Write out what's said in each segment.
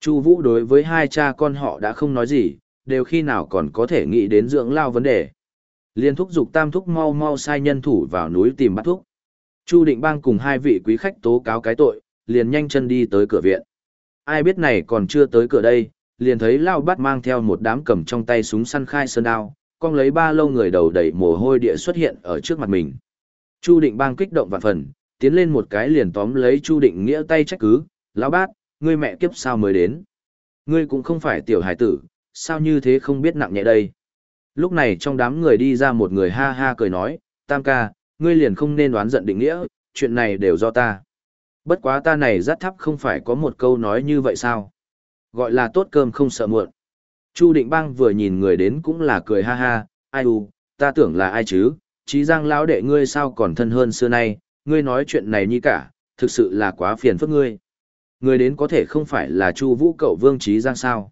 Chu Vũ đối với hai cha con họ đã không nói gì, đều khi nào còn có thể nghĩ đến dưỡng lao vấn đề. Liên thúc dục tam thúc mau mau sai nhân thủ vào núi tìm bắt thúc. Chu Định Bang cùng hai vị quý khách tố cáo cái tội, liền nhanh chân đi tới cửa viện. Ai biết này còn chưa tới cửa đây, liền thấy Lao bắt mang theo một đám cầm trong tay súng săn khai sơn đao, con lấy ba lâu người đầu đầy mồ hôi địa xuất hiện ở trước mặt mình. Chu Định Bang kích động vạn phần, tiến lên một cái liền tóm lấy Chu Định Nghĩa tay trách cứ, lão bát, ngươi mẹ kiếp sao mới đến? Ngươi cũng không phải tiểu hải tử, sao như thế không biết nặng nhẹ đây? Lúc này trong đám người đi ra một người ha ha cười nói, tam ca, ngươi liền không nên đoán giận định nghĩa, chuyện này đều do ta. Bất quá ta này rất thắp không phải có một câu nói như vậy sao? Gọi là tốt cơm không sợ muộn. Chu Định Bang vừa nhìn người đến cũng là cười ha ha, ai u, ta tưởng là ai chứ, trí giang lão đệ ngươi sao còn thân hơn xưa nay, ngươi nói chuyện này như cả, thực sự là quá phiền phức ngươi. Người đến có thể không phải là Chu Vũ cậu Vương Trí Giang sao?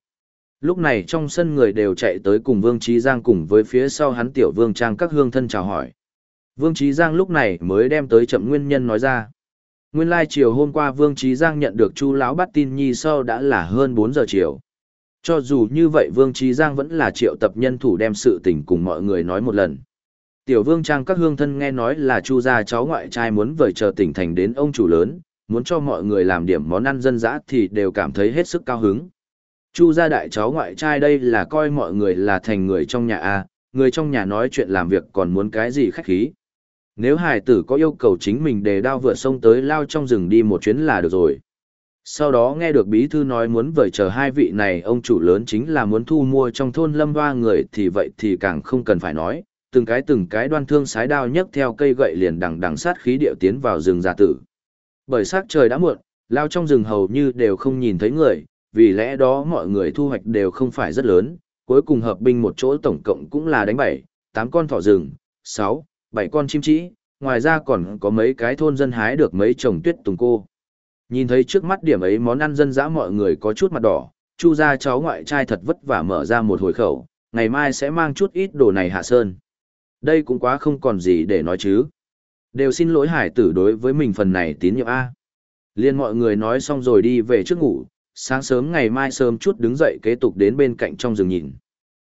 Lúc này trong sân người đều chạy tới cùng Vương Trí Giang cùng với phía sau hắn tiểu Vương Trang các hương thân chào hỏi. Vương Trí Giang lúc này mới đem tới chậm nguyên nhân nói ra. Nguyên lai chiều hôm qua Vương Trí Giang nhận được Chu lão bắt tin nhi sau đã là hơn bốn giờ chiều. Cho dù như vậy Vương Trí Giang vẫn là triệu tập nhân thủ đem sự tình cùng mọi người nói một lần. Tiểu Vương Trang các hương thân nghe nói là Chu gia cháu ngoại trai muốn vời chờ tỉnh thành đến ông chủ lớn, muốn cho mọi người làm điểm món ăn dân dã thì đều cảm thấy hết sức cao hứng. Chu gia đại cháu ngoại trai đây là coi mọi người là thành người trong nhà A, người trong nhà nói chuyện làm việc còn muốn cái gì khách khí. Nếu hải tử có yêu cầu chính mình đề đao vượt sông tới lao trong rừng đi một chuyến là được rồi. Sau đó nghe được bí thư nói muốn vời chờ hai vị này ông chủ lớn chính là muốn thu mua trong thôn lâm hoa người thì vậy thì càng không cần phải nói, từng cái từng cái đoan thương sái đao nhấc theo cây gậy liền đằng đằng sát khí điệu tiến vào rừng gia tử. Bởi sắc trời đã muộn, lao trong rừng hầu như đều không nhìn thấy người, vì lẽ đó mọi người thu hoạch đều không phải rất lớn, cuối cùng hợp binh một chỗ tổng cộng cũng là đánh bảy, tám con thỏ rừng, sáu, bảy con chim trĩ, ngoài ra còn có mấy cái thôn dân hái được mấy chồng tuyết tùng cô. Nhìn thấy trước mắt điểm ấy món ăn dân dã mọi người có chút mặt đỏ, chu gia cháu ngoại trai thật vất vả mở ra một hồi khẩu, ngày mai sẽ mang chút ít đồ này hạ sơn. Đây cũng quá không còn gì để nói chứ. Đều xin lỗi hải tử đối với mình phần này tín nhiệm A. Liên mọi người nói xong rồi đi về trước ngủ, sáng sớm ngày mai sớm chút đứng dậy kế tục đến bên cạnh trong rừng nhìn.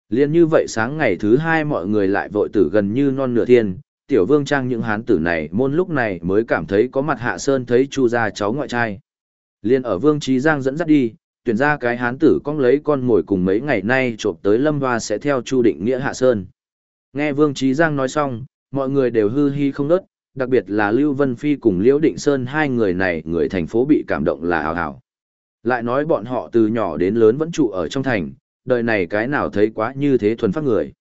Liên như vậy sáng ngày thứ hai mọi người lại vội tử gần như non nửa thiên, tiểu vương trang những hán tử này môn lúc này mới cảm thấy có mặt hạ sơn thấy chu gia cháu ngoại trai. Liên ở vương trí giang dẫn dắt đi, tuyển ra cái hán tử con lấy con ngồi cùng mấy ngày nay trộm tới lâm hoa sẽ theo chu định nghĩa hạ sơn. Nghe vương trí giang nói xong, mọi người đều hư hi không nớt, đặc biệt là Lưu Vân Phi cùng Liễu Định Sơn hai người này người thành phố bị cảm động là hào hào. Lại nói bọn họ từ nhỏ đến lớn vẫn trụ ở trong thành, đời này cái nào thấy quá như thế thuần phát người.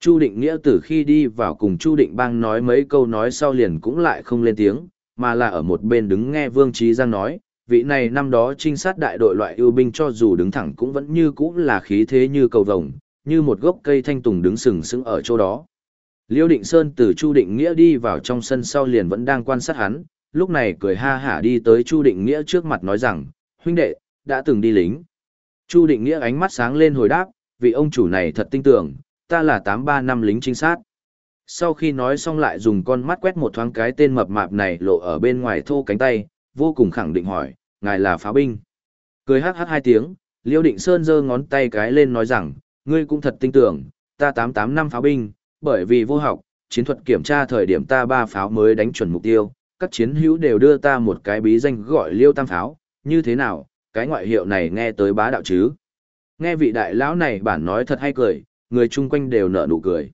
Chu Định Nghĩa từ khi đi vào cùng Chu Định Bang nói mấy câu nói sau liền cũng lại không lên tiếng, mà là ở một bên đứng nghe Vương Trí Giang nói, vị này năm đó trinh sát đại đội loại ưu binh cho dù đứng thẳng cũng vẫn như cũ là khí thế như cầu vồng, như một gốc cây thanh tùng đứng sừng sững ở chỗ đó. Liêu Định Sơn từ Chu Định Nghĩa đi vào trong sân sau liền vẫn đang quan sát hắn, lúc này cười ha hả đi tới Chu Định Nghĩa trước mặt nói rằng, huynh đệ, đã từng đi lính. Chu Định Nghĩa ánh mắt sáng lên hồi đáp, vị ông chủ này thật tinh tưởng, ta là 83 năm lính trinh sát. Sau khi nói xong lại dùng con mắt quét một thoáng cái tên mập mạp này lộ ở bên ngoài thô cánh tay, vô cùng khẳng định hỏi, ngài là pháo binh. Cười hát hát hai tiếng, Liêu Định Sơn giơ ngón tay cái lên nói rằng, ngươi cũng thật tinh tưởng, ta 88 năm pháo binh, bởi vì vô học, chiến thuật kiểm tra thời điểm ta ba pháo mới đánh chuẩn mục tiêu, các chiến hữu đều đưa ta một cái bí danh gọi liêu tam pháo, như thế nào, cái ngoại hiệu này nghe tới bá đạo chứ. Nghe vị đại lão này bản nói thật hay cười, người chung quanh đều nở nụ cười.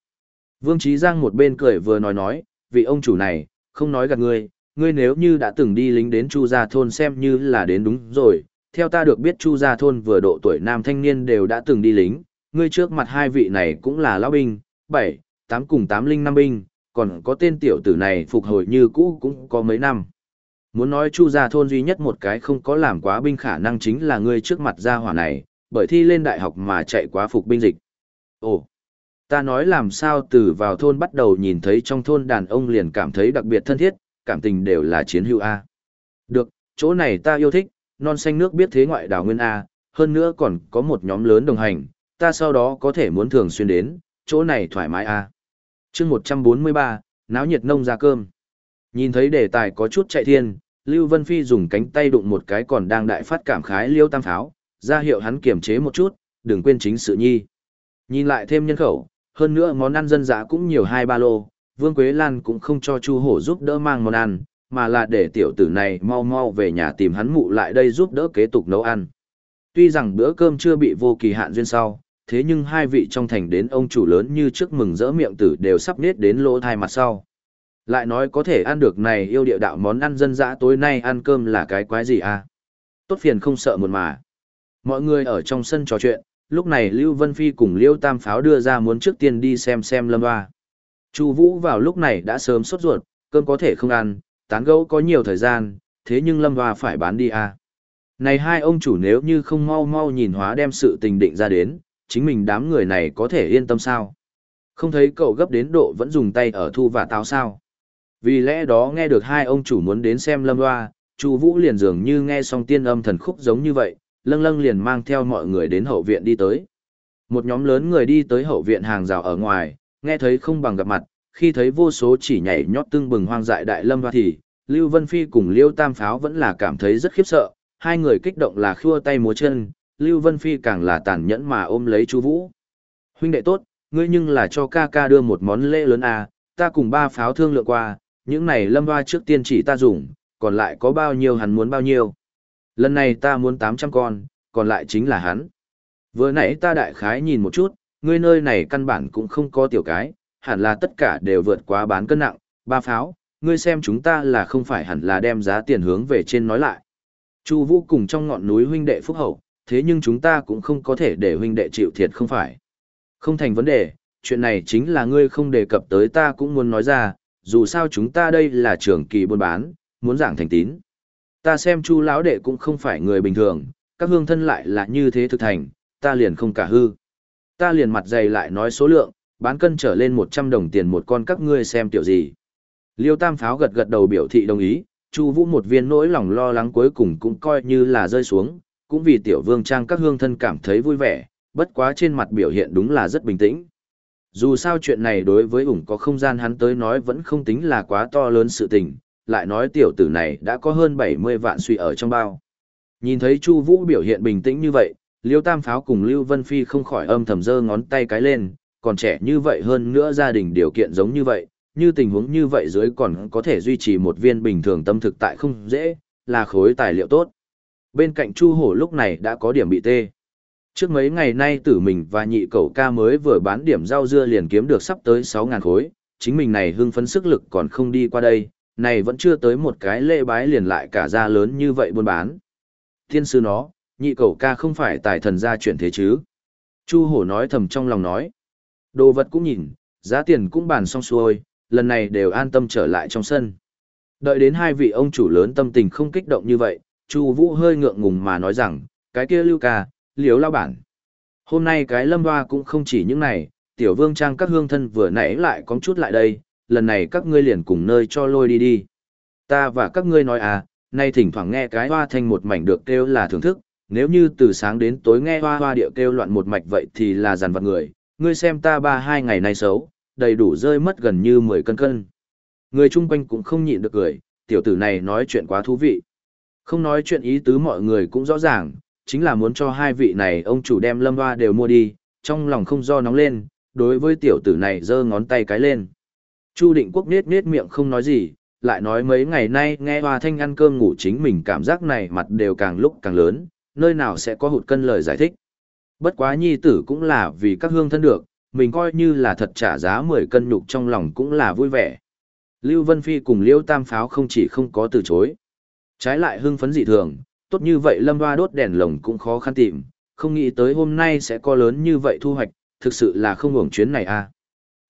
Vương Trí Giang một bên cười vừa nói nói, vị ông chủ này, không nói gạt ngươi, ngươi nếu như đã từng đi lính đến Chu Gia Thôn xem như là đến đúng rồi, theo ta được biết Chu Gia Thôn vừa độ tuổi nam thanh niên đều đã từng đi lính, ngươi trước mặt hai vị này cũng là lão binh, bảy, tám cùng tám linh năm binh, còn có tên tiểu tử này phục hồi như cũ cũng có mấy năm. Muốn nói chu gia thôn duy nhất một cái không có làm quá binh khả năng chính là ngươi trước mặt gia hỏa này, bởi thi lên đại học mà chạy quá phục binh dịch. Ồ, ta nói làm sao từ vào thôn bắt đầu nhìn thấy trong thôn đàn ông liền cảm thấy đặc biệt thân thiết, cảm tình đều là chiến hữu A. Được, chỗ này ta yêu thích, non xanh nước biết thế ngoại đảo nguyên A, hơn nữa còn có một nhóm lớn đồng hành, ta sau đó có thể muốn thường xuyên đến, chỗ này thoải mái A chương một trăm bốn mươi ba náo nhiệt nông ra cơm nhìn thấy đề tài có chút chạy thiên lưu vân phi dùng cánh tay đụng một cái còn đang đại phát cảm khái liêu tam pháo ra hiệu hắn kiềm chế một chút, đừng quên chính sự nhi. Nhìn lại thêm nhân khẩu, hơn nữa món ăn dân dã cũng nhiều hai ba lô, Vương Quế Lan cũng không cho Chu Hổ giúp đỡ mang món ăn, mà là để tiểu tử này mau mau về nhà tìm hắn mụ lại đây giúp đỡ kế tục nấu ăn. Tuy rằng bữa cơm chưa bị vô kỳ hạn duyên sau, thế nhưng hai vị trong thành đến ông chủ lớn như trước mừng rỡ miệng tử đều sắp nết đến lỗ thai mặt sau. Lại nói có thể ăn được này yêu địa đạo món ăn dân dã tối nay ăn cơm là cái quái gì à? Tốt phiền không sợ một mà. Mọi người ở trong sân trò chuyện, lúc này Lưu Vân Phi cùng Liêu Tam Pháo đưa ra muốn trước tiên đi xem xem Lâm Hoa. Chu Vũ vào lúc này đã sớm sốt ruột, cơm có thể không ăn, tán gẫu có nhiều thời gian, thế nhưng Lâm Hoa phải bán đi à. Này hai ông chủ nếu như không mau mau nhìn hóa đem sự tình định ra đến, chính mình đám người này có thể yên tâm sao? Không thấy cậu gấp đến độ vẫn dùng tay ở thu và táo sao? Vì lẽ đó nghe được hai ông chủ muốn đến xem Lâm loa, Chu Vũ liền dường như nghe xong tiên âm thần khúc giống như vậy, lâng lâng liền mang theo mọi người đến hậu viện đi tới. Một nhóm lớn người đi tới hậu viện hàng rào ở ngoài, nghe thấy không bằng gặp mặt, khi thấy vô số chỉ nhảy nhót tương bừng hoang dại đại lâm hoa thì, Lưu Vân Phi cùng Liêu Tam Pháo vẫn là cảm thấy rất khiếp sợ, hai người kích động là khua tay múa chân, Lưu Vân Phi càng là tàn nhẫn mà ôm lấy Chu Vũ. Huynh đệ tốt, ngươi nhưng là cho ca ca đưa một món lễ lớn à, ta cùng ba pháo thương lượng qua, những này lâm hoa trước tiên chỉ ta dùng, còn lại có bao nhiêu hắn muốn bao nhiêu. Lần này ta muốn 800 con, còn lại chính là hắn. Vừa nãy ta đại khái nhìn một chút, ngươi nơi này căn bản cũng không có tiểu cái, hẳn là tất cả đều vượt quá bán cân nặng, ba pháo, ngươi xem chúng ta là không phải hẳn là đem giá tiền hướng về trên nói lại. Chu Vũ cùng trong ngọn núi huynh đệ phúc hậu, thế nhưng chúng ta cũng không có thể để huynh đệ chịu thiệt không phải. Không thành vấn đề, chuyện này chính là ngươi không đề cập tới ta cũng muốn nói ra, dù sao chúng ta đây là trường kỳ buôn bán, muốn giảng thành tín. Ta xem Chu lão đệ cũng không phải người bình thường, các hương thân lại là như thế thực thành, ta liền không cả hư. Ta liền mặt dày lại nói số lượng, bán cân trở lên 100 đồng tiền một con các ngươi xem tiểu gì. Liêu Tam Pháo gật gật đầu biểu thị đồng ý, Chu Vũ một viên nỗi lòng lo lắng cuối cùng cũng coi như là rơi xuống, cũng vì tiểu vương trang các hương thân cảm thấy vui vẻ, bất quá trên mặt biểu hiện đúng là rất bình tĩnh. Dù sao chuyện này đối với ủng có không gian hắn tới nói vẫn không tính là quá to lớn sự tình, lại nói tiểu tử này đã có hơn 70 vạn suy ở trong bao. Nhìn thấy Chu Vũ biểu hiện bình tĩnh như vậy, Liêu Tam Pháo cùng Lưu Vân Phi không khỏi âm thầm giơ ngón tay cái lên, còn trẻ như vậy hơn nữa gia đình điều kiện giống như vậy, như tình huống như vậy dưới còn có thể duy trì một viên bình thường tâm thực tại không dễ, là khối tài liệu tốt. Bên cạnh Chu Hổ lúc này đã có điểm bị tê. Trước mấy ngày nay tử mình và nhị cậu ca mới vừa bán điểm rau dưa liền kiếm được sắp tới 6.000 khối, chính mình này hưng phấn sức lực còn không đi qua đây, này vẫn chưa tới một cái lễ bái liền lại cả ra lớn như vậy buôn bán. Thiên sư nó, nhị cậu ca không phải tài thần gia chuyển thế chứ. Chu hổ nói thầm trong lòng nói. Đồ vật cũng nhìn, giá tiền cũng bàn xong xuôi, lần này đều an tâm trở lại trong sân. Đợi đến hai vị ông chủ lớn tâm tình không kích động như vậy, Chu Vũ hơi ngượng ngùng mà nói rằng, cái kia Lưu ca, Liễu lão bản. Hôm nay cái Lâm Hoa cũng không chỉ những này, tiểu vương trang các hương thân vừa nãy lại có chút lại đây, lần này các ngươi liền cùng nơi cho lôi đi đi. Ta và các ngươi nói à, nay thỉnh thoảng nghe cái hoa thanh một mảnh được kêu là thưởng thức, nếu như từ sáng đến tối nghe hoa hoa điệu kêu loạn một mạch vậy thì là giàn vật người, ngươi xem ta ba hai ngày nay xấu, đầy đủ rơi mất gần như 10 cân cân. Người chung quanh cũng không nhịn được cười, tiểu tử này nói chuyện quá thú vị. Không nói chuyện ý tứ mọi người cũng rõ ràng, chính là muốn cho hai vị này ông chủ đem lâm hoa đều mua đi, trong lòng không do nóng lên, đối với tiểu tử này giơ ngón tay cái lên. Chu định quốc nết nết miệng không nói gì, lại nói mấy ngày nay nghe hoa thanh ăn cơm ngủ chính mình cảm giác này mặt đều càng lúc càng lớn, nơi nào sẽ có hụt cân lời giải thích. Bất quá nhi tử cũng là vì các hương thân được, mình coi như là thật trả giá 10 cân nhục trong lòng cũng là vui vẻ. Lưu Vân Phi cùng Liêu Tam Pháo không chỉ không có từ chối. Trái lại hưng phấn dị thường, tốt như vậy lâm hoa đốt đèn lồng cũng khó khăn tìm, không nghĩ tới hôm nay sẽ có lớn như vậy thu hoạch, thực sự là không hưởng chuyến này à.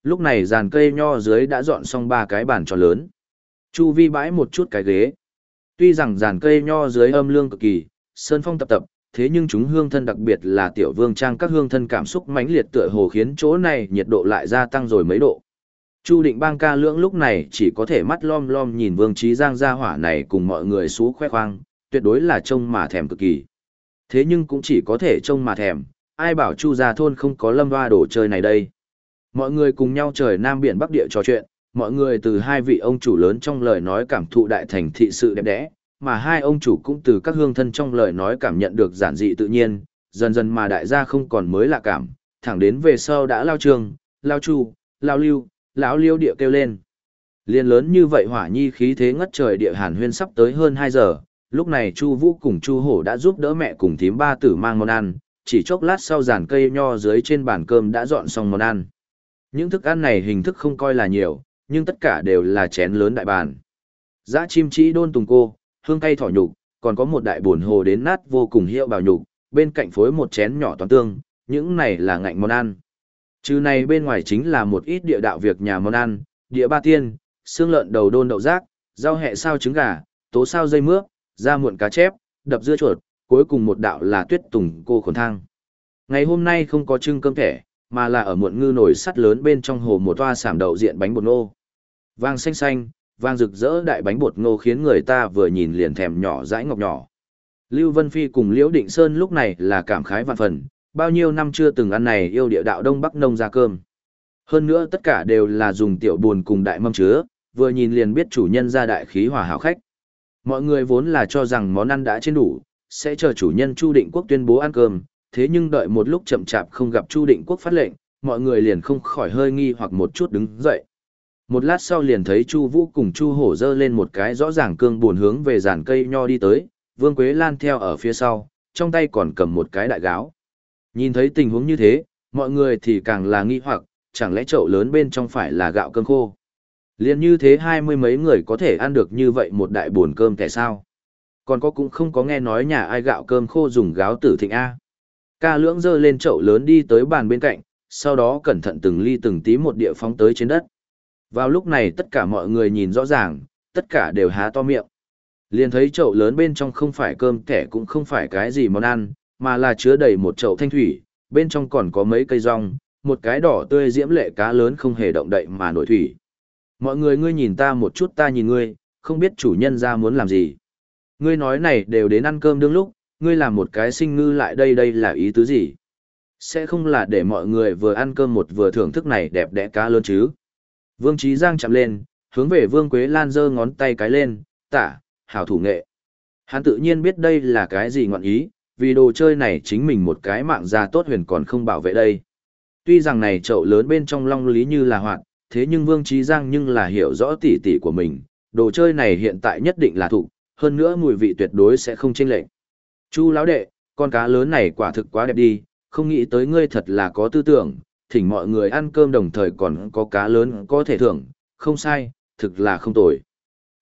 Lúc này dàn cây nho dưới đã dọn xong ba cái bàn tròn lớn. Chu vi bãi một chút cái ghế. Tuy rằng dàn cây nho dưới âm lương cực kỳ, sơn phong tập tập, thế nhưng chúng hương thân đặc biệt là tiểu vương trang các hương thân cảm xúc mãnh liệt tựa hồ khiến chỗ này nhiệt độ lại gia tăng rồi mấy độ. Chu định bang ca lưỡng lúc này chỉ có thể mắt lom lom nhìn vương trí giang gia hỏa này cùng mọi người xú khoe khoang, tuyệt đối là trông mà thèm cực kỳ. Thế nhưng cũng chỉ có thể trông mà thèm, ai bảo chu gia thôn không có lâm hoa đồ chơi này đây. Mọi người cùng nhau trời nam biển bắc địa trò chuyện, mọi người từ hai vị ông chủ lớn trong lời nói cảm thụ đại thành thị sự đẹp đẽ, mà hai ông chủ cũng từ các hương thân trong lời nói cảm nhận được giản dị tự nhiên, dần dần mà đại gia không còn mới lạ cảm, thẳng đến về sau đã lao trường, lao chu, lao lưu, lão liêu địa kêu lên. Liên lớn như vậy hỏa nhi khí thế ngất trời địa hàn huyên sắp tới hơn 2 giờ, lúc này Chu Vũ cùng Chu Hổ đã giúp đỡ mẹ cùng thím ba tử mang món ăn, chỉ chốc lát sau giàn cây nho dưới trên bàn cơm đã dọn xong món ăn. Những thức ăn này hình thức không coi là nhiều, nhưng tất cả đều là chén lớn đại bàn. Giá chim chỉ đôn tùng cô, hương cay thỏ nhục, còn có một đại buồn hồ đến nát vô cùng hiệu bào nhục, bên cạnh phối một chén nhỏ toàn tương, những này là ngạnh món ăn. Chứ này bên ngoài chính là một ít địa đạo việc nhà món ăn, địa ba tiên, xương lợn đầu đôn đậu rác, rau hẹ sao trứng gà, tố sao dây mướp, da muộn cá chép, đập dưa chuột, cuối cùng một đạo là tuyết tùng cô khổn thang. Ngày hôm nay không có trưng cơm thẻ, mà là ở muộn ngư nổi sắt lớn bên trong hồ một toa sảm đậu diện bánh bột ngô. Vàng xanh xanh, vàng rực rỡ đại bánh bột ngô khiến người ta vừa nhìn liền thèm nhỏ dãi ngọc nhỏ. Lưu Vân Phi cùng Liễu Định Sơn lúc này là cảm khái vạn phần, bao nhiêu năm chưa từng ăn này yêu địa đạo Đông Bắc nông ra cơm. Hơn nữa tất cả đều là dùng tiểu buồn cùng đại mâm chứa, vừa nhìn liền biết chủ nhân ra đại khí hòa hảo khách. Mọi người vốn là cho rằng món ăn đã trên đủ, sẽ chờ chủ nhân Chu Định Quốc tuyên bố ăn cơm, thế nhưng đợi một lúc chậm chạp không gặp Chu Định Quốc phát lệnh, mọi người liền không khỏi hơi nghi hoặc một chút đứng dậy. Một lát sau liền thấy Chu Vũ cùng Chu Hổ dơ lên một cái rõ ràng cương buồn hướng về giàn cây nho đi tới, Vương Quế Lan theo ở phía sau, trong tay còn cầm một cái đại gáo. Nhìn thấy tình huống như thế, mọi người thì càng là nghi hoặc, chẳng lẽ chậu lớn bên trong phải là gạo cơm khô. Liên như thế hai mươi mấy người có thể ăn được như vậy một đại buồn cơm kẻ sao. Còn có cũng không có nghe nói nhà ai gạo cơm khô dùng gáo tử thịnh A. Ca lưỡng dơ lên chậu lớn đi tới bàn bên cạnh, sau đó cẩn thận từng ly từng tí một địa phóng tới trên đất. Vào lúc này tất cả mọi người nhìn rõ ràng, tất cả đều há to miệng. Liền thấy chậu lớn bên trong không phải cơm kẻ cũng không phải cái gì món ăn, mà là chứa đầy một chậu thanh thủy, bên trong còn có mấy cây rong, một cái đỏ tươi diễm lệ cá lớn không hề động đậy mà nổi thủy. Mọi người ngươi nhìn ta một chút ta nhìn ngươi, không biết chủ nhân ra muốn làm gì. Ngươi nói này đều đến ăn cơm đương lúc, ngươi làm một cái sinh ngư lại đây đây là ý tứ gì? Sẽ không là để mọi người vừa ăn cơm một vừa thưởng thức này đẹp đẽ cá lớn chứ? Vương Trí Giang chạm lên, hướng về Vương Quế Lan giơ ngón tay cái lên, tả, hảo thủ nghệ. Hắn tự nhiên biết đây là cái gì ngọn ý, vì đồ chơi này chính mình một cái mạng già tốt huyền còn không bảo vệ đây. Tuy rằng này chậu lớn bên trong long lý như là hoạt, thế nhưng Vương Trí Giang nhưng là hiểu rõ tỉ tỉ của mình, đồ chơi này hiện tại nhất định là thụ, hơn nữa mùi vị tuyệt đối sẽ không chênh lệch. Chu lão đệ, con cá lớn này quả thực quá đẹp đi, không nghĩ tới ngươi thật là có tư tưởng, thỉnh mọi người ăn cơm đồng thời còn có cá lớn có thể thưởng, không sai, thực là không tồi.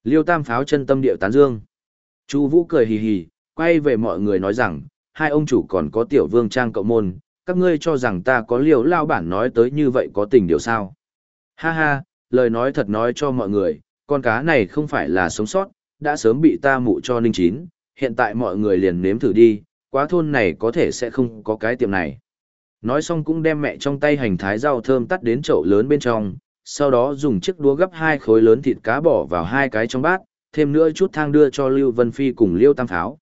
Liêu Tam pháo chân tâm điệu tán dương. Chu Vũ cười hì hì, quay về mọi người nói rằng, hai ông chủ còn có tiểu vương trang cậu môn, các ngươi cho rằng ta có liều lao bản nói tới như vậy có tình điều sao. Ha ha, lời nói thật nói cho mọi người, con cá này không phải là sống sót, đã sớm bị ta mụ cho ninh chín, hiện tại mọi người liền nếm thử đi, quá thôn này có thể sẽ không có cái tiệm này. Nói xong cũng đem mẹ trong tay hành thái rau thơm tắt đến chậu lớn bên trong, sau đó dùng chiếc đũa gấp hai khối lớn thịt cá bỏ vào hai cái trong bát, thêm nữa chút thang đưa cho Lưu Vân Phi cùng Liêu Tam Pháo.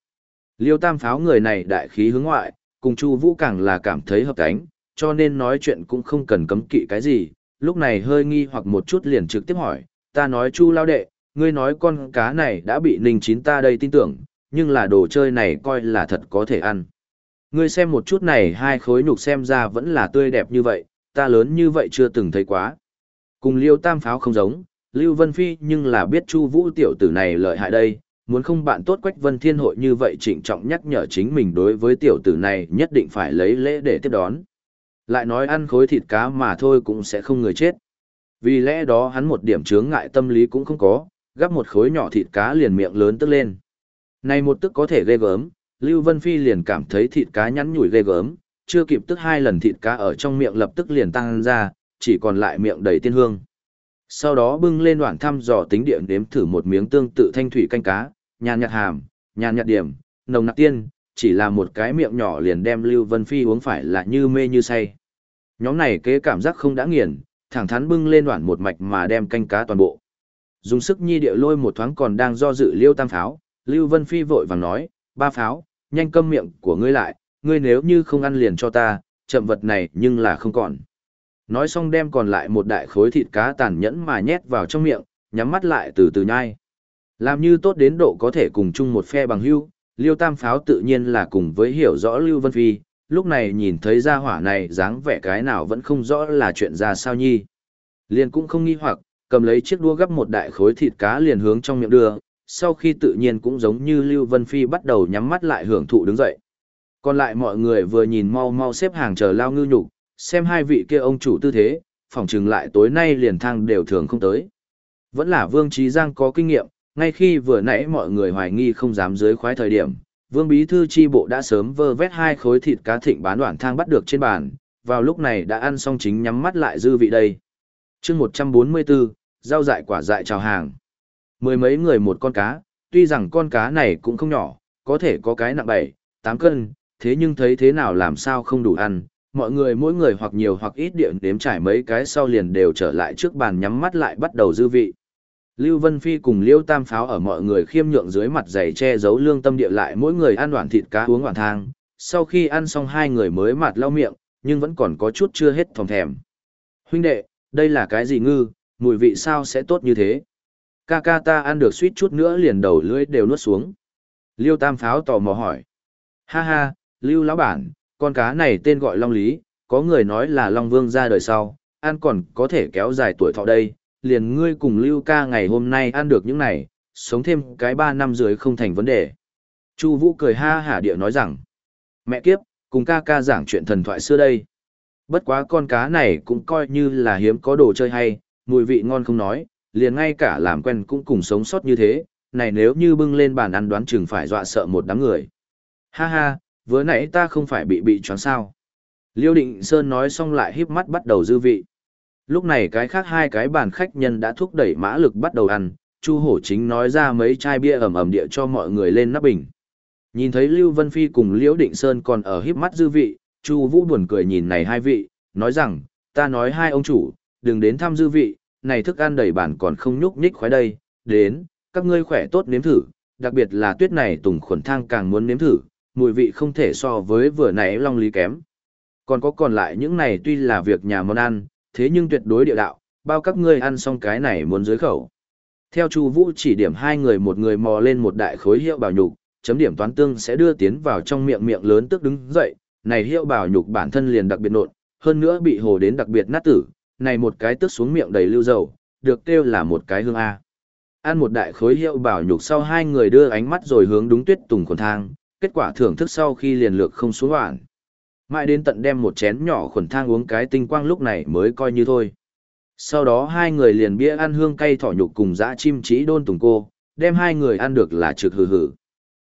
Liêu Tam Pháo người này đại khí hướng ngoại, cùng Chu Vũ càng là cảm thấy hợp cánh, cho nên nói chuyện cũng không cần cấm kỵ cái gì, lúc này hơi nghi hoặc một chút liền trực tiếp hỏi, ta nói Chu lao đệ, ngươi nói con cá này đã bị ninh chín ta đây tin tưởng, nhưng là đồ chơi này coi là thật có thể ăn. Ngươi xem một chút này hai khối nhục xem ra vẫn là tươi đẹp như vậy, ta lớn như vậy chưa từng thấy quá. Cùng Liêu Tam Pháo không giống, Lưu Vân Phi nhưng là biết Chu Vũ tiểu tử này lợi hại đây, muốn không bạn tốt Quách Vân Thiên hội như vậy trịnh trọng nhắc nhở chính mình đối với tiểu tử này nhất định phải lấy lễ để tiếp đón. Lại nói ăn khối thịt cá mà thôi cũng sẽ không người chết. Vì lẽ đó hắn một điểm chướng ngại tâm lý cũng không có, gắp một khối nhỏ thịt cá liền miệng lớn tức lên. Này một tức có thể ghê gớm, Lưu Vân Phi liền cảm thấy thịt cá nhắn nhủi ghê gớm, chưa kịp tức hai lần thịt cá ở trong miệng lập tức liền tăng ra, chỉ còn lại miệng đầy tiên hương. Sau đó bưng lên đoạn thăm dò tính địa nếm thử một miếng tương tự thanh thủy canh cá, nhàn nhạt hàm, nhàn nhạt điểm, nồng nặc tiên, chỉ là một cái miệng nhỏ liền đem Lưu Vân Phi uống phải là như mê như say. Nhóm này kế cảm giác không đã nghiền, thẳng thắn bưng lên đoạn một mạch mà đem canh cá toàn bộ. Dùng sức nhi địa lôi một thoáng còn đang do dự Liêu Tam pháo, Lưu Vân Phi vội vàng nói, ba pháo, nhanh câm miệng của ngươi lại, ngươi nếu như không ăn liền cho ta, chậm vật này nhưng là không còn. Nói xong đem còn lại một đại khối thịt cá tàn nhẫn mà nhét vào trong miệng, nhắm mắt lại từ từ nhai. Làm như tốt đến độ có thể cùng chung một phe bằng hưu, Liêu Tam Pháo tự nhiên là cùng với hiểu rõ Lưu Vân Phi, lúc này nhìn thấy gia hỏa này dáng vẻ cái nào vẫn không rõ là chuyện ra sao nhi. Liền cũng không nghi hoặc, cầm lấy chiếc đũa gấp một đại khối thịt cá liền hướng trong miệng đưa, sau khi tự nhiên cũng giống như Lưu Vân Phi bắt đầu nhắm mắt lại hưởng thụ đứng dậy. Còn lại mọi người vừa nhìn mau mau xếp hàng chờ lao ngư nhục, xem hai vị kia ông chủ tư thế, phòng trừng lại tối nay liền thang đều thường không tới. Vẫn là Vương Trí Giang có kinh nghiệm, ngay khi vừa nãy mọi người hoài nghi không dám dưới khoái thời điểm, Vương Bí Thư chi bộ đã sớm vơ vét hai khối thịt cá thịnh bán đoạn thang bắt được trên bàn, vào lúc này đã ăn xong chính nhắm mắt lại dư vị đây. chương 144, rau dại quả dại chào hàng. Mười mấy người một con cá, tuy rằng con cá này cũng không nhỏ, có thể có cái nặng 7, 8 cân, thế nhưng thấy thế nào làm sao không đủ ăn, mọi người mỗi người hoặc nhiều hoặc ít điện đếm trải mấy cái sau liền đều trở lại trước bàn nhắm mắt lại bắt đầu dư vị. Lưu Vân Phi cùng Liêu Tam Pháo ở mọi người khiêm nhượng dưới mặt giày che giấu lương tâm địa lại mỗi người ăn đoạn thịt cá uống đoạn thang, sau khi ăn xong hai người mới mặt lau miệng, nhưng vẫn còn có chút chưa hết thòng thèm. Huynh đệ, đây là cái gì ngư, mùi vị sao sẽ tốt như thế? Ca ca ta ăn được suýt chút nữa liền đầu lưỡi đều nuốt xuống. Liêu Tam Pháo tò mò hỏi. Ha ha, Lưu lão bản, con cá này tên gọi Long Lý, có người nói là Long Vương ra đời sau, ăn còn có thể kéo dài tuổi thọ đây, liền ngươi cùng Lưu ca ngày hôm nay ăn được những này, sống thêm cái ba năm dưới không thành vấn đề. Chu Vũ cười ha hả địa nói rằng, mẹ kiếp, cùng ca ca giảng chuyện thần thoại xưa đây. Bất quá con cá này cũng coi như là hiếm có đồ chơi hay, mùi vị ngon không nói, liền ngay cả làm quen cũng cùng sống sót như thế, này nếu như bưng lên bàn ăn đoán chừng phải dọa sợ một đám người. Ha ha, vừa nãy ta không phải bị bị choáng sao. Liêu Định Sơn nói xong lại híp mắt bắt đầu dư vị. Lúc này cái khác hai cái bàn khách nhân đã thúc đẩy mã lực bắt đầu ăn, Chu Hổ chính nói ra mấy chai bia ẩm ẩm địa cho mọi người lên nắp bình. Nhìn thấy Lưu Vân Phi cùng Liễu Định Sơn còn ở híp mắt dư vị, Chu Vũ buồn cười nhìn này hai vị, nói rằng, ta nói hai ông chủ, đừng đến thăm dư vị, này thức ăn đầy bàn còn không nhúc nhích khoái đây, đến, các ngươi khỏe tốt nếm thử, đặc biệt là tuyết này tùng khuẩn thang càng muốn nếm thử, mùi vị không thể so với vừa nãy long lý kém. Còn có còn lại những này tuy là việc nhà món ăn, thế nhưng tuyệt đối địa đạo, bao các ngươi ăn xong cái này muốn dưới khẩu. Theo Chu Vũ chỉ điểm hai người một người mò lên một đại khối hiệu bảo nhục, chấm điểm toán tương sẽ đưa tiến vào trong miệng miệng lớn tức đứng dậy, này hiệu bảo nhục bản thân liền đặc biệt nộn, hơn nữa bị hồ đến đặc biệt nát tử, này một cái tức xuống miệng đầy lưu dầu, được kêu là một cái hương a. Ăn một đại khối hiệu bảo nhục sau hai người đưa ánh mắt rồi hướng đúng tuyết tùng quần thang, kết quả thưởng thức sau khi liền lược không xuống hoạn. Mãi đến tận đem một chén nhỏ khuẩn thang uống cái tinh quang lúc này mới coi như thôi. Sau đó hai người liền bia ăn hương cay thỏ nhục cùng dã chim chỉ đôn tùng cô, đem hai người ăn được là trực hừ hừ.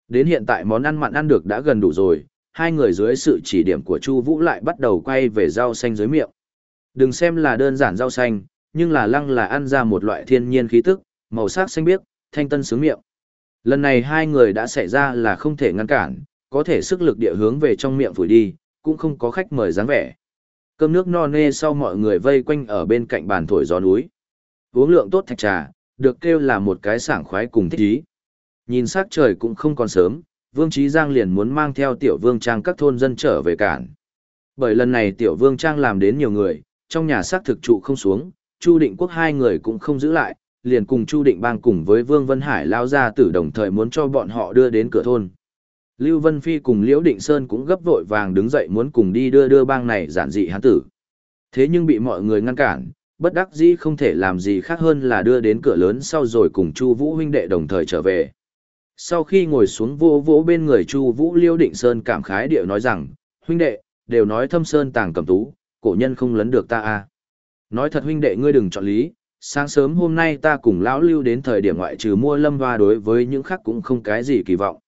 Đến hiện tại món ăn mặn ăn được đã gần đủ rồi, hai người dưới sự chỉ điểm của Chu Vũ lại bắt đầu quay về rau xanh dưới miệng. Đừng xem là đơn giản rau xanh, nhưng là lăng là ăn ra một loại thiên nhiên khí tức, màu sắc xanh biếc, thanh tân sướng miệng. Lần này hai người đã xảy ra là không thể ngăn cản, có thể sức lực địa hướng về trong miệng phủi đi, cũng không có khách mời dáng vẻ. Cơm nước no nê sau mọi người vây quanh ở bên cạnh bàn thổi gió núi. Uống lượng tốt thạch trà, được kêu là một cái sảng khoái cùng thích ý. Nhìn sắc trời cũng không còn sớm, Vương Trí Giang liền muốn mang theo tiểu vương trang các thôn dân trở về cản. Bởi lần này tiểu vương trang làm đến nhiều người, trong nhà xác thực trụ không xuống, Chu Định Quốc hai người cũng không giữ lại, liền cùng Chu Định Bang cùng với Vương Vân Hải lao ra tử đồng thời muốn cho bọn họ đưa đến cửa thôn. Lưu Vân Phi cùng Liễu Định Sơn cũng gấp vội vàng đứng dậy muốn cùng đi đưa đưa bang này giản dị hán tử. Thế nhưng bị mọi người ngăn cản, bất đắc dĩ không thể làm gì khác hơn là đưa đến cửa lớn sau rồi cùng Chu Vũ huynh đệ đồng thời trở về. Sau khi ngồi xuống vô vỗ bên người Chu Vũ Liễu Định Sơn cảm khái điệu nói rằng, huynh đệ, đều nói thâm sơn tàng cầm tú, cổ nhân không lấn được ta a. À. Nói thật huynh đệ ngươi đừng chọn lý, sáng sớm hôm nay ta cùng lão Lưu đến thời điểm ngoại trừ mua lâm hoa đối với những khác cũng không cái gì kỳ vọng.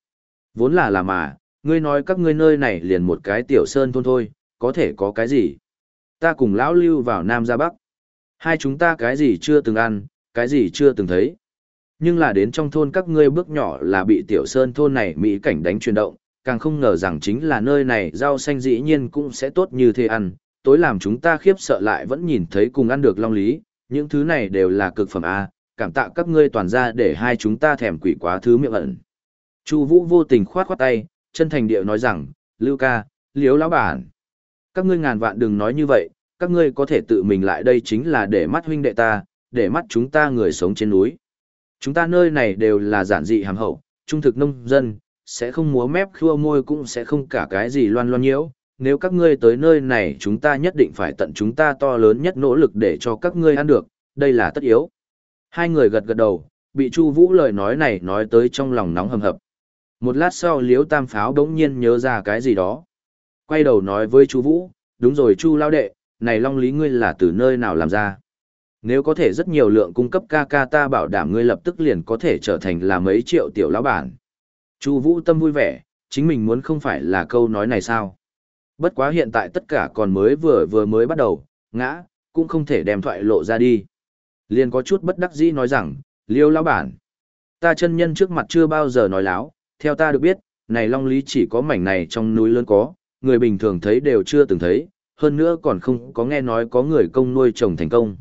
Vốn là là mà, ngươi nói các ngươi nơi này liền một cái tiểu sơn thôn thôi, có thể có cái gì? Ta cùng lão lưu vào Nam ra Bắc. Hai chúng ta cái gì chưa từng ăn, cái gì chưa từng thấy. Nhưng là đến trong thôn các ngươi bước nhỏ là bị tiểu sơn thôn này mỹ cảnh đánh chuyển động, càng không ngờ rằng chính là nơi này rau xanh dĩ nhiên cũng sẽ tốt như thế ăn. Tối làm chúng ta khiếp sợ lại vẫn nhìn thấy cùng ăn được long lý, những thứ này đều là cực phẩm A, cảm tạ các ngươi toàn ra để hai chúng ta thèm quỷ quá thứ miệng ẩn. Chu Vũ vô tình khoát khoát tay, chân thành điệu nói rằng, Lưu ca, liếu lão bản. Các ngươi ngàn vạn đừng nói như vậy, các ngươi có thể tự mình lại đây chính là để mắt huynh đệ ta, để mắt chúng ta người sống trên núi. Chúng ta nơi này đều là giản dị hàm hậu, trung thực nông dân, sẽ không múa mép khua môi cũng sẽ không cả cái gì loan loan nhiễu. Nếu các ngươi tới nơi này chúng ta nhất định phải tận chúng ta to lớn nhất nỗ lực để cho các ngươi ăn được, đây là tất yếu. Hai người gật gật đầu, bị Chu Vũ lời nói này nói tới trong lòng nóng hầm hập. Một lát sau Liễu Tam Pháo đống nhiên nhớ ra cái gì đó. Quay đầu nói với Chu Vũ, đúng rồi Chu lao đệ, này long lý ngươi là từ nơi nào làm ra? Nếu có thể rất nhiều lượng cung cấp ca ca ta bảo đảm ngươi lập tức liền có thể trở thành là mấy triệu tiểu lão bản. Chu Vũ tâm vui vẻ, chính mình muốn không phải là câu nói này sao? Bất quá hiện tại tất cả còn mới vừa vừa mới bắt đầu, ngã, cũng không thể đem thoại lộ ra đi. Liền có chút bất đắc dĩ nói rằng, liêu lão bản. Ta chân nhân trước mặt chưa bao giờ nói láo, theo ta được biết, này long lý chỉ có mảnh này trong núi lớn có, người bình thường thấy đều chưa từng thấy, hơn nữa còn không có nghe nói có người công nuôi trồng thành công.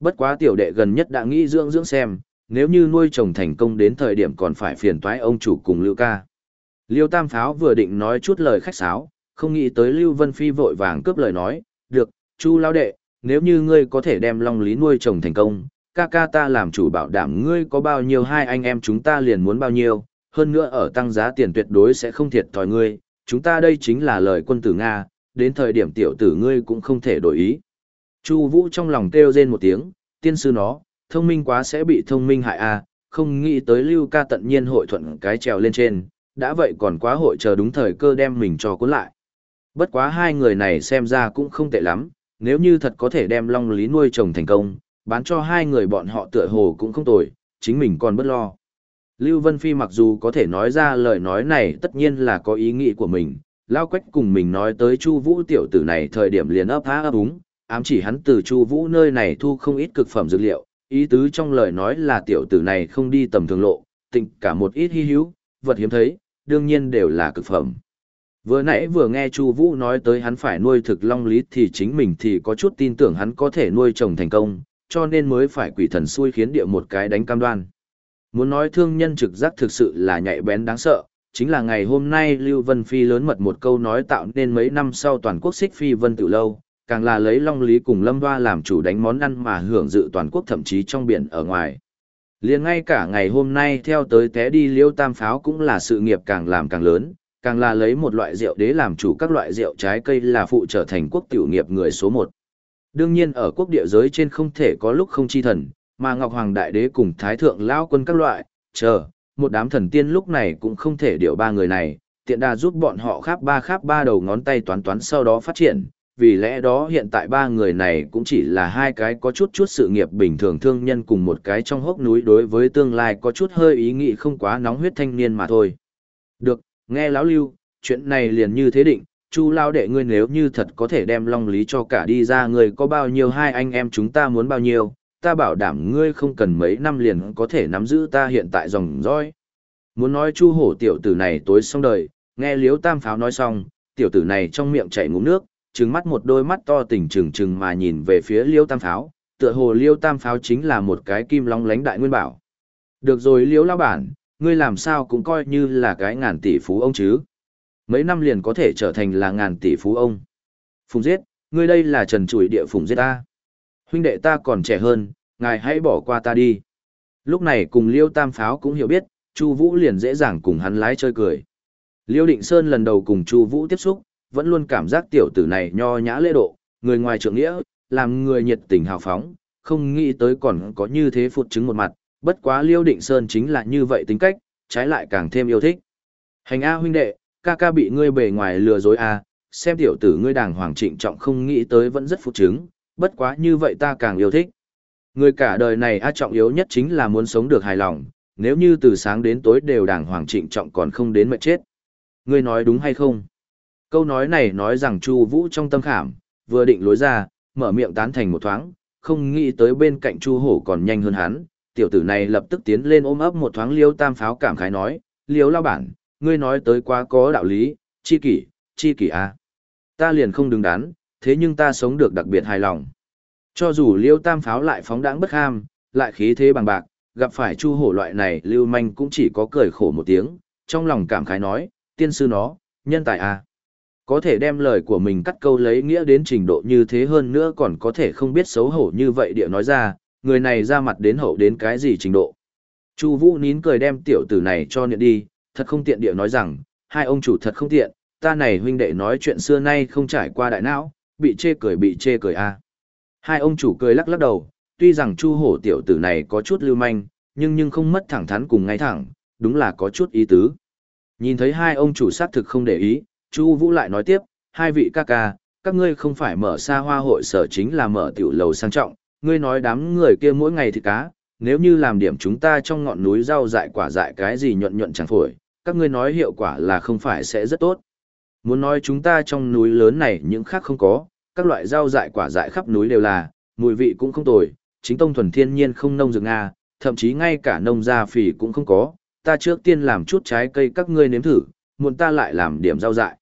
Bất quá tiểu đệ gần nhất đã nghĩ dưỡng dưỡng xem, nếu như nuôi trồng thành công đến thời điểm còn phải phiền toái ông chủ cùng Lưu ca. Liêu Tam Pháo vừa định nói chút lời khách sáo, không nghĩ tới Lưu Vân Phi vội vàng cướp lời nói, được, Chu Lao Đệ, nếu như ngươi có thể đem long lý nuôi trồng thành công, ca ca ta làm chủ bảo đảm ngươi có bao nhiêu hai anh em chúng ta liền muốn bao nhiêu, hơn nữa ở tăng giá tiền tuyệt đối sẽ không thiệt thòi ngươi, chúng ta đây chính là lời quân tử Nga, đến thời điểm tiểu tử ngươi cũng không thể đổi ý. Chu Vũ trong lòng kêu rên một tiếng, tiên sư nó, thông minh quá sẽ bị thông minh hại a, à, không nghĩ tới Lưu ca tận nhiên hội thuận cái trèo lên trên, đã vậy còn quá hội chờ đúng thời cơ đem mình cho cuốn lại. Bất quá hai người này xem ra cũng không tệ lắm, nếu như thật có thể đem Long Lý nuôi trồng thành công, bán cho hai người bọn họ tựa hồ cũng không tồi, chính mình còn bất lo. Lưu Vân Phi mặc dù có thể nói ra lời nói này tất nhiên là có ý nghĩ của mình, Lao Quách cùng mình nói tới Chu Vũ tiểu tử này thời điểm liền ấp há ấp úng, ám chỉ hắn từ Chu Vũ nơi này thu không ít cực phẩm dược liệu, ý tứ trong lời nói là tiểu tử này không đi tầm thường lộ, tịnh cả một ít hi hữu, vật hiếm thấy, đương nhiên đều là cực phẩm. Vừa nãy vừa nghe Chu Vũ nói tới hắn phải nuôi thực long lý thì chính mình thì có chút tin tưởng hắn có thể nuôi trồng thành công, cho nên mới phải quỷ thần xui khiến địa một cái đánh cam đoan. Muốn nói thương nhân trực giác thực sự là nhạy bén đáng sợ, chính là ngày hôm nay Lưu Vân Phi lớn mật một câu nói tạo nên mấy năm sau toàn quốc xích phi vân tự lâu, càng là lấy Long Lý cùng Lâm Hoa làm chủ đánh món ăn mà hưởng dự toàn quốc thậm chí trong biển ở ngoài. liền ngay cả ngày hôm nay theo tới té đi liêu tam pháo cũng là sự nghiệp càng làm càng lớn, càng là lấy một loại rượu đế làm chủ các loại rượu trái cây là phụ trở thành quốc tiểu nghiệp người số một. Đương nhiên ở quốc địa giới trên không thể có lúc không chi thần, mà Ngọc Hoàng Đại Đế cùng Thái Thượng Lao quân các loại, chờ, một đám thần tiên lúc này cũng không thể điều ba người này, tiện đà giúp bọn họ khắp ba khắp ba đầu ngón tay toán toán sau đó phát triển, vì lẽ đó hiện tại ba người này cũng chỉ là hai cái có chút chút sự nghiệp bình thường thương nhân cùng một cái trong hốc núi đối với tương lai có chút hơi ý nghĩ không quá nóng huyết thanh niên mà thôi. Được, nghe lão lưu, chuyện này liền như thế định, chu lao đệ ngươi nếu như thật có thể đem long lý cho cả đi ra người có bao nhiêu hai anh em chúng ta muốn bao nhiêu, ta bảo đảm ngươi không cần mấy năm liền có thể nắm giữ ta hiện tại dòng dõi. Muốn nói chu hổ tiểu tử này tối xong đời, nghe liếu tam pháo nói xong, tiểu tử này trong miệng chảy ngụm nước, trừng mắt một đôi mắt to tỉnh trừng trừng mà nhìn về phía liêu tam pháo, tựa hồ liêu tam pháo chính là một cái kim long lánh đại nguyên bảo. Được rồi liếu lao bản, ngươi làm sao cũng coi như là cái ngàn tỷ phú ông chứ. Mấy năm liền có thể trở thành là ngàn tỷ phú ông. Phùng giết, ngươi đây là trần chủi địa phùng giết ta. Huynh đệ ta còn trẻ hơn, ngài hãy bỏ qua ta đi. Lúc này cùng liêu tam pháo cũng hiểu biết, Chu Vũ liền dễ dàng cùng hắn lái chơi cười. Liêu Định Sơn lần đầu cùng Chu Vũ tiếp xúc, vẫn luôn cảm giác tiểu tử này nho nhã lễ độ, người ngoài trưởng nghĩa, làm người nhiệt tình hào phóng, không nghĩ tới còn có như thế phụt chứng một mặt, bất quá Liêu Định Sơn chính là như vậy tính cách, trái lại càng thêm yêu thích. Hành A huynh đệ, ca ca bị ngươi bề ngoài lừa dối A, xem tiểu tử ngươi đàng hoàng trịnh trọng không nghĩ tới vẫn rất phụt chứng, bất quá như vậy ta càng yêu thích. Người cả đời này A trọng yếu nhất chính là muốn sống được hài lòng, nếu như từ sáng đến tối đều đàng hoàng trịnh trọng còn không đến mệt chết. Ngươi nói đúng hay không? Câu nói này nói rằng Chu Vũ trong tâm khảm, vừa định lối ra, mở miệng tán thành một thoáng, không nghĩ tới bên cạnh Chu Hổ còn nhanh hơn hắn, tiểu tử này lập tức tiến lên ôm ấp một thoáng Liêu Tam Pháo cảm khái nói, Liêu lao bản, ngươi nói tới quá có đạo lý, chi kỷ, chi kỷ a. À. Ta liền không đứng đắn, thế nhưng ta sống được đặc biệt hài lòng. Cho dù Liêu Tam Pháo lại phóng đãng bất ham, lại khí thế bằng bạc, gặp phải Chu Hổ loại này lưu manh cũng chỉ có cười khổ một tiếng, trong lòng cảm khái nói, tiên sư nó, nhân tài. À có thể đem lời của mình cắt câu lấy nghĩa đến trình độ như thế hơn nữa còn có thể không biết xấu hổ như vậy địa nói ra, người này ra mặt đến hậu đến cái gì trình độ. Chu Vũ nín cười đem tiểu tử này cho niệm đi, thật không tiện địa nói rằng, hai ông chủ thật không tiện, ta này huynh đệ nói chuyện xưa nay không trải qua đại não, bị chê cười bị chê cười a. Hai ông chủ cười lắc lắc đầu, tuy rằng Chu Hổ tiểu tử này có chút lưu manh, nhưng nhưng không mất thẳng thắn cùng ngay thẳng, đúng là có chút ý tứ. Nhìn thấy hai ông chủ xác thực không để ý, Chu Vũ lại nói tiếp, hai vị ca ca, các ngươi không phải mở xa hoa hội sở chính là mở tiểu lầu sang trọng, ngươi nói đám người kia mỗi ngày thì cá, nếu như làm điểm chúng ta trong ngọn núi rau dại quả dại cái gì nhuận nhuận chẳng phổi, các ngươi nói hiệu quả là không phải sẽ rất tốt. Muốn nói chúng ta trong núi lớn này những khác không có, các loại rau dại quả dại khắp núi đều là, mùi vị cũng không tồi, chính tông thuần thiên nhiên không nông dược Nga, thậm chí ngay cả nông gia phỉ cũng không có, ta trước tiên làm chút trái cây các ngươi nếm thử, muốn ta lại làm điểm rau dại.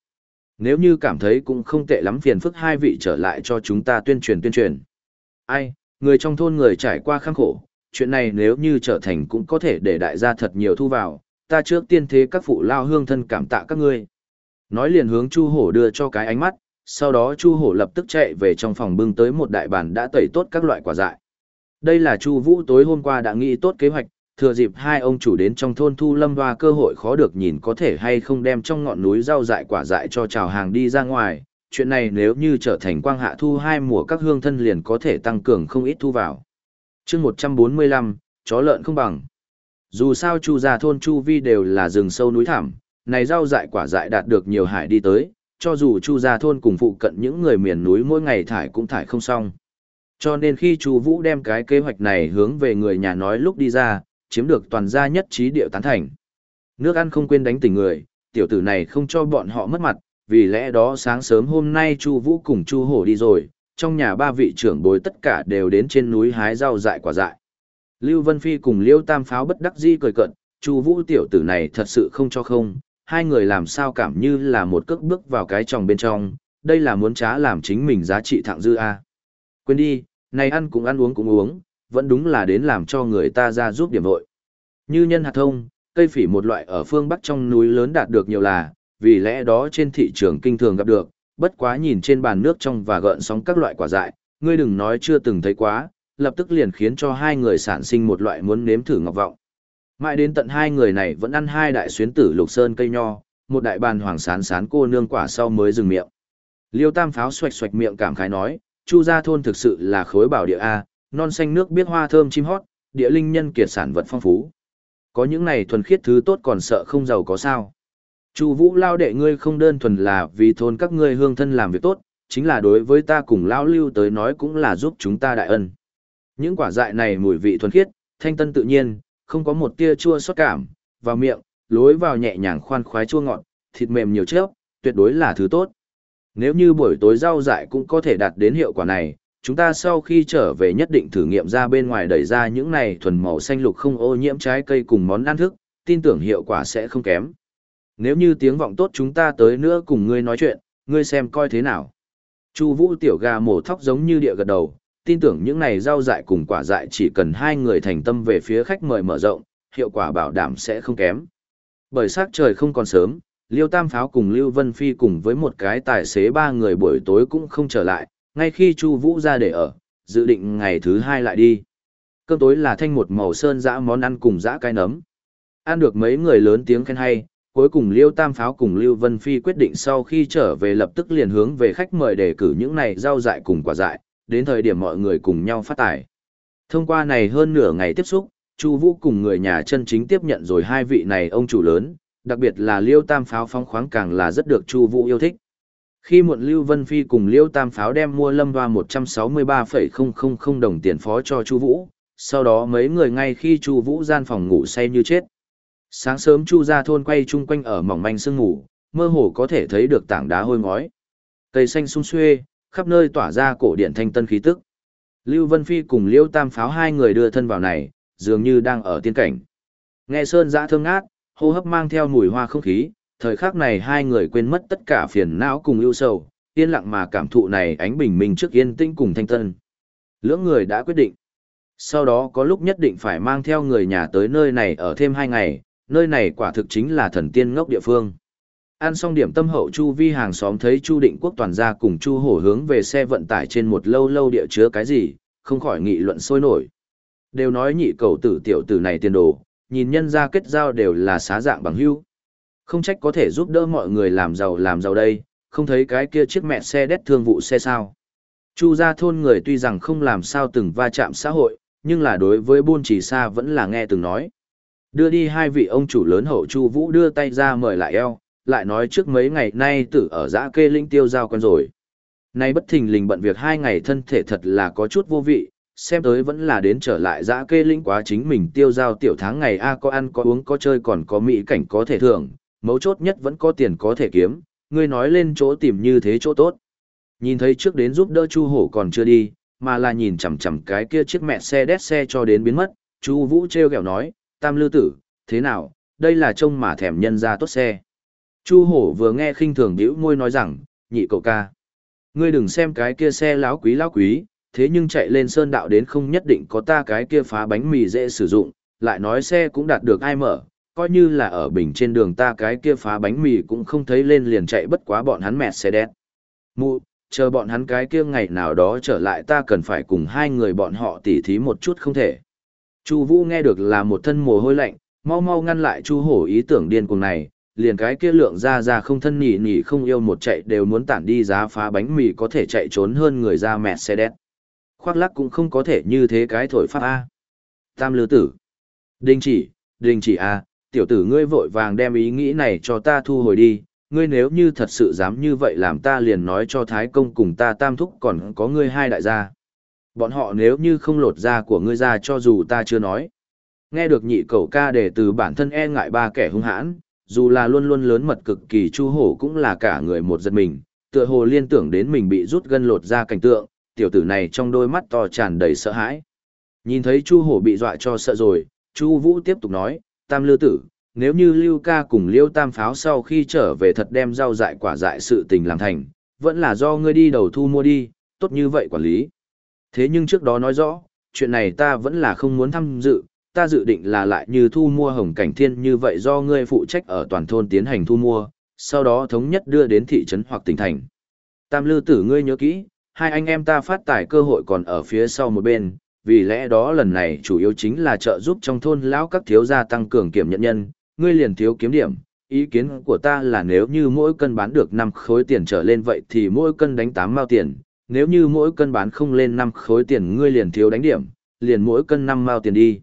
Nếu như cảm thấy cũng không tệ lắm phiền phức hai vị trở lại cho chúng ta tuyên truyền tuyên truyền. Ai, người trong thôn người trải qua khăng khổ, chuyện này nếu như trở thành cũng có thể để đại gia thật nhiều thu vào, ta trước tiên thế các phụ lao hương thân cảm tạ các ngươi. Nói liền hướng Chu Hổ đưa cho cái ánh mắt, sau đó Chu Hổ lập tức chạy về trong phòng bưng tới một đại bàn đã tẩy tốt các loại quả dại. Đây là Chu Vũ tối hôm qua đã nghĩ tốt kế hoạch, thừa dịp hai ông chủ đến trong thôn thu lâm hoa cơ hội khó được nhìn có thể hay không đem trong ngọn núi rau dại quả dại cho chào hàng đi ra ngoài. Chuyện này nếu như trở thành quang hạ thu hai mùa các hương thân liền có thể tăng cường không ít thu vào. chương 145, chó lợn không bằng. Dù sao chu gia thôn chu vi đều là rừng sâu núi thảm, này rau dại quả dại đạt được nhiều hải đi tới, cho dù chu gia thôn cùng phụ cận những người miền núi mỗi ngày thải cũng thải không xong. Cho nên khi chu Vũ đem cái kế hoạch này hướng về người nhà nói lúc đi ra, chiếm được toàn gia nhất trí điệu tán thành. Nước ăn không quên đánh tỉnh người, tiểu tử này không cho bọn họ mất mặt, vì lẽ đó sáng sớm hôm nay Chu Vũ cùng Chu Hổ đi rồi, trong nhà ba vị trưởng bối tất cả đều đến trên núi hái rau dại quả dại. Lưu Vân Phi cùng Liêu Tam Pháo bất đắc dĩ cười cợt, Chu Vũ tiểu tử này thật sự không cho không, hai người làm sao cảm như là một cước bước vào cái tròng bên trong, đây là muốn trá làm chính mình giá trị thặng dư a. Quên đi, này ăn cũng ăn uống cũng uống, vẫn đúng là đến làm cho người ta ra giúp điểm vội. Như nhân hạt thông, cây phỉ một loại ở phương Bắc trong núi lớn đạt được nhiều là, vì lẽ đó trên thị trường kinh thường gặp được, bất quá nhìn trên bàn nước trong và gợn sóng các loại quả dại, ngươi đừng nói chưa từng thấy quá, lập tức liền khiến cho hai người sản sinh một loại muốn nếm thử ngọc vọng. Mãi đến tận hai người này vẫn ăn hai đại xuyến tử lục sơn cây nho, một đại bàn hoàng sán sán cô nương quả sau mới dừng miệng. Liêu Tam pháo xoạch xoạch miệng cảm khái nói, Chu gia thôn thực sự là khối bảo địa a, non xanh nước biết hoa thơm chim hót, địa linh nhân kiệt sản vật phong phú. Có những này thuần khiết thứ tốt còn sợ không giàu có sao. Chu Vũ lao đệ ngươi không đơn thuần là vì thôn các ngươi hương thân làm việc tốt, chính là đối với ta cùng lão Lưu tới nói cũng là giúp chúng ta đại ân. Những quả dại này mùi vị thuần khiết, thanh tân tự nhiên, không có một tia chua xót cảm, vào miệng, lối vào nhẹ nhàng khoan khoái chua ngọt, thịt mềm nhiều chớp, tuyệt đối là thứ tốt. Nếu như buổi tối rau dại cũng có thể đạt đến hiệu quả này, chúng ta sau khi trở về nhất định thử nghiệm ra bên ngoài đẩy ra những này thuần màu xanh lục không ô nhiễm trái cây cùng món ăn thức, tin tưởng hiệu quả sẽ không kém. Nếu như tiếng vọng tốt chúng ta tới nữa cùng ngươi nói chuyện, ngươi xem coi thế nào. Chu Vũ tiểu gà mổ thóc giống như địa gật đầu, tin tưởng những này rau dại cùng quả dại chỉ cần hai người thành tâm về phía khách mời mở rộng, hiệu quả bảo đảm sẽ không kém. Bởi sắc trời không còn sớm, Liêu Tam Pháo cùng Lưu Vân Phi cùng với một cái tài xế ba người buổi tối cũng không trở lại, ngay khi Chu Vũ ra để ở, dự định ngày thứ hai lại đi. Cơm tối là thanh một màu sơn dã món ăn cùng dã cái nấm. Ăn được mấy người lớn tiếng khen hay, cuối cùng Liêu Tam Pháo cùng Lưu Vân Phi quyết định sau khi trở về lập tức liền hướng về khách mời để cử những này rau dại cùng quả dại, đến thời điểm mọi người cùng nhau phát tài. Thông qua này hơn nửa ngày tiếp xúc, Chu Vũ cùng người nhà chân chính tiếp nhận rồi hai vị này ông chủ lớn, đặc biệt là Liêu Tam Pháo phong khoáng càng là rất được Chu Vũ yêu thích. Khi muộn Lưu Vân Phi cùng Liêu Tam Pháo đem mua lâm hoa 163,000 đồng tiền phó cho Chu Vũ, sau đó mấy người ngay khi Chu Vũ gian phòng ngủ say như chết. Sáng sớm Chu gia thôn quay chung quanh ở mỏng manh sương ngủ, mơ hồ có thể thấy được tảng đá hôi ngói. Cây xanh sum xuê, khắp nơi tỏa ra cổ điện thanh tân khí tức. Lưu Vân Phi cùng Liêu Tam Pháo hai người đưa thân vào này, dường như đang ở tiên cảnh. Nghe sơn dã thơm ngát, hô hấp mang theo mùi hoa không khí, thời khắc này hai người quên mất tất cả phiền não cùng ưu sầu, yên lặng mà cảm thụ này ánh bình minh trước yên tĩnh cùng thanh tân. Lưỡng người đã quyết định. Sau đó có lúc nhất định phải mang theo người nhà tới nơi này ở thêm hai ngày, nơi này quả thực chính là thần tiên ngốc địa phương. Ăn xong điểm tâm hậu Chu Vi hàng xóm thấy Chu Định Quốc toàn gia cùng Chu Hổ hướng về xe vận tải trên một lâu lâu địa chứa cái gì, không khỏi nghị luận sôi nổi. Đều nói nhị cầu tử tiểu tử này tiền đồ, nhìn nhân ra kết giao đều là xá dạng bằng hữu. Không trách có thể giúp đỡ mọi người làm giàu làm giàu đây, không thấy cái kia chiếc mẹ xe đét thương vụ xe sao. Chu gia thôn người tuy rằng không làm sao từng va chạm xã hội, nhưng là đối với buôn chỉ xa vẫn là nghe từng nói. Đưa đi hai vị ông chủ lớn hậu Chu Vũ đưa tay ra mời lại eo, lại nói trước mấy ngày nay tử ở giã kê linh tiêu giao quen rồi. Nay bất thình lình bận việc hai ngày thân thể thật là có chút vô vị, xem tới vẫn là đến trở lại giã kê linh quá chính mình tiêu giao tiểu tháng ngày a có ăn có uống có chơi còn có mỹ cảnh có thể thưởng, mấu chốt nhất vẫn có tiền có thể kiếm, ngươi nói lên chỗ tìm như thế chỗ tốt. Nhìn thấy trước đến giúp đỡ Chu Hổ còn chưa đi, mà là nhìn chằm chằm cái kia chiếc mẹ xe đét xe cho đến biến mất, Chu Vũ trêu ghẹo nói, "Tam Lư tử, thế nào, đây là trông mà thèm nhân ra tốt xe." Chu Hổ vừa nghe khinh thường bĩu môi nói rằng, "Nhị cậu ca, ngươi đừng xem cái kia xe láo quý láo quý, thế nhưng chạy lên sơn đạo đến không nhất định có ta cái kia phá bánh mì dễ sử dụng, lại nói xe cũng đạt được ai mở, coi như là ở bình trên đường ta cái kia phá bánh mì cũng không thấy lên liền chạy bất quá bọn hắn mẹ xe đét. Mụ, chờ bọn hắn cái kia ngày nào đó trở lại ta cần phải cùng hai người bọn họ tỉ thí một chút không thể. Chu Vũ nghe được là một thân mồ hôi lạnh, mau mau ngăn lại Chu Hổ ý tưởng điên cuồng này, liền cái kia lượng ra ra không thân nhỉ nhỉ không yêu một chạy đều muốn tản đi giá phá bánh mì có thể chạy trốn hơn người ra mẹ xe đét. Khoác lắc cũng không có thể như thế cái thổi pháp A. Tam lư tử. Đình chỉ, đình chỉ A, tiểu tử ngươi vội vàng đem ý nghĩ này cho ta thu hồi đi, ngươi nếu như thật sự dám như vậy làm ta liền nói cho Thái Công cùng ta tam thúc còn có ngươi hai đại gia. Bọn họ nếu như không lột da của ngươi ra cho dù ta chưa nói. Nghe được nhị cầu ca để từ bản thân e ngại ba kẻ hung hãn, dù là luôn luôn lớn mật cực kỳ chu hổ cũng là cả người một giật mình, tựa hồ liên tưởng đến mình bị rút gân lột ra cảnh tượng, tiểu tử này trong đôi mắt to tràn đầy sợ hãi. Nhìn thấy chu hổ bị dọa cho sợ rồi, chu vũ tiếp tục nói, tam lư tử, nếu như Lưu ca cùng Liêu Tam Pháo sau khi trở về thật đem rau dại quả dại sự tình làm thành, vẫn là do ngươi đi đầu thu mua đi, tốt như vậy quản lý. Thế nhưng trước đó nói rõ, chuyện này ta vẫn là không muốn tham dự, ta dự định là lại như thu mua hồng cảnh thiên như vậy do ngươi phụ trách ở toàn thôn tiến hành thu mua, sau đó thống nhất đưa đến thị trấn hoặc tỉnh thành. Tam lư tử ngươi nhớ kỹ, hai anh em ta phát tài cơ hội còn ở phía sau một bên, vì lẽ đó lần này chủ yếu chính là trợ giúp trong thôn lão các thiếu gia tăng cường kiểm nhận nhân, ngươi liền thiếu kiếm điểm. Ý kiến của ta là nếu như mỗi cân bán được 5 khối tiền trở lên vậy thì mỗi cân đánh 8 mao tiền, nếu như mỗi cân bán không lên 5 khối tiền ngươi liền thiếu đánh điểm, liền mỗi cân 5 mao tiền đi.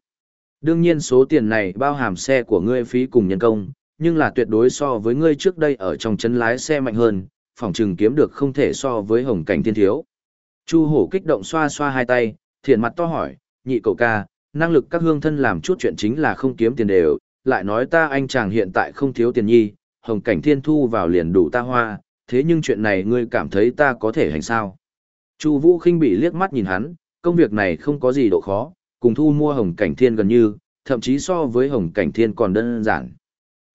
Đương nhiên số tiền này bao hàm xe của ngươi phí cùng nhân công, nhưng là tuyệt đối so với ngươi trước đây ở trong chân lái xe mạnh hơn, phòng trừng kiếm được không thể so với hồng cảnh thiên thiếu. Chu hổ kích động xoa xoa hai tay, thiện mặt to hỏi, nhị cậu ca, năng lực các hương thân làm chút chuyện chính là không kiếm tiền đều, lại nói ta anh chàng hiện tại không thiếu tiền nhi, hồng cảnh thiên thu vào liền đủ ta hoa, thế nhưng chuyện này ngươi cảm thấy ta có thể hành sao? Chu Vũ khinh bị liếc mắt nhìn hắn, công việc này không có gì độ khó, cùng thu mua hồng cảnh thiên gần như, thậm chí so với hồng cảnh thiên còn đơn giản.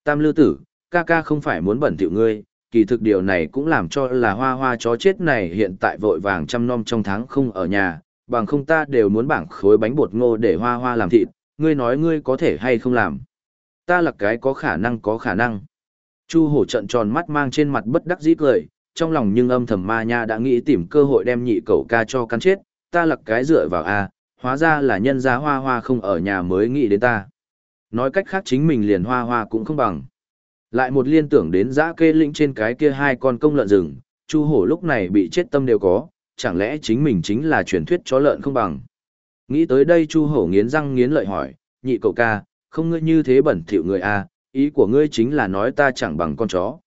Tam Lư Tử, ca ca không phải muốn bẩn thỉu ngươi, kỳ thực điều này cũng làm cho là hoa hoa chó chết này hiện tại vội vàng chăm nom trong tháng không ở nhà, bằng không ta đều muốn bảng khối bánh bột ngô để hoa hoa làm thịt, ngươi nói ngươi có thể hay không làm ta là cái có khả năng có khả năng. Chu hổ trận tròn mắt mang trên mặt bất đắc dĩ cười, trong lòng nhưng âm thầm ma nha đã nghĩ tìm cơ hội đem nhị cậu ca cho cắn chết, ta là cái dựa vào a, hóa ra là nhân gia hoa hoa không ở nhà mới nghĩ đến ta. Nói cách khác chính mình liền hoa hoa cũng không bằng. Lại một liên tưởng đến giã kê lĩnh trên cái kia hai con công lợn rừng, chu hổ lúc này bị chết tâm đều có, chẳng lẽ chính mình chính là truyền thuyết chó lợn không bằng. Nghĩ tới đây chu hổ nghiến răng nghiến lợi hỏi, nhị cậu ca, không ngươi như thế bẩn thỉu người a, à, ý của ngươi chính là nói ta chẳng bằng con chó.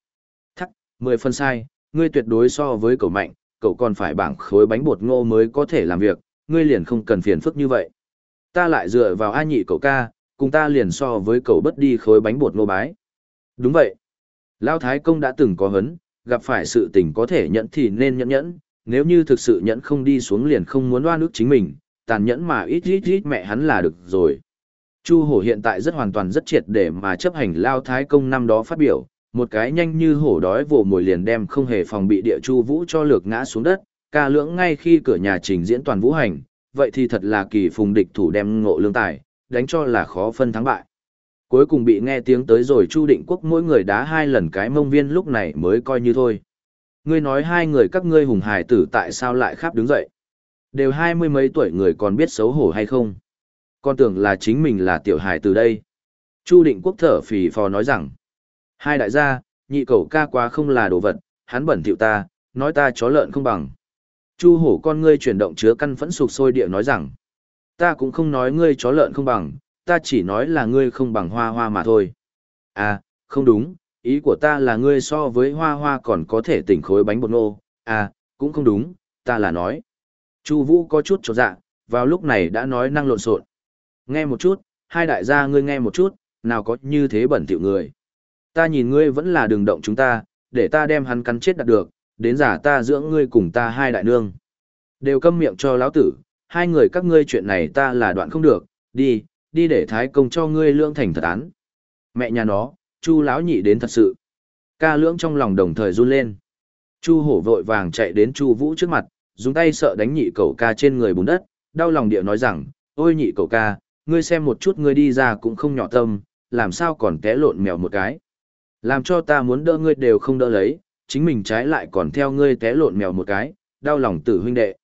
Thắc, mười phân sai, ngươi tuyệt đối so với cậu mạnh, cậu còn phải bảng khối bánh bột ngô mới có thể làm việc, ngươi liền không cần phiền phức như vậy. Ta lại dựa vào a nhị cậu ca, cùng ta liền so với cậu bất đi khối bánh bột nô bái. Đúng vậy. Lao Thái Công đã từng có hấn, gặp phải sự tình có thể nhẫn thì nên nhẫn nhẫn, nếu như thực sự nhẫn không đi xuống liền không muốn đoan ước chính mình, tàn nhẫn mà ít ít ít mẹ hắn là được rồi. Chu hổ hiện tại rất hoàn toàn rất triệt để mà chấp hành lao thái công năm đó phát biểu, một cái nhanh như hổ đói vồ mồi liền đem không hề phòng bị địa chu vũ cho lược ngã xuống đất, ca lưỡng ngay khi cửa nhà trình diễn toàn vũ hành, vậy thì thật là kỳ phùng địch thủ đem ngộ lương tài, đánh cho là khó phân thắng bại. Cuối cùng bị nghe tiếng tới rồi Chu Định Quốc mỗi người đá hai lần cái mông viên lúc này mới coi như thôi. Ngươi nói hai người các ngươi hùng hài tử tại sao lại khắp đứng dậy? Đều hai mươi mấy tuổi người còn biết xấu hổ hay không? con tưởng là chính mình là tiểu hài tử đây. Chu định quốc thở phì phò nói rằng, hai đại gia, nhị cầu ca quá không là đồ vật, hắn bẩn thỉu ta, nói ta chó lợn không bằng. Chu hổ con ngươi chuyển động chứa căn phẫn sụp sôi địa nói rằng, ta cũng không nói ngươi chó lợn không bằng, ta chỉ nói là ngươi không bằng hoa hoa mà thôi. À, không đúng, ý của ta là ngươi so với hoa hoa còn có thể tỉnh khối bánh bột nô, à, cũng không đúng, ta là nói. Chu Vũ có chút chột dạ, vào lúc này đã nói năng lộn xộn. Nghe một chút, hai đại gia ngươi nghe một chút, nào có như thế bẩn thỉu người. Ta nhìn ngươi vẫn là đường động chúng ta, để ta đem hắn cắn chết đạt được, đến giả ta dưỡng ngươi cùng ta hai đại nương. Đều câm miệng cho lão tử, hai người các ngươi chuyện này ta là đoạn không được, đi, đi để thái công cho ngươi lưỡng thành thật án. Mẹ nhà nó, Chu lão nhị đến thật sự. Ca lưỡng trong lòng đồng thời run lên. Chu hổ vội vàng chạy đến Chu vũ trước mặt, dùng tay sợ đánh nhị cậu ca trên người bùn đất, đau lòng địa nói rằng, ôi nhị cậu ca, ngươi xem một chút ngươi đi ra cũng không nhỏ tâm, làm sao còn té lộn mèo một cái. Làm cho ta muốn đỡ ngươi đều không đỡ lấy, chính mình trái lại còn theo ngươi té lộn mèo một cái, đau lòng tử huynh đệ.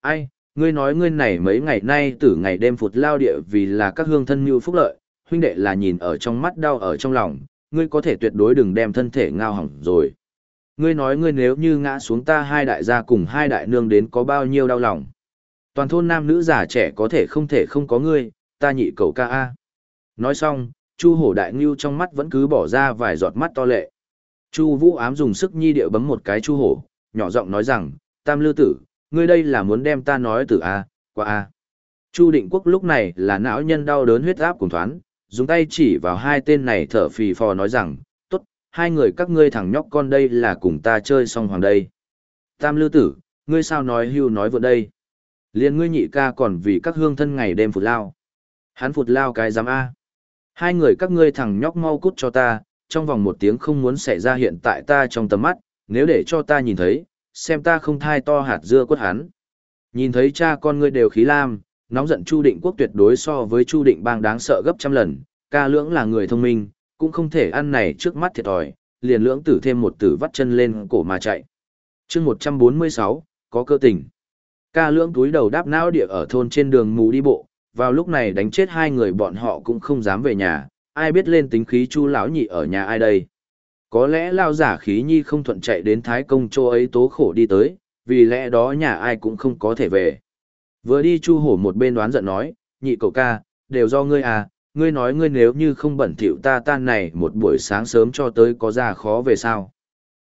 Ai, ngươi nói ngươi này mấy ngày nay tử ngày đêm phụt lao địa vì là các hương thân như phúc lợi, huynh đệ là nhìn ở trong mắt đau ở trong lòng, ngươi có thể tuyệt đối đừng đem thân thể ngao hỏng rồi. Ngươi nói ngươi nếu như ngã xuống ta hai đại gia cùng hai đại nương đến có bao nhiêu đau lòng. Toàn thôn nam nữ già trẻ có thể không thể không có ngươi, ta nhị cầu ca A. Nói xong, Chu hổ đại ngưu trong mắt vẫn cứ bỏ ra vài giọt mắt to lệ. Chu vũ ám dùng sức nhi điệu bấm một cái chu hổ, nhỏ giọng nói rằng, tam lư tử, ngươi đây là muốn đem ta nói từ A, qua A. Chu định quốc lúc này là não nhân đau đớn huyết áp cùng thoán, dùng tay chỉ vào hai tên này thở phì phò nói rằng, tốt, hai người các ngươi thằng nhóc con đây là cùng ta chơi xong hoàng đây. Tam lư tử, ngươi sao nói hưu nói vừa đây. Liên ngươi nhị ca còn vì các hương thân ngày đêm phụt lao. Hắn phụt lao cái giám A. Hai người các ngươi thằng nhóc mau cút cho ta, trong vòng một tiếng không muốn xảy ra hiện tại ta trong tầm mắt, nếu để cho ta nhìn thấy, xem ta không thai to hạt dưa quất hắn. Nhìn thấy cha con ngươi đều khí lam, nóng giận Chu Định Quốc tuyệt đối so với Chu Định Bang đáng sợ gấp trăm lần, ca lưỡng là người thông minh, cũng không thể ăn này trước mắt thiệt thòi, liền lưỡng tử thêm một tử vắt chân lên cổ mà chạy. chương 146, có cơ tình. Ca lưỡng túi đầu đáp não địa ở thôn trên đường mù đi bộ, vào lúc này đánh chết hai người bọn họ cũng không dám về nhà, ai biết lên tính khí chu lão nhị ở nhà ai đây. Có lẽ lao giả khí nhi không thuận chạy đến thái công chỗ ấy tố khổ đi tới, vì lẽ đó nhà ai cũng không có thể về. Vừa đi chu hổ một bên đoán giận nói, nhị cậu ca, đều do ngươi à, ngươi nói ngươi nếu như không bẩn thỉu ta tan này một buổi sáng sớm cho tới có ra khó về sao.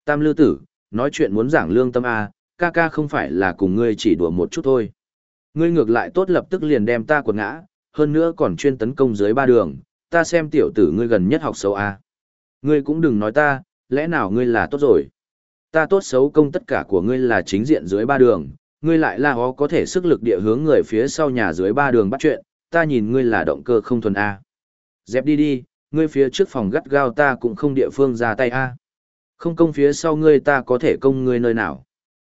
Tam lưu tử, nói chuyện muốn giảng lương tâm à, ca ca không phải là cùng ngươi chỉ đùa một chút thôi. Ngươi ngược lại tốt lập tức liền đem ta quật ngã, hơn nữa còn chuyên tấn công dưới ba đường, ta xem tiểu tử ngươi gần nhất học xấu à. Ngươi cũng đừng nói ta, lẽ nào ngươi là tốt rồi. Ta tốt xấu công tất cả của ngươi là chính diện dưới ba đường, ngươi lại là ó có thể sức lực địa hướng người phía sau nhà dưới ba đường bắt chuyện, ta nhìn ngươi là động cơ không thuần A. Dẹp đi đi, ngươi phía trước phòng gắt gao ta cũng không địa phương ra tay A. Không công phía sau ngươi ta có thể công ngươi nơi nào.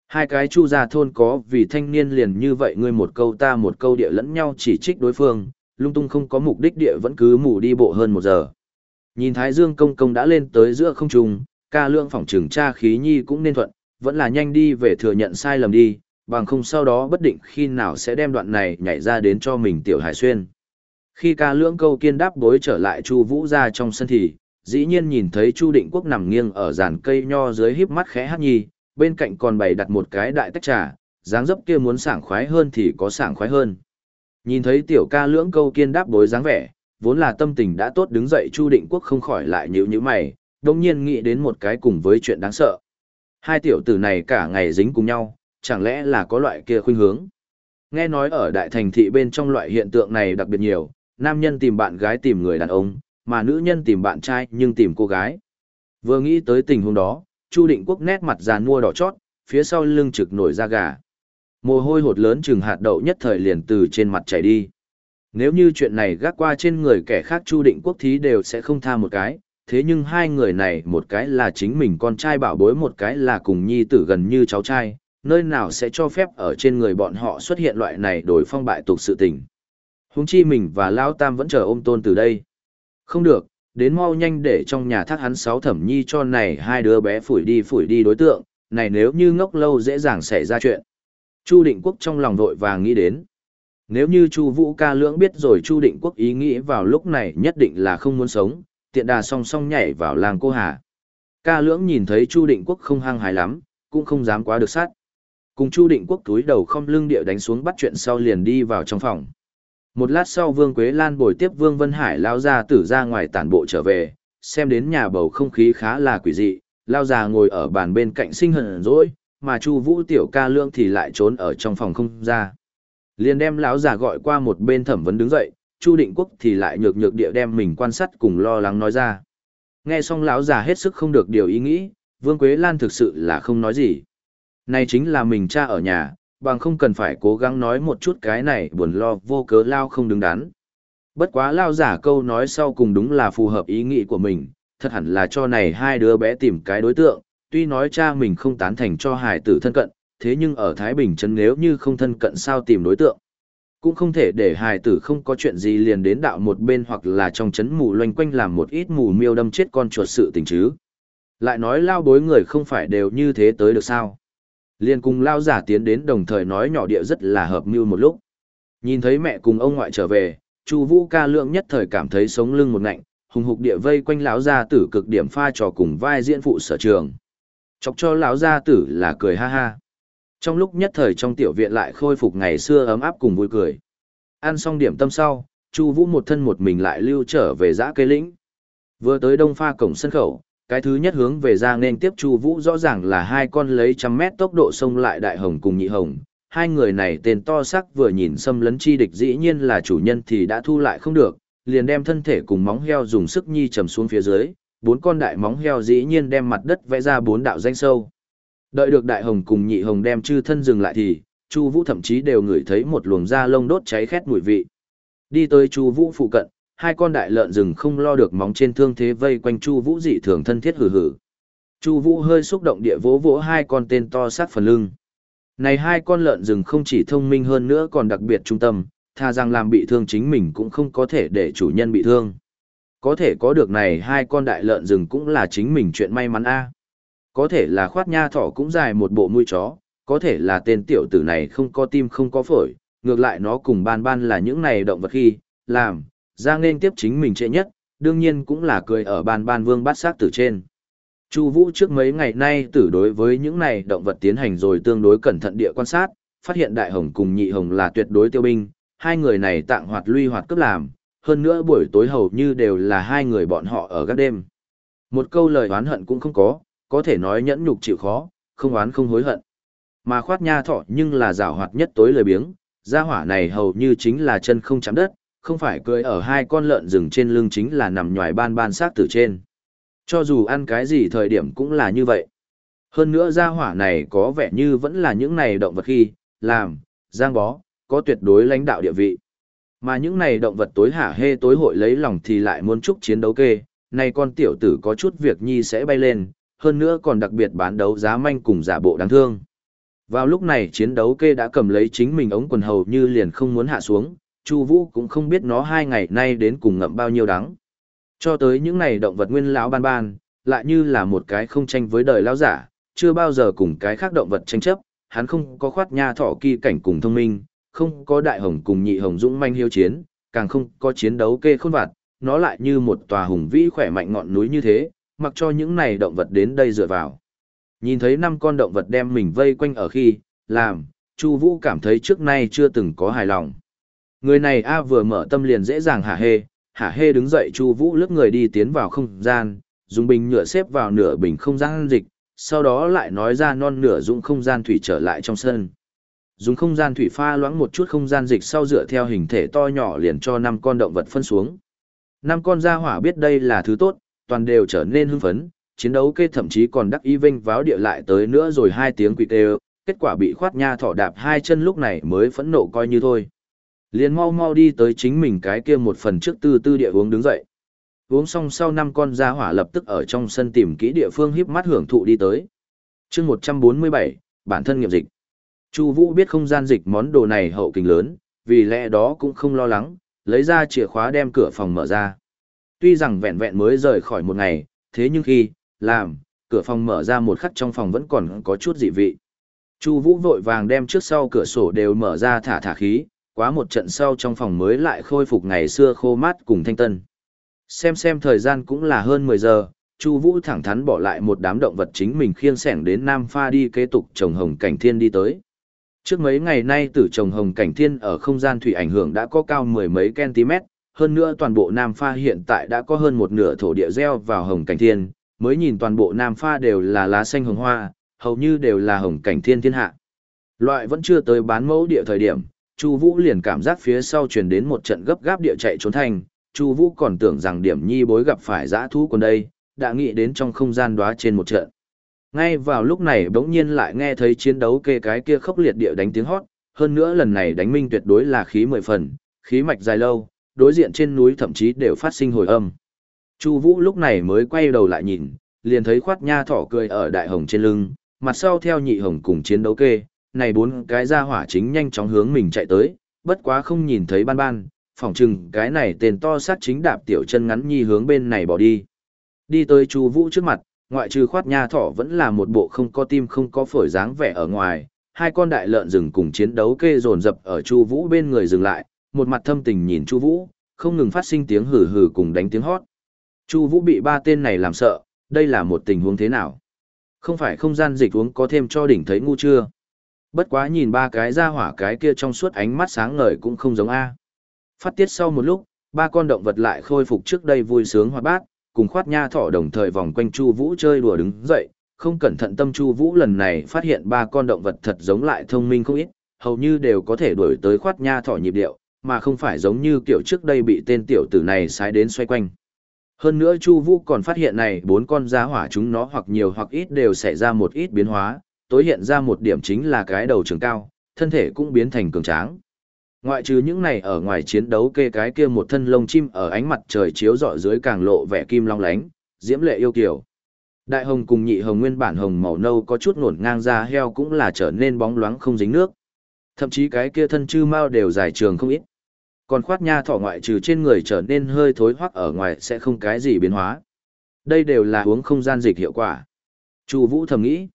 Hai cái chu gia thôn có vì thanh niên liền như vậy ngươi một câu ta một câu địa lẫn nhau chỉ trích đối phương, lung tung không có mục đích địa vẫn cứ mù đi bộ hơn một giờ. Nhìn Thái Dương công công đã lên tới giữa không trung, ca lượng phòng trường tra khí nhi cũng nên thuận, vẫn là nhanh đi về thừa nhận sai lầm đi, bằng không sau đó bất định khi nào sẽ đem đoạn này nhảy ra đến cho mình tiểu hải xuyên. Khi ca lưỡng câu kiên đáp bối trở lại Chu Vũ ra trong sân thì, dĩ nhiên nhìn thấy Chu Định Quốc nằm nghiêng ở giàn cây nho dưới híp mắt khẽ hát nhi, bên cạnh còn bày đặt một cái đại tách trà, dáng dấp kia muốn sảng khoái hơn thì có sảng khoái hơn. Nhìn thấy tiểu ca lưỡng câu kiên đáp bối dáng vẻ, vốn là tâm tình đã tốt đứng dậy Chu Định Quốc không khỏi lại nhíu nhíu mày, đồng nhiên nghĩ đến một cái cùng với chuyện đáng sợ. Hai tiểu tử này cả ngày dính cùng nhau, chẳng lẽ là có loại kia khuynh hướng. Nghe nói ở đại thành thị bên trong loại hiện tượng này đặc biệt nhiều, nam nhân tìm bạn gái tìm người đàn ông, mà nữ nhân tìm bạn trai nhưng tìm cô gái. Vừa nghĩ tới tình huống đó, Chu Định Quốc nét mặt già mua đỏ chót, phía sau lưng trực nổi da gà. Mồ hôi hột lớn chừng hạt đậu nhất thời liền từ trên mặt chảy đi. Nếu như chuyện này gác qua trên người kẻ khác Chu Định Quốc thí đều sẽ không tha một cái, thế nhưng hai người này một cái là chính mình con trai bảo bối một cái là cùng nhi tử gần như cháu trai, nơi nào sẽ cho phép ở trên người bọn họ xuất hiện loại này đổi phong bại tục sự tình. Húng chi mình và Lao Tam vẫn chờ ôm tôn từ đây. Không được, đến mau nhanh để trong nhà thác hắn sáu thẩm nhi cho này hai đứa bé phủi đi phủi đi đối tượng, này nếu như ngốc lâu dễ dàng xảy ra chuyện. Chu Định Quốc trong lòng vội vàng nghĩ đến. Nếu như Chu Vũ ca lưỡng biết rồi Chu Định Quốc ý nghĩ vào lúc này nhất định là không muốn sống, tiện đà song song nhảy vào làng cô hà. Ca lưỡng nhìn thấy Chu Định Quốc không hăng hái lắm, cũng không dám quá được sát. Cùng Chu Định Quốc túi đầu không lưng địa đánh xuống bắt chuyện sau liền đi vào trong phòng. Một lát sau Vương Quế Lan bồi tiếp Vương Vân Hải lao ra tử ra ngoài tản bộ trở về, xem đến nhà bầu không khí khá là quỷ dị, lao già ngồi ở bàn bên cạnh sinh hận rỗi, mà Chu Vũ tiểu ca lương thì lại trốn ở trong phòng không ra. Liền đem lão già gọi qua một bên thẩm vấn đứng dậy, Chu Định Quốc thì lại nhược nhược địa đem mình quan sát cùng lo lắng nói ra. Nghe xong lão già hết sức không được điều ý nghĩ, Vương Quế Lan thực sự là không nói gì. Này chính là mình cha ở nhà, bằng không cần phải cố gắng nói một chút cái này buồn lo vô cớ lao không đứng đắn. Bất quá lao giả câu nói sau cùng đúng là phù hợp ý nghĩ của mình, thật hẳn là cho này hai đứa bé tìm cái đối tượng, tuy nói cha mình không tán thành cho hải tử thân cận, thế nhưng ở Thái Bình Trấn nếu như không thân cận sao tìm đối tượng. Cũng không thể để hài tử không có chuyện gì liền đến đạo một bên hoặc là trong chấn mù loanh quanh làm một ít mù miêu đâm chết con chuột sự tình chứ. Lại nói lao bối người không phải đều như thế tới được sao. Liên cùng lao giả tiến đến đồng thời nói nhỏ địa rất là hợp mưu một lúc. Nhìn thấy mẹ cùng ông ngoại trở về, Chu Vũ ca lượng nhất thời cảm thấy sống lưng một ngạnh, hùng hục địa vây quanh lão gia tử cực điểm pha trò cùng vai diễn phụ sở trường. Chọc cho lão gia tử là cười ha ha. Trong lúc nhất thời trong tiểu viện lại khôi phục ngày xưa ấm áp cùng vui cười. Ăn xong điểm tâm sau, Chu Vũ một thân một mình lại lưu trở về dã cây lĩnh. Vừa tới đông pha cổng sân khẩu, cái thứ nhất hướng về ra nên tiếp Chu Vũ rõ ràng là hai con lấy trăm mét tốc độ xông lại đại hồng cùng nhị hồng. Hai người này tên to sắc vừa nhìn xâm lấn chi địch dĩ nhiên là chủ nhân thì đã thu lại không được, liền đem thân thể cùng móng heo dùng sức nhi trầm xuống phía dưới, bốn con đại móng heo dĩ nhiên đem mặt đất vẽ ra bốn đạo danh sâu. Đợi được đại hồng cùng nhị hồng đem chư thân dừng lại thì, Chu Vũ thậm chí đều ngửi thấy một luồng da lông đốt cháy khét mùi vị. Đi tới Chu Vũ phụ cận, hai con đại lợn rừng không lo được móng trên thương thế vây quanh Chu Vũ dị thường thân thiết hừ hừ. Chu Vũ hơi xúc động địa vỗ vỗ hai con tên to sát phần lưng. Này hai con lợn rừng không chỉ thông minh hơn nữa còn đặc biệt trung tâm, tha rằng làm bị thương chính mình cũng không có thể để chủ nhân bị thương. Có thể có được này hai con đại lợn rừng cũng là chính mình chuyện may mắn a. Có thể là khoát nha thỏ cũng dài một bộ mũi chó, có thể là tên tiểu tử này không có tim không có phổi, ngược lại nó cùng ban ban là những này động vật khi, làm, ra nên tiếp chính mình trễ nhất, đương nhiên cũng là cười ở ban ban vương bát sát tử trên. Chu Vũ trước mấy ngày nay tử đối với những này động vật tiến hành rồi tương đối cẩn thận địa quan sát, phát hiện đại hồng cùng nhị hồng là tuyệt đối tiêu binh, hai người này tạng hoạt luy hoạt cấp làm, hơn nữa buổi tối hầu như đều là hai người bọn họ ở các đêm. Một câu lời oán hận cũng không có, có thể nói nhẫn nhục chịu khó, không oán không hối hận. Mà khoát nha thọ nhưng là rào hoạt nhất tối lời biếng, gia hỏa này hầu như chính là chân không chạm đất, không phải cưỡi ở hai con lợn rừng trên lưng chính là nằm nhòi ban ban sát từ trên. Cho dù ăn cái gì thời điểm cũng là như vậy. Hơn nữa gia hỏa này có vẻ như vẫn là những này động vật khi, làm, giang bó, có tuyệt đối lãnh đạo địa vị. Mà những này động vật tối hả hê tối hội lấy lòng thì lại muốn chúc chiến đấu kê, này con tiểu tử có chút việc nhi sẽ bay lên, hơn nữa còn đặc biệt bán đấu giá manh cùng giả bộ đáng thương. Vào lúc này chiến đấu kê đã cầm lấy chính mình ống quần hầu như liền không muốn hạ xuống, Chu Vũ cũng không biết nó hai ngày nay đến cùng ngậm bao nhiêu đắng. Cho tới những này động vật nguyên lão ban ban, lại như là một cái không tranh với đời lão giả, chưa bao giờ cùng cái khác động vật tranh chấp, hắn không có khoát nha thọ kỳ cảnh cùng thông minh, không có đại hồng cùng nhị hồng dũng manh hiếu chiến, càng không có chiến đấu kê khôn vặt, nó lại như một tòa hùng vĩ khỏe mạnh ngọn núi như thế, mặc cho những này động vật đến đây dựa vào. Nhìn thấy năm con động vật đem mình vây quanh ở khi, làm, Chu Vũ cảm thấy trước nay chưa từng có hài lòng. Người này a vừa mở tâm liền dễ dàng hả hê, hả hê đứng dậy Chu Vũ lướt người đi tiến vào không gian, dùng bình nhựa xếp vào nửa bình không gian dịch, sau đó lại nói ra non nửa dụng không gian thủy trở lại trong sân. Dùng không gian thủy pha loãng một chút không gian dịch sau dựa theo hình thể to nhỏ liền cho năm con động vật phân xuống. Năm con gia hỏa biết đây là thứ tốt, toàn đều trở nên hưng phấn, chiến đấu kê thậm chí còn đắc y vinh váo địa lại tới nữa rồi hai tiếng quỷ tê kết quả bị khoát nha thỏ đạp hai chân lúc này mới phẫn nộ coi như thôi. Liền mau mau đi tới chính mình cái kia một phần trước tư tư địa uống đứng dậy. Uống xong sau năm con gia hỏa lập tức ở trong sân tìm kỹ địa phương híp mắt hưởng thụ đi tới. chương 147, bản thân nghiệp dịch. Chu Vũ biết không gian dịch món đồ này hậu kình lớn, vì lẽ đó cũng không lo lắng, lấy ra chìa khóa đem cửa phòng mở ra. Tuy rằng vẹn vẹn mới rời khỏi một ngày, thế nhưng khi, làm, cửa phòng mở ra một khắc trong phòng vẫn còn có chút dị vị. Chu Vũ vội vàng đem trước sau cửa sổ đều mở ra thả thả khí, quá một trận sau trong phòng mới lại khôi phục ngày xưa khô mát cùng thanh tân. Xem xem thời gian cũng là hơn 10 giờ, Chu Vũ thẳng thắn bỏ lại một đám động vật chính mình khiêng sẻng đến Nam Pha đi kế tục trồng hồng cảnh thiên đi tới. Trước mấy ngày nay tử trồng hồng cảnh thiên ở không gian thủy ảnh hưởng đã có cao mười mấy cm, hơn nữa toàn bộ Nam Pha hiện tại đã có hơn một nửa thổ địa gieo vào hồng cảnh thiên, mới nhìn toàn bộ Nam Pha đều là lá xanh hồng hoa, hầu như đều là hồng cảnh thiên thiên hạ. Loại vẫn chưa tới bán mẫu địa thời điểm, Chu Vũ liền cảm giác phía sau truyền đến một trận gấp gáp địa chạy trốn thành, Chu Vũ còn tưởng rằng điểm nhi bối gặp phải dã thú còn đây, đã nghĩ đến trong không gian đóa trên một trận. Ngay vào lúc này bỗng nhiên lại nghe thấy chiến đấu kê cái kia khốc liệt địa đánh tiếng hót, hơn nữa lần này đánh minh tuyệt đối là khí mười phần, khí mạch dài lâu, đối diện trên núi thậm chí đều phát sinh hồi âm. Chu Vũ lúc này mới quay đầu lại nhìn, liền thấy khoát nha thỏ cười ở đại hồng trên lưng, mặt sau theo nhị hồng cùng chiến đấu kê, này bốn cái gia hỏa chính nhanh chóng hướng mình chạy tới, bất quá không nhìn thấy ban ban, phỏng chừng cái này tên to sát chính đạp tiểu chân ngắn nhi hướng bên này bỏ đi. Đi tới Chu Vũ trước mặt, ngoại trừ khoát nha thỏ vẫn là một bộ không có tim không có phổi dáng vẻ ở ngoài, hai con đại lợn rừng cùng chiến đấu kê dồn dập ở Chu Vũ bên người dừng lại, một mặt thâm tình nhìn Chu Vũ, không ngừng phát sinh tiếng hừ hừ cùng đánh tiếng hót. Chu Vũ bị ba tên này làm sợ, đây là một tình huống thế nào? Không phải không gian dịch uống có thêm cho đỉnh thấy ngu chưa? Bất quá nhìn ba cái ra hỏa cái kia trong suốt ánh mắt sáng ngời cũng không giống A. Phát tiết sau một lúc, ba con động vật lại khôi phục trước đây vui sướng hoạt bát, cùng khoát nha thỏ đồng thời vòng quanh Chu Vũ chơi đùa đứng dậy, không cẩn thận tâm Chu Vũ lần này phát hiện ba con động vật thật giống lại thông minh không ít, hầu như đều có thể đuổi tới khoát nha thỏ nhịp điệu, mà không phải giống như kiểu trước đây bị tên tiểu tử này sai đến xoay quanh. Hơn nữa Chu Vũ còn phát hiện này bốn con giá hỏa chúng nó hoặc nhiều hoặc ít đều xảy ra một ít biến hóa, tối hiện ra một điểm chính là cái đầu trường cao, thân thể cũng biến thành cường tráng. Ngoại trừ những này ở ngoài chiến đấu kê cái kia một thân lông chim ở ánh mặt trời chiếu rọi dưới càng lộ vẻ kim long lánh, diễm lệ yêu kiều. Đại hồng cùng nhị hồng nguyên bản hồng màu nâu có chút ngổn ngang ra heo cũng là trở nên bóng loáng không dính nước. Thậm chí cái kia thân chư mao đều dài trường không ít. Còn khoát nha thỏ ngoại trừ trên người trở nên hơi thối hoắc ở ngoài sẽ không cái gì biến hóa. Đây đều là uống không gian dịch hiệu quả. Chu Vũ thầm nghĩ.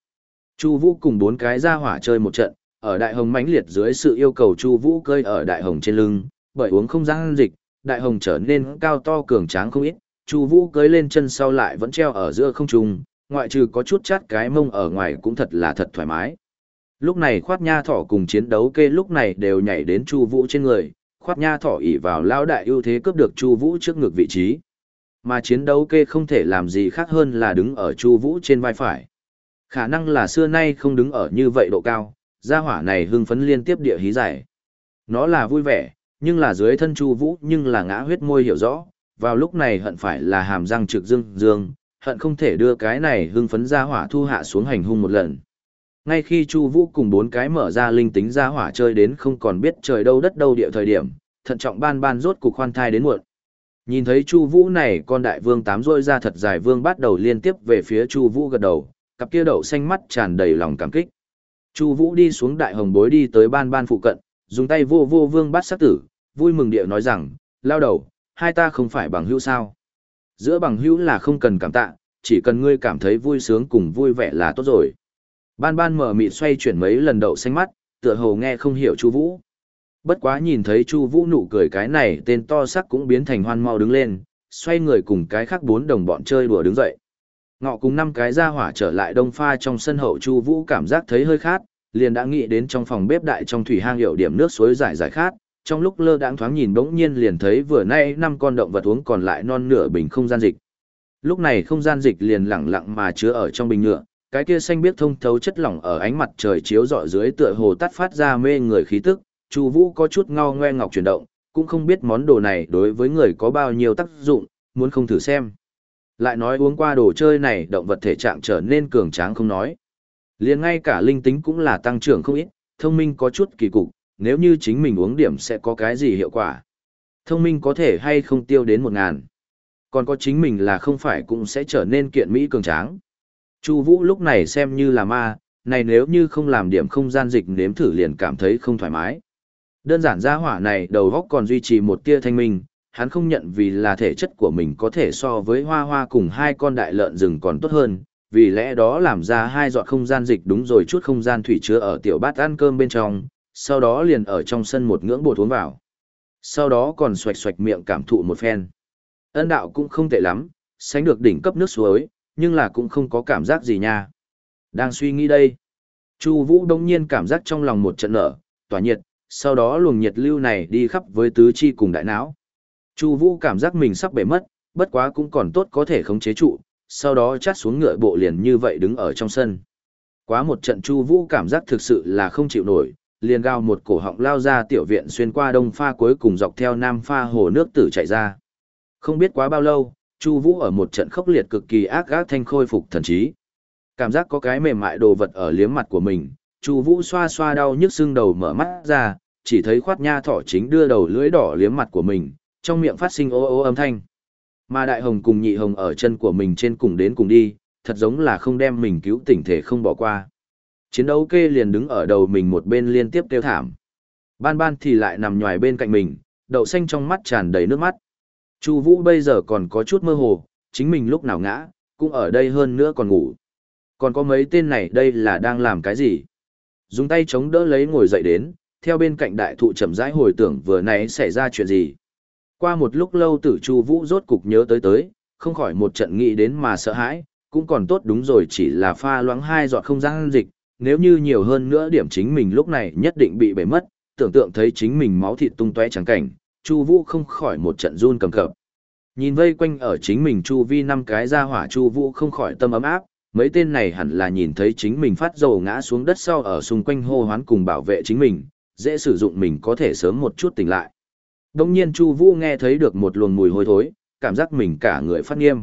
Chu Vũ cùng bốn cái ra hỏa chơi một trận, ở đại hồng mãnh liệt dưới sự yêu cầu Chu Vũ cơi ở đại hồng trên lưng, bởi uống không gian dịch, đại hồng trở nên cao to cường tráng không ít, Chu Vũ cơi lên chân sau lại vẫn treo ở giữa không trung, ngoại trừ có chút chát cái mông ở ngoài cũng thật là thật thoải mái. Lúc này khoát nha thỏ cùng chiến đấu kê lúc này đều nhảy đến Chu Vũ trên người, khoát nha thỏ ỉ vào lao đại ưu thế cướp được Chu Vũ trước ngực vị trí. Mà chiến đấu kê không thể làm gì khác hơn là đứng ở Chu Vũ trên vai phải. Khả năng là xưa nay không đứng ở như vậy độ cao, gia hỏa này hưng phấn liên tiếp địa hí giải. Nó là vui vẻ, nhưng là dưới thân Chu Vũ nhưng là ngã huyết môi hiểu rõ, vào lúc này hận phải là hàm răng trực dương dương, hận không thể đưa cái này hưng phấn gia hỏa thu hạ xuống hành hung một lần. Ngay khi Chu Vũ cùng bốn cái mở ra linh tính gia hỏa chơi đến không còn biết trời đâu đất đâu địa thời điểm, thận trọng ban ban rốt cục khoan thai đến muộn. Nhìn thấy Chu Vũ này, con đại vương tám rôi ra thật dài vương bắt đầu liên tiếp về phía Chu Vũ gật đầu, cặp kia đậu xanh mắt tràn đầy lòng cảm kích. Chu Vũ đi xuống đại hồng bối đi tới ban ban phụ cận, dùng tay vô vô vương bắt sát tử, vui mừng địa nói rằng, lao đầu, hai ta không phải bằng hữu sao. Giữa bằng hữu là không cần cảm tạ, chỉ cần ngươi cảm thấy vui sướng cùng vui vẻ là tốt rồi. Ban ban mở mịt xoay chuyển mấy lần đậu xanh mắt, tựa hồ nghe không hiểu Chu Vũ. Bất quá nhìn thấy Chu Vũ nụ cười cái này tên to sắc cũng biến thành hoan mau đứng lên, xoay người cùng cái khác bốn đồng bọn chơi đùa đứng dậy. Ngọ cùng năm cái ra hỏa trở lại đông pha trong sân hậu Chu Vũ cảm giác thấy hơi khát, liền đã nghĩ đến trong phòng bếp đại trong thủy hang hiểu điểm nước suối giải giải khát, trong lúc lơ đãng thoáng nhìn bỗng nhiên liền thấy vừa nay năm con động vật uống còn lại non nửa bình không gian dịch. Lúc này không gian dịch liền lặng lặng mà chứa ở trong bình nhựa, cái kia xanh biết thông thấu chất lỏng ở ánh mặt trời chiếu rọi dưới tựa hồ tắt phát ra mê người khí tức, Chu Vũ có chút ngao ngoe ngọc chuyển động, cũng không biết món đồ này đối với người có bao nhiêu tác dụng, muốn không thử xem. Lại nói uống qua đồ chơi này động vật thể trạng trở nên cường tráng không nói. liền ngay cả linh tính cũng là tăng trưởng không ít, thông minh có chút kỳ cục, nếu như chính mình uống điểm sẽ có cái gì hiệu quả. Thông minh có thể hay không tiêu đến một ngàn. Còn có chính mình là không phải cũng sẽ trở nên kiện mỹ cường tráng. Chu Vũ lúc này xem như là ma, này nếu như không làm điểm không gian dịch nếm thử liền cảm thấy không thoải mái. Đơn giản ra hỏa này đầu góc còn duy trì một tia thanh minh, hắn không nhận vì là thể chất của mình có thể so với hoa hoa cùng hai con đại lợn rừng còn tốt hơn, vì lẽ đó làm ra hai giọt không gian dịch đúng rồi chút không gian thủy chứa ở tiểu bát ăn cơm bên trong, sau đó liền ở trong sân một ngưỡng bột uống vào. Sau đó còn xoạch xoạch miệng cảm thụ một phen. Ân đạo cũng không tệ lắm, sánh được đỉnh cấp nước suối, nhưng là cũng không có cảm giác gì nha. Đang suy nghĩ đây. Chu Vũ đống nhiên cảm giác trong lòng một trận nở, tỏa nhiệt, sau đó luồng nhiệt lưu này đi khắp với tứ chi cùng đại não. Chu Vũ cảm giác mình sắp bể mất, bất quá cũng còn tốt có thể khống chế trụ, sau đó chát xuống ngựa bộ liền như vậy đứng ở trong sân. Quá một trận Chu Vũ cảm giác thực sự là không chịu nổi, liền gào một cổ họng lao ra tiểu viện xuyên qua đông pha cuối cùng dọc theo nam pha hồ nước tử chạy ra. Không biết quá bao lâu, Chu Vũ ở một trận khốc liệt cực kỳ ác ác thanh khôi phục thần trí. Cảm giác có cái mềm mại đồ vật ở liếm mặt của mình, Chu Vũ xoa xoa đau nhức xương đầu mở mắt ra, chỉ thấy khoát nha thỏ chính đưa đầu lưỡi đỏ liếm mặt của mình, trong miệng phát sinh ô ô âm thanh. Mà đại hồng cùng nhị hồng ở chân của mình trên cùng đến cùng đi, thật giống là không đem mình cứu tỉnh thể không bỏ qua. Chiến đấu kê liền đứng ở đầu mình một bên liên tiếp kêu thảm. Ban ban thì lại nằm nhòi bên cạnh mình, đậu xanh trong mắt tràn đầy nước mắt. Chu Vũ bây giờ còn có chút mơ hồ, chính mình lúc nào ngã, cũng ở đây hơn nữa còn ngủ. Còn có mấy tên này đây là đang làm cái gì? Dùng tay chống đỡ lấy ngồi dậy đến, theo bên cạnh đại thụ chậm rãi hồi tưởng vừa nãy xảy ra chuyện gì. Qua một lúc lâu tử Chu Vũ rốt cục nhớ tới tới, không khỏi một trận nghĩ đến mà sợ hãi, cũng còn tốt đúng rồi chỉ là pha loãng hai giọt không gian dịch, nếu như nhiều hơn nữa điểm chính mình lúc này nhất định bị bể mất, tưởng tượng thấy chính mình máu thịt tung tóe trắng cảnh, Chu Vũ không khỏi một trận run cầm cập. Nhìn vây quanh ở chính mình chu vi năm cái ra hỏa Chu Vũ không khỏi tâm ấm áp, mấy tên này hẳn là nhìn thấy chính mình phát dầu ngã xuống đất sau ở xung quanh hô hoán cùng bảo vệ chính mình, dễ sử dụng mình có thể sớm một chút tỉnh lại. Đông nhiên Chu Vũ nghe thấy được một luồng mùi hôi thối, cảm giác mình cả người phát nghiêm.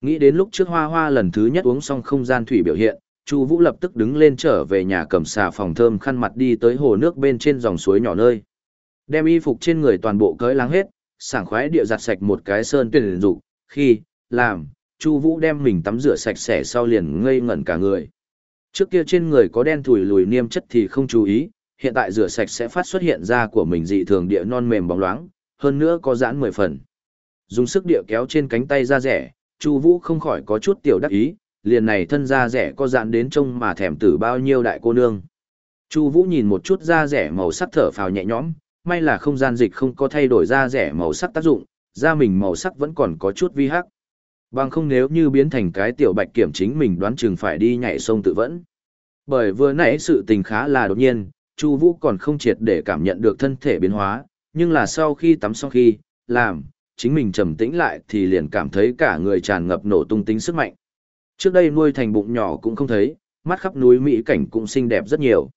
Nghĩ đến lúc trước Hoa Hoa lần thứ nhất uống xong không gian thủy biểu hiện, Chu Vũ lập tức đứng lên trở về nhà cầm xà phòng thơm khăn mặt đi tới hồ nước bên trên dòng suối nhỏ nơi. Đem y phục trên người toàn bộ cởi láng hết, sảng khoái địa giặt sạch một cái sơn tuyển dục, khi làm, Chu Vũ đem mình tắm rửa sạch sẽ sau liền ngây ngẩn cả người. Trước kia trên người có đen thủi lùi niêm chất thì không chú ý, hiện tại rửa sạch sẽ phát xuất hiện ra của mình dị thường địa non mềm bóng loáng, hơn nữa có giãn mười phần. Dùng sức địa kéo trên cánh tay ra rẻ, Chu Vũ không khỏi có chút tiểu đắc ý, liền này thân da rẻ có giãn đến trông mà thèm tử bao nhiêu đại cô nương. Chu Vũ nhìn một chút da rẻ màu sắc thở phào nhẹ nhõm, may là không gian dịch không có thay đổi da rẻ màu sắc tác dụng, da mình màu sắc vẫn còn có chút vi hắc. Bằng không nếu như biến thành cái tiểu bạch kiểm chính mình đoán chừng phải đi nhảy sông tự vẫn. Bởi vừa nãy sự tình khá là đột nhiên, Chu Vũ còn không triệt để cảm nhận được thân thể biến hóa, nhưng là sau khi tắm xong khi, làm, chính mình trầm tĩnh lại thì liền cảm thấy cả người tràn ngập nổ tung tính sức mạnh. Trước đây nuôi thành bụng nhỏ cũng không thấy, mắt khắp núi mỹ cảnh cũng xinh đẹp rất nhiều.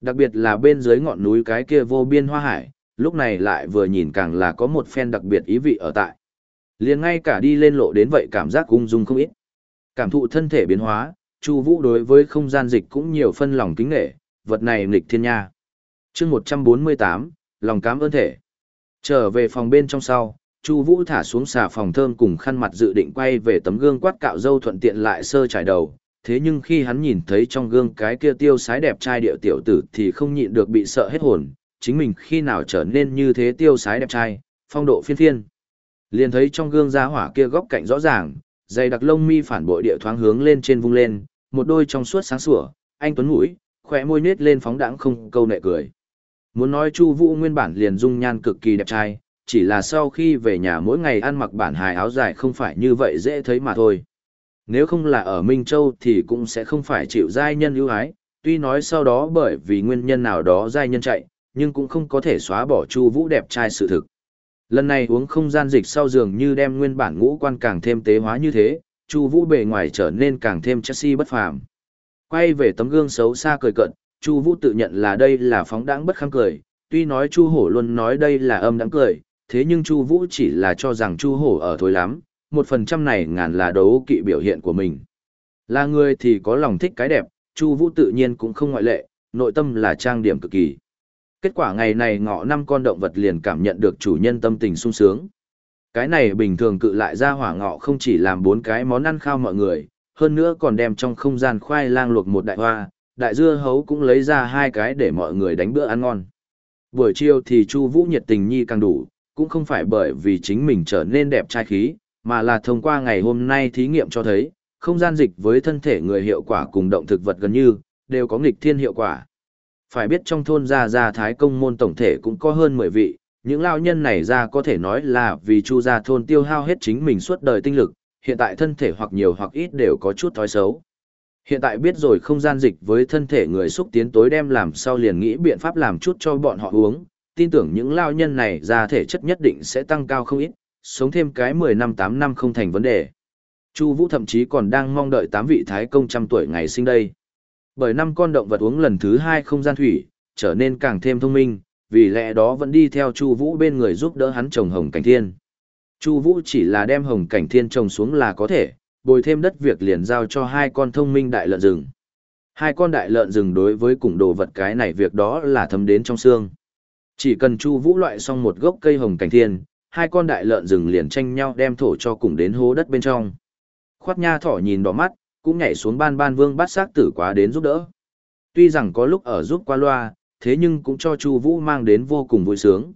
Đặc biệt là bên dưới ngọn núi cái kia vô biên hoa hải, lúc này lại vừa nhìn càng là có một phen đặc biệt ý vị ở tại. Liền ngay cả đi lên lộ đến vậy cảm giác ung dung không ít. Cảm thụ thân thể biến hóa, Chu Vũ đối với không gian dịch cũng nhiều phân lòng kính nể, vật này nghịch thiên nha. Chương 148, lòng cảm ơn thể. Trở về phòng bên trong sau, Chu Vũ thả xuống xà phòng thơm cùng khăn mặt dự định quay về tấm gương quát cạo râu thuận tiện lại sơ trải đầu, thế nhưng khi hắn nhìn thấy trong gương cái kia tiêu sái đẹp trai điệu tiểu tử thì không nhịn được bị sợ hết hồn, chính mình khi nào trở nên như thế tiêu sái đẹp trai, phong độ phiên phiên. Liền thấy trong gương giá hỏa kia góc cạnh rõ ràng, dày đặc lông mi phản bội địa thoáng hướng lên trên vung lên, một đôi trong suốt sáng sủa, anh tuấn mũi, khỏe môi nết lên phóng đãng không câu nệ cười. Muốn nói Chu Vũ nguyên bản liền dung nhan cực kỳ đẹp trai, chỉ là sau khi về nhà mỗi ngày ăn mặc bản hài áo dài không phải như vậy dễ thấy mà thôi. Nếu không là ở Minh Châu thì cũng sẽ không phải chịu giai nhân ưu ái, tuy nói sau đó bởi vì nguyên nhân nào đó giai nhân chạy, nhưng cũng không có thể xóa bỏ Chu Vũ đẹp trai sự thực. Lần này uống không gian dịch sau giường như đem nguyên bản ngũ quan càng thêm tế hóa như thế, Chu Vũ bề ngoài trở nên càng thêm Chelsea bất phàm. Quay về tấm gương xấu xa cười cận, Chu Vũ tự nhận là đây là phóng đãng bất kham cười, tuy nói Chu Hổ luôn nói đây là âm đãng cười, thế nhưng Chu Vũ chỉ là cho rằng Chu Hổ ở thối lắm, một phần trăm này ngàn là đấu kỵ biểu hiện của mình. Là người thì có lòng thích cái đẹp, Chu Vũ tự nhiên cũng không ngoại lệ, nội tâm là trang điểm cực kỳ. Kết quả ngày này ngọ năm con động vật liền cảm nhận được chủ nhân tâm tình sung sướng. Cái này bình thường cự lại ra hỏa ngọ không chỉ làm bốn cái món ăn khao mọi người, hơn nữa còn đem trong không gian khoai lang luộc một đại hoa, đại dưa hấu cũng lấy ra hai cái để mọi người đánh bữa ăn ngon. Buổi chiều thì Chu Vũ nhiệt tình nhi càng đủ, cũng không phải bởi vì chính mình trở nên đẹp trai khí, mà là thông qua ngày hôm nay thí nghiệm cho thấy, không gian dịch với thân thể người hiệu quả cùng động thực vật gần như, đều có nghịch thiên hiệu quả. Phải biết trong thôn gia gia thái công môn tổng thể cũng có hơn 10 vị, những lao nhân này ra có thể nói là vì chu gia thôn tiêu hao hết chính mình suốt đời tinh lực, hiện tại thân thể hoặc nhiều hoặc ít đều có chút thói xấu. Hiện tại biết rồi không gian dịch với thân thể người xúc tiến tối đem làm sao liền nghĩ biện pháp làm chút cho bọn họ uống, tin tưởng những lao nhân này ra thể chất nhất định sẽ tăng cao không ít, sống thêm cái 10 năm 8 năm không thành vấn đề. Chu Vũ thậm chí còn đang mong đợi 8 vị thái công trăm tuổi ngày sinh đây. Bởi năm con động vật uống lần thứ 2 không gian thủy, trở nên càng thêm thông minh, vì lẽ đó vẫn đi theo Chu Vũ bên người giúp đỡ hắn trồng hồng cảnh thiên. Chu Vũ chỉ là đem hồng cảnh thiên trồng xuống là có thể, bồi thêm đất việc liền giao cho hai con thông minh đại lợn rừng. Hai con đại lợn rừng đối với cùng đồ vật cái này việc đó là thấm đến trong xương. Chỉ cần Chu Vũ loại xong một gốc cây hồng cảnh thiên, hai con đại lợn rừng liền tranh nhau đem thổ cho cùng đến hố đất bên trong. Khoát Nha thỏ nhìn đỏ mắt, cũng nhảy xuống ban ban vương bắt xác tử quá đến giúp đỡ. Tuy rằng có lúc ở giúp qua loa, thế nhưng cũng cho Chu Vũ mang đến vô cùng vui sướng.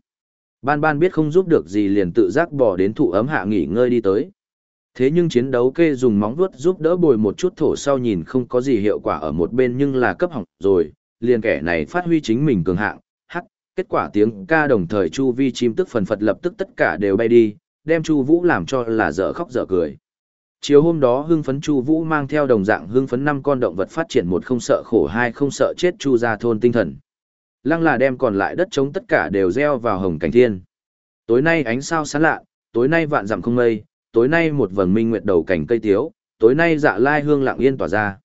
Ban ban biết không giúp được gì liền tự giác bỏ đến thụ ấm hạ nghỉ ngơi đi tới. Thế nhưng chiến đấu kê dùng móng vuốt giúp đỡ bồi một chút thổ sau nhìn không có gì hiệu quả ở một bên nhưng là cấp hỏng rồi, liền kẻ này phát huy chính mình cường hạng, hắc, kết quả tiếng ca đồng thời chu vi chim tức phần phật lập tức tất cả đều bay đi, đem Chu Vũ làm cho là dở khóc dở cười. Chiều hôm đó hưng phấn Chu Vũ mang theo đồng dạng hưng phấn năm con động vật phát triển một không sợ khổ hai không sợ chết Chu gia thôn tinh thần. Lăng là đem còn lại đất trống tất cả đều gieo vào hồng cảnh thiên. Tối nay ánh sao sáng lạ, tối nay vạn dặm không mây, tối nay một vầng minh nguyệt đầu cảnh cây tiếu, tối nay dạ lai hương lặng yên tỏa ra.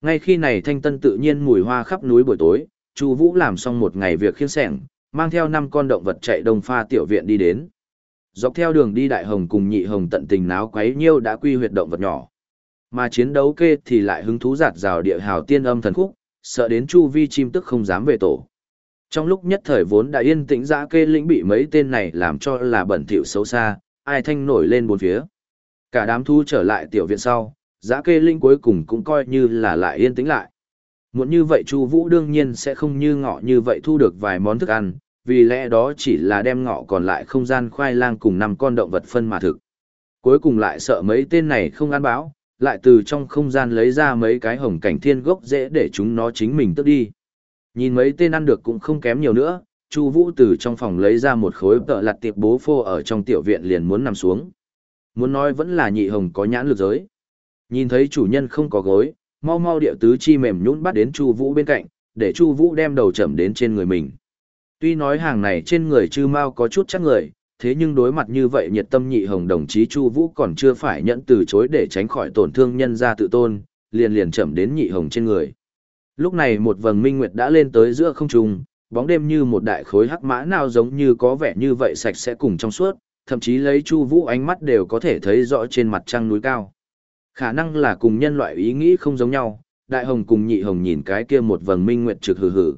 Ngay khi này thanh tân tự nhiên mùi hoa khắp núi buổi tối, Chu Vũ làm xong một ngày việc khiêng sẻng, mang theo năm con động vật chạy đông pha tiểu viện đi đến. Dọc theo đường đi đại hồng cùng nhị hồng tận tình náo quấy nhiêu đã quy huyệt động vật nhỏ. Mà chiến đấu kê thì lại hứng thú giạt rào địa hào tiên âm thần khúc, sợ đến chu vi chim tức không dám về tổ. Trong lúc nhất thời vốn đã yên tĩnh dã kê lĩnh bị mấy tên này làm cho là bẩn thỉu xấu xa, ai thanh nổi lên bốn phía. Cả đám thu trở lại tiểu viện sau, dã kê linh cuối cùng cũng coi như là lại yên tĩnh lại. Muốn như vậy Chu Vũ đương nhiên sẽ không như ngọ như vậy thu được vài món thức ăn, vì lẽ đó chỉ là đem ngọ còn lại không gian khoai lang cùng năm con động vật phân mà thực. Cuối cùng lại sợ mấy tên này không ăn báo, lại từ trong không gian lấy ra mấy cái hồng cảnh thiên gốc dễ để chúng nó chính mình tức đi. Nhìn mấy tên ăn được cũng không kém nhiều nữa, Chu Vũ từ trong phòng lấy ra một khối tợ lặt tiệp bố phô ở trong tiểu viện liền muốn nằm xuống. Muốn nói vẫn là nhị hồng có nhãn lực giới. Nhìn thấy chủ nhân không có gối, mau mau điệu tứ chi mềm nhũn bắt đến Chu Vũ bên cạnh, để Chu Vũ đem đầu chậm đến trên người mình. Tuy nói hàng này trên người chư mau có chút chắc người, thế nhưng đối mặt như vậy nhiệt tâm nhị hồng đồng chí Chu Vũ còn chưa phải nhận từ chối để tránh khỏi tổn thương nhân gia tự tôn, liền liền chậm đến nhị hồng trên người. Lúc này một vầng minh nguyệt đã lên tới giữa không trung, bóng đêm như một đại khối hắc mã nào giống như có vẻ như vậy sạch sẽ cùng trong suốt, thậm chí lấy Chu Vũ ánh mắt đều có thể thấy rõ trên mặt trăng núi cao. Khả năng là cùng nhân loại ý nghĩ không giống nhau, đại hồng cùng nhị hồng nhìn cái kia một vầng minh nguyệt trực hừ hừ.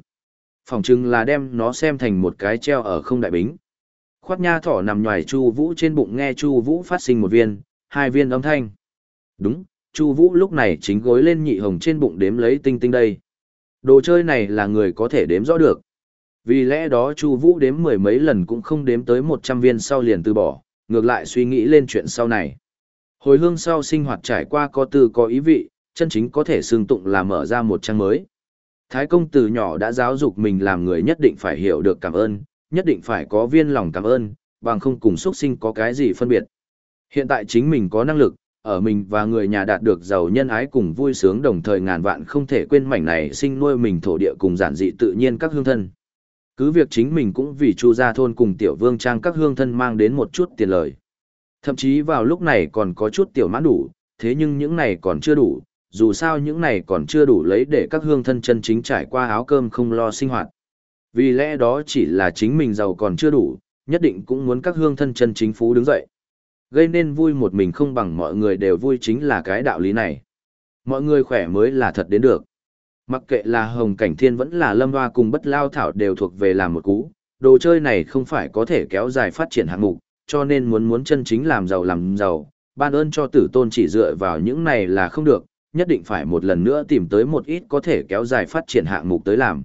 Phòng chừng là đem nó xem thành một cái treo ở không đại bính. Khoát nha thỏ nằm nhòi Chu Vũ trên bụng nghe Chu Vũ phát sinh một viên, hai viên âm thanh. Đúng, Chu Vũ lúc này chính gối lên nhị hồng trên bụng đếm lấy tinh tinh đây. Đồ chơi này là người có thể đếm rõ được. Vì lẽ đó Chu Vũ đếm mười mấy lần cũng không đếm tới 100 viên sau liền từ bỏ, ngược lại suy nghĩ lên chuyện sau này. Hồi hương sau sinh hoạt trải qua có từ có ý vị, chân chính có thể xương tụng là mở ra một trang mới. Thái công từ nhỏ đã giáo dục mình làm người nhất định phải hiểu được cảm ơn, nhất định phải có viên lòng cảm ơn, bằng không cùng xuất sinh có cái gì phân biệt. Hiện tại chính mình có năng lực, ở mình và người nhà đạt được giàu nhân ái cùng vui sướng đồng thời ngàn vạn không thể quên mảnh này sinh nuôi mình thổ địa cùng giản dị tự nhiên các hương thân. Cứ việc chính mình cũng vì chu gia thôn cùng tiểu vương trang các hương thân mang đến một chút tiền lời. Thậm chí vào lúc này còn có chút tiểu mãn đủ, thế nhưng những này còn chưa đủ, dù sao những này còn chưa đủ lấy để các hương thân chân chính trải qua áo cơm không lo sinh hoạt. Vì lẽ đó chỉ là chính mình giàu còn chưa đủ, nhất định cũng muốn các hương thân chân chính phú đứng dậy. Gây nên vui một mình không bằng mọi người đều vui chính là cái đạo lý này. Mọi người khỏe mới là thật đến được. Mặc kệ là Hồng Cảnh Thiên vẫn là Lâm Hoa cùng Bất Lao Thảo đều thuộc về làm một cú, đồ chơi này không phải có thể kéo dài phát triển hạng mục, cho nên muốn muốn chân chính làm giàu làm giàu, ban ơn cho tử tôn chỉ dựa vào những này là không được, nhất định phải một lần nữa tìm tới một ít có thể kéo dài phát triển hạng mục tới làm.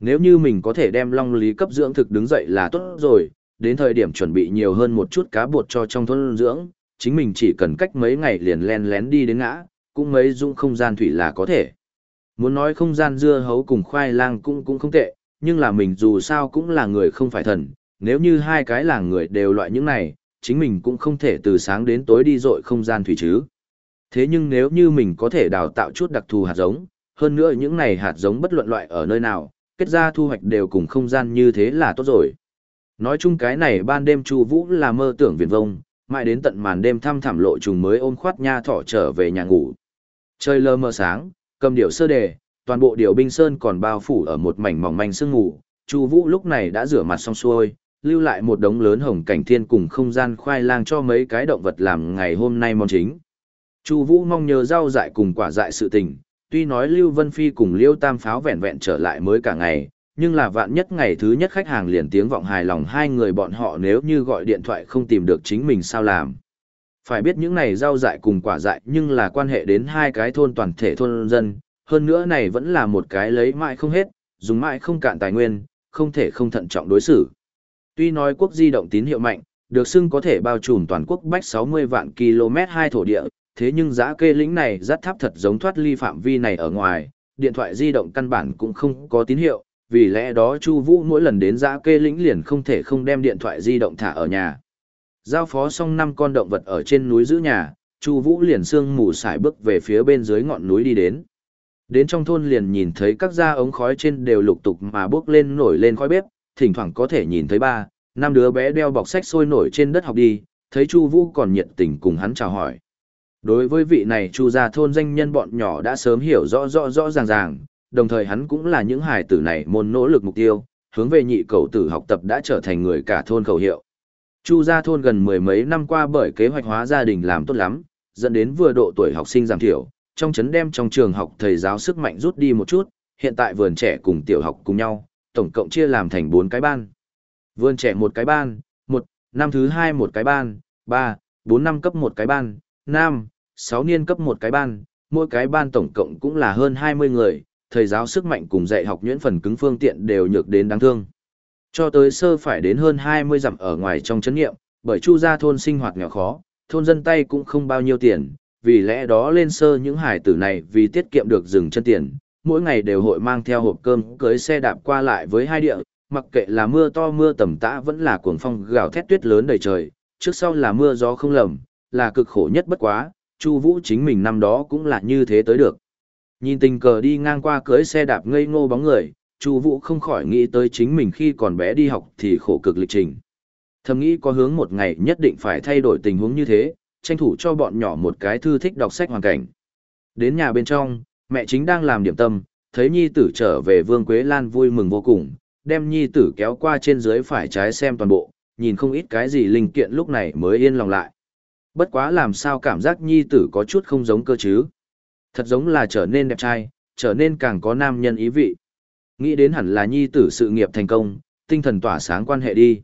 Nếu như mình có thể đem long lý cấp dưỡng thực đứng dậy là tốt rồi, đến thời điểm chuẩn bị nhiều hơn một chút cá bột cho trong thôn dưỡng, chính mình chỉ cần cách mấy ngày liền len lén đi đến ngã, cũng mấy dung không gian thủy là có thể. Muốn nói không gian dưa hấu cùng khoai lang cũng cũng không tệ, nhưng là mình dù sao cũng là người không phải thần, nếu như hai cái làng người đều loại những này, chính mình cũng không thể từ sáng đến tối đi dội không gian thủy chứ. Thế nhưng nếu như mình có thể đào tạo chút đặc thù hạt giống, hơn nữa những này hạt giống bất luận loại ở nơi nào, kết ra thu hoạch đều cùng không gian như thế là tốt rồi. Nói chung cái này ban đêm Chu Vũ là mơ tưởng viển vông, mãi đến tận màn đêm thăm thẳm lộ trùng mới ôm khoát nha thỏ trở về nhà ngủ. Trời lờ mờ sáng, cầm điệu sơ đề, toàn bộ điệu binh sơn còn bao phủ ở một mảnh mỏng manh sương ngủ. Chu Vũ lúc này đã rửa mặt xong xuôi, lưu lại một đống lớn hồng cảnh thiên cùng không gian khoai lang cho mấy cái động vật làm ngày hôm nay món chính. Chu Vũ mong nhờ rau dại cùng quả dại sự tình, tuy nói Lưu Vân Phi cùng Liêu Tam Pháo vẹn vẹn trở lại mới cả ngày, nhưng là vạn nhất ngày thứ nhất khách hàng liền tiếng vọng hài lòng hai người bọn họ nếu như gọi điện thoại không tìm được chính mình sao làm. Phải biết những này rau dại cùng quả dại nhưng là quan hệ đến hai cái thôn toàn thể thôn dân, hơn nữa này vẫn là một cái lấy mãi không hết, dùng mãi không cạn tài nguyên, không thể không thận trọng đối xử. Tuy nói quốc di động tín hiệu mạnh, được xưng có thể bao trùm toàn quốc bách 60 vạn km hai thổ địa, thế nhưng giá kê lĩnh này rất thấp thật giống thoát ly phạm vi này ở ngoài, điện thoại di động căn bản cũng không có tín hiệu, vì lẽ đó Chu Vũ mỗi lần đến dã kê lĩnh liền không thể không đem điện thoại di động thả ở nhà. Giao phó xong năm con động vật ở trên núi giữ nhà, Chu Vũ liền sương mù xài bước về phía bên dưới ngọn núi đi đến. Đến trong thôn liền nhìn thấy các gia ống khói trên đều lục tục mà bước lên nổi lên khói bếp, thỉnh thoảng có thể nhìn thấy ba, năm đứa bé đeo bọc sách sôi nổi trên đất học đi, thấy Chu Vũ còn nhiệt tình cùng hắn chào hỏi. Đối với vị này Chu gia thôn danh nhân bọn nhỏ đã sớm hiểu rõ rõ rõ ràng ràng, đồng thời hắn cũng là những hài tử này môn nỗ lực mục tiêu, hướng về nhị cầu tử học tập đã trở thành người cả thôn khẩu hiệu. Chu gia thôn gần mười mấy năm qua bởi kế hoạch hóa gia đình làm tốt lắm, dẫn đến vừa độ tuổi học sinh giảm thiểu, trong chấn đem trong trường học thầy giáo sức mạnh rút đi một chút, hiện tại vườn trẻ cùng tiểu học cùng nhau, tổng cộng chia làm thành bốn cái ban. Vườn trẻ một cái ban, một, năm thứ hai một cái ban, ba, bốn năm cấp một cái ban, năm, sáu niên cấp một cái ban, mỗi cái ban tổng cộng cũng là hơn hai mươi người, thầy giáo sức mạnh cùng dạy học nhuyễn phần cứng phương tiện đều nhược đến đáng thương. Cho tới sơ phải đến hơn 20 dặm ở ngoài trong chấn nghiệm, bởi chu gia thôn sinh hoạt nhỏ khó, thôn dân tay cũng không bao nhiêu tiền, vì lẽ đó lên sơ những hải tử này vì tiết kiệm được dừng chân tiền, mỗi ngày đều hội mang theo hộp cơm cưới xe đạp qua lại với hai địa, mặc kệ là mưa to mưa tầm tã vẫn là cuồng phong gào thét tuyết lớn đầy trời, trước sau là mưa gió không lầm, là cực khổ nhất bất quá, Chu Vũ chính mình năm đó cũng là như thế tới được. Nhìn tình cờ đi ngang qua cưới xe đạp ngây ngô bóng người, Chu Vũ không khỏi nghĩ tới chính mình khi còn bé đi học thì khổ cực lịch trình. Thầm nghĩ có hướng một ngày nhất định phải thay đổi tình huống như thế, tranh thủ cho bọn nhỏ một cái thư thích đọc sách hoàn cảnh. Đến nhà bên trong, mẹ chính đang làm điểm tâm, thấy nhi tử trở về Vương Quế Lan vui mừng vô cùng, đem nhi tử kéo qua trên dưới phải trái xem toàn bộ, nhìn không ít cái gì linh kiện lúc này mới yên lòng lại. Bất quá làm sao cảm giác nhi tử có chút không giống cơ chứ. Thật giống là trở nên đẹp trai, trở nên càng có nam nhân ý vị. Nghĩ đến hẳn là nhi tử sự nghiệp thành công, tinh thần tỏa sáng quan hệ đi.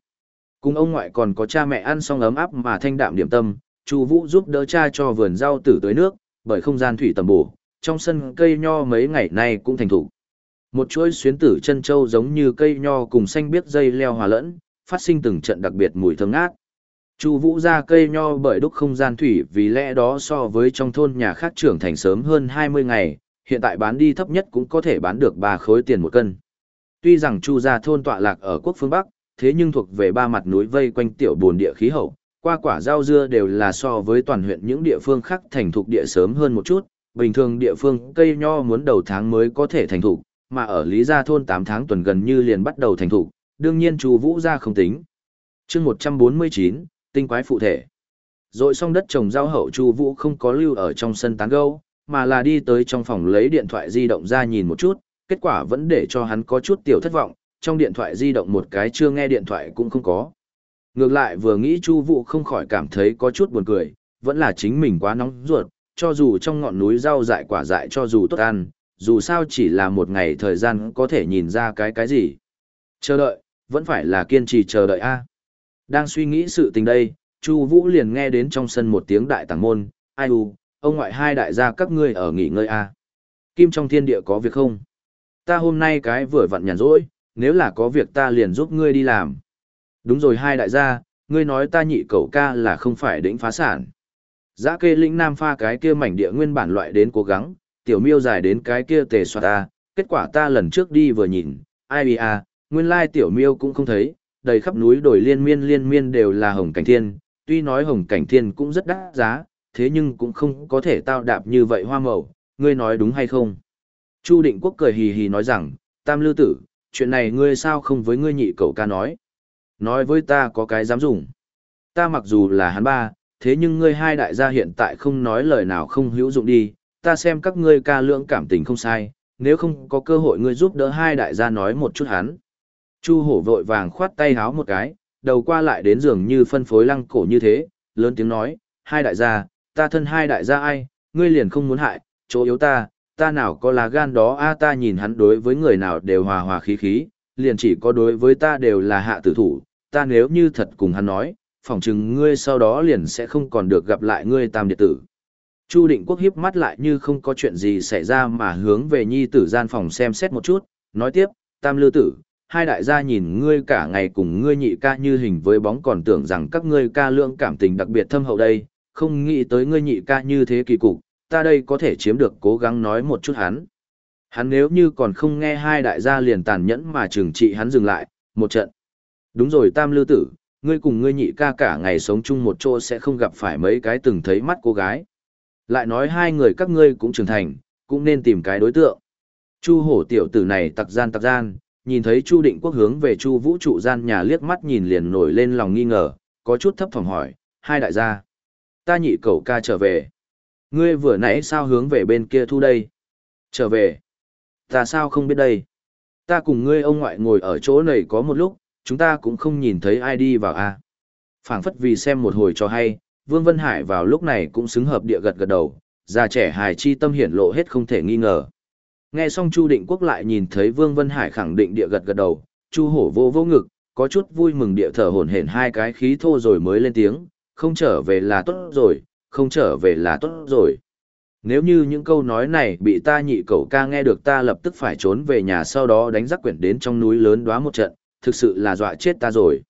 Cùng ông ngoại còn có cha mẹ ăn xong ấm áp mà thanh đạm điểm tâm, Chu Vũ giúp đỡ cha cho vườn rau tử tưới nước, bởi không gian thủy tầm bổ, trong sân cây nho mấy ngày nay cũng thành thủ. Một chuỗi xuyến tử chân châu giống như cây nho cùng xanh biết dây leo hòa lẫn, phát sinh từng trận đặc biệt mùi thơm ngát. Chu Vũ ra cây nho bởi đúc không gian thủy vì lẽ đó so với trong thôn nhà khác trưởng thành sớm hơn 20 ngày, hiện tại bán đi thấp nhất cũng có thể bán được 3 khối tiền một cân. Tuy rằng Chu gia thôn tọa lạc ở quốc phương Bắc, thế nhưng thuộc về ba mặt núi vây quanh tiểu buồn địa khí hậu, qua quả rau dưa đều là so với toàn huyện những địa phương khác thành thục địa sớm hơn một chút, bình thường địa phương cây nho muốn đầu tháng mới có thể thành thục, mà ở Lý Gia thôn 8 tháng tuần gần như liền bắt đầu thành thục, đương nhiên Chu Vũ gia không tính. Chương 149, tinh quái phụ thể. Rồi xong đất trồng rau hậu Chu Vũ không có lưu ở trong sân tán gẫu, mà là đi tới trong phòng lấy điện thoại di động ra nhìn một chút, kết quả vẫn để cho hắn có chút tiểu thất vọng, trong điện thoại di động một cái chưa nghe điện thoại cũng không có. Ngược lại vừa nghĩ Chu Vũ không khỏi cảm thấy có chút buồn cười, vẫn là chính mình quá nóng ruột, cho dù trong ngọn núi rau dại quả dại cho dù tốt ăn, dù sao chỉ là một ngày thời gian có thể nhìn ra cái cái gì. Chờ đợi, vẫn phải là kiên trì chờ đợi a. Đang suy nghĩ sự tình đây, Chu Vũ liền nghe đến trong sân một tiếng đại tàng môn, "Ai u, ông ngoại hai đại gia các ngươi ở nghỉ ngơi a. À? Kim trong thiên địa có việc không? Ta hôm nay cái vừa vặn nhàn rỗi, nếu là có việc ta liền giúp ngươi đi làm." Đúng rồi hai đại gia, ngươi nói ta nhị cậu ca là không phải đỉnh phá sản. Giá kê lĩnh nam pha cái kia mảnh địa nguyên bản loại đến cố gắng, tiểu miêu dài đến cái kia tề soạt ta, kết quả ta lần trước đi vừa nhìn, ai bì à, nguyên lai tiểu miêu cũng không thấy, đầy khắp núi đồi liên miên liên miên đều là hồng cảnh thiên, tuy nói hồng cảnh thiên cũng rất đắt giá, thế nhưng cũng không có thể tao đạp như vậy hoa màu, ngươi nói đúng hay không? Chu Định Quốc cười hì hì nói rằng, Tam Lư Tử, chuyện này ngươi sao không với ngươi nhị cậu ca nói? Nói với ta có cái dám dùng. Ta mặc dù là hắn ba, thế nhưng ngươi hai đại gia hiện tại không nói lời nào không hữu dụng đi, ta xem các ngươi ca lượng cảm tình không sai, nếu không có cơ hội ngươi giúp đỡ hai đại gia nói một chút hắn. Chu hổ vội vàng khoát tay háo một cái, đầu qua lại đến giường như phân phối lăng cổ như thế, lớn tiếng nói, hai đại gia, ta thân hai đại gia ai, ngươi liền không muốn hại, chỗ yếu ta, ta nào có là gan đó a ta nhìn hắn đối với người nào đều hòa hòa khí khí, liền chỉ có đối với ta đều là hạ tử thủ, ta nếu như thật cùng hắn nói, phỏng chừng ngươi sau đó liền sẽ không còn được gặp lại ngươi tam điện tử. Chu định quốc hiếp mắt lại như không có chuyện gì xảy ra mà hướng về nhi tử gian phòng xem xét một chút, nói tiếp, tam lư tử, hai đại gia nhìn ngươi cả ngày cùng ngươi nhị ca như hình với bóng còn tưởng rằng các ngươi ca lượng cảm tình đặc biệt thâm hậu đây, không nghĩ tới ngươi nhị ca như thế kỳ cục, ta đây có thể chiếm được cố gắng nói một chút hắn. Hắn nếu như còn không nghe hai đại gia liền tàn nhẫn mà trừng trị hắn dừng lại, một trận. Đúng rồi tam lưu tử, ngươi cùng ngươi nhị ca cả ngày sống chung một chỗ sẽ không gặp phải mấy cái từng thấy mắt cô gái. Lại nói hai người các ngươi cũng trưởng thành, cũng nên tìm cái đối tượng. Chu hổ tiểu tử này tặc gian tặc gian, nhìn thấy Chu định quốc hướng về Chu vũ trụ gian nhà liếc mắt nhìn liền nổi lên lòng nghi ngờ, có chút thấp thỏm hỏi, hai đại gia. Ta nhị cậu ca trở về. Ngươi vừa nãy sao hướng về bên kia thu đây? Trở về. Ta sao không biết đây? Ta cùng ngươi ông ngoại ngồi ở chỗ này có một lúc, chúng ta cũng không nhìn thấy ai đi vào a. À. phảng phất vì xem một hồi cho hay, Vương Vân Hải vào lúc này cũng xứng hợp địa gật gật đầu, già trẻ hài chi tâm hiển lộ hết không thể nghi ngờ. Nghe xong Chu Định Quốc lại nhìn thấy Vương Vân Hải khẳng định địa gật gật đầu, Chu Hổ vô vô ngực, có chút vui mừng địa thở hổn hển hai cái khí thô rồi mới lên tiếng, không trở về là tốt rồi, không trở về là tốt rồi. Nếu như những câu nói này bị ta nhị cậu ca nghe được ta lập tức phải trốn về nhà sau đó đánh rắc quyển đến trong núi lớn đoá một trận, thực sự là dọa chết ta rồi.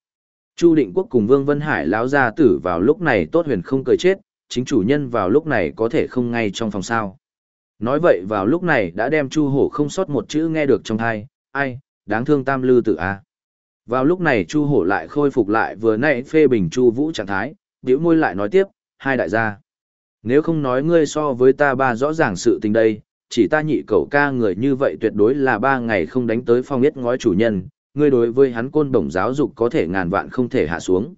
Chu Định Quốc cùng Vương Vân Hải lão gia tử vào lúc này tốt huyền không cười chết, chính chủ nhân vào lúc này có thể không ngay trong phòng sao. Nói vậy vào lúc này đã đem Chu Hổ không sót một chữ nghe được trong thai, ai, đáng thương tam lư tử a. Vào lúc này Chu Hổ lại khôi phục lại vừa nãy phê bình Chu Vũ trạng thái, bĩu môi lại nói tiếp, hai đại gia. Nếu không nói ngươi so với ta ba rõ ràng sự tình đây, chỉ ta nhị cậu ca người như vậy tuyệt đối là ba ngày không đánh tới phong yết ngói chủ nhân, ngươi đối với hắn côn đồng giáo dục có thể ngàn vạn không thể hạ xuống.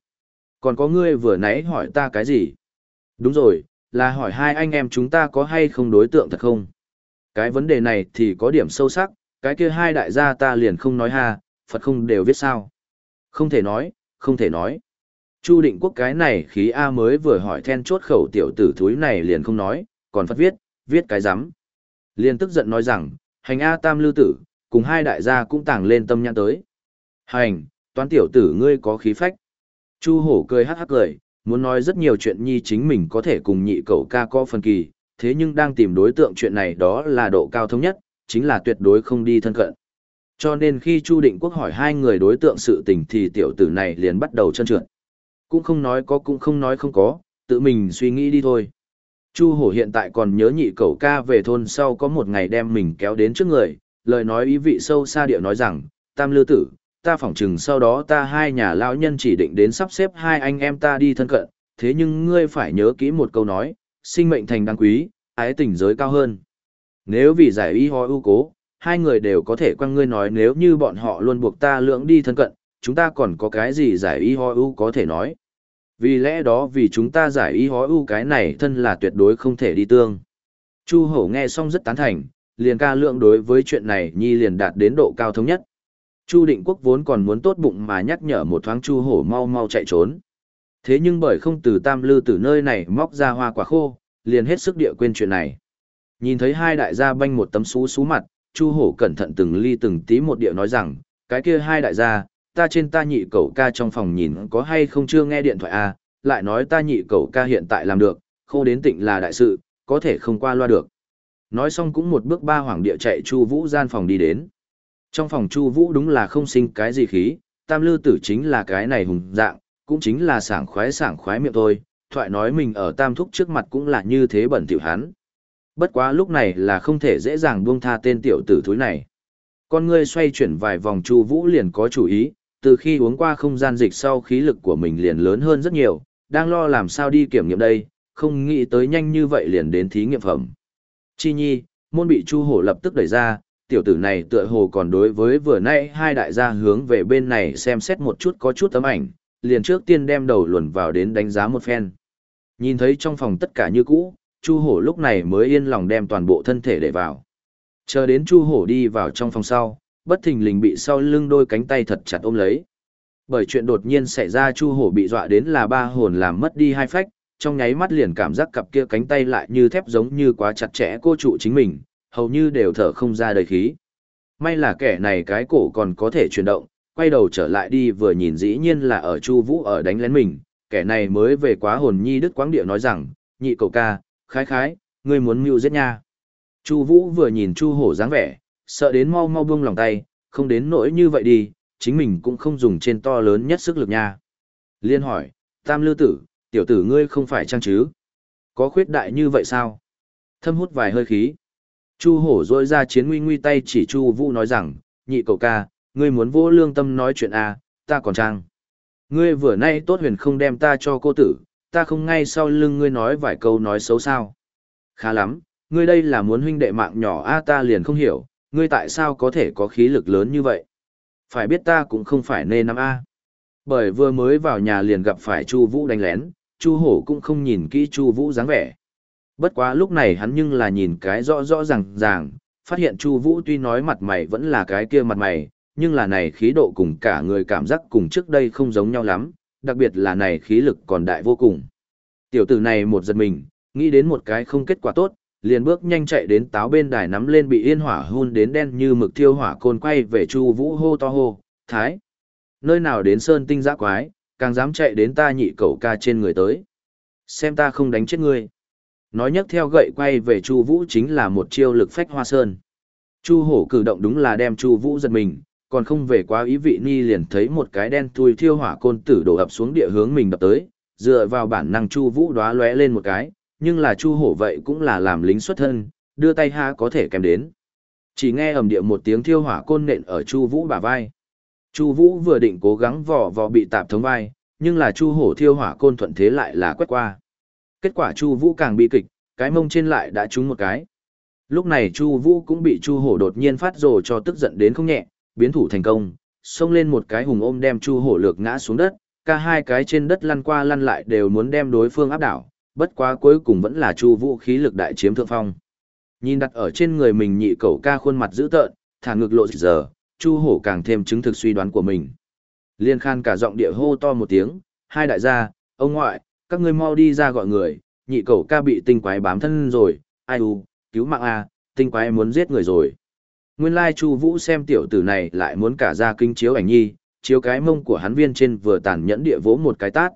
Còn có ngươi vừa nãy hỏi ta cái gì? Đúng rồi, là hỏi hai anh em chúng ta có hay không đối tượng thật không? Cái vấn đề này thì có điểm sâu sắc, cái kia hai đại gia ta liền không nói ha, Phật không đều viết sao. Không thể nói, không thể nói. Chu định quốc cái này khí A mới vừa hỏi then chốt khẩu tiểu tử thúi này liền không nói, còn Phật viết, viết cái rắm Liền tức giận nói rằng, hành A tam lưu tử, cùng hai đại gia cũng tàng lên tâm nhãn tới. Hành, toán tiểu tử ngươi có khí phách. Chu hổ cười hắc hắc cười, muốn nói rất nhiều chuyện nhi chính mình có thể cùng nhị cậu ca có phần kỳ, thế nhưng đang tìm đối tượng chuyện này đó là độ cao thống nhất, chính là tuyệt đối không đi thân cận. Cho nên khi Chu Định Quốc hỏi hai người đối tượng sự tình thì tiểu tử này liền bắt đầu chân trượt. Cũng không nói có cũng không nói không có, tự mình suy nghĩ đi thôi. Chu Hổ hiện tại còn nhớ nhị cậu ca về thôn sau có một ngày đem mình kéo đến trước người, lời nói ý vị sâu xa điệu nói rằng, tam lư tử, ta phỏng chừng sau đó ta hai nhà lão nhân chỉ định đến sắp xếp hai anh em ta đi thân cận, thế nhưng ngươi phải nhớ kỹ một câu nói, sinh mệnh thành đáng quý, ái tình giới cao hơn. Nếu vì giải y ho ưu cố, hai người đều có thể quăng ngươi nói nếu như bọn họ luôn buộc ta lưỡng đi thân cận, chúng ta còn có cái gì giải y ho ưu có thể nói. Vì lẽ đó vì chúng ta giải y ho ưu cái này thân là tuyệt đối không thể đi tương. Chu hổ nghe xong rất tán thành, liền ca lượng đối với chuyện này nhi liền đạt đến độ cao thống nhất. Chu định quốc vốn còn muốn tốt bụng mà nhắc nhở một thoáng chu hổ mau mau chạy trốn. Thế nhưng bởi không từ tam lư từ nơi này móc ra hoa quả khô, liền hết sức địa quên chuyện này. Nhìn thấy hai đại gia banh một tấm xú xú mặt, chu hổ cẩn thận từng ly từng tí một địa nói rằng, cái kia hai đại gia, ta trên ta nhị cậu ca trong phòng nhìn có hay không chưa nghe điện thoại à, lại nói ta nhị cậu ca hiện tại làm được, khô đến tịnh là đại sự, có thể không qua loa được. Nói xong cũng một bước ba hoàng địa chạy Chu Vũ gian phòng đi đến. Trong phòng Chu Vũ đúng là không sinh cái gì khí, Tam Lư Tử chính là cái này hùng dạng, cũng chính là sảng khoái sảng khoái miệng thôi, thoại nói mình ở Tam Thúc trước mặt cũng là như thế bẩn tiểu hắn. Bất quá lúc này là không thể dễ dàng buông tha tên tiểu tử thúi này. Con ngươi xoay chuyển vài vòng Chu Vũ liền có chủ ý, từ khi uống qua không gian dịch sau khí lực của mình liền lớn hơn rất nhiều, đang lo làm sao đi kiểm nghiệm đây, không nghĩ tới nhanh như vậy liền đến thí nghiệm phẩm. Chi Nhi, môn bị Chu Hổ lập tức đẩy ra, tiểu tử này tựa hồ còn đối với vừa nãy hai đại gia hướng về bên này xem xét một chút có chút tấm ảnh, liền trước tiên đem đầu luồn vào đến đánh giá một phen. Nhìn thấy trong phòng tất cả như cũ, Chu Hổ lúc này mới yên lòng đem toàn bộ thân thể để vào. Chờ đến Chu Hổ đi vào trong phòng sau, bất thình lình bị sau lưng đôi cánh tay thật chặt ôm lấy. Bởi chuyện đột nhiên xảy ra Chu Hổ bị dọa đến là ba hồn làm mất đi hai phách, trong nháy mắt liền cảm giác cặp kia cánh tay lại như thép giống như quá chặt chẽ cô trụ chính mình, hầu như đều thở không ra đầy khí. May là kẻ này cái cổ còn có thể chuyển động, quay đầu trở lại đi vừa nhìn dĩ nhiên là ở Chu Vũ ở đánh lén mình, kẻ này mới về quá hồn nhi đức quáng địa nói rằng, nhị cậu ca, khái khái, ngươi muốn mưu giết nha. Chu Vũ vừa nhìn Chu Hổ dáng vẻ, sợ đến mau mau buông lòng tay, không đến nỗi như vậy đi, chính mình cũng không dùng trên to lớn nhất sức lực nha. Liên hỏi, Tam Lư Tử, tiểu tử ngươi không phải trang chứ? Có khuyết đại như vậy sao? Thâm hút vài hơi khí. Chu hổ rôi ra chiến nguy nguy tay chỉ Chu Vũ nói rằng, nhị cậu ca, ngươi muốn vô lương tâm nói chuyện à, ta còn trang. Ngươi vừa nay tốt huyền không đem ta cho cô tử, ta không ngay sau lưng ngươi nói vài câu nói xấu sao. Khá lắm, ngươi đây là muốn huynh đệ mạng nhỏ a ta liền không hiểu, ngươi tại sao có thể có khí lực lớn như vậy. Phải biết ta cũng không phải nê nắm a. Bởi vừa mới vào nhà liền gặp phải Chu Vũ đánh lén, Chu Hổ cũng không nhìn kỹ Chu Vũ dáng vẻ. Bất quá lúc này hắn nhưng là nhìn cái rõ rõ ràng ràng, phát hiện Chu Vũ tuy nói mặt mày vẫn là cái kia mặt mày, nhưng là này khí độ cùng cả người cảm giác cùng trước đây không giống nhau lắm, đặc biệt là này khí lực còn đại vô cùng. Tiểu tử này một giật mình, nghĩ đến một cái không kết quả tốt, liền bước nhanh chạy đến táo bên đài nắm lên bị yên hỏa hun đến đen như mực thiêu hỏa côn quay về Chu Vũ hô to hô, "Thái, nơi nào đến sơn tinh dã quái, càng dám chạy đến ta nhị cậu ca trên người tới. Xem ta không đánh chết ngươi." Nói nhấc theo gậy quay về Chu Vũ chính là một chiêu lực phách hoa sơn. Chu Hổ cử động đúng là đem Chu Vũ giật mình, còn không về quá ý vị ni liền thấy một cái đen thui thiêu hỏa côn tử đổ ập xuống địa hướng mình đập tới, dựa vào bản năng Chu Vũ đóa lóe lên một cái, nhưng là Chu Hổ vậy cũng là làm lính xuất thân, đưa tay ha có thể kèm đến. Chỉ nghe ầm địa một tiếng thiêu hỏa côn nện ở Chu Vũ bả vai. Chu Vũ vừa định cố gắng vò vò bị tạp thống vai, nhưng là Chu Hổ thiêu hỏa côn thuận thế lại là quét qua. Kết quả Chu Vũ càng bị kịch, cái mông trên lại đã trúng một cái. Lúc này Chu Vũ cũng bị Chu Hổ đột nhiên phát rồ cho tức giận đến không nhẹ, biến thủ thành công, xông lên một cái hùng ôm đem Chu Hổ lược ngã xuống đất, cả hai cái trên đất lăn qua lăn lại đều muốn đem đối phương áp đảo, bất quá cuối cùng vẫn là Chu Vũ khí lực đại chiếm thượng phong. Nhìn đặt ở trên người mình nhị cẩu ca khuôn mặt dữ tợn, thả ngực lộ giờ, Chu Hổ càng thêm chứng thực suy đoán của mình. Liên Khan cả giọng địa hô to một tiếng, hai đại gia, ông ngoại, các ngươi mau đi ra gọi người, nhị cậu ca bị tinh quái bám thân rồi, ai u, cứu mạng a, tinh quái muốn giết người rồi. Nguyên lai Chu Vũ xem tiểu tử này lại muốn cả ra kinh chiếu ảnh nhi, chiếu cái mông của hắn viên trên vừa tàn nhẫn địa vỗ một cái tát.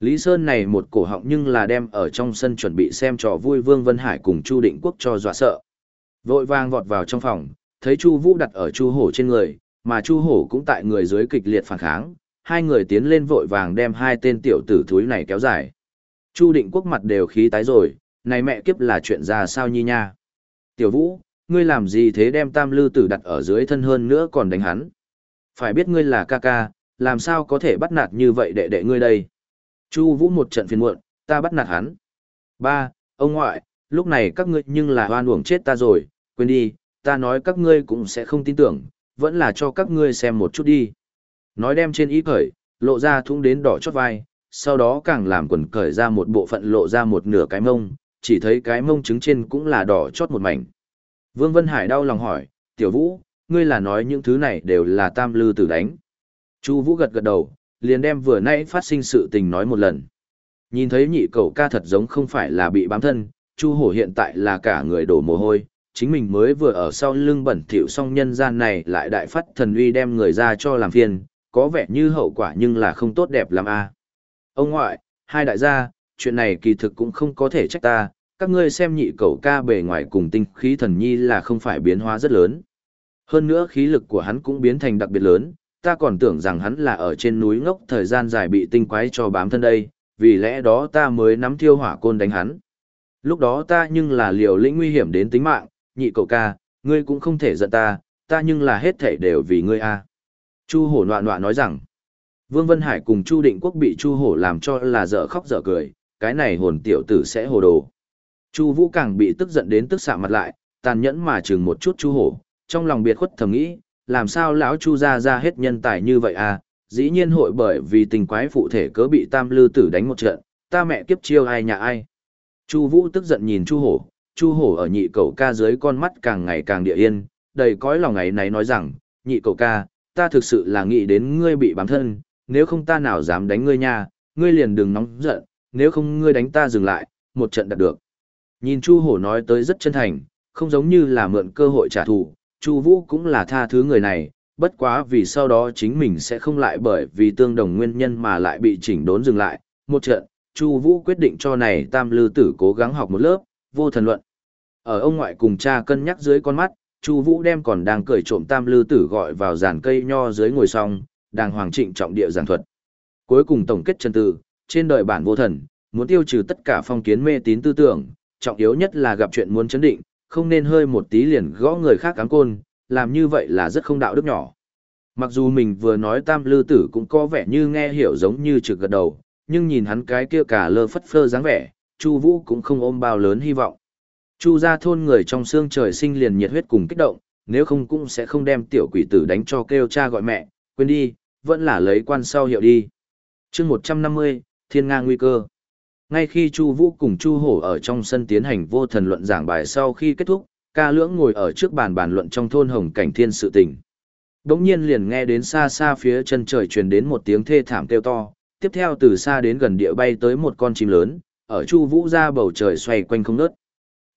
Lý Sơn này một cổ họng nhưng là đem ở trong sân chuẩn bị xem trò vui Vương Vân Hải cùng Chu Định Quốc cho dọa sợ. Vội vàng vọt vào trong phòng, thấy Chu Vũ đặt ở Chu Hổ trên người, mà Chu Hổ cũng tại người dưới kịch liệt phản kháng, hai người tiến lên vội vàng đem hai tên tiểu tử thúi này kéo dài. Chu Định Quốc mặt đều khí tái rồi, này mẹ kiếp là chuyện ra sao nhi nha. Tiểu Vũ, ngươi làm gì thế đem tam lư tử đặt ở dưới thân hơn nữa còn đánh hắn. Phải biết ngươi là ca ca, làm sao có thể bắt nạt như vậy đệ đệ ngươi đây. Chu Vũ một trận phiền muộn, ta bắt nạt hắn. Ba, ông ngoại, lúc này các ngươi nhưng là hoan uổng chết ta rồi, quên đi, ta nói các ngươi cũng sẽ không tin tưởng, vẫn là cho các ngươi xem một chút đi. Nói đem trên ý cởi, lộ ra thung đến đỏ chót vai, sau đó càng làm quần cởi ra một bộ phận lộ ra một nửa cái mông, chỉ thấy cái mông trứng trên cũng là đỏ chót một mảnh. Vương Vân Hải đau lòng hỏi, tiểu vũ, ngươi là nói những thứ này đều là tam lư tử đánh. Chu vũ gật gật đầu, liền đem vừa nãy phát sinh sự tình nói một lần. Nhìn thấy nhị cậu ca thật giống không phải là bị bám thân, Chu hổ hiện tại là cả người đổ mồ hôi, chính mình mới vừa ở sau lưng bẩn thỉu xong nhân gian này lại đại phát thần uy đem người ra cho làm phiền, có vẻ như hậu quả nhưng là không tốt đẹp lắm a. Ông ngoại, hai đại gia, chuyện này kỳ thực cũng không có thể trách ta, các ngươi xem nhị cậu ca bề ngoài cùng tinh khí thần nhi là không phải biến hóa rất lớn. Hơn nữa khí lực của hắn cũng biến thành đặc biệt lớn, ta còn tưởng rằng hắn là ở trên núi ngốc thời gian dài bị tinh quái cho bám thân đây, vì lẽ đó ta mới nắm thiêu hỏa côn đánh hắn. Lúc đó ta nhưng là liều lĩnh nguy hiểm đến tính mạng, nhị cậu ca, ngươi cũng không thể giận ta, ta nhưng là hết thể đều vì ngươi a. Chu hổ nọa nọa nói rằng, Vương Vân Hải cùng Chu Định Quốc bị Chu hổ làm cho là dở khóc dở cười, cái này hồn tiểu tử sẽ hồ đồ. Chu Vũ càng bị tức giận đến tức sạm mặt lại, tàn nhẫn mà chừng một chút Chu hổ, trong lòng biệt khuất thầm nghĩ, làm sao lão Chu gia ra hết nhân tài như vậy à, dĩ nhiên hội bởi vì tình quái phụ thể cớ bị Tam Lư tử đánh một trận, ta mẹ kiếp chiêu ai nhà ai. Chu Vũ tức giận nhìn Chu hổ, Chu hổ ở nhị cậu ca dưới con mắt càng ngày càng địa yên, đầy cõi lòng ngày này nói rằng, nhị cậu ca, ta thực sự là nghĩ đến ngươi bị bám thân, nếu không ta nào dám đánh ngươi nha, ngươi liền đừng nóng giận, nếu không ngươi đánh ta dừng lại, một trận đạt được. Nhìn Chu hổ nói tới rất chân thành, không giống như là mượn cơ hội trả thù, Chu Vũ cũng là tha thứ người này, bất quá vì sau đó chính mình sẽ không lại bởi vì tương đồng nguyên nhân mà lại bị chỉnh đốn dừng lại. Một trận, Chu Vũ quyết định cho này Tam Lư Tử cố gắng học một lớp, vô thần luận. Ở ông ngoại cùng cha cân nhắc dưới con mắt, Chu Vũ đem còn đang cười trộm Tam Lư Tử gọi vào giàn cây nho dưới ngồi xong, đang hoàng trịnh trọng địa giảng thuật. Cuối cùng tổng kết chân từ, trên đời bản vô thần, muốn tiêu trừ tất cả phong kiến mê tín tư tưởng, trọng yếu nhất là gặp chuyện muốn chấn định, không nên hơi một tí liền gõ người khác cán côn, làm như vậy là rất không đạo đức nhỏ. Mặc dù mình vừa nói tam lư tử cũng có vẻ như nghe hiểu giống như trực gật đầu, nhưng nhìn hắn cái kia cả lơ phất phơ dáng vẻ, Chu Vũ cũng không ôm bao lớn hy vọng. Chu gia thôn người trong xương trời sinh liền nhiệt huyết cùng kích động, nếu không cũng sẽ không đem tiểu quỷ tử đánh cho kêu cha gọi mẹ, quên đi, vẫn là lấy quan sau hiệu đi. Chương 150, Thiên nga nguy cơ. Ngay khi Chu Vũ cùng Chu Hổ ở trong sân tiến hành vô thần luận giảng bài sau khi kết thúc, ca lưỡng ngồi ở trước bàn bàn luận trong thôn Hồng Cảnh Thiên sự tình. Đống nhiên liền nghe đến xa xa phía chân trời truyền đến một tiếng thê thảm kêu to, tiếp theo từ xa đến gần địa bay tới một con chim lớn, ở Chu Vũ ra bầu trời xoay quanh không ngớt.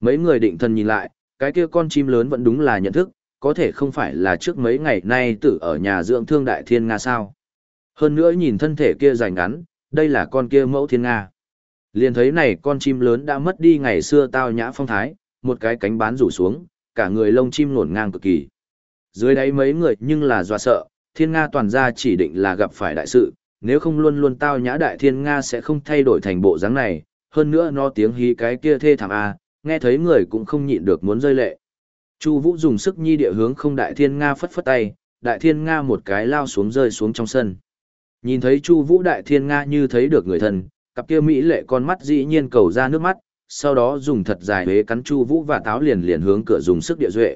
Mấy người định thần nhìn lại, cái kia con chim lớn vẫn đúng là nhận thức, có thể không phải là trước mấy ngày nay tử ở nhà dưỡng thương đại thiên Nga sao. Hơn nữa nhìn thân thể kia dài ngắn, đây là con kia mẫu thiên Nga. Liền thấy này con chim lớn đã mất đi ngày xưa tao nhã phong thái, một cái cánh bán rủ xuống, cả người lông chim nổn ngang cực kỳ. Dưới đáy mấy người nhưng là dọa sợ, thiên Nga toàn ra chỉ định là gặp phải đại sự, nếu không luôn luôn tao nhã đại thiên Nga sẽ không thay đổi thành bộ dáng này, hơn nữa nó tiếng hí cái kia thê thảm a, nghe thấy người cũng không nhịn được muốn rơi lệ. Chu Vũ dùng sức nhi địa hướng không đại thiên Nga phất phất tay, đại thiên Nga một cái lao xuống rơi xuống trong sân. Nhìn thấy Chu Vũ đại thiên Nga như thấy được người thân, cặp kia mỹ lệ con mắt dĩ nhiên cầu ra nước mắt, sau đó dùng thật dài hế cắn Chu Vũ và táo liền liền hướng cửa dùng sức địa duệ.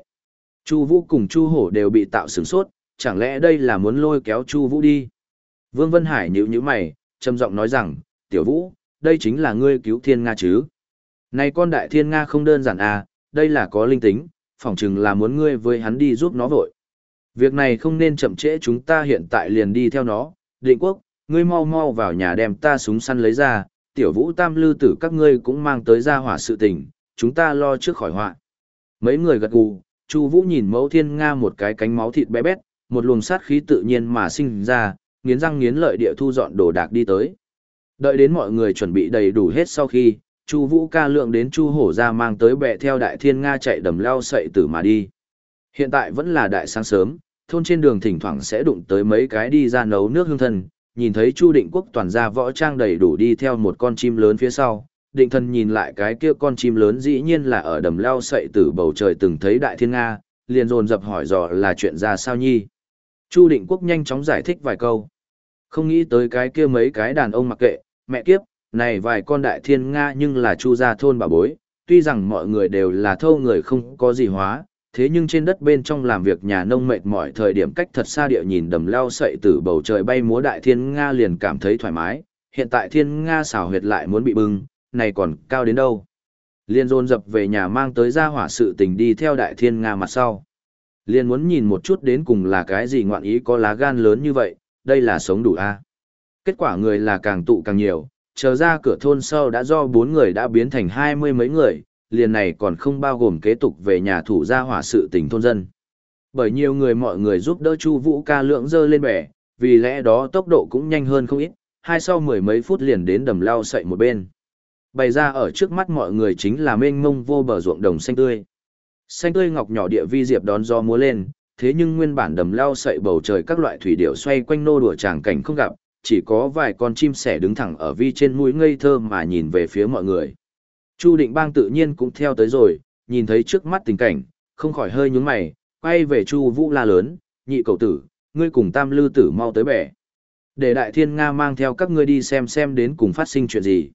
Chu Vũ cùng Chu Hổ đều bị tạo sửng sốt, chẳng lẽ đây là muốn lôi kéo Chu Vũ đi? Vương Vân Hải nhíu nhíu mày, trầm giọng nói rằng, "Tiểu Vũ, đây chính là ngươi cứu Thiên Nga chứ? Này con đại Thiên Nga không đơn giản à, đây là có linh tính, phỏng chừng là muốn ngươi với hắn đi giúp nó vội. Việc này không nên chậm trễ chúng ta hiện tại liền đi theo nó, Định Quốc, ngươi mau mau vào nhà đem ta súng săn lấy ra, tiểu vũ tam lư tử các ngươi cũng mang tới ra hỏa sự tình, chúng ta lo trước khỏi họa. Mấy người gật gù, Chu Vũ nhìn Mẫu Thiên Nga một cái cánh máu thịt bé bét, một luồng sát khí tự nhiên mà sinh ra, nghiến răng nghiến lợi địa thu dọn đồ đạc đi tới. Đợi đến mọi người chuẩn bị đầy đủ hết sau khi, Chu Vũ ca lượng đến Chu Hổ ra mang tới bè theo Đại Thiên Nga chạy đầm lao sậy tử mà đi. Hiện tại vẫn là đại sáng sớm, thôn trên đường thỉnh thoảng sẽ đụng tới mấy cái đi ra nấu nước hương thân, nhìn thấy Chu Định Quốc toàn ra võ trang đầy đủ đi theo một con chim lớn phía sau, định thần nhìn lại cái kia con chim lớn dĩ nhiên là ở đầm lao sậy tử bầu trời từng thấy đại thiên Nga, liền dồn dập hỏi dò là chuyện ra sao nhi. Chu Định Quốc nhanh chóng giải thích vài câu. Không nghĩ tới cái kia mấy cái đàn ông mặc kệ, mẹ kiếp, này vài con đại thiên Nga nhưng là chu gia thôn bà bối, tuy rằng mọi người đều là thâu người không có gì hóa, thế nhưng trên đất bên trong làm việc nhà nông mệt mỏi thời điểm cách thật xa địa nhìn đầm lao sậy từ bầu trời bay múa đại thiên Nga liền cảm thấy thoải mái, hiện tại thiên Nga xảo huyệt lại muốn bị bưng, này còn cao đến đâu. Liên dồn dập về nhà mang tới ra hỏa sự tình đi theo đại thiên Nga mặt sau. Liên muốn nhìn một chút đến cùng là cái gì ngoạn ý có lá gan lớn như vậy, đây là sống đủ a Kết quả người là càng tụ càng nhiều, chờ ra cửa thôn sau đã do bốn người đã biến thành hai mươi mấy người, liền này còn không bao gồm kế tục về nhà thủ gia hỏa sự tình thôn dân. Bởi nhiều người mọi người giúp đỡ Chu Vũ ca lượng dơ lên bè, vì lẽ đó tốc độ cũng nhanh hơn không ít, hai sau mười mấy phút liền đến đầm lao sậy một bên. Bày ra ở trước mắt mọi người chính là mênh mông vô bờ ruộng đồng xanh tươi. Xanh tươi ngọc nhỏ địa vi diệp đón gió múa lên, thế nhưng nguyên bản đầm lao sậy bầu trời các loại thủy điểu xoay quanh nô đùa tràng cảnh không gặp, chỉ có vài con chim sẻ đứng thẳng ở vi trên mũi ngây thơ mà nhìn về phía mọi người. Chu Định Bang tự nhiên cũng theo tới rồi, nhìn thấy trước mắt tình cảnh, không khỏi hơi nhướng mày, quay về Chu Vũ la lớn, nhị cầu tử, ngươi cùng tam lư tử mau tới bẻ. Để đại thiên Nga mang theo các ngươi đi xem xem đến cùng phát sinh chuyện gì.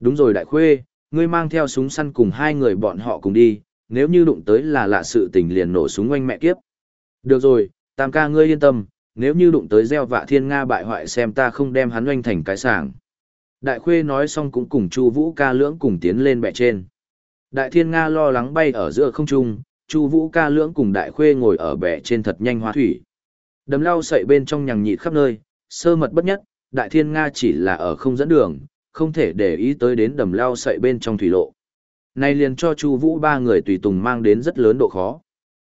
Đúng rồi đại khuê, ngươi mang theo súng săn cùng hai người bọn họ cùng đi, nếu như đụng tới là lạ sự tình liền nổ súng oanh mẹ kiếp. Được rồi, tam ca ngươi yên tâm, nếu như đụng tới gieo vạ thiên Nga bại hoại xem ta không đem hắn oanh thành cái sảng. Đại khuê nói xong cũng cùng Chu Vũ ca lưỡng cùng tiến lên bệ trên. Đại thiên Nga lo lắng bay ở giữa không trung, Chu Vũ ca lưỡng cùng đại khuê ngồi ở bệ trên thật nhanh hóa thủy. Đầm lau sậy bên trong nhằng nhịt khắp nơi, sơ mật bất nhất, đại thiên Nga chỉ là ở không dẫn đường, không thể để ý tới đến đầm lau sậy bên trong thủy lộ. nay liền cho Chu Vũ ba người tùy tùng mang đến rất lớn độ khó.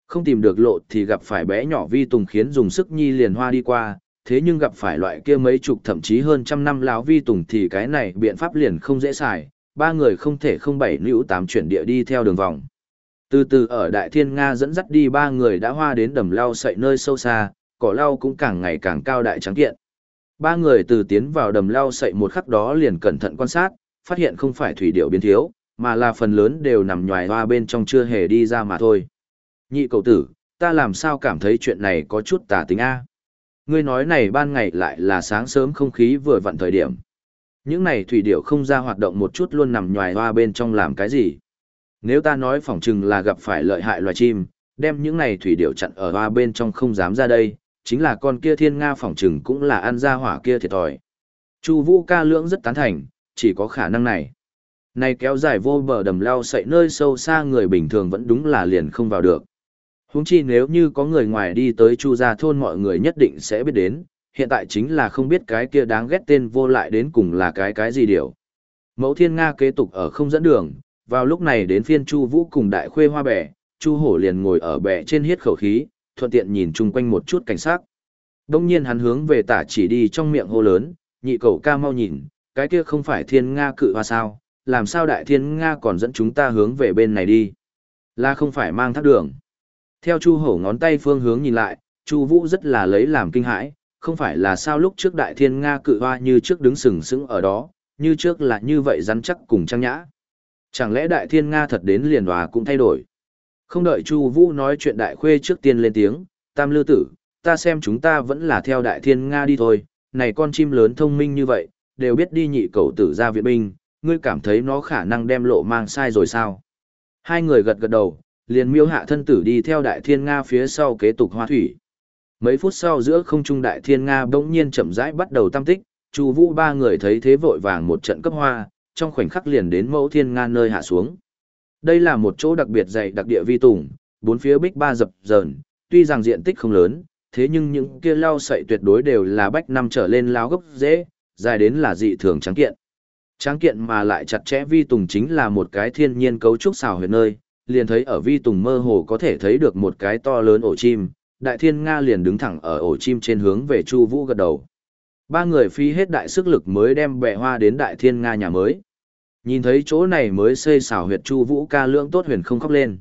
Không tìm được lộ thì gặp phải bé nhỏ vi tùng khiến dùng sức nhi liền hoa đi qua, thế nhưng gặp phải loại kia mấy chục thậm chí hơn trăm năm láo vi tùng thì cái này biện pháp liền không dễ xài, ba người không thể không bảy nữ tám chuyển địa đi theo đường vòng. Từ từ ở Đại Thiên Nga dẫn dắt đi ba người đã hoa đến đầm lau sậy nơi sâu xa, cỏ lau cũng càng ngày càng cao đại trắng kiện. Ba người từ tiến vào đầm lau sậy một khắc đó liền cẩn thận quan sát, phát hiện không phải thủy điệu biến thiếu, mà là phần lớn đều nằm nhòi hoa bên trong chưa hề đi ra mà thôi. Nhị cầu tử, ta làm sao cảm thấy chuyện này có chút tà tính A. Ngươi nói này ban ngày lại là sáng sớm không khí vừa vặn thời điểm. Những này thủy điểu không ra hoạt động một chút luôn nằm nhòi hoa bên trong làm cái gì. Nếu ta nói phỏng chừng là gặp phải lợi hại loài chim, đem những này thủy điểu chặn ở hoa bên trong không dám ra đây, chính là con kia thiên nga phỏng chừng cũng là ăn ra hỏa kia thiệt thòi. Chu vũ ca lưỡng rất tán thành, chỉ có khả năng này. Này kéo dài vô bờ đầm leo sậy nơi sâu xa người bình thường vẫn đúng là liền không vào được. Huống chi nếu như có người ngoài đi tới Chu gia thôn mọi người nhất định sẽ biết đến, hiện tại chính là không biết cái kia đáng ghét tên vô lại đến cùng là cái cái gì điều. Mẫu Thiên Nga kế tục ở không dẫn đường, vào lúc này đến phiên Chu Vũ cùng đại khuê hoa bè, Chu Hổ liền ngồi ở bè trên hiết khẩu khí, thuận tiện nhìn chung quanh một chút cảnh sát. Đông nhiên hắn hướng về tả chỉ đi trong miệng hô lớn, nhị cậu ca mau nhìn, cái kia không phải Thiên Nga cự hoa sao, làm sao đại Thiên Nga còn dẫn chúng ta hướng về bên này đi? Là không phải mang thác đường. Theo Chu Hổ ngón tay phương hướng nhìn lại, Chu Vũ rất là lấy làm kinh hãi, không phải là sao lúc trước Đại Thiên Nga cự hoa như trước đứng sừng sững ở đó, như trước là như vậy rắn chắc cùng trang nhã. Chẳng lẽ Đại Thiên Nga thật đến liền hòa cũng thay đổi? Không đợi Chu Vũ nói chuyện Đại Khuê trước tiên lên tiếng, "Tam Lư tử, ta xem chúng ta vẫn là theo Đại Thiên Nga đi thôi, này con chim lớn thông minh như vậy, đều biết đi nhị cầu tử ra viện binh, ngươi cảm thấy nó khả năng đem lộ mang sai rồi sao?" Hai người gật gật đầu, liền miêu hạ thân tử đi theo đại thiên Nga phía sau kế tục hoa thủy. Mấy phút sau giữa không trung đại thiên Nga bỗng nhiên chậm rãi bắt đầu tam tích, Chu Vũ ba người thấy thế vội vàng một trận cấp hoa, trong khoảnh khắc liền đến mẫu thiên Nga nơi hạ xuống. Đây là một chỗ đặc biệt dày đặc địa vi tùng, bốn phía bích ba dập dờn, tuy rằng diện tích không lớn, thế nhưng những kia lau sậy tuyệt đối đều là bách năm trở lên lao gốc dễ, dài đến là dị thường trắng kiện. Trắng kiện mà lại chặt chẽ vi tùng chính là một cái thiên nhiên cấu trúc xào huyệt nơi, liền thấy ở vi tùng mơ hồ có thể thấy được một cái to lớn ổ chim, đại thiên Nga liền đứng thẳng ở ổ chim trên hướng về Chu Vũ gật đầu. Ba người phi hết đại sức lực mới đem bẻ hoa đến đại thiên Nga nhà mới. Nhìn thấy chỗ này mới xây xảo huyệt Chu Vũ ca lượng tốt huyền không khóc lên.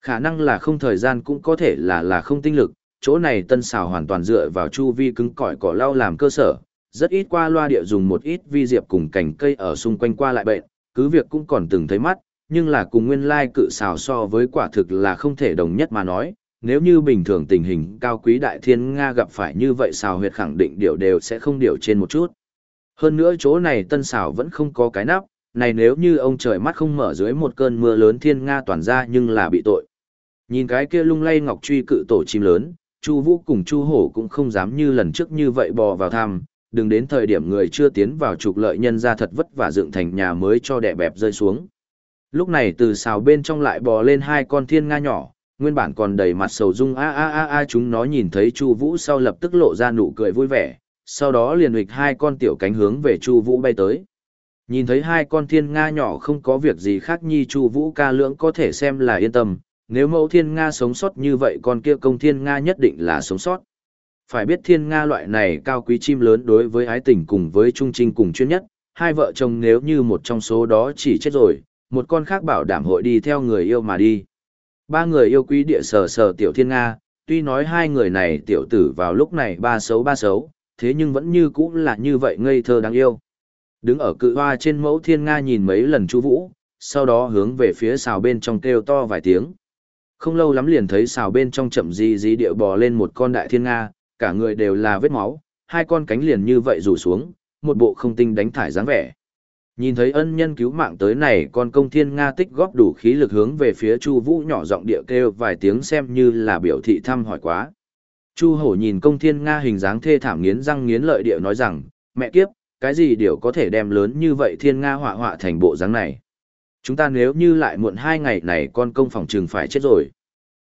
Khả năng là không thời gian cũng có thể là là không tinh lực, chỗ này tân xảo hoàn toàn dựa vào chu vi cứng cỏi cỏ lau làm cơ sở, rất ít qua loa địa dùng một ít vi diệp cùng cành cây ở xung quanh qua lại bệnh, cứ việc cũng còn từng thấy mắt, nhưng là cùng nguyên lai cự xào so với quả thực là không thể đồng nhất mà nói. Nếu như bình thường tình hình cao quý đại thiên Nga gặp phải như vậy xào huyệt khẳng định điều đều sẽ không điều trên một chút. Hơn nữa chỗ này tân xào vẫn không có cái nắp, này nếu như ông trời mắt không mở dưới một cơn mưa lớn thiên Nga toàn ra nhưng là bị tội. Nhìn cái kia lung lay ngọc truy cự tổ chim lớn, Chu Vũ cùng Chu Hổ cũng không dám như lần trước như vậy bò vào thăm, đừng đến thời điểm người chưa tiến vào trục lợi nhân ra thật vất vả dựng thành nhà mới cho đẻ bẹp rơi xuống. Lúc này từ xào bên trong lại bò lên hai con thiên nga nhỏ, nguyên bản còn đầy mặt sầu dung a a a a chúng nó nhìn thấy Chu Vũ sau lập tức lộ ra nụ cười vui vẻ, sau đó liền huỵch hai con tiểu cánh hướng về Chu Vũ bay tới. Nhìn thấy hai con thiên nga nhỏ không có việc gì khác nhi Chu Vũ ca lưỡng có thể xem là yên tâm, nếu mẫu thiên nga sống sót như vậy con kia công thiên nga nhất định là sống sót. Phải biết thiên nga loại này cao quý chim lớn đối với ái tình cùng với trung trinh cùng chuyên nhất, hai vợ chồng nếu như một trong số đó chỉ chết rồi, một con khác bảo đảm hội đi theo người yêu mà đi. Ba người yêu quý địa sở sờ tiểu thiên Nga, tuy nói hai người này tiểu tử vào lúc này ba xấu ba xấu, thế nhưng vẫn như cũ là như vậy ngây thơ đáng yêu. Đứng ở cự hoa trên mẫu thiên Nga nhìn mấy lần chú vũ, sau đó hướng về phía xào bên trong kêu to vài tiếng. Không lâu lắm liền thấy xào bên trong chậm gì gì địa bò lên một con đại thiên nga, cả người đều là vết máu, hai con cánh liền như vậy rủ xuống, một bộ không tinh đánh thải dáng vẻ. Nhìn thấy ân nhân cứu mạng tới này con công thiên Nga tích góp đủ khí lực hướng về phía Chu Vũ nhỏ giọng địa kêu vài tiếng xem như là biểu thị thăm hỏi quá. Chu Hổ nhìn công thiên Nga hình dáng thê thảm nghiến răng nghiến lợi địa nói rằng, mẹ kiếp, cái gì điều có thể đem lớn như vậy thiên Nga họa họa thành bộ dáng này. Chúng ta nếu như lại muộn hai ngày này con công phòng trừng phải chết rồi.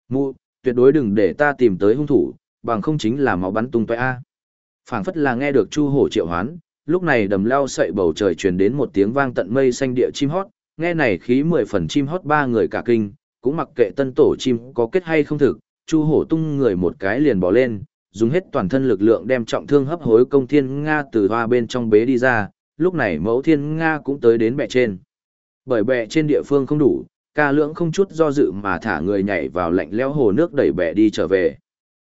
Mụ, tuyệt đối đừng để ta tìm tới hung thủ, bằng không chính là máu bắn tung tóe a. Phảng phất là nghe được Chu Hổ triệu hoán, lúc này đầm lao sậy bầu trời truyền đến một tiếng vang tận mây xanh địa chim hót, nghe này khí mười phần chim hót ba người cả kinh, cũng mặc kệ tân tổ chim có kết hay không thực, Chu Hổ tung người một cái liền bỏ lên, dùng hết toàn thân lực lượng đem trọng thương hấp hối công thiên Nga từ hoa bên trong bế đi ra, lúc này mẫu thiên Nga cũng tới đến bệ trên. Bởi bệ trên địa phương không đủ, ca lưỡng không chút do dự mà thả người nhảy vào lạnh leo hồ nước đẩy bệ đi trở về.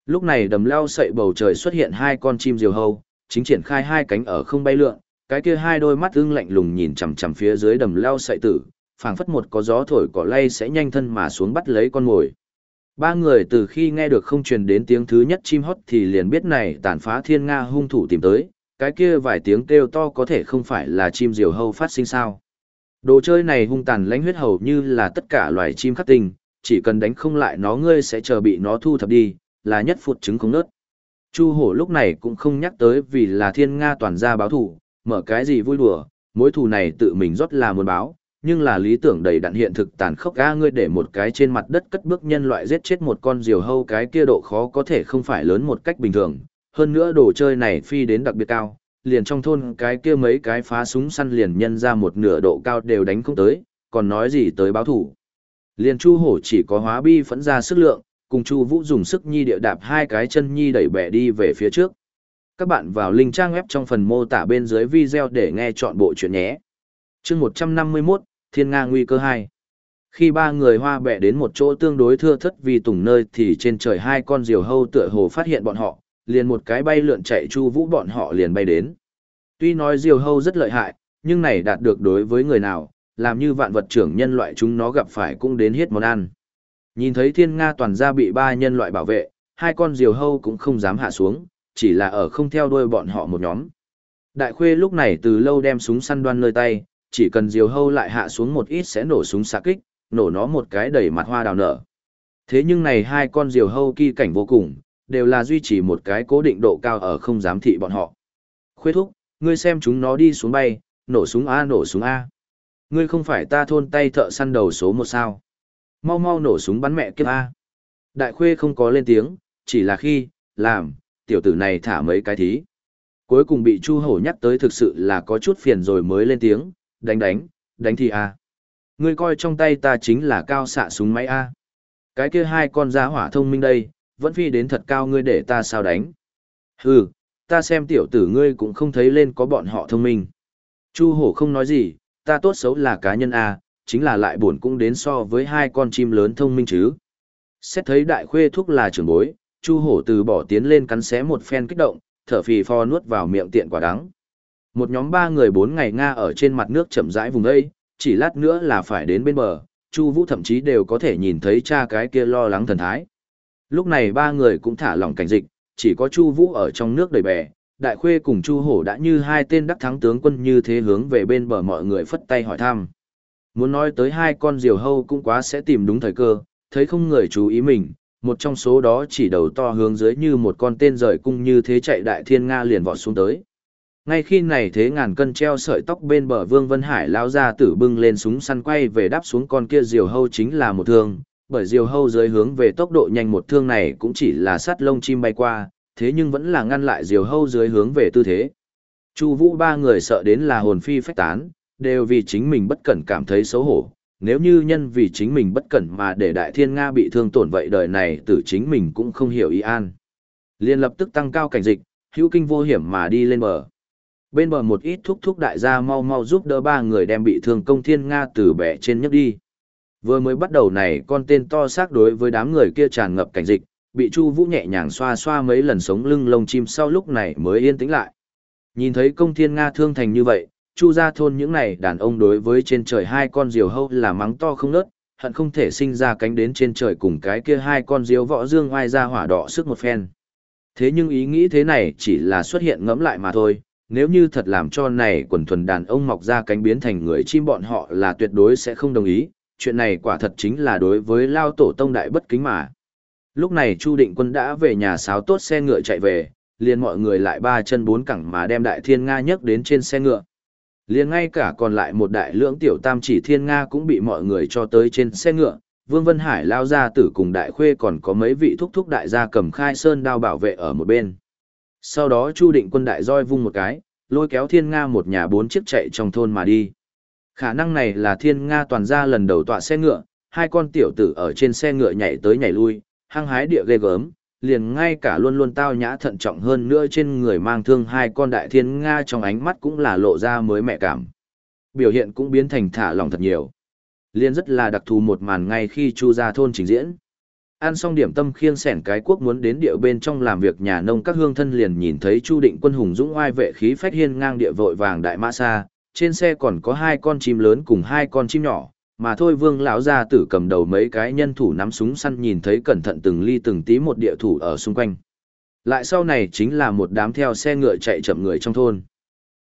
Lúc này đầm leo sậy bầu trời xuất hiện hai con chim diều hâu, chính triển khai hai cánh ở không bay lượn, cái kia hai đôi mắt ưng lạnh lùng nhìn chằm chằm phía dưới đầm leo sợi tử, phảng phất một có gió thổi cỏ lay sẽ nhanh thân mà xuống bắt lấy con mồi. Ba người từ khi nghe được không truyền đến tiếng thứ nhất chim hót thì liền biết này tàn phá thiên nga hung thủ tìm tới, cái kia vài tiếng kêu to có thể không phải là chim diều hâu phát sinh sao. Đồ chơi này hung tàn lãnh huyết hầu như là tất cả loài chim khắc tình, chỉ cần đánh không lại nó ngươi sẽ chờ bị nó thu thập đi, là nhất phụt trứng không nớt. Chu hổ lúc này cũng không nhắc tới vì là thiên Nga toàn gia báo thủ, mở cái gì vui đùa, mối thù này tự mình rót là muốn báo, nhưng là lý tưởng đầy đặn hiện thực tàn khốc ga ngươi để một cái trên mặt đất cất bước nhân loại giết chết một con diều hâu cái kia độ khó có thể không phải lớn một cách bình thường, hơn nữa đồ chơi này phi đến đặc biệt cao, liền trong thôn cái kia mấy cái phá súng săn liền nhân ra một nửa độ cao đều đánh không tới, còn nói gì tới báo thủ. Liền chu hổ chỉ có hóa bi phẫn ra sức lượng, cùng Chu Vũ dùng sức nhi địa đạp hai cái chân nhi đẩy bẻ đi về phía trước. Các bạn vào link trang web trong phần mô tả bên dưới video để nghe chọn bộ truyện nhé. Chương 151, Thiên Nga nguy cơ 2. Khi ba người hoa bẻ đến một chỗ tương đối thưa thất vì tùng nơi thì trên trời hai con diều hâu tựa hồ phát hiện bọn họ, liền một cái bay lượn chạy Chu Vũ bọn họ liền bay đến. Tuy nói diều hâu rất lợi hại, nhưng này đạt được đối với người nào, làm như vạn vật trưởng nhân loại chúng nó gặp phải cũng đến hết món ăn. Nhìn thấy thiên Nga toàn gia bị ba nhân loại bảo vệ, hai con diều hâu cũng không dám hạ xuống, chỉ là ở không theo đuôi bọn họ một nhóm. Đại khuê lúc này từ lâu đem súng săn đoan nơi tay, chỉ cần diều hâu lại hạ xuống một ít sẽ nổ súng xạ kích, nổ nó một cái đầy mặt hoa đào nở. Thế nhưng này hai con diều hâu kỳ cảnh vô cùng, đều là duy trì một cái cố định độ cao ở không dám thị bọn họ. Khuê thúc, ngươi xem chúng nó đi xuống bay, nổ súng A nổ súng A. Ngươi không phải ta thôn tay thợ săn đầu số một sao. Mau mau nổ súng bắn mẹ kiếp A. Đại khuê không có lên tiếng, chỉ là khi, làm, tiểu tử này thả mấy cái thí. Cuối cùng bị Chu Hổ nhắc tới thực sự là có chút phiền rồi mới lên tiếng, đánh đánh, đánh thì A. Ngươi coi trong tay ta chính là cao xạ súng máy A. Cái kia hai con giá hỏa thông minh đây, vẫn phi đến thật cao ngươi để ta sao đánh. Hừ, ta xem tiểu tử ngươi cũng không thấy lên có bọn họ thông minh. Chu hổ không nói gì, ta tốt xấu là cá nhân A, chính là lại buồn cũng đến so với hai con chim lớn thông minh chứ. Xét thấy đại khuê thúc là trưởng bối, chu hổ từ bỏ tiến lên cắn xé một phen kích động, thở phì phò nuốt vào miệng tiện quả đắng. Một nhóm ba người bốn ngày Nga ở trên mặt nước chậm rãi vùng đây, chỉ lát nữa là phải đến bên bờ, chu vũ thậm chí đều có thể nhìn thấy cha cái kia lo lắng thần thái. Lúc này ba người cũng thả lỏng cảnh dịch, chỉ có chu vũ ở trong nước đầy bè, đại khuê cùng chu hổ đã như hai tên đắc thắng tướng quân như thế hướng về bên bờ mọi người phất tay hỏi thăm. Muốn nói tới hai con diều hâu cũng quá sẽ tìm đúng thời cơ, thấy không người chú ý mình, một trong số đó chỉ đầu to hướng dưới như một con tên rời cung như thế chạy đại thiên Nga liền vọt xuống tới. Ngay khi này thế ngàn cân treo sợi tóc bên bờ Vương Vân Hải lao ra tử bưng lên súng săn quay về đáp xuống con kia diều hâu chính là một thương, bởi diều hâu dưới hướng về tốc độ nhanh một thương này cũng chỉ là sát lông chim bay qua, thế nhưng vẫn là ngăn lại diều hâu dưới hướng về tư thế. Chu Vũ ba người sợ đến là hồn phi phách tán, đều vì chính mình bất cẩn cảm thấy xấu hổ. Nếu như nhân vì chính mình bất cẩn mà để đại thiên Nga bị thương tổn vậy đời này tử chính mình cũng không hiểu ý an. Liên lập tức tăng cao cảnh dịch, hữu kinh vô hiểm mà đi lên bờ. Bên bờ một ít thúc thúc đại gia mau mau giúp đỡ ba người đem bị thương công thiên Nga từ bẻ trên nhấc đi. Vừa mới bắt đầu này con tên to xác đối với đám người kia tràn ngập cảnh dịch, bị Chu Vũ nhẹ nhàng xoa xoa mấy lần sống lưng lông chim sau lúc này mới yên tĩnh lại. Nhìn thấy công thiên Nga thương thành như vậy, chu ra thôn những này đàn ông đối với trên trời hai con diều hâu là mắng to không nớt, hận không thể sinh ra cánh đến trên trời cùng cái kia hai con diều võ dương oai ra hỏa đỏ sức một phen. Thế nhưng ý nghĩ thế này chỉ là xuất hiện ngẫm lại mà thôi, nếu như thật làm cho này quần thuần đàn ông mọc ra cánh biến thành người chim bọn họ là tuyệt đối sẽ không đồng ý, chuyện này quả thật chính là đối với lao tổ tông đại bất kính mà. Lúc này Chu Định Quân đã về nhà sáo tốt xe ngựa chạy về, liền mọi người lại ba chân bốn cẳng mà đem đại thiên Nga nhấc đến trên xe ngựa. Liền ngay cả còn lại một đại lưỡng tiểu tam chỉ thiên Nga cũng bị mọi người cho tới trên xe ngựa, Vương Vân Hải lao ra tử cùng đại khuê còn có mấy vị thúc thúc đại gia cầm khai sơn đao bảo vệ ở một bên. Sau đó Chu Định Quân đại roi vung một cái, lôi kéo Thiên Nga một nhà bốn chiếc chạy trong thôn mà đi. Khả năng này là Thiên Nga toàn ra lần đầu tọa xe ngựa, hai con tiểu tử ở trên xe ngựa nhảy tới nhảy lui, hăng hái địa ghê gớm, liền ngay cả luôn luôn tao nhã thận trọng hơn nữa trên người mang thương hai con đại thiên Nga trong ánh mắt cũng là lộ ra mới mẹ cảm. Biểu hiện cũng biến thành thả lòng thật nhiều. Liên rất là đặc thù một màn ngay khi Chu ra thôn trình diễn. Ăn xong điểm tâm khiêng sẻn cái quốc muốn đến địa bên trong làm việc nhà nông các hương thân liền nhìn thấy Chu Định Quân hùng dũng oai vệ khí phách hiên ngang địa vội vàng đại mã xa, trên xe còn có hai con chim lớn cùng hai con chim nhỏ, mà thôi Vương lão gia tử cầm đầu mấy cái nhân thủ nắm súng săn nhìn thấy cẩn thận từng ly từng tí một địa thủ ở xung quanh. Lại sau này chính là một đám theo xe ngựa chạy chậm người trong thôn.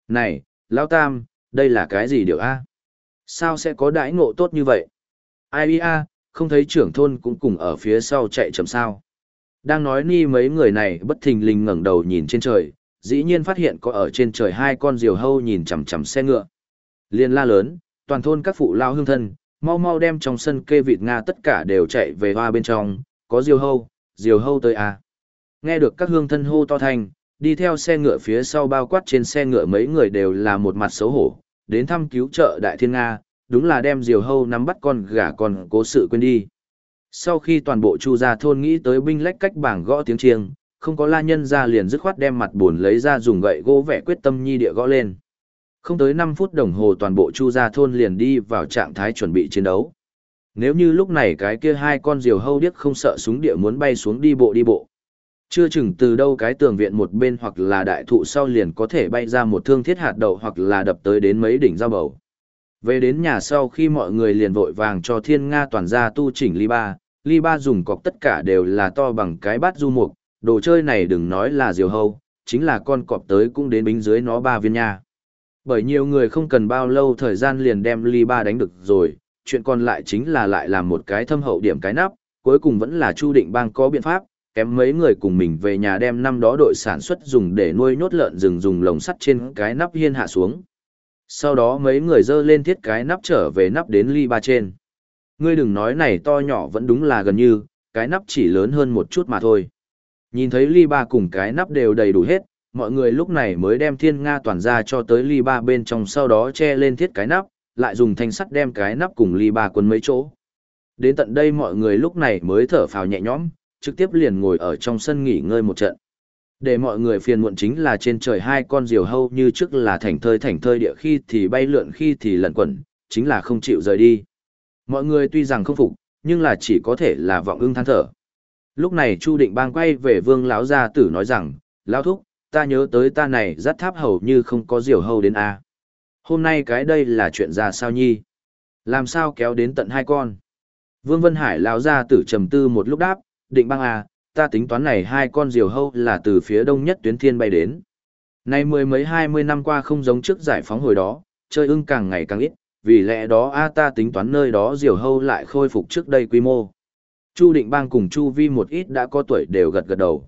Này, lão tam, đây là cái gì điều a? Sao sẽ có đãi ngộ tốt như vậy? Ai a, không thấy trưởng thôn cũng cùng ở phía sau chạy chậm sao. Đang nói ni mấy người này bất thình lình ngẩng đầu nhìn trên trời, dĩ nhiên phát hiện có ở trên trời hai con diều hâu nhìn chằm chằm xe ngựa. Liên la lớn, toàn thôn các phụ lao hương thân, mau mau đem trong sân kê vịt Nga tất cả đều chạy về hoa bên trong, có diều hâu, diều hâu tới à. Nghe được các hương thân hô to thành, đi theo xe ngựa phía sau bao quát trên xe ngựa mấy người đều là một mặt xấu hổ, đến thăm cứu trợ đại thiên Nga, đúng là đem diều hâu nắm bắt con gà con cố sự quên đi. Sau khi toàn bộ chu gia thôn nghĩ tới binh lách cách bảng gõ tiếng chiêng, không có la nhân ra liền dứt khoát đem mặt buồn lấy ra dùng gậy gỗ vẽ quyết tâm nhi địa gõ lên. Không tới 5 phút đồng hồ toàn bộ chu gia thôn liền đi vào trạng thái chuẩn bị chiến đấu. Nếu như lúc này cái kia hai con diều hâu điếc không sợ súng địa muốn bay xuống đi bộ đi bộ. Chưa chừng từ đâu cái tường viện một bên hoặc là đại thụ sau liền có thể bay ra một thương thiết hạt đậu hoặc là đập tới đến mấy đỉnh dao bầu. Về đến nhà sau khi mọi người liền vội vàng cho thiên Nga toàn gia tu chỉnh ly ba, ly ba dùng cọc tất cả đều là to bằng cái bát du mục, đồ chơi này đừng nói là diều hâu, chính là con cọp tới cũng đến bính dưới nó ba viên nha. Bởi nhiều người không cần bao lâu thời gian liền đem ly ba đánh được rồi, chuyện còn lại chính là lại làm một cái thâm hậu điểm cái nắp, cuối cùng vẫn là Chu Định Bang có biện pháp, kém mấy người cùng mình về nhà đem năm đó đội sản xuất dùng để nuôi nhốt lợn rừng dùng lồng sắt trên cái nắp hiên hạ xuống. Sau đó mấy người dơ lên thiết cái nắp trở về nắp đến ly ba trên. Ngươi đừng nói này to nhỏ vẫn đúng là gần như, cái nắp chỉ lớn hơn một chút mà thôi. Nhìn thấy ly ba cùng cái nắp đều đầy đủ hết, mọi người lúc này mới đem thiên nga toàn ra cho tới ly ba bên trong sau đó che lên thiết cái nắp, lại dùng thanh sắt đem cái nắp cùng ly ba quấn mấy chỗ. Đến tận đây mọi người lúc này mới thở phào nhẹ nhõm, trực tiếp liền ngồi ở trong sân nghỉ ngơi một trận. Để mọi người phiền muộn chính là trên trời hai con diều hâu như trước là thành thơi thành thơi địa khi thì bay lượn khi thì lẩn quẩn, chính là không chịu rời đi. Mọi người tuy rằng không phục, nhưng là chỉ có thể là vọng ưng than thở. Lúc này Chu Định Bang quay về Vương lão gia tử nói rằng, lão thúc, ta nhớ tới ta này dắt tháp hầu như không có diều hầu đến a. Hôm nay cái đây là chuyện ra sao nhi? Làm sao kéo đến tận hai con? Vương Vân Hải lão gia tử trầm tư một lúc đáp, Định Bang à, ta tính toán này hai con diều hâu là từ phía đông nhất tuyến thiên bay đến. Nay mười mấy hai mươi năm qua không giống trước giải phóng hồi đó, chơi ưng càng ngày càng ít, vì lẽ đó a ta tính toán nơi đó diều hâu lại khôi phục trước đây quy mô. Chu Định Bang cùng Chu Vi một ít đã có tuổi đều gật gật đầu.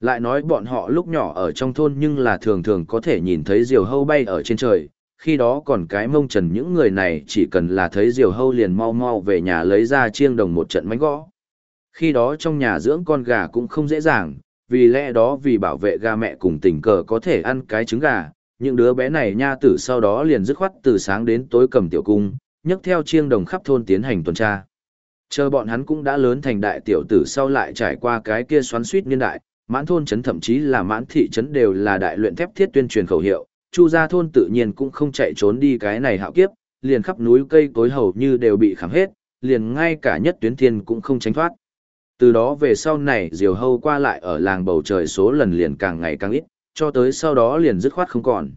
Lại nói bọn họ lúc nhỏ ở trong thôn nhưng là thường thường có thể nhìn thấy diều hâu bay ở trên trời, khi đó còn cái mông trần những người này chỉ cần là thấy diều hâu liền mau mau về nhà lấy ra chiêng đồng một trận mánh gõ. Khi đó trong nhà dưỡng con gà cũng không dễ dàng, vì lẽ đó vì bảo vệ gà mẹ cùng tình cờ có thể ăn cái trứng gà, những đứa bé này nha tử sau đó liền dứt khoát từ sáng đến tối cầm tiểu cung, nhấc theo chiêng đồng khắp thôn tiến hành tuần tra. Chờ bọn hắn cũng đã lớn thành đại tiểu tử sau lại trải qua cái kia xoắn suýt niên đại, mãn thôn trấn thậm chí là mãn thị trấn đều là đại luyện thép thiết tuyên truyền khẩu hiệu, chu gia thôn tự nhiên cũng không chạy trốn đi cái này hạo kiếp, liền khắp núi cây cối hầu như đều bị khám hết, liền ngay cả nhất tuyến thiên cũng không tránh thoát. Từ đó về sau này diều hâu qua lại ở làng bầu trời số lần liền càng ngày càng ít, cho tới sau đó liền dứt khoát không còn.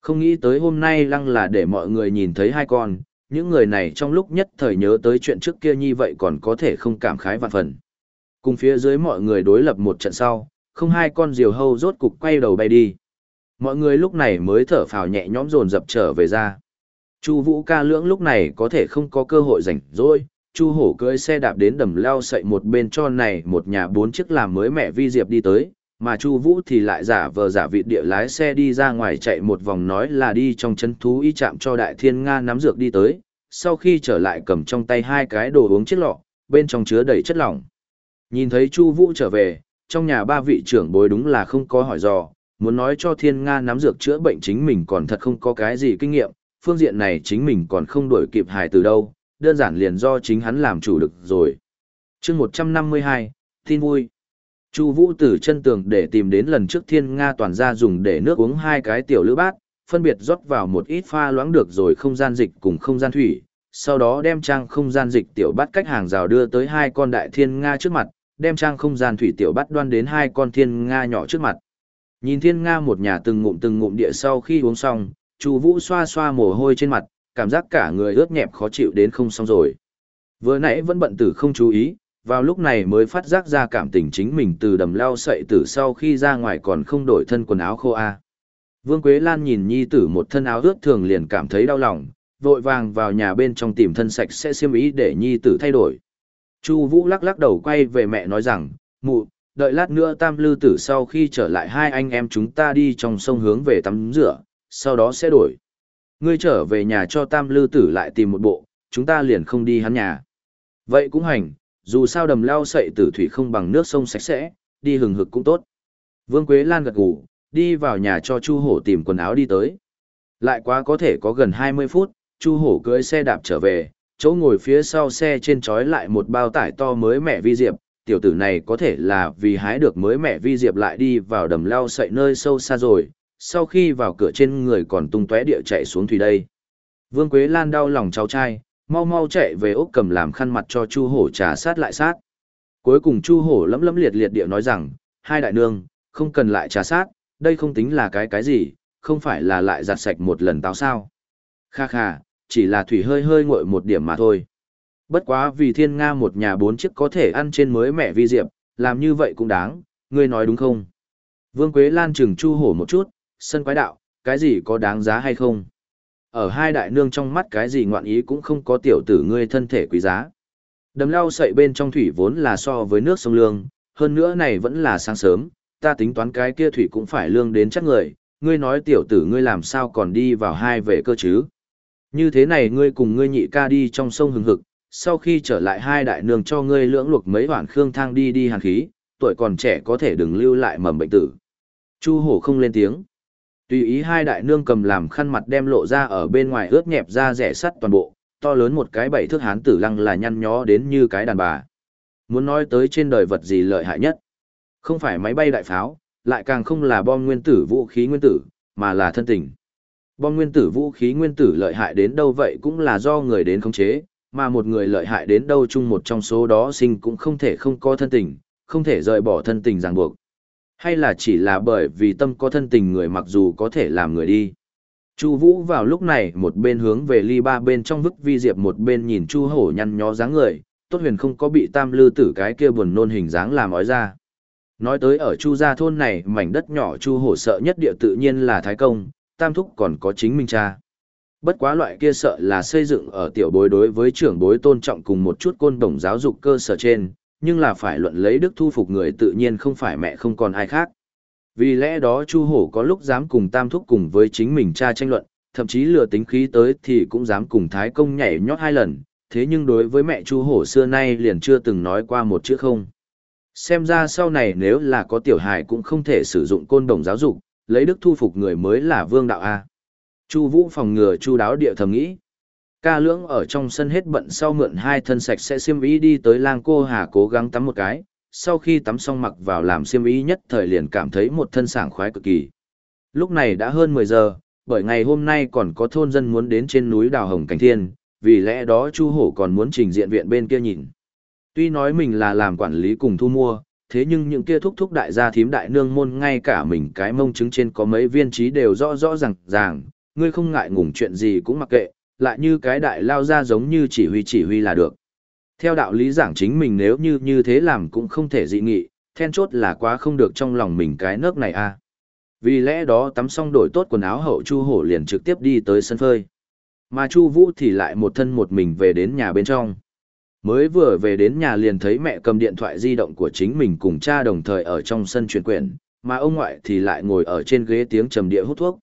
Không nghĩ tới hôm nay lăng là để mọi người nhìn thấy hai con, những người này trong lúc nhất thời nhớ tới chuyện trước kia như vậy còn có thể không cảm khái vạn phần. Cùng phía dưới mọi người đối lập một trận sau, không hai con diều hâu rốt cục quay đầu bay đi. Mọi người lúc này mới thở phào nhẹ nhõm dồn dập trở về ra. Chu Vũ ca lưỡng lúc này có thể không có cơ hội rảnh rỗi, Chu Hổ cưỡi xe đạp đến đầm leo sậy một bên cho này một nhà bốn chiếc làm mới mẹ Vi Diệp đi tới, mà Chu Vũ thì lại giả vờ giả vị địa lái xe đi ra ngoài chạy một vòng nói là đi trong chân thú y chạm cho Đại Thiên Nga nắm dược đi tới, sau khi trở lại cầm trong tay hai cái đồ uống chiếc lọ, bên trong chứa đầy chất lỏng. Nhìn thấy Chu Vũ trở về, trong nhà ba vị trưởng bối đúng là không có hỏi dò, muốn nói cho Thiên Nga nắm dược chữa bệnh chính mình còn thật không có cái gì kinh nghiệm, phương diện này chính mình còn không đổi kịp hài từ đâu, đơn giản liền do chính hắn làm chủ được rồi. chương 152, tin vui. Chu Vũ từ chân tường để tìm đến lần trước Thiên Nga toàn gia dùng để nước uống hai cái tiểu lữ bát, phân biệt rót vào một ít pha loãng được rồi không gian dịch cùng không gian thủy, sau đó đem trang không gian dịch tiểu bát cách hàng rào đưa tới hai con đại thiên nga trước mặt, đem trang không gian thủy tiểu bắt đoan đến hai con thiên nga nhỏ trước mặt. Nhìn thiên nga một nhà từng ngụm từng ngụm địa sau khi uống xong, Chu Vũ xoa xoa mồ hôi trên mặt, cảm giác cả người ướt nhẹp khó chịu đến không xong rồi. Vừa nãy vẫn bận tử không chú ý, vào lúc này mới phát giác ra cảm tình chính mình từ đầm lao sậy tử sau khi ra ngoài còn không đổi thân quần áo khô a. Vương Quế Lan nhìn nhi tử một thân áo ướt thường liền cảm thấy đau lòng, vội vàng vào nhà bên trong tìm thân sạch sẽ xiêm ý để nhi tử thay đổi. Chu Vũ lắc lắc đầu quay về mẹ nói rằng, mụ, đợi lát nữa tam lư tử sau khi trở lại hai anh em chúng ta đi trong sông hướng về tắm rửa, sau đó sẽ đổi. Ngươi trở về nhà cho tam lư tử lại tìm một bộ, chúng ta liền không đi hắn nhà. Vậy cũng hành, dù sao đầm lao sậy tử thủy không bằng nước sông sạch sẽ, đi hừng hực cũng tốt. Vương Quế Lan gật gù, đi vào nhà cho Chu Hổ tìm quần áo đi tới. Lại quá có thể có gần 20 phút, Chu Hổ cưỡi xe đạp trở về, chỗ ngồi phía sau xe trên trói lại một bao tải to mới mẹ vi diệp, tiểu tử này có thể là vì hái được mới mẹ vi diệp lại đi vào đầm lao sậy nơi sâu xa rồi, sau khi vào cửa trên người còn tung tóe địa chạy xuống thủy đây. Vương Quế Lan đau lòng cháu trai, mau mau chạy về ốc cầm làm khăn mặt cho Chu Hổ trà sát lại sát. Cuối cùng Chu Hổ lấm lấm liệt liệt địa nói rằng, hai đại nương, không cần lại trà sát, đây không tính là cái cái gì, không phải là lại giặt sạch một lần táo sao. Kha kha, chỉ là thủy hơi hơi nguội một điểm mà thôi. Bất quá vì thiên nga một nhà bốn chiếc có thể ăn trên mới mẹ vi diệp, làm như vậy cũng đáng, ngươi nói đúng không? Vương Quế Lan chừng chu hổ một chút, sân quái đạo, cái gì có đáng giá hay không? Ở hai đại nương trong mắt cái gì ngoạn ý cũng không có tiểu tử ngươi thân thể quý giá. Đầm lau sậy bên trong thủy vốn là so với nước sông lương, hơn nữa này vẫn là sáng sớm, ta tính toán cái kia thủy cũng phải lương đến chắc người, ngươi nói tiểu tử ngươi làm sao còn đi vào hai về cơ chứ. Như thế này ngươi cùng ngươi nhị ca đi trong sông hừng hực, sau khi trở lại hai đại nương cho ngươi lưỡng luộc mấy hoản khương thang đi đi hàn khí, tuổi còn trẻ có thể đừng lưu lại mầm bệnh tử. Chu hổ không lên tiếng. Tùy ý hai đại nương cầm làm khăn mặt đem lộ ra ở bên ngoài ướt nhẹp ra rẻ sắt toàn bộ, to lớn một cái bảy thước hán tử lăng là nhăn nhó đến như cái đàn bà. Muốn nói tới trên đời vật gì lợi hại nhất? Không phải máy bay đại pháo, lại càng không là bom nguyên tử vũ khí nguyên tử, mà là thân tình. Bom nguyên tử vũ khí nguyên tử lợi hại đến đâu vậy cũng là do người đến khống chế, mà một người lợi hại đến đâu chung một trong số đó sinh cũng không thể không có thân tình, không thể rời bỏ thân tình ràng buộc. Hay là chỉ là bởi vì tâm có thân tình người mặc dù có thể làm người đi. Chu Vũ vào lúc này một bên hướng về ly ba bên trong vức vi diệp một bên nhìn Chu Hổ nhăn nhó dáng người, tốt huyền không có bị tam lư tử cái kia buồn nôn hình dáng làm ói ra. Nói tới ở Chu gia thôn này, mảnh đất nhỏ Chu hổ sợ nhất địa tự nhiên là Thái Công, Tam Thúc còn có chính mình cha. Bất quá loại kia sợ là xây dựng ở tiểu bối đối với trưởng bối tôn trọng cùng một chút côn đồng giáo dục cơ sở trên, nhưng là phải luận lấy đức thu phục người tự nhiên không phải mẹ không còn ai khác. Vì lẽ đó Chu Hổ có lúc dám cùng Tam Thúc cùng với chính mình cha tranh luận, thậm chí lừa tính khí tới thì cũng dám cùng Thái Công nhảy nhót hai lần, thế nhưng đối với mẹ Chu Hổ xưa nay liền chưa từng nói qua một chữ không. Xem ra sau này nếu là có tiểu hài cũng không thể sử dụng côn đồng giáo dục, lấy đức thu phục người mới là vương đạo A. Chu Vũ phòng ngừa chu đáo địa thầm nghĩ. Ca lưỡng ở trong sân hết bận sau mượn hai thân sạch sẽ xiêm ý đi tới lang cô hà cố gắng tắm một cái, sau khi tắm xong mặc vào làm xiêm ý nhất thời liền cảm thấy một thân sảng khoái cực kỳ. Lúc này đã hơn 10 giờ, bởi ngày hôm nay còn có thôn dân muốn đến trên núi Đào Hồng Cảnh Thiên, vì lẽ đó Chu Hổ còn muốn trình diện viện bên kia nhìn. Tuy nói mình là làm quản lý cùng thu mua, thế nhưng những kia thúc thúc đại gia thím đại nương môn ngay cả mình cái mông trứng trên có mấy viên trí đều rõ rõ ràng ràng, ngươi không ngại ngùng chuyện gì cũng mặc kệ, lại như cái đại lao ra giống như chỉ huy chỉ huy là được. Theo đạo lý giảng chính mình nếu như như thế làm cũng không thể dị nghị, then chốt là quá không được trong lòng mình cái nước này a. À. Vì lẽ đó tắm xong đổi tốt quần áo hậu Chu Hổ liền trực tiếp đi tới sân phơi. Mà Chu Vũ thì lại một thân một mình về đến nhà bên trong. Mới vừa về đến nhà liền thấy mẹ cầm điện thoại di động của chính mình cùng cha đồng thời ở trong sân truyền quyển, mà ông ngoại thì lại ngồi ở trên ghế tiếng trầm địa hút thuốc.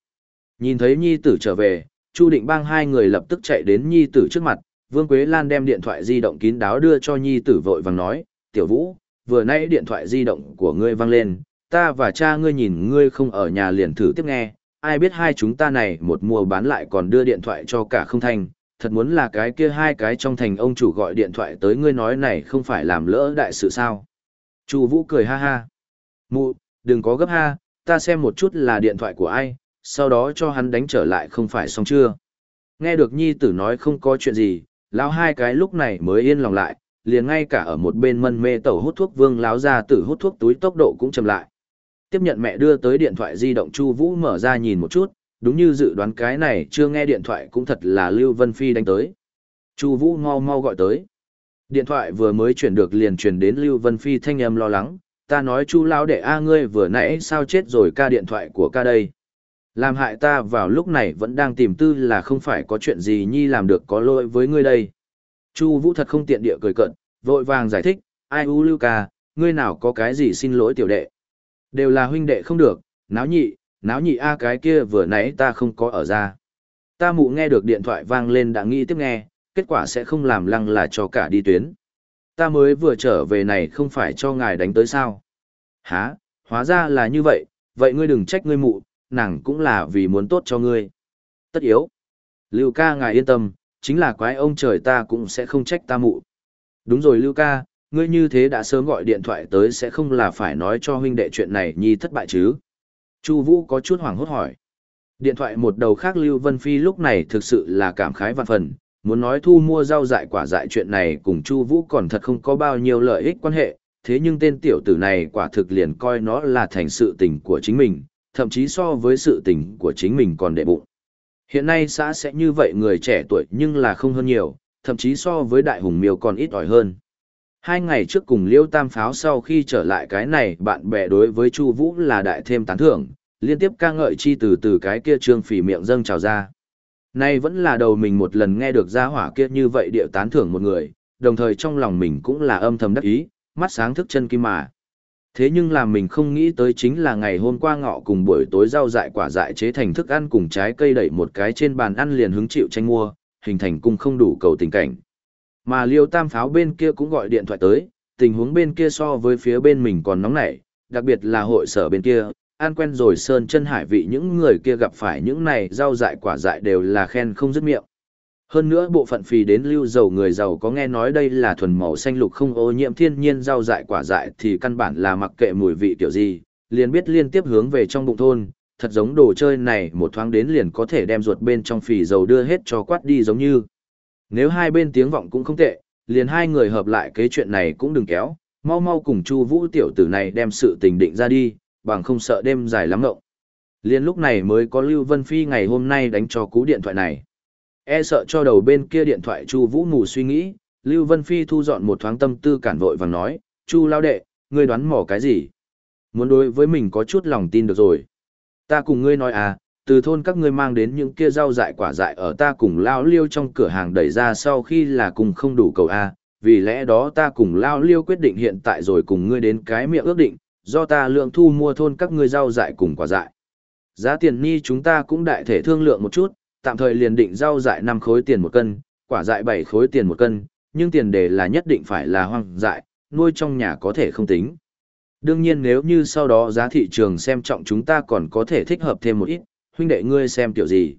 Nhìn thấy nhi tử trở về, Chu Định Bang hai người lập tức chạy đến nhi tử trước mặt, Vương Quế Lan đem điện thoại di động kín đáo đưa cho nhi tử vội vàng nói, "Tiểu Vũ, vừa nãy điện thoại di động của ngươi vang lên, ta và cha ngươi nhìn ngươi không ở nhà liền thử tiếp nghe, ai biết hai chúng ta này một mua bán lại còn đưa điện thoại cho cả không thành, thật muốn là cái kia hai cái trong thành ông chủ gọi điện thoại tới ngươi nói này không phải làm lỡ đại sự sao. Chu Vũ cười ha ha. Mụ, đừng có gấp ha, ta xem một chút là điện thoại của ai, sau đó cho hắn đánh trở lại không phải xong chưa. Nghe được nhi tử nói không có chuyện gì, lão hai cái lúc này mới yên lòng lại, liền ngay cả ở một bên mân mê tẩu hút thuốc vương Láo ra tử hút thuốc túi tốc độ cũng chậm lại. Tiếp nhận mẹ đưa tới điện thoại di động Chu Vũ mở ra nhìn một chút, đúng như dự đoán cái này chưa nghe điện thoại cũng thật là Lưu Vân Phi đánh tới. Chu Vũ mau mau gọi tới. Điện thoại vừa mới chuyển được liền truyền đến Lưu Vân Phi thanh âm lo lắng, ta nói Chu lão đệ a ngươi vừa nãy sao chết rồi ca điện thoại của ca đây. Làm hại ta vào lúc này vẫn đang tìm tư là không phải có chuyện gì nhi làm được có lỗi với ngươi đây. Chu Vũ thật không tiện địa cười cợt, vội vàng giải thích, ai u Lưu ca, ngươi nào có cái gì xin lỗi tiểu đệ. Đều là huynh đệ không được, náo nhị, náo nhị a cái kia vừa nãy ta không có ở ra. Ta mụ nghe được điện thoại vang lên đã nghĩ tiếp nghe, kết quả sẽ không làm lăng là cho cả đi tuyến. Ta mới vừa trở về này không phải cho ngài đánh tới sao. Hả, hóa ra là như vậy, vậy ngươi đừng trách ngươi mụ, nàng cũng là vì muốn tốt cho ngươi. Tất yếu. Lưu ca ngài yên tâm, chính là quái ông trời ta cũng sẽ không trách ta mụ. Đúng rồi Lưu ca, ngươi như thế đã sớm gọi điện thoại tới sẽ không là phải nói cho huynh đệ chuyện này nhi thất bại chứ. Chu Vũ có chút hoảng hốt hỏi. Điện thoại một đầu khác Lưu Vân Phi lúc này thực sự là cảm khái vạn phần, muốn nói thu mua rau dại quả dại chuyện này cùng Chu Vũ còn thật không có bao nhiêu lợi ích quan hệ, thế nhưng tên tiểu tử này quả thực liền coi nó là thành sự tình của chính mình, thậm chí so với sự tình của chính mình còn đệ bụng. Hiện nay xã sẽ như vậy người trẻ tuổi nhưng là không hơn nhiều, thậm chí so với đại hùng miêu còn ít ỏi hơn. Hai ngày trước cùng Liêu Tam Pháo sau khi trở lại cái này bạn bè đối với Chu Vũ là đại thêm tán thưởng, liên tiếp ca ngợi chi từ từ cái kia trương phỉ miệng dâng trào ra. Nay vẫn là đầu mình một lần nghe được gia hỏa kia như vậy điệu tán thưởng một người, đồng thời trong lòng mình cũng là âm thầm đắc ý, mắt sáng thức chân kim mà. Thế nhưng là mình không nghĩ tới chính là ngày hôm qua ngọ cùng buổi tối rau dại quả dại chế thành thức ăn cùng trái cây đẩy một cái trên bàn ăn liền hứng chịu tranh mua, hình thành cung không đủ cầu tình cảnh. Mà liêu tam pháo bên kia cũng gọi điện thoại tới, tình huống bên kia so với phía bên mình còn nóng nảy, đặc biệt là hội sở bên kia, an quen rồi sơn chân hải vị những người kia gặp phải những này rau dại quả dại đều là khen không dứt miệng. Hơn nữa bộ phận phì đến lưu dầu người giàu có nghe nói đây là thuần màu xanh lục không ô nhiễm thiên nhiên rau dại quả dại thì căn bản là mặc kệ mùi vị kiểu gì, liền biết liên tiếp hướng về trong bụng thôn, thật giống đồ chơi này một thoáng đến liền có thể đem ruột bên trong phì dầu đưa hết cho quát đi giống như. Nếu hai bên tiếng vọng cũng không tệ, liền hai người hợp lại kế chuyện này cũng đừng kéo, mau mau cùng Chu Vũ tiểu tử này đem sự tình định ra đi, bằng không sợ đêm dài lắm ngộng. Liên lúc này mới có Lưu Vân Phi ngày hôm nay đánh cho cú điện thoại này. E sợ cho đầu bên kia điện thoại Chu Vũ ngủ suy nghĩ, Lưu Vân Phi thu dọn một thoáng tâm tư cản vội vàng nói, "Chu lão đệ, ngươi đoán mò cái gì? Muốn đối với mình có chút lòng tin được rồi. Ta cùng ngươi nói à, từ thôn các ngươi mang đến những kia rau dại quả dại ở ta cùng lao liêu trong cửa hàng đẩy ra sau khi là cùng không đủ cầu a, vì lẽ đó ta cùng lao liêu quyết định hiện tại rồi cùng ngươi đến cái miệng ước định, do ta lượng thu mua thôn các ngươi rau dại cùng quả dại. Giá tiền ni chúng ta cũng đại thể thương lượng một chút, tạm thời liền định rau dại năm khối tiền một cân, quả dại bảy khối tiền một cân, nhưng tiền đề là nhất định phải là hoang dại, nuôi trong nhà có thể không tính. Đương nhiên nếu như sau đó giá thị trường xem trọng chúng ta còn có thể thích hợp thêm một ít huynh đệ ngươi xem tiểu gì.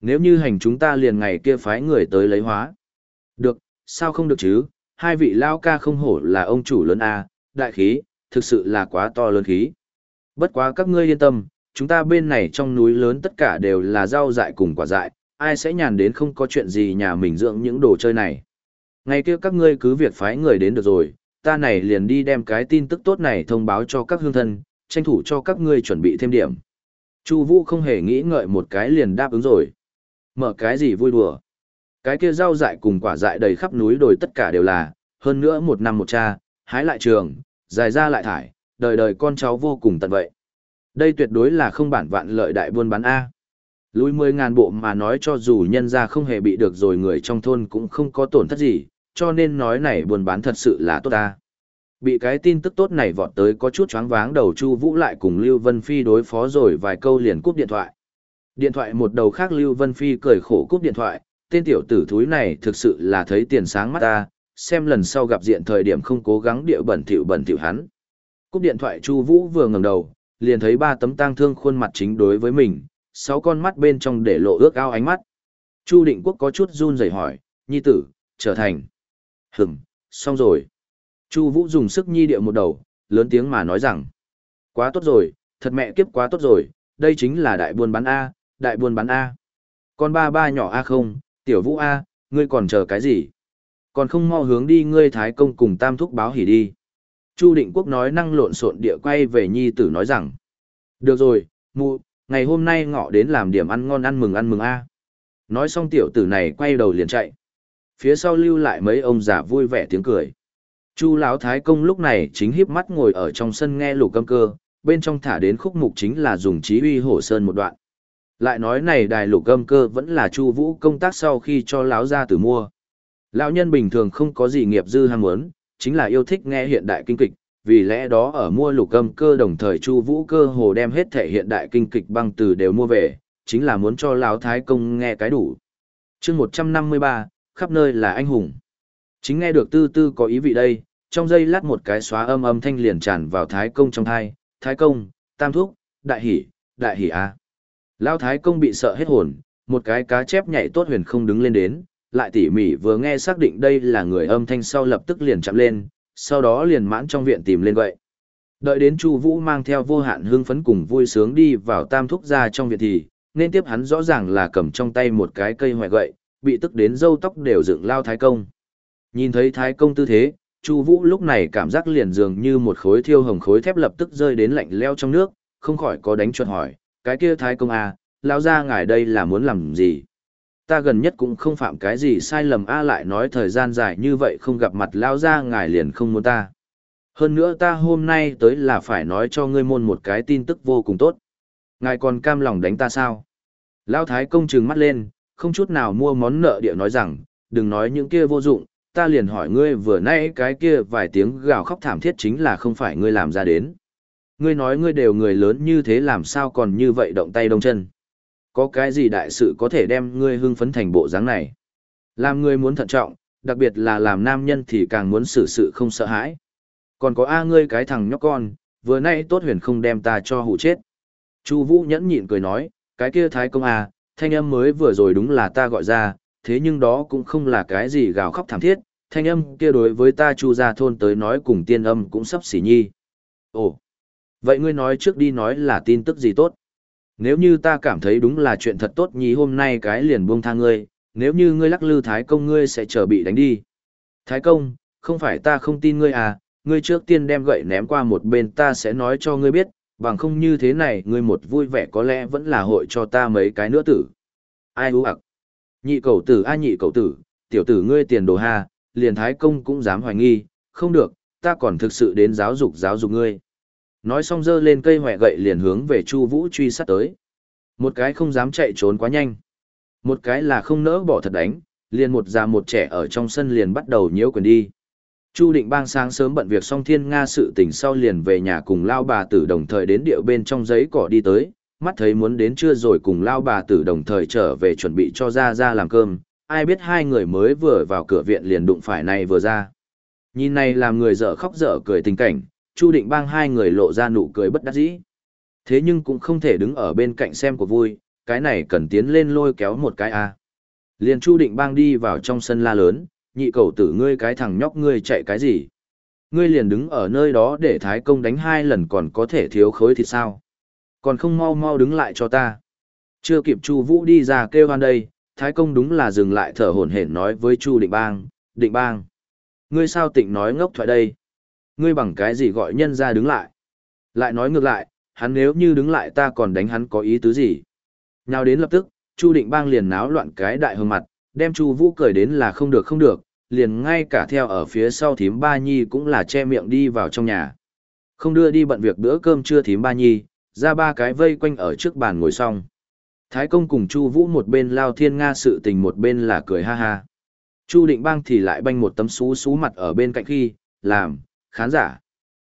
Nếu như hành chúng ta liền ngày kia phái người tới lấy hóa. Được, sao không được chứ, hai vị lao ca không hổ là ông chủ lớn A, đại khí, thực sự là quá to lớn khí. Bất quá các ngươi yên tâm, chúng ta bên này trong núi lớn tất cả đều là rau dại cùng quả dại, ai sẽ nhàn đến không có chuyện gì nhà mình dưỡng những đồ chơi này. Ngày kia các ngươi cứ việc phái người đến được rồi, ta này liền đi đem cái tin tức tốt này thông báo cho các hương thân, tranh thủ cho các ngươi chuẩn bị thêm điểm. Chu Vũ không hề nghĩ ngợi một cái liền đáp ứng rồi. Mở cái gì vui đùa. Cái kia rau dại cùng quả dại đầy khắp núi đồi tất cả đều là, hơn nữa một năm một cha, hái lại trường, dài ra lại thải, đời đời con cháu vô cùng tận vậy. Đây tuyệt đối là không bản vạn lợi đại buôn bán A. Lùi mười ngàn bộ mà nói cho dù nhân gia không hề bị được rồi người trong thôn cũng không có tổn thất gì, cho nên nói này buôn bán thật sự là tốt ta. Bị cái tin tức tốt này vọt tới có chút choáng váng đầu Chu Vũ lại cùng Lưu Vân Phi đối phó rồi vài câu liền cúp điện thoại. Điện thoại một đầu khác Lưu Vân Phi cười khổ cúp điện thoại, tên tiểu tử thúi này thực sự là thấy tiền sáng mắt ta, xem lần sau gặp diện thời điểm không cố gắng địa bẩn thỉu bẩn thỉu hắn. Cúp điện thoại Chu Vũ vừa ngẩng đầu, liền thấy ba tấm tang thương khuôn mặt chính đối với mình, sáu con mắt bên trong để lộ ước ao ánh mắt. Chu Định Quốc có chút run rẩy hỏi, "Nhi tử, trở thành?" "Ừm, xong rồi." Chu Vũ dùng sức nhi điệu một đầu, lớn tiếng mà nói rằng, "Quá tốt rồi, thật mẹ kiếp quá tốt rồi, đây chính là đại buôn bán a, đại buôn bán a." Con ba ba nhỏ a không, tiểu Vũ a, ngươi còn chờ cái gì? Còn không mau hướng đi ngươi thái công cùng Tam thúc báo hỉ đi. Chu Định Quốc nói năng lộn xộn địa quay về nhi tử nói rằng, "Được rồi, mụ, ngày hôm nay ngọ đến làm điểm ăn ngon ăn mừng ăn mừng a." Nói xong tiểu tử này quay đầu liền chạy. Phía sau lưu lại mấy ông già vui vẻ tiếng cười. Chu lão thái công lúc này chính híp mắt ngồi ở trong sân nghe lục âm cơ, bên trong thả đến khúc mục chính là dùng trí uy hổ sơn một đoạn. Lại nói này đài lục âm cơ vẫn là Chu Vũ công tác sau khi cho lão gia tử mua. Lão nhân bình thường không có gì nghiệp dư ham muốn, chính là yêu thích nghe hiện đại kinh kịch, vì lẽ đó ở mua lục âm cơ đồng thời Chu Vũ cơ hồ đem hết thể hiện đại kinh kịch băng từ đều mua về, chính là muốn cho lão thái công nghe cái đủ. Chương 153, khắp nơi là anh hùng. Chính nghe được tư tư có ý vị đây, trong giây lát một cái xóa âm âm thanh liền tràn vào thái công trong thai, thái công, tam thúc, đại hỉ, đại hỉ a. À. Lão thái công bị sợ hết hồn, một cái cá chép nhảy tốt huyền không đứng lên đến, lại tỉ mỉ vừa nghe xác định đây là người âm thanh sau lập tức liền chạm lên, sau đó liền mãn trong viện tìm lên vậy. Đợi đến Chu Vũ mang theo vô hạn hưng phấn cùng vui sướng đi vào tam thúc ra trong viện thì, nên tiếp hắn rõ ràng là cầm trong tay một cái cây hoại gậy, bị tức đến râu tóc đều dựng lao thái công. Nhìn thấy thái công tư thế, Chu Vũ lúc này cảm giác liền dường như một khối thiêu hồng khối thép lập tức rơi đến lạnh lẽo trong nước, không khỏi có đánh chuột hỏi, cái kia thái công à, lão gia ngài đây là muốn làm gì? Ta gần nhất cũng không phạm cái gì sai lầm a lại nói thời gian dài như vậy không gặp mặt lão gia ngài liền không muốn ta. Hơn nữa ta hôm nay tới là phải nói cho ngươi môn một cái tin tức vô cùng tốt. Ngài còn cam lòng đánh ta sao? Lão thái công trừng mắt lên, không chút nào mua món nợ địa nói rằng, đừng nói những kia vô dụng, ta liền hỏi ngươi vừa nãy cái kia vài tiếng gào khóc thảm thiết chính là không phải ngươi làm ra đến. Ngươi nói ngươi đều người lớn như thế làm sao còn như vậy động tay đông chân. Có cái gì đại sự có thể đem ngươi hưng phấn thành bộ dáng này. Làm ngươi muốn thận trọng, đặc biệt là làm nam nhân thì càng muốn xử sự không sợ hãi. Còn có A ngươi cái thằng nhóc con, vừa nãy tốt huyền không đem ta cho hụ chết. Chu Vũ nhẫn nhịn cười nói, cái kia thái công à, thanh âm mới vừa rồi đúng là ta gọi ra, thế nhưng đó cũng không là cái gì gào khóc thảm thiết, thanh âm kia đối với ta chu gia thôn tới nói cùng tiên âm cũng sắp xỉ nhi. Ồ, vậy ngươi nói trước đi nói là tin tức gì tốt? Nếu như ta cảm thấy đúng là chuyện thật tốt nhì hôm nay cái liền buông tha ngươi, nếu như ngươi lắc lư thái công ngươi sẽ chờ bị đánh đi. Thái công, không phải ta không tin ngươi à, ngươi trước tiên đem gậy ném qua một bên ta sẽ nói cho ngươi biết, bằng không như thế này ngươi một vui vẻ có lẽ vẫn là hội cho ta mấy cái nữa tử. Ai hú ạc? Nhị cầu tử a nhị cầu tử, tiểu tử ngươi tiền đồ ha, liền thái công cũng dám hoài nghi, không được, ta còn thực sự đến giáo dục giáo dục ngươi. Nói xong dơ lên cây hòe gậy liền hướng về Chu Vũ truy sát tới. Một cái không dám chạy trốn quá nhanh. Một cái là không nỡ bỏ thật đánh, liền một già một trẻ ở trong sân liền bắt đầu nhiễu quyền đi. Chu Định Bang sáng sớm bận việc xong thiên nga sự tình sau liền về nhà cùng lao bà tử đồng thời đến điệu bên trong giấy cỏ đi tới, mắt thấy muốn đến trưa rồi cùng lao bà tử đồng thời trở về chuẩn bị cho ra ra làm cơm, ai biết hai người mới vừa vào cửa viện liền đụng phải này vừa ra. Nhìn này làm người dở khóc dở cười tình cảnh, Chu Định Bang hai người lộ ra nụ cười bất đắc dĩ. Thế nhưng cũng không thể đứng ở bên cạnh xem của vui, cái này cần tiến lên lôi kéo một cái a. Liền Chu Định Bang đi vào trong sân la lớn, nhị cầu tử ngươi cái thằng nhóc ngươi chạy cái gì? Ngươi liền đứng ở nơi đó để Thái Công đánh hai lần còn có thể thiếu khối thì sao? Còn không mau mau đứng lại cho ta. Chưa kịp Chu Vũ đi ra kêu hoan đây, Thái Công đúng là dừng lại thở hổn hển nói với Chu Định Bang, Định Bang. Ngươi sao tịnh nói ngốc thoại đây? Ngươi bằng cái gì gọi nhân ra đứng lại? Lại nói ngược lại, hắn nếu như đứng lại ta còn đánh hắn có ý tứ gì? Nào đến lập tức, Chu Định Bang liền náo loạn cái đại hương mặt, đem Chu Vũ cười đến là không được không được, liền ngay cả theo ở phía sau thím Ba Nhi cũng là che miệng đi vào trong nhà. Không đưa đi bận việc bữa cơm trưa thím Ba Nhi, ra ba cái vây quanh ở trước bàn ngồi xong. Thái công cùng Chu Vũ một bên lao thiên nga sự tình một bên là cười ha ha. Chu Định Bang thì lại banh một tấm xú xú mặt ở bên cạnh khi, làm, khán giả.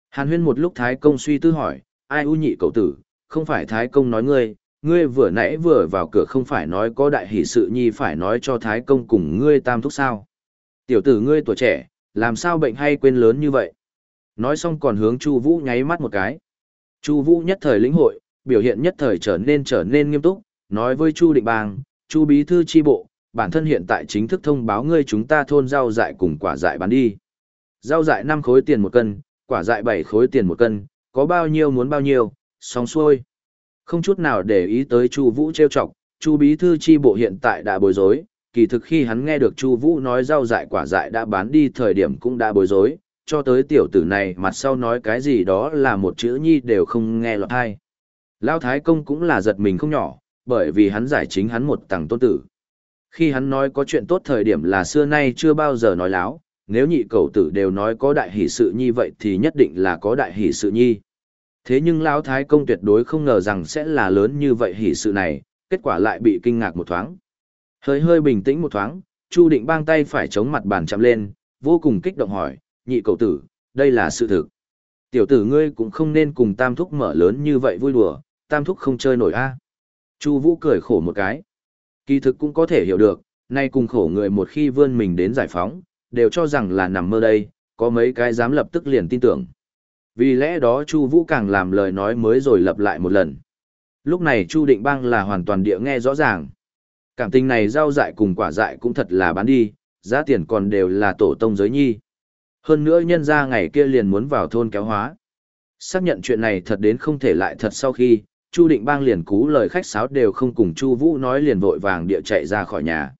Hàn huyên một lúc Thái công suy tư hỏi, ai u nhị cậu tử, không phải Thái công nói ngươi, ngươi vừa nãy vừa vào cửa không phải nói có đại hỷ sự nhi phải nói cho Thái công cùng ngươi tam thúc sao. Tiểu tử ngươi tuổi trẻ, làm sao bệnh hay quên lớn như vậy? Nói xong còn hướng Chu Vũ nháy mắt một cái. Chu Vũ nhất thời lĩnh hội, biểu hiện nhất thời trở nên trở nên nghiêm túc, nói với Chu Định Bang, Chu bí thư chi bộ, bản thân hiện tại chính thức thông báo ngươi chúng ta thôn rau dại cùng quả dại bán đi. Rau dại 5 khối tiền một cân, quả dại 7 khối tiền một cân, có bao nhiêu muốn bao nhiêu, xong xuôi. Không chút nào để ý tới Chu Vũ trêu chọc, Chu bí thư chi bộ hiện tại đã bối rối, kỳ thực khi hắn nghe được Chu Vũ nói rau dại quả dại đã bán đi thời điểm cũng đã bối rối, cho tới tiểu tử này mặt sau nói cái gì đó là một chữ nhi đều không nghe lọt hay Lão Thái công cũng là giật mình không nhỏ, bởi vì hắn giải chính hắn một tầng tôn tử. Khi hắn nói có chuyện tốt thời điểm là xưa nay chưa bao giờ nói láo, nếu nhị cầu tử đều nói có đại hỷ sự nhi vậy thì nhất định là có đại hỷ sự nhi. Thế nhưng Lão Thái Công tuyệt đối không ngờ rằng sẽ là lớn như vậy hỷ sự này, kết quả lại bị kinh ngạc một thoáng. Hơi hơi bình tĩnh một thoáng, Chu Định bang tay phải chống mặt bàn chạm lên, vô cùng kích động hỏi, nhị cậu tử, đây là sự thực. Tiểu tử ngươi cũng không nên cùng tam thúc mở lớn như vậy vui đùa, tam thúc không chơi nổi a. Chu Vũ cười khổ một cái. Kỳ thực cũng có thể hiểu được, nay cùng khổ người một khi vươn mình đến giải phóng, đều cho rằng là nằm mơ đây, có mấy cái dám lập tức liền tin tưởng. Vì lẽ đó Chu Vũ càng làm lời nói mới rồi lặp lại một lần. Lúc này Chu Định Bang là hoàn toàn địa nghe rõ ràng. Cảm tình này rau dại cùng quả dại cũng thật là bán đi, giá tiền còn đều là tổ tông giới nhi. Hơn nữa nhân ra ngày kia liền muốn vào thôn kéo hóa. Xác nhận chuyện này thật đến không thể lại thật sau khi, Chu Định Bang liền cú lời khách sáo đều không cùng Chu Vũ nói liền vội vàng địa chạy ra khỏi nhà.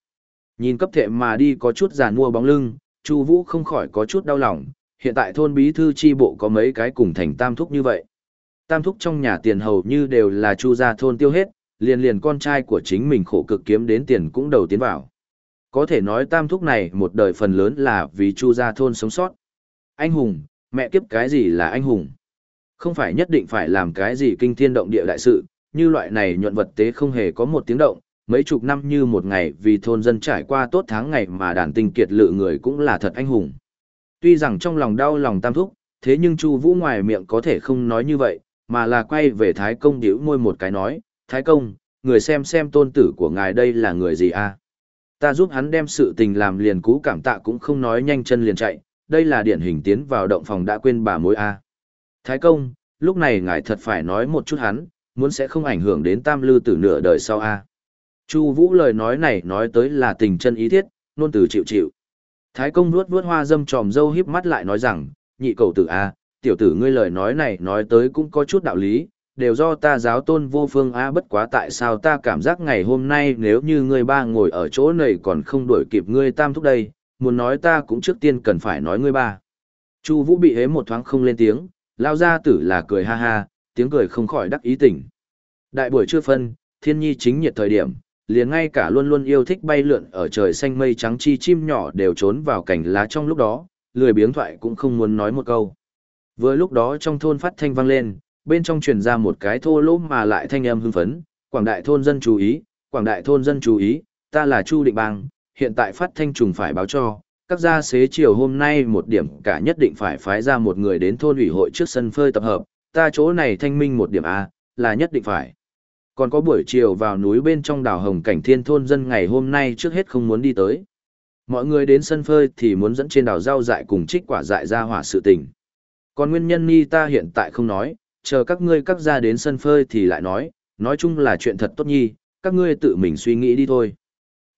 Nhìn cấp thệ mà đi có chút giàn mua bóng lưng, Chu Vũ không khỏi có chút đau lòng, hiện tại thôn bí thư chi bộ có mấy cái cùng thành tam thúc như vậy. Tam thúc trong nhà tiền hầu như đều là Chu gia thôn tiêu hết, liền liền con trai của chính mình khổ cực kiếm đến tiền cũng đầu tiến vào. Có thể nói tam thúc này một đời phần lớn là vì Chu gia thôn sống sót. Anh hùng, mẹ kiếp cái gì là anh hùng? Không phải nhất định phải làm cái gì kinh thiên động địa đại sự, như loại này nhuận vật tế không hề có một tiếng động, mấy chục năm như một ngày vì thôn dân trải qua tốt tháng ngày mà đàn tinh kiệt lự người cũng là thật anh hùng. Tuy rằng trong lòng đau lòng tam thúc, thế nhưng Chu Vũ ngoài miệng có thể không nói như vậy, mà là quay về Thái công điếu môi một cái nói, Thái công, người xem xem tôn tử của ngài đây là người gì a? Ta giúp hắn đem sự tình làm liền cú cảm tạ cũng không nói nhanh chân liền chạy, đây là điển hình tiến vào động phòng đã quên bà mối a. Thái công, lúc này ngài thật phải nói một chút hắn, muốn sẽ không ảnh hưởng đến tam lư tử nửa đời sau a. Chu Vũ lời nói này nói tới là tình chân ý thiết, nôn từ chịu chịu. Thái công nuốt nuốt hoa dâm tròm dâu híp mắt lại nói rằng, nhị cầu tử a, tiểu tử ngươi lời nói này nói tới cũng có chút đạo lý, đều do ta giáo tôn vô phương a bất quá tại sao ta cảm giác ngày hôm nay nếu như ngươi ba ngồi ở chỗ này còn không đuổi kịp ngươi tam thúc đây, muốn nói ta cũng trước tiên cần phải nói ngươi ba. Chu Vũ bị hế một thoáng không lên tiếng, lao ra tử là cười ha ha, tiếng cười không khỏi đắc ý tỉnh. Đại buổi trưa phân, thiên nhi chính nhiệt thời điểm, liền ngay cả luôn luôn yêu thích bay lượn ở trời xanh mây trắng chi chim nhỏ đều trốn vào cảnh lá trong lúc đó, lười biếng thoại cũng không muốn nói một câu. Vừa lúc đó trong thôn phát thanh vang lên, bên trong truyền ra một cái thô lỗ mà lại thanh âm hưng phấn, quảng đại thôn dân chú ý, quảng đại thôn dân chú ý, ta là Chu Định Bang, hiện tại phát thanh trùng phải báo cho, các gia xế chiều hôm nay một điểm cả nhất định phải phái ra một người đến thôn ủy hội trước sân phơi tập hợp, ta chỗ này thanh minh một điểm A, là nhất định phải. Còn có buổi chiều vào núi bên trong đảo Hồng Cảnh Thiên thôn dân ngày hôm nay trước hết không muốn đi tới. Mọi người đến sân phơi thì muốn dẫn trên đảo rau dại cùng trích quả dại ra hỏa sự tình. Còn nguyên nhân ni ta hiện tại không nói, chờ các ngươi các gia đến sân phơi thì lại nói, nói chung là chuyện thật tốt nhi, các ngươi tự mình suy nghĩ đi thôi.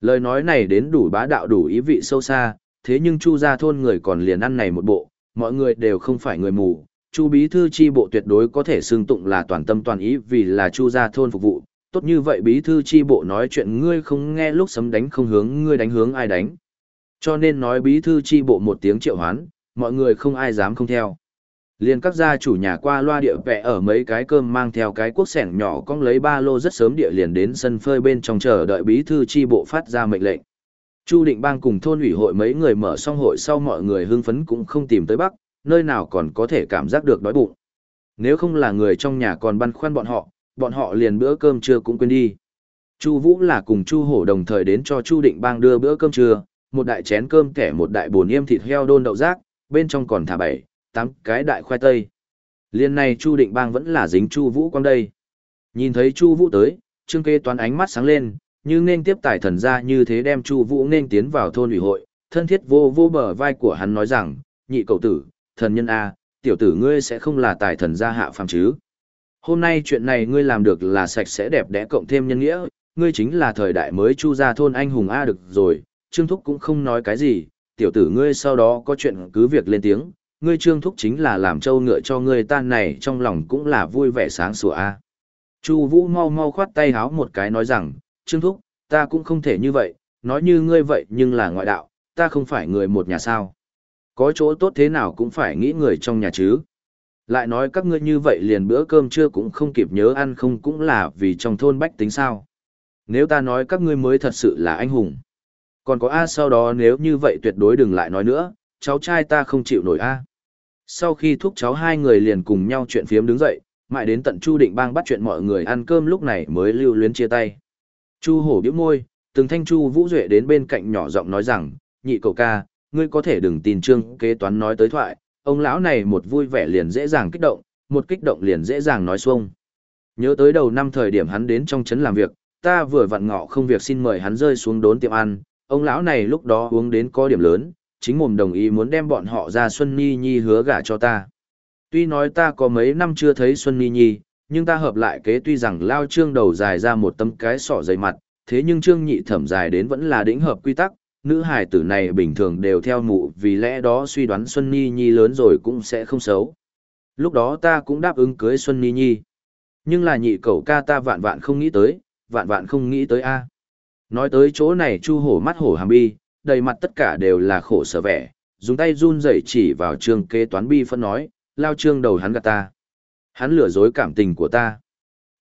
Lời nói này đến đủ bá đạo đủ ý vị sâu xa, thế nhưng Chu gia thôn người còn liền ăn này một bộ, mọi người đều không phải người mù. Chu bí thư chi bộ tuyệt đối có thể xưng tụng là toàn tâm toàn ý vì là Chu gia thôn phục vụ. Tốt như vậy bí thư chi bộ nói chuyện ngươi không nghe lúc sấm đánh không hướng ngươi đánh hướng ai đánh. Cho nên nói bí thư chi bộ một tiếng triệu hoán, mọi người không ai dám không theo. Liên các gia chủ nhà qua loa địa vẽ ở mấy cái cơm mang theo cái cuốc sẻng nhỏ cong lấy ba lô rất sớm địa liền đến sân phơi bên trong chờ đợi bí thư chi bộ phát ra mệnh lệnh. Chu Định Bang cùng thôn ủy hội mấy người mở xong hội sau mọi người hưng phấn cũng không tìm tới Bắc, nơi nào còn có thể cảm giác được đói bụng. Nếu không là người trong nhà còn băn khoăn bọn họ, bọn họ liền bữa cơm trưa cũng quên đi. Chu Vũ là cùng Chu Hổ đồng thời đến cho Chu Định Bang đưa bữa cơm trưa, một đại chén cơm kẻ một đại bồn yêm thịt heo đôn đậu rác, bên trong còn thả bảy, tám cái đại khoai tây. Liên này Chu Định Bang vẫn là dính Chu Vũ quang đây. Nhìn thấy Chu Vũ tới, Trương Kế Toán ánh mắt sáng lên, như nên tiếp tài thần ra như thế đem Chu Vũ nên tiến vào thôn ủy hội, thân thiết vô vô bờ vai của hắn nói rằng, nhị cậu tử, thần nhân a, tiểu tử ngươi sẽ không là tài thần gia hạ phàm chứ? Hôm nay chuyện này ngươi làm được là sạch sẽ đẹp đẽ cộng thêm nhân nghĩa, ngươi chính là thời đại mới chu gia thôn anh hùng a được rồi, Trương Thúc cũng không nói cái gì, tiểu tử ngươi sau đó có chuyện cứ việc lên tiếng, ngươi Trương Thúc chính là làm trâu ngựa cho ngươi tan này trong lòng cũng là vui vẻ sáng sủa a. Chu Vũ mau mau khoát tay háo một cái nói rằng, Trương Thúc, ta cũng không thể như vậy, nói như ngươi vậy nhưng là ngoại đạo, ta không phải người một nhà sao. Có chỗ tốt thế nào cũng phải nghĩ người trong nhà chứ. Lại nói các ngươi như vậy liền bữa cơm trưa cũng không kịp nhớ ăn không cũng là vì trong thôn bách tính sao. Nếu ta nói các ngươi mới thật sự là anh hùng. Còn có A sau đó nếu như vậy tuyệt đối đừng lại nói nữa, cháu trai ta không chịu nổi A. Sau khi thúc cháu hai người liền cùng nhau chuyện phiếm đứng dậy, mãi đến tận Chu Định Bang bắt chuyện mọi người ăn cơm lúc này mới lưu luyến chia tay. Chu hổ biễu môi, từng thanh Chu Vũ Duệ đến bên cạnh nhỏ giọng nói rằng, nhị cậu ca, ngươi có thể đừng tin trương kế toán nói tới thoại, ông lão này một vui vẻ liền dễ dàng kích động, một kích động liền dễ dàng nói xuông. Nhớ tới đầu năm thời điểm hắn đến trong trấn làm việc, ta vừa vặn ngọ không việc xin mời hắn rơi xuống đốn tiệm ăn, ông lão này lúc đó uống đến có điểm lớn, chính mồm đồng ý muốn đem bọn họ ra Xuân Nhi Nhi hứa gả cho ta. Tuy nói ta có mấy năm chưa thấy Xuân Nhi Nhi, nhưng ta hợp lại kế tuy rằng lao trương đầu dài ra một tấm cái sọ dày mặt, thế nhưng trương nhị thẩm dài đến vẫn là đỉnh hợp quy tắc, nữ hài tử này bình thường đều theo mụ vì lẽ đó suy đoán Xuân Nhi Nhi lớn rồi cũng sẽ không xấu. Lúc đó ta cũng đáp ứng cưới Xuân Nhi Nhi. Nhưng là nhị cậu ca ta vạn vạn không nghĩ tới, vạn vạn không nghĩ tới a. Nói tới chỗ này chu hổ mắt hổ hàm bi, đầy mặt tất cả đều là khổ sở vẻ, dùng tay run rẩy chỉ vào trương kế toán bi phân nói, lao trương đầu hắn gạt ta. Hắn lừa dối cảm tình của ta.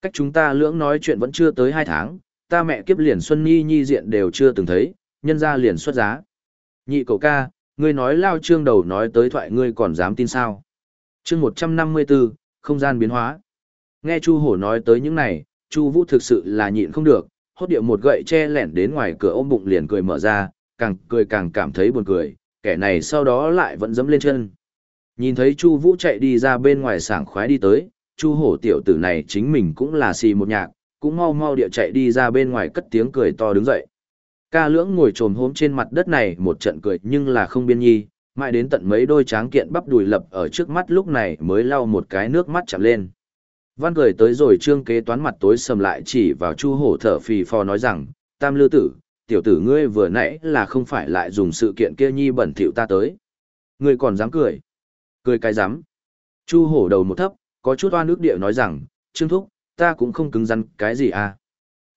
Cách chúng ta lưỡng nói chuyện vẫn chưa tới hai tháng, ta mẹ kiếp liền Xuân Nhi Nhi diện đều chưa từng thấy, nhân ra liền xuất giá. Nhị cậu ca, ngươi nói lao trương đầu nói tới thoại ngươi còn dám tin sao. chương 154, không gian biến hóa. Nghe Chu Hổ nói tới những này, Chu Vũ thực sự là nhịn không được, hốt điệu một gậy che lẻn đến ngoài cửa ôm bụng liền cười mở ra, càng cười càng cảm thấy buồn cười, kẻ này sau đó lại vẫn dẫm lên chân. Nhìn thấy Chu Vũ chạy đi ra bên ngoài sảng khoái đi tới, Chu Hổ tiểu tử này chính mình cũng là xì một nhạc, cũng mau mau địa chạy đi ra bên ngoài cất tiếng cười to đứng dậy. Ca lưỡng ngồi trồm hốm trên mặt đất này một trận cười nhưng là không biên nhi, mãi đến tận mấy đôi tráng kiện bắp đùi lập ở trước mắt lúc này mới lau một cái nước mắt chạm lên. Văn cười tới rồi trương kế toán mặt tối sầm lại chỉ vào chu hổ thở phì phò nói rằng, tam lư tử, tiểu tử ngươi vừa nãy là không phải lại dùng sự kiện kia nhi bẩn thỉu ta tới. Ngươi còn dám cười. Cười cái dám. Chu hổ đầu một thấp, có chút oan ước địa nói rằng, trương thúc, ta cũng không cứng rắn cái gì à.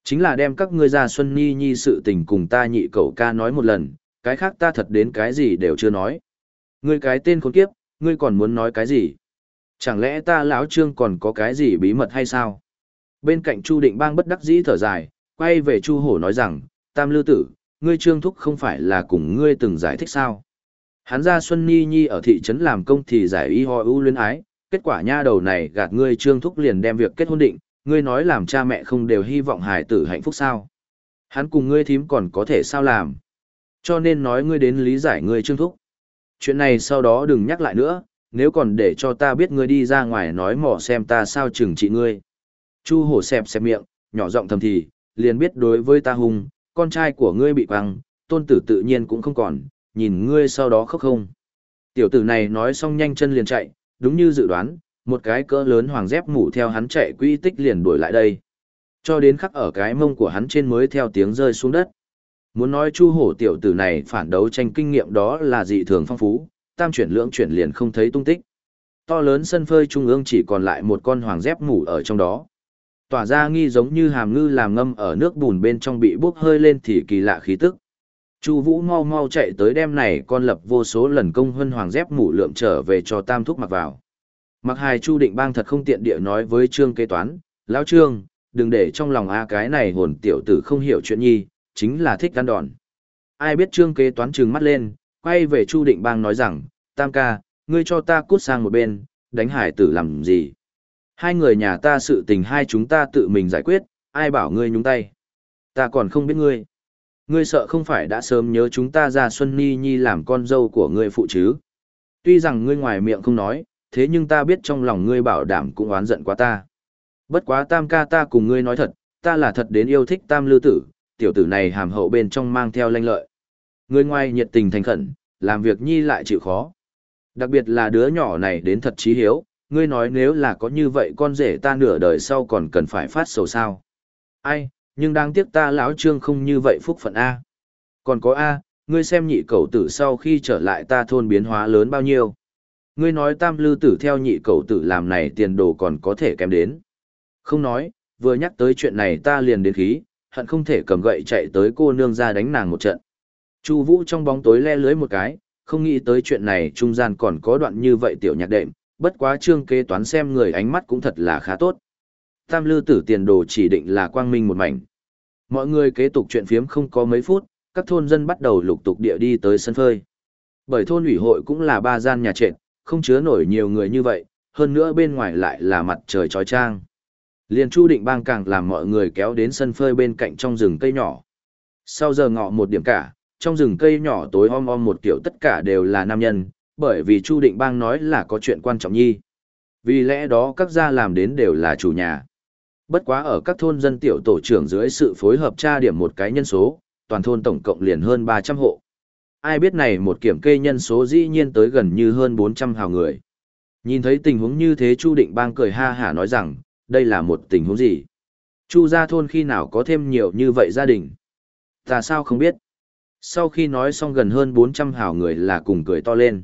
Chính là đem các ngươi ra Xuân Nhi Nhi sự tình cùng ta nhị cậu ca nói một lần, cái khác ta thật đến cái gì đều chưa nói. Ngươi cái tên khốn kiếp, ngươi còn muốn nói cái gì? Chẳng lẽ ta lão trương còn có cái gì bí mật hay sao? Bên cạnh Chu Định Bang bất đắc dĩ thở dài, quay về Chu Hổ nói rằng, Tam Lư Tử, ngươi trương thúc không phải là cùng ngươi từng giải thích sao? Hắn ra Xuân Nhi Nhi ở thị trấn làm công thì giải y ho ưu luyến ái, kết quả nha đầu này gạt ngươi trương thúc liền đem việc kết hôn định, ngươi nói làm cha mẹ không đều hy vọng hài tử hạnh phúc sao? Hắn cùng ngươi thím còn có thể sao làm? Cho nên nói ngươi đến lý giải ngươi trương thúc. Chuyện này sau đó đừng nhắc lại nữa, nếu còn để cho ta biết ngươi đi ra ngoài nói mỏ xem ta sao chừng trị ngươi. Chu hổ xẹp xẹp miệng, nhỏ giọng thầm thì, liền biết đối với ta hung, con trai của ngươi bị quăng, tôn tử tự nhiên cũng không còn, nhìn ngươi sau đó khóc không. Tiểu tử này nói xong nhanh chân liền chạy, đúng như dự đoán, một cái cỡ lớn hoàng dép mũ theo hắn chạy quỹ tích liền đuổi lại đây. Cho đến khắc ở cái mông của hắn trên mới theo tiếng rơi xuống đất. Muốn nói chu hổ tiểu tử này phản đấu tranh kinh nghiệm đó là dị thường phong phú, tam chuyển lưỡng chuyển liền không thấy tung tích. To lớn sân phơi trung ương chỉ còn lại một con hoàng dép mũ ở trong đó. Tỏa ra nghi giống như hàm ngư làm ngâm ở nước bùn bên trong bị bốc hơi lên thì kỳ lạ khí tức. Chu Vũ mau mau chạy tới đem này con lập vô số lần công hơn hoàng dép mũ lượm trở về cho Tam Thúc mặc vào. Mặc hài Chu Định Bang thật không tiện địa nói với Trương kế toán, lão Trương, đừng để trong lòng a cái này hồn tiểu tử không hiểu chuyện nhi, chính là thích ăn đòn. Ai biết Trương kế toán trừng mắt lên, quay về Chu Định Bang nói rằng, Tam ca, ngươi cho ta cút sang một bên, đánh hải tử làm gì? Hai người nhà ta sự tình hai chúng ta tự mình giải quyết, ai bảo ngươi nhúng tay? Ta còn không biết ngươi. Ngươi sợ không phải đã sớm nhớ chúng ta ra Xuân Ni Nhi làm con dâu của ngươi phụ chứ? Tuy rằng ngươi ngoài miệng không nói, thế nhưng ta biết trong lòng ngươi bảo đảm cũng oán giận quá ta. Bất quá tam ca ta cùng ngươi nói thật, ta là thật đến yêu thích tam lưu tử, tiểu tử này hàm hậu bên trong mang theo lanh lợi. Ngươi ngoài nhiệt tình thành khẩn, làm việc nhi lại chịu khó. Đặc biệt là đứa nhỏ này đến thật trí hiếu, ngươi nói nếu là có như vậy con rể ta nửa đời sau còn cần phải phát sầu sao. Ai, nhưng đáng tiếc ta lão trương không như vậy phúc phận A. Còn có A, ngươi xem nhị cầu tử sau khi trở lại ta thôn biến hóa lớn bao nhiêu. Ngươi nói tam lư tử theo nhị cầu tử làm này tiền đồ còn có thể kém đến. Không nói, vừa nhắc tới chuyện này ta liền đến khí, hận không thể cầm gậy chạy tới cô nương ra đánh nàng một trận. Chu Vũ trong bóng tối le lưới một cái, không nghĩ tới chuyện này trung gian còn có đoạn như vậy tiểu nhạc đệm, bất quá trương kế toán xem người ánh mắt cũng thật là khá tốt. Tam lư tử tiền đồ chỉ định là quang minh một mảnh. Mọi người kế tục chuyện phiếm không có mấy phút, các thôn dân bắt đầu lục tục địa đi tới sân phơi. Bởi thôn ủy hội cũng là ba gian nhà trệt, không chứa nổi nhiều người như vậy, hơn nữa bên ngoài lại là mặt trời trói trang. Liên Chu Định Bang càng làm mọi người kéo đến sân phơi bên cạnh trong rừng cây nhỏ. Sau giờ ngọ một điểm cả, trong rừng cây nhỏ tối om om một kiểu tất cả đều là nam nhân, bởi vì Chu Định Bang nói là có chuyện quan trọng nhi. Vì lẽ đó các gia làm đến đều là chủ nhà. Bất quá ở các thôn dân tiểu tổ trưởng dưới sự phối hợp tra điểm một cái nhân số, toàn thôn tổng cộng liền hơn 300 hộ. Ai biết này một kiểm kê nhân số dĩ nhiên tới gần như hơn 400 hào người. Nhìn thấy tình huống như thế Chu Định Bang cười ha hả nói rằng, đây là một tình huống gì? Chu gia thôn khi nào có thêm nhiều như vậy gia đình? Ta sao không biết? Sau khi nói xong gần hơn 400 hào người là cùng cười to lên.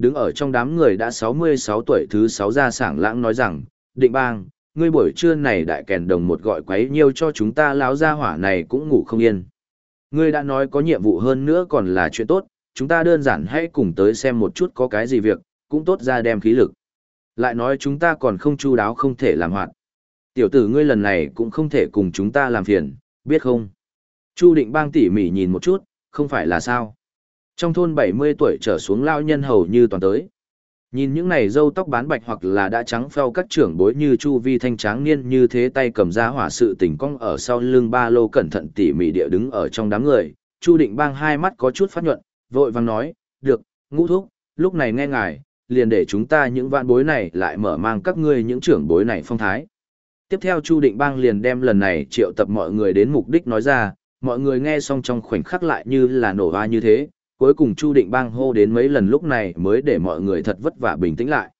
Đứng ở trong đám người đã 66 tuổi thứ 6 ra sảng lãng nói rằng, định bang, ngươi buổi trưa này đại kèn đồng một gọi quấy nhiêu cho chúng ta láo gia hỏa này cũng ngủ không yên. Ngươi đã nói có nhiệm vụ hơn nữa còn là chuyện tốt, chúng ta đơn giản hãy cùng tới xem một chút có cái gì việc, cũng tốt ra đem khí lực. Lại nói chúng ta còn không chu đáo không thể làm hoạt. Tiểu tử ngươi lần này cũng không thể cùng chúng ta làm phiền, biết không? Chu định bang tỉ mỉ nhìn một chút, không phải là sao. Trong thôn 70 tuổi trở xuống lao nhân hầu như toàn tới. Nhìn những này dâu tóc bán bạch hoặc là đã trắng pheo các trưởng bối như Chu Vi Thanh tráng niên như thế tay cầm ra hỏa sự tình cong ở sau lưng ba lô cẩn thận tỉ mỉ địa đứng ở trong đám người. Chu Định Bang hai mắt có chút phát nhuận, vội vàng nói, được, ngũ thúc, lúc này nghe ngài, liền để chúng ta những vạn bối này lại mở mang các ngươi những trưởng bối này phong thái. Tiếp theo Chu Định Bang liền đem lần này triệu tập mọi người đến mục đích nói ra, mọi người nghe xong trong khoảnh khắc lại như là nổ hoa như thế, cuối cùng Chu Định Bang hô đến mấy lần lúc này mới để mọi người thật vất vả bình tĩnh lại.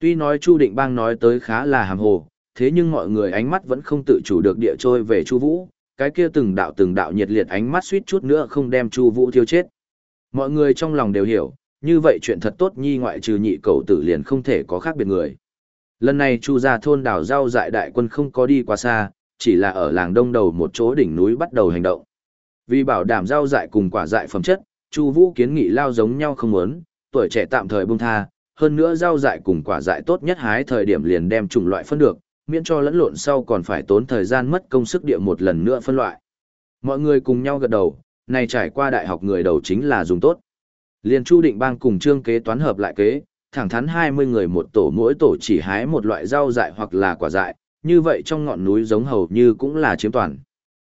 Tuy nói Chu Định Bang nói tới khá là hàm hồ, thế nhưng mọi người ánh mắt vẫn không tự chủ được địa trôi về Chu Vũ, cái kia từng đạo từng đạo nhiệt liệt ánh mắt suýt chút nữa không đem Chu Vũ thiêu chết. Mọi người trong lòng đều hiểu, như vậy chuyện thật tốt nhi ngoại trừ nhị cầu tử liền không thể có khác biệt người. Lần này Chu gia thôn đảo rau dại đại quân không có đi quá xa, chỉ là ở làng đông đầu một chỗ đỉnh núi bắt đầu hành động. Vì bảo đảm rau dại cùng quả dại phẩm chất, Chu Vũ kiến nghị lao giống nhau không muốn, tuổi trẻ tạm thời buông tha, hơn nữa rau dại cùng quả dại tốt nhất hái thời điểm liền đem chủng loại phân được, miễn cho lẫn lộn sau còn phải tốn thời gian mất công sức địa một lần nữa phân loại. Mọi người cùng nhau gật đầu, này trải qua đại học người đầu chính là dùng tốt. Liên Chu Định Bang cùng Trương Kế toán hợp lại kế, thẳng thắn 20 người một tổ mỗi tổ chỉ hái một loại rau dại hoặc là quả dại, như vậy trong ngọn núi giống hầu như cũng là chiếm toàn.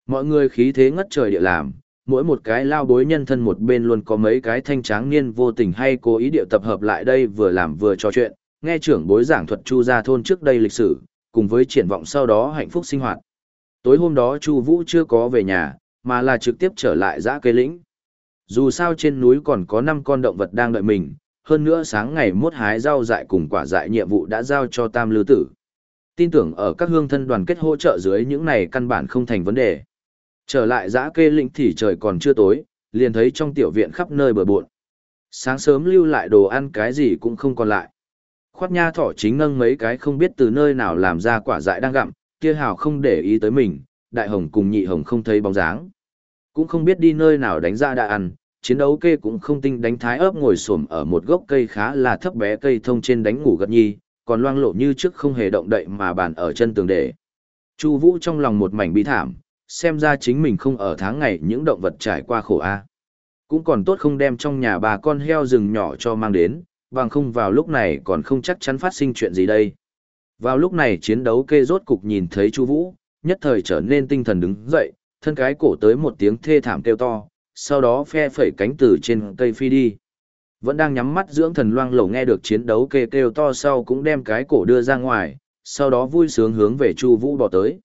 Mọi người khí thế ngất trời địa làm, mỗi một cái lao bối nhân thân một bên luôn có mấy cái thanh tráng niên vô tình hay cố ý điệu tập hợp lại đây vừa làm vừa trò chuyện, nghe trưởng bối giảng thuật Chu gia thôn trước đây lịch sử, cùng với triển vọng sau đó hạnh phúc sinh hoạt. Tối hôm đó Chu Vũ chưa có về nhà, mà là trực tiếp trở lại dã cây lĩnh. Dù sao trên núi còn có 5 con động vật đang đợi mình, hơn nữa sáng ngày mốt hái rau dại cùng quả dại nhiệm vụ đã giao cho Tam Lư Tử. Tin tưởng ở các hương thân đoàn kết hỗ trợ dưới những này căn bản không thành vấn đề. Trở lại giã kê lĩnh thì trời còn chưa tối, liền thấy trong tiểu viện khắp nơi bờ bộn. Sáng sớm lưu lại đồ ăn cái gì cũng không còn lại. Khoát nha thỏ chính nâng mấy cái không biết từ nơi nào làm ra quả dại đang gặm, kia hào không để ý tới mình, đại hồng cùng nhị hồng không thấy bóng dáng. Cũng không biết đi nơi nào đánh ra đã ăn, chiến đấu kê cũng không tinh đánh thái ấp ngồi xổm ở một gốc cây khá là thấp bé cây thông trên đánh ngủ gật nhi, còn loang lộ như trước không hề động đậy mà bàn ở chân tường để. Chu Vũ trong lòng một mảnh bi thảm, xem ra chính mình không ở tháng ngày những động vật trải qua khổ a. Cũng còn tốt không đem trong nhà bà con heo rừng nhỏ cho mang đến, bằng không vào lúc này còn không chắc chắn phát sinh chuyện gì đây. Vào lúc này chiến đấu kê rốt cục nhìn thấy Chu Vũ, nhất thời trở nên tinh thần đứng dậy, thân cái cổ tới một tiếng thê thảm kêu to, sau đó phe phẩy cánh từ trên cây phi đi. Vẫn đang nhắm mắt dưỡng thần loang lổ nghe được chiến đấu kê kêu to sau cũng đem cái cổ đưa ra ngoài, sau đó vui sướng hướng về Chu Vũ bỏ tới.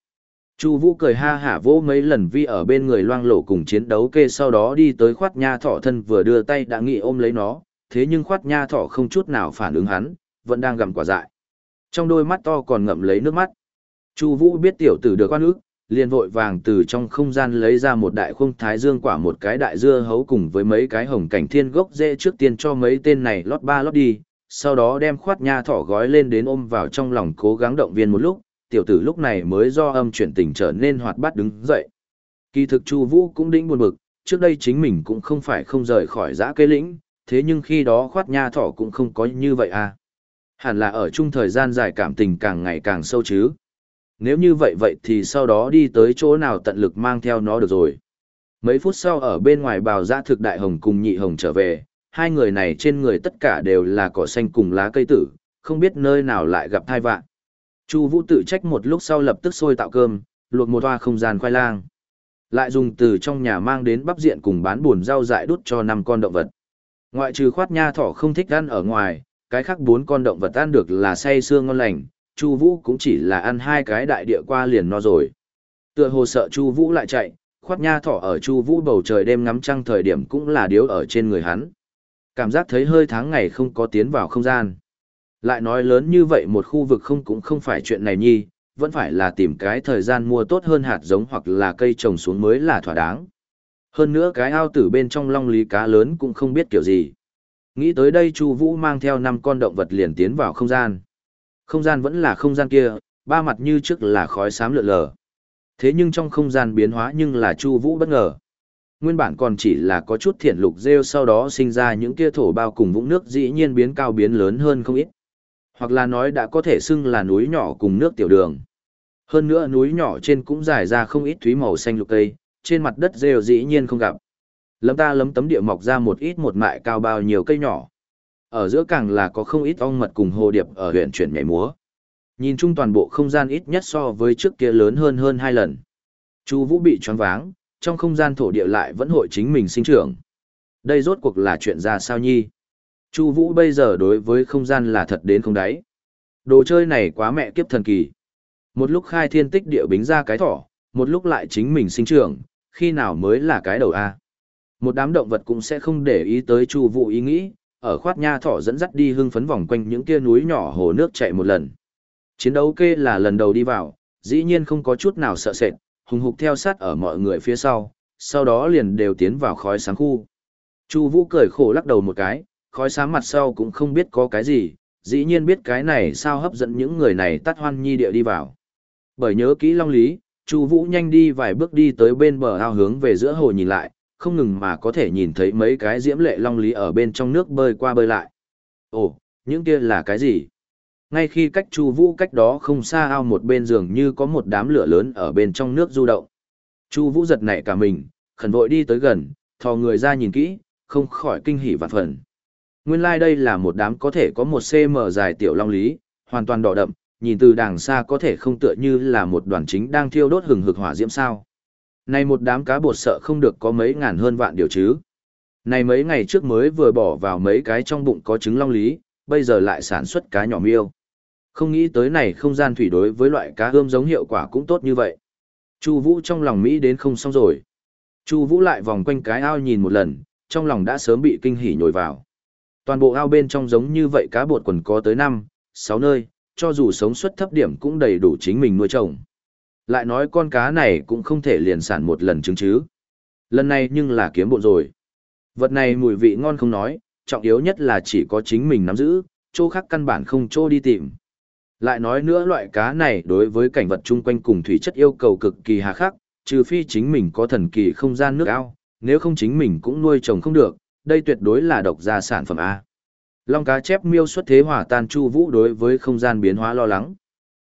Chu Vũ cười ha hả vỗ mấy lần vi ở bên người loang lổ cùng chiến đấu kê sau đó đi tới khoát nha thỏ thân vừa đưa tay đã nghĩ ôm lấy nó, thế nhưng khoát nha thỏ không chút nào phản ứng hắn, vẫn đang gặm quả dại. Trong đôi mắt to còn ngậm lấy nước mắt. Chu Vũ biết tiểu tử được quan ức, liền vội vàng từ trong không gian lấy ra một đại khung thái dương quả một cái đại dưa hấu cùng với mấy cái hồng cảnh thiên gốc dễ trước tiên cho mấy tên này lót ba lót đi, sau đó đem khoát nha thỏ gói lên đến ôm vào trong lòng cố gắng động viên một lúc, tiểu tử lúc này mới do âm chuyển tình trở nên hoạt bát đứng dậy. Kỳ thực Chu Vũ cũng đĩnh buồn bực, trước đây chính mình cũng không phải không rời khỏi dã cây lĩnh, thế nhưng khi đó khoát nha thỏ cũng không có như vậy à. Hẳn là ở chung thời gian dài cảm tình càng ngày càng sâu chứ. Nếu như vậy vậy thì sau đó đi tới chỗ nào tận lực mang theo nó được rồi. Mấy phút sau ở bên ngoài bào giã thực đại hồng cùng nhị hồng trở về, hai người này trên người tất cả đều là cỏ xanh cùng lá cây tử, không biết nơi nào lại gặp thai vạn. Chu Vũ tự trách một lúc sau lập tức sôi tạo cơm, luộc một toa không gian khoai lang. Lại dùng từ trong nhà mang đến bắp diện cùng bán buồn rau dại đút cho năm con động vật. Ngoại trừ khoát nha thỏ không thích ăn ở ngoài, cái khác bốn con động vật ăn được là say xương ngon lành, Chu Vũ cũng chỉ là ăn hai cái đại địa qua liền no rồi. Tựa hồ sợ Chu Vũ lại chạy, khoát nha thỏ ở Chu Vũ bầu trời đêm ngắm trăng thời điểm cũng là điếu ở trên người hắn. Cảm giác thấy hơi tháng ngày không có tiến vào không gian. Lại nói lớn như vậy một khu vực không cũng không phải chuyện này nhi, vẫn phải là tìm cái thời gian mua tốt hơn hạt giống hoặc là cây trồng xuống mới là thỏa đáng. Hơn nữa cái ao tử bên trong long lý cá lớn cũng không biết kiểu gì. Nghĩ tới đây Chu Vũ mang theo năm con động vật liền tiến vào không gian. Không gian vẫn là không gian kia, ba mặt như trước là khói xám lượn lờ. Thế nhưng trong không gian biến hóa nhưng là Chu Vũ bất ngờ. Nguyên bản còn chỉ là có chút thiện lục rêu sau đó sinh ra những kia thổ bao cùng vũng nước dĩ nhiên biến cao biến lớn hơn không ít. Hoặc là nói đã có thể xưng là núi nhỏ cùng nước tiểu đường. Hơn nữa núi nhỏ trên cũng dài ra không ít thúy màu xanh lục cây, trên mặt đất rêu dĩ nhiên không gặp. Lấm ta lấm tấm địa mọc ra một ít một mại cao bao nhiều cây nhỏ. Ở giữa càng là có không ít ong mật cùng hồ điệp ở huyện chuyển nhảy múa. Nhìn chung toàn bộ không gian ít nhất so với trước kia lớn hơn hơn hai lần. Chu Vũ bị choáng váng, trong không gian thổ địa lại vẫn hội chính mình sinh trưởng. Đây rốt cuộc là chuyện ra sao nhi? Chu Vũ bây giờ đối với không gian là thật đến không đáy. Đồ chơi này quá mẹ kiếp thần kỳ. Một lúc khai thiên tích địa bính ra cái thỏ, một lúc lại chính mình sinh trưởng, khi nào mới là cái đầu a? Một đám động vật cũng sẽ không để ý tới Chu Vũ ý nghĩ, ở khoát nha thỏ dẫn dắt đi hưng phấn vòng quanh những kia núi nhỏ hồ nước chạy một lần. Chiến đấu kê là lần đầu đi vào, dĩ nhiên không có chút nào sợ sệt, hùng hục theo sát ở mọi người phía sau, sau đó liền đều tiến vào khói sáng khu. Chu Vũ cười khổ lắc đầu một cái, khói sáng mặt sau cũng không biết có cái gì, dĩ nhiên biết cái này sao hấp dẫn những người này tắt hoan nhi địa đi vào. Bởi nhớ kỹ long lý, Chu Vũ nhanh đi vài bước đi tới bên bờ ao hướng về giữa hồ nhìn lại, không ngừng mà có thể nhìn thấy mấy cái diễm lệ long lý ở bên trong nước bơi qua bơi lại. Ồ, những kia là cái gì? Ngay khi cách Chu Vũ cách đó không xa ao một bên giường như có một đám lửa lớn ở bên trong nước du động. Chu Vũ giật nảy cả mình, khẩn vội đi tới gần, thò người ra nhìn kỹ, không khỏi kinh hỉ và phẫn. Nguyên lai like đây là một đám có thể có một cm dài tiểu long lý, hoàn toàn đỏ đậm, nhìn từ đàng xa có thể không tựa như là một đoàn chính đang thiêu đốt hừng hực hỏa diễm sao. Này một đám cá bột sợ không được có mấy ngàn hơn vạn điều chứ. Này mấy ngày trước mới vừa bỏ vào mấy cái trong bụng có trứng long lý, bây giờ lại sản xuất cá nhỏ miêu. Không nghĩ tới này không gian thủy đối với loại cá ươm giống hiệu quả cũng tốt như vậy. Chu Vũ trong lòng Mỹ đến không xong rồi. Chu Vũ lại vòng quanh cái ao nhìn một lần, trong lòng đã sớm bị kinh hỉ nhồi vào. Toàn bộ ao bên trong giống như vậy cá bột quần có tới 5, 6 nơi, cho dù sống suất thấp điểm cũng đầy đủ chính mình nuôi trồng. Lại nói con cá này cũng không thể liền sản một lần trứng chứ. Lần này nhưng là kiếm bộn rồi. Vật này mùi vị ngon không nói, trọng yếu nhất là chỉ có chính mình nắm giữ, chỗ khác căn bản không chỗ đi tìm. Lại nói nữa loại cá này đối với cảnh vật chung quanh cùng thủy chất yêu cầu cực kỳ hà khắc, trừ phi chính mình có thần kỳ không gian nước ao, nếu không chính mình cũng nuôi trồng không được, đây tuyệt đối là độc gia sản phẩm A. Long cá chép miêu xuất thế hỏa tan Chu Vũ đối với không gian biến hóa lo lắng.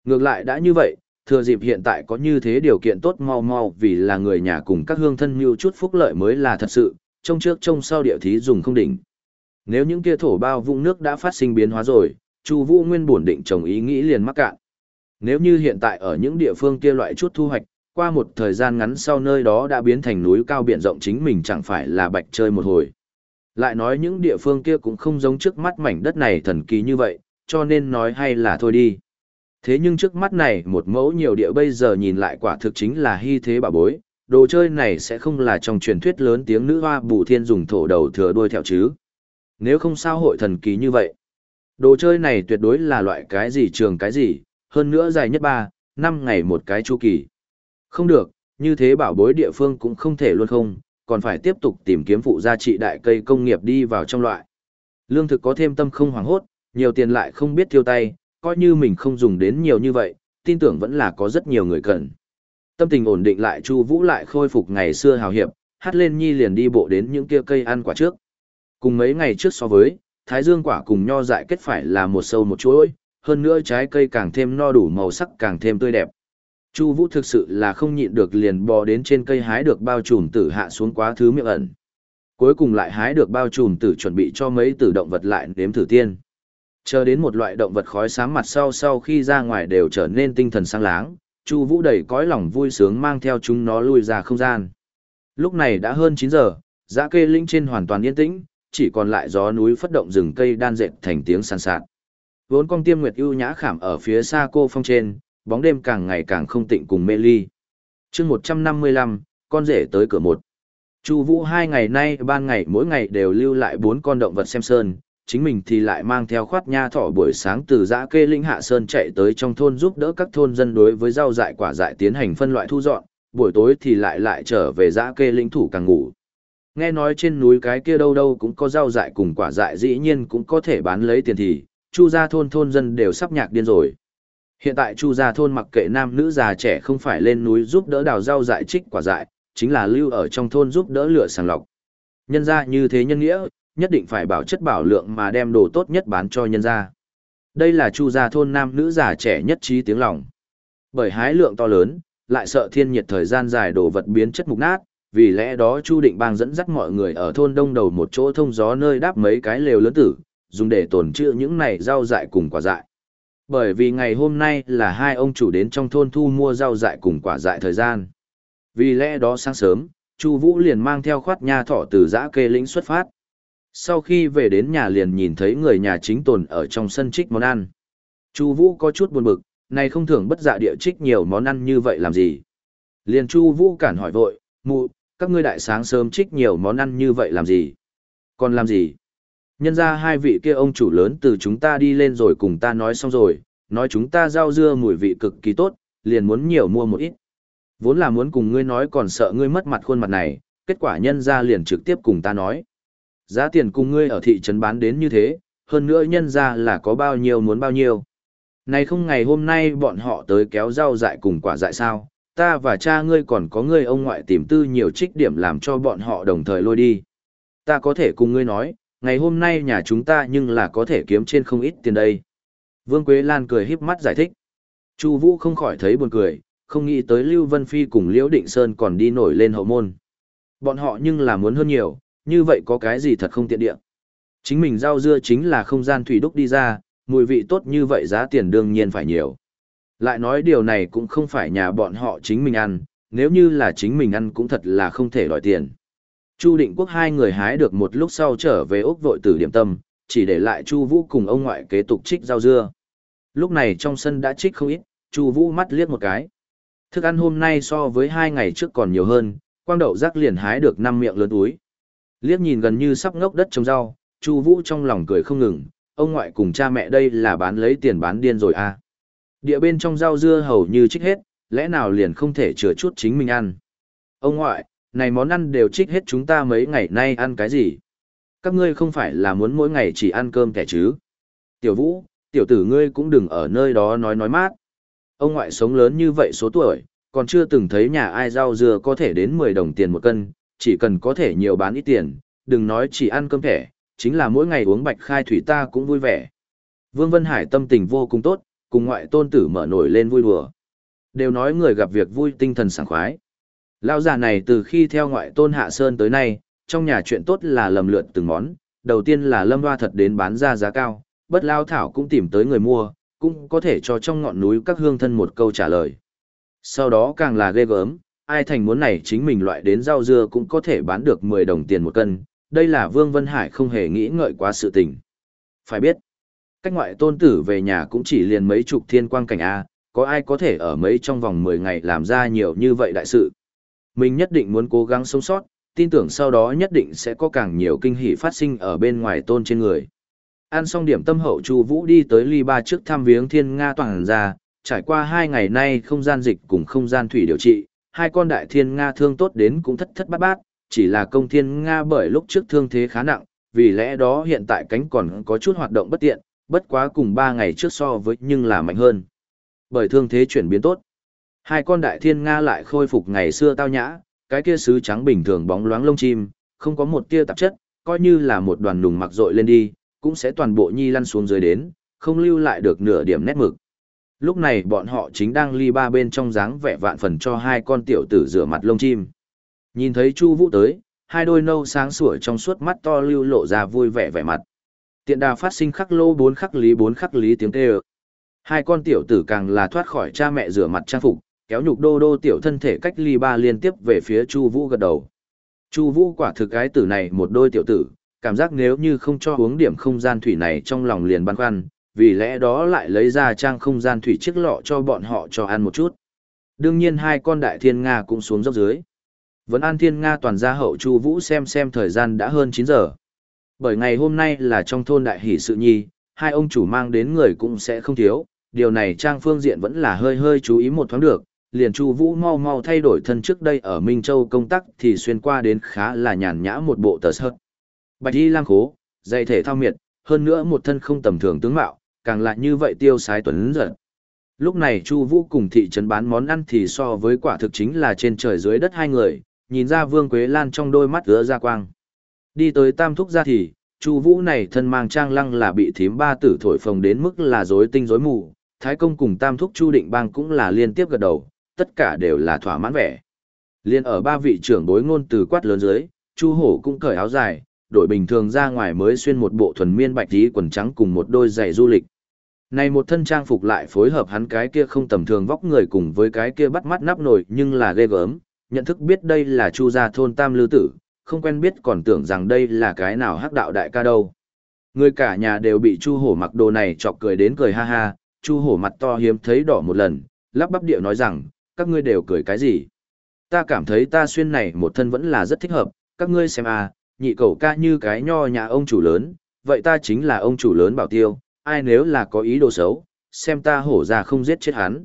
Ngược lại đã như vậy, thừa dịp hiện tại có như thế điều kiện tốt mau mau vì là người nhà cùng các hương thân mưu chút phúc lợi mới là thật sự, trông trước trông sau địa thí dùng không đỉnh. Nếu những kia thổ bao vung nước đã phát sinh biến hóa rồi, Chu Vũ nguyên bổn định trồng ý nghĩ liền mắc cạn. Nếu như hiện tại ở những địa phương kia loại chút thu hoạch, qua một thời gian ngắn sau nơi đó đã biến thành núi cao biển rộng chính mình chẳng phải là bạch chơi một hồi. Lại nói những địa phương kia cũng không giống trước mắt mảnh đất này thần kỳ như vậy, cho nên nói hay là thôi đi. Thế nhưng trước mắt này một mẫu nhiều địa bây giờ nhìn lại quả thực chính là hy thế bà bối, đồ chơi này sẽ không là trong truyền thuyết lớn tiếng nữ hoa bù thiên dùng thổ đầu thừa đuôi theo chứ. Nếu không sao hội thần kỳ như vậy. Đồ chơi này tuyệt đối là loại cái gì trường cái gì, hơn nữa dài nhất 3, 5 ngày một cái chu kỳ. Không được, như thế bảo bối địa phương cũng không thể luôn không, còn phải tiếp tục tìm kiếm phụ gia trị đại cây công nghiệp đi vào trong loại. Lương thực có thêm tâm không hoảng hốt, nhiều tiền lại không biết tiêu tay, coi như mình không dùng đến nhiều như vậy, tin tưởng vẫn là có rất nhiều người cần. Tâm tình ổn định lại Chu Vũ lại khôi phục ngày xưa hào hiệp, hát lên nhi liền đi bộ đến những kia cây ăn quả trước. Cùng mấy ngày trước so với, thái dương quả cùng nho dại kết phải là một sâu một chuỗi, hơn nữa trái cây càng thêm no đủ màu sắc càng thêm tươi đẹp. Chu Vũ thực sự là không nhịn được liền bò đến trên cây hái được bao trùm tử hạ xuống quá thứ miệng ẩn. Cuối cùng lại hái được bao trùm tử chuẩn bị cho mấy tử động vật lại nếm thử tiên. Chờ đến một loại động vật khói sáng mặt sau sau khi ra ngoài đều trở nên tinh thần sáng láng, Chu Vũ đầy cõi lòng vui sướng mang theo chúng nó lui ra không gian. Lúc này đã hơn chín giờ, dã kê linh trên hoàn toàn yên tĩnh, chỉ còn lại gió núi phất động rừng cây đan dệt thành tiếng sàn sạt. Vốn con tiêm nguyệt ưu nhã khảm ở phía xa cô phong trên, bóng đêm càng ngày càng không tịnh cùng mê ly. chương 155, con rể tới cửa một. Chu Vũ hai ngày nay ban ngày mỗi ngày đều lưu lại bốn con động vật xem sơn, chính mình thì lại mang theo khoát nha thỏ buổi sáng từ dã kê linh hạ sơn chạy tới trong thôn giúp đỡ các thôn dân đối với rau dại quả dại tiến hành phân loại thu dọn, buổi tối thì lại lại trở về dã kê linh thủ càng ngủ. Nghe nói trên núi cái kia đâu đâu cũng có rau dại cùng quả dại dĩ nhiên cũng có thể bán lấy tiền thì, chu gia thôn thôn dân đều sắp nhạc điên rồi. Hiện tại chu gia thôn mặc kệ nam nữ già trẻ không phải lên núi giúp đỡ đào rau dại trích quả dại, chính là lưu ở trong thôn giúp đỡ lửa sàng lọc. Nhân gia như thế nhân nghĩa, nhất định phải bảo chất bảo lượng mà đem đồ tốt nhất bán cho nhân gia. Đây là chu gia thôn nam nữ già trẻ nhất trí tiếng lòng. Bởi hái lượng to lớn, lại sợ thiên nhiệt thời gian dài đồ vật biến chất mục nát, vì lẽ đó Chu Định Bang dẫn dắt mọi người ở thôn đông đầu một chỗ thông gió nơi đáp mấy cái lều lớn tử, dùng để tồn trữ những này rau dại cùng quả dại. Bởi vì ngày hôm nay là hai ông chủ đến trong thôn thu mua rau dại cùng quả dại thời gian. Vì lẽ đó sáng sớm, Chu Vũ liền mang theo khoát nha thỏ từ giã kê lĩnh xuất phát. Sau khi về đến nhà liền nhìn thấy người nhà chính tồn ở trong sân trích món ăn. Chu Vũ có chút buồn bực, này không thường bất dạ địa trích nhiều món ăn như vậy làm gì? Liền Chu Vũ cản hỏi vội, "Mụ, các ngươi đại sáng sớm trích nhiều món ăn như vậy làm gì? Còn làm gì? Nhân ra hai vị kia ông chủ lớn từ chúng ta đi lên rồi cùng ta nói xong rồi, nói chúng ta rau dưa mùi vị cực kỳ tốt, liền muốn nhiều mua một ít. Vốn là muốn cùng ngươi nói còn sợ ngươi mất mặt khuôn mặt này, kết quả nhân ra liền trực tiếp cùng ta nói. Giá tiền cùng ngươi ở thị trấn bán đến như thế, hơn nữa nhân ra là có bao nhiêu muốn bao nhiêu. Này không ngày hôm nay bọn họ tới kéo rau dại cùng quả dại sao, ta và cha ngươi còn có ngươi ông ngoại tìm tư nhiều trích điểm làm cho bọn họ đồng thời lôi đi. Ta có thể cùng ngươi nói, ngày hôm nay nhà chúng ta nhưng là có thể kiếm trên không ít tiền đây. Vương Quế Lan cười híp mắt giải thích. Chu Vũ không khỏi thấy buồn cười, không nghĩ tới Lưu Vân Phi cùng Liễu Định Sơn còn đi nổi lên hậu môn. Bọn họ nhưng là muốn hơn nhiều, như vậy có cái gì thật không tiện địa. Chính mình rau dưa chính là không gian thủy đúc đi ra, mùi vị tốt như vậy giá tiền đương nhiên phải nhiều. Lại nói điều này cũng không phải nhà bọn họ chính mình ăn, nếu như là chính mình ăn cũng thật là không thể đòi tiền. Chu Định Quốc hai người hái được một lúc sau trở về ốc vội tử điểm tâm, chỉ để lại Chu Vũ cùng ông ngoại kế tục trích rau dưa. Lúc này trong sân đã trích không ít, Chu Vũ mắt liếc một cái. Thức ăn hôm nay so với hai ngày trước còn nhiều hơn, quang đậu rác liền hái được năm miệng lớn túi. Liếc nhìn gần như sắp ngốc đất trồng rau, Chu Vũ trong lòng cười không ngừng, ông ngoại cùng cha mẹ đây là bán lấy tiền bán điên rồi à. Địa bên trong rau dưa hầu như trích hết, lẽ nào liền không thể chừa chút chính mình ăn. Ông ngoại, này món ăn đều trích hết chúng ta mấy ngày nay ăn cái gì? Các ngươi không phải là muốn mỗi ngày chỉ ăn cơm kẻ chứ? Tiểu Vũ, tiểu tử ngươi cũng đừng ở nơi đó nói nói mát. Ông ngoại sống lớn như vậy số tuổi, còn chưa từng thấy nhà ai rau dưa có thể đến 10 đồng tiền một cân, chỉ cần có thể nhiều bán ít tiền, đừng nói chỉ ăn cơm thẻ, chính là mỗi ngày uống bạch khai thủy ta cũng vui vẻ. Vương Vân Hải tâm tình vô cùng tốt, cùng ngoại tôn tử mở nổi lên vui đùa. Đều nói người gặp việc vui tinh thần sảng khoái. Lão già này từ khi theo ngoại tôn hạ sơn tới nay, trong nhà chuyện tốt là lầm lượt từng món, đầu tiên là lâm hoa thật đến bán ra giá cao, bất lao thảo cũng tìm tới người mua, cũng có thể cho trong ngọn núi các hương thân một câu trả lời. Sau đó càng là ghê gớm, ai thành muốn này chính mình loại đến rau dưa cũng có thể bán được 10 đồng tiền một cân, đây là Vương Vân Hải không hề nghĩ ngợi quá sự tình. Phải biết, cách ngoại tôn tử về nhà cũng chỉ liền mấy chục thiên quang cảnh A, có ai có thể ở mấy trong vòng 10 ngày làm ra nhiều như vậy đại sự. Mình nhất định muốn cố gắng sống sót, tin tưởng sau đó nhất định sẽ có càng nhiều kinh hỉ phát sinh ở bên ngoài tôn trên người. Ăn xong điểm tâm hậu Chu Vũ đi tới ly ba trước thăm viếng Thiên Nga toàn gia, trải qua hai ngày nay không gian dịch cùng không gian thủy điều trị, hai con đại Thiên Nga thương tốt đến cũng thất thất bát bát, chỉ là công Thiên Nga bởi lúc trước thương thế khá nặng, vì lẽ đó hiện tại cánh còn có chút hoạt động bất tiện, bất quá cùng ba ngày trước so với nhưng là mạnh hơn. Bởi thương thế chuyển biến tốt, hai con đại Thiên Nga lại khôi phục ngày xưa tao nhã, cái kia sứ trắng bình thường bóng loáng lông chim, không có một tia tạp chất, coi như là một đoàn nùng mặc rội lên đi, cũng sẽ toàn bộ nhi lăn xuống dưới đến, không lưu lại được nửa điểm nét mực. Lúc này bọn họ chính đang ly ba bên trong dáng vẻ vạn phần cho hai con tiểu tử rửa mặt lông chim. Nhìn thấy Chu Vũ tới, hai đôi nâu sáng sủa trong suốt mắt to lưu lộ ra vui vẻ vẻ mặt. Tiện đà phát sinh khắc lô bốn khắc lý bốn khắc lý tiếng kêu. Hai con tiểu tử càng là thoát khỏi cha mẹ rửa mặt trang phục, kéo nhục đô đô tiểu thân thể cách ly ba liên tiếp về phía Chu Vũ gật đầu. Chu Vũ quả thực cái tử này một đôi tiểu tử, cảm giác nếu như không cho uống điểm không gian thủy này trong lòng liền băn khoăn, vì lẽ đó lại lấy ra trang không gian thủy chiếc lọ cho bọn họ cho ăn một chút. Đương nhiên hai con đại thiên Nga cũng xuống dốc dưới. Vẫn an thiên Nga toàn gia hậu Chu Vũ xem xem thời gian đã hơn chín giờ. Bởi ngày hôm nay là trong thôn đại hỷ sự nhi, hai ông chủ mang đến người cũng sẽ không thiếu, điều này trang phương diện vẫn là hơi hơi chú ý một thoáng được, liền Chu Vũ mau mau thay đổi thân trước đây ở Minh Châu công tác thì xuyên qua đến khá là nhàn nhã một bộ tờ sợt. Bạch y lang khố, dày thể thao miệt, hơn nữa một thân không tầm thường tướng mạo, càng lại như vậy tiêu sái tuấn giật. Lúc này Chu Vũ cùng thị trấn bán món ăn thì so với quả thực chính là trên trời dưới đất hai người, nhìn ra Vương Quế Lan trong đôi mắt ứa ra quang. Đi tới Tam Thúc gia thì, Chu Vũ này thân mang trang lăng là bị thím ba tử thổi phồng đến mức là rối tinh rối mù, Thái công cùng Tam Thúc Chu Định Bang cũng là liên tiếp gật đầu, tất cả đều là thỏa mãn vẻ. Liên ở ba vị trưởng đối ngôn từ quát lớn dưới, Chu Hổ cũng cởi áo dài, đội bình thường ra ngoài mới xuyên một bộ thuần miên bạch tí quần trắng cùng một đôi giày du lịch. Này một thân trang phục lại phối hợp hắn cái kia không tầm thường vóc người cùng với cái kia bắt mắt nắp nổi nhưng là ghê gớm, nhận thức biết đây là chu gia thôn tam lưu tử, không quen biết còn tưởng rằng đây là cái nào hắc đạo đại ca đâu. Người cả nhà đều bị chu hổ mặc đồ này chọc cười đến cười ha ha, chu hổ mặt to hiếm thấy đỏ một lần, lắp bắp điệu nói rằng, các ngươi đều cười cái gì. Ta cảm thấy ta xuyên này một thân vẫn là rất thích hợp, các ngươi xem à, nhị cầu ca như cái nho nhà ông chủ lớn, vậy ta chính là ông chủ lớn bảo tiêu, ai nếu là có ý đồ xấu, xem ta hổ ra không giết chết hắn.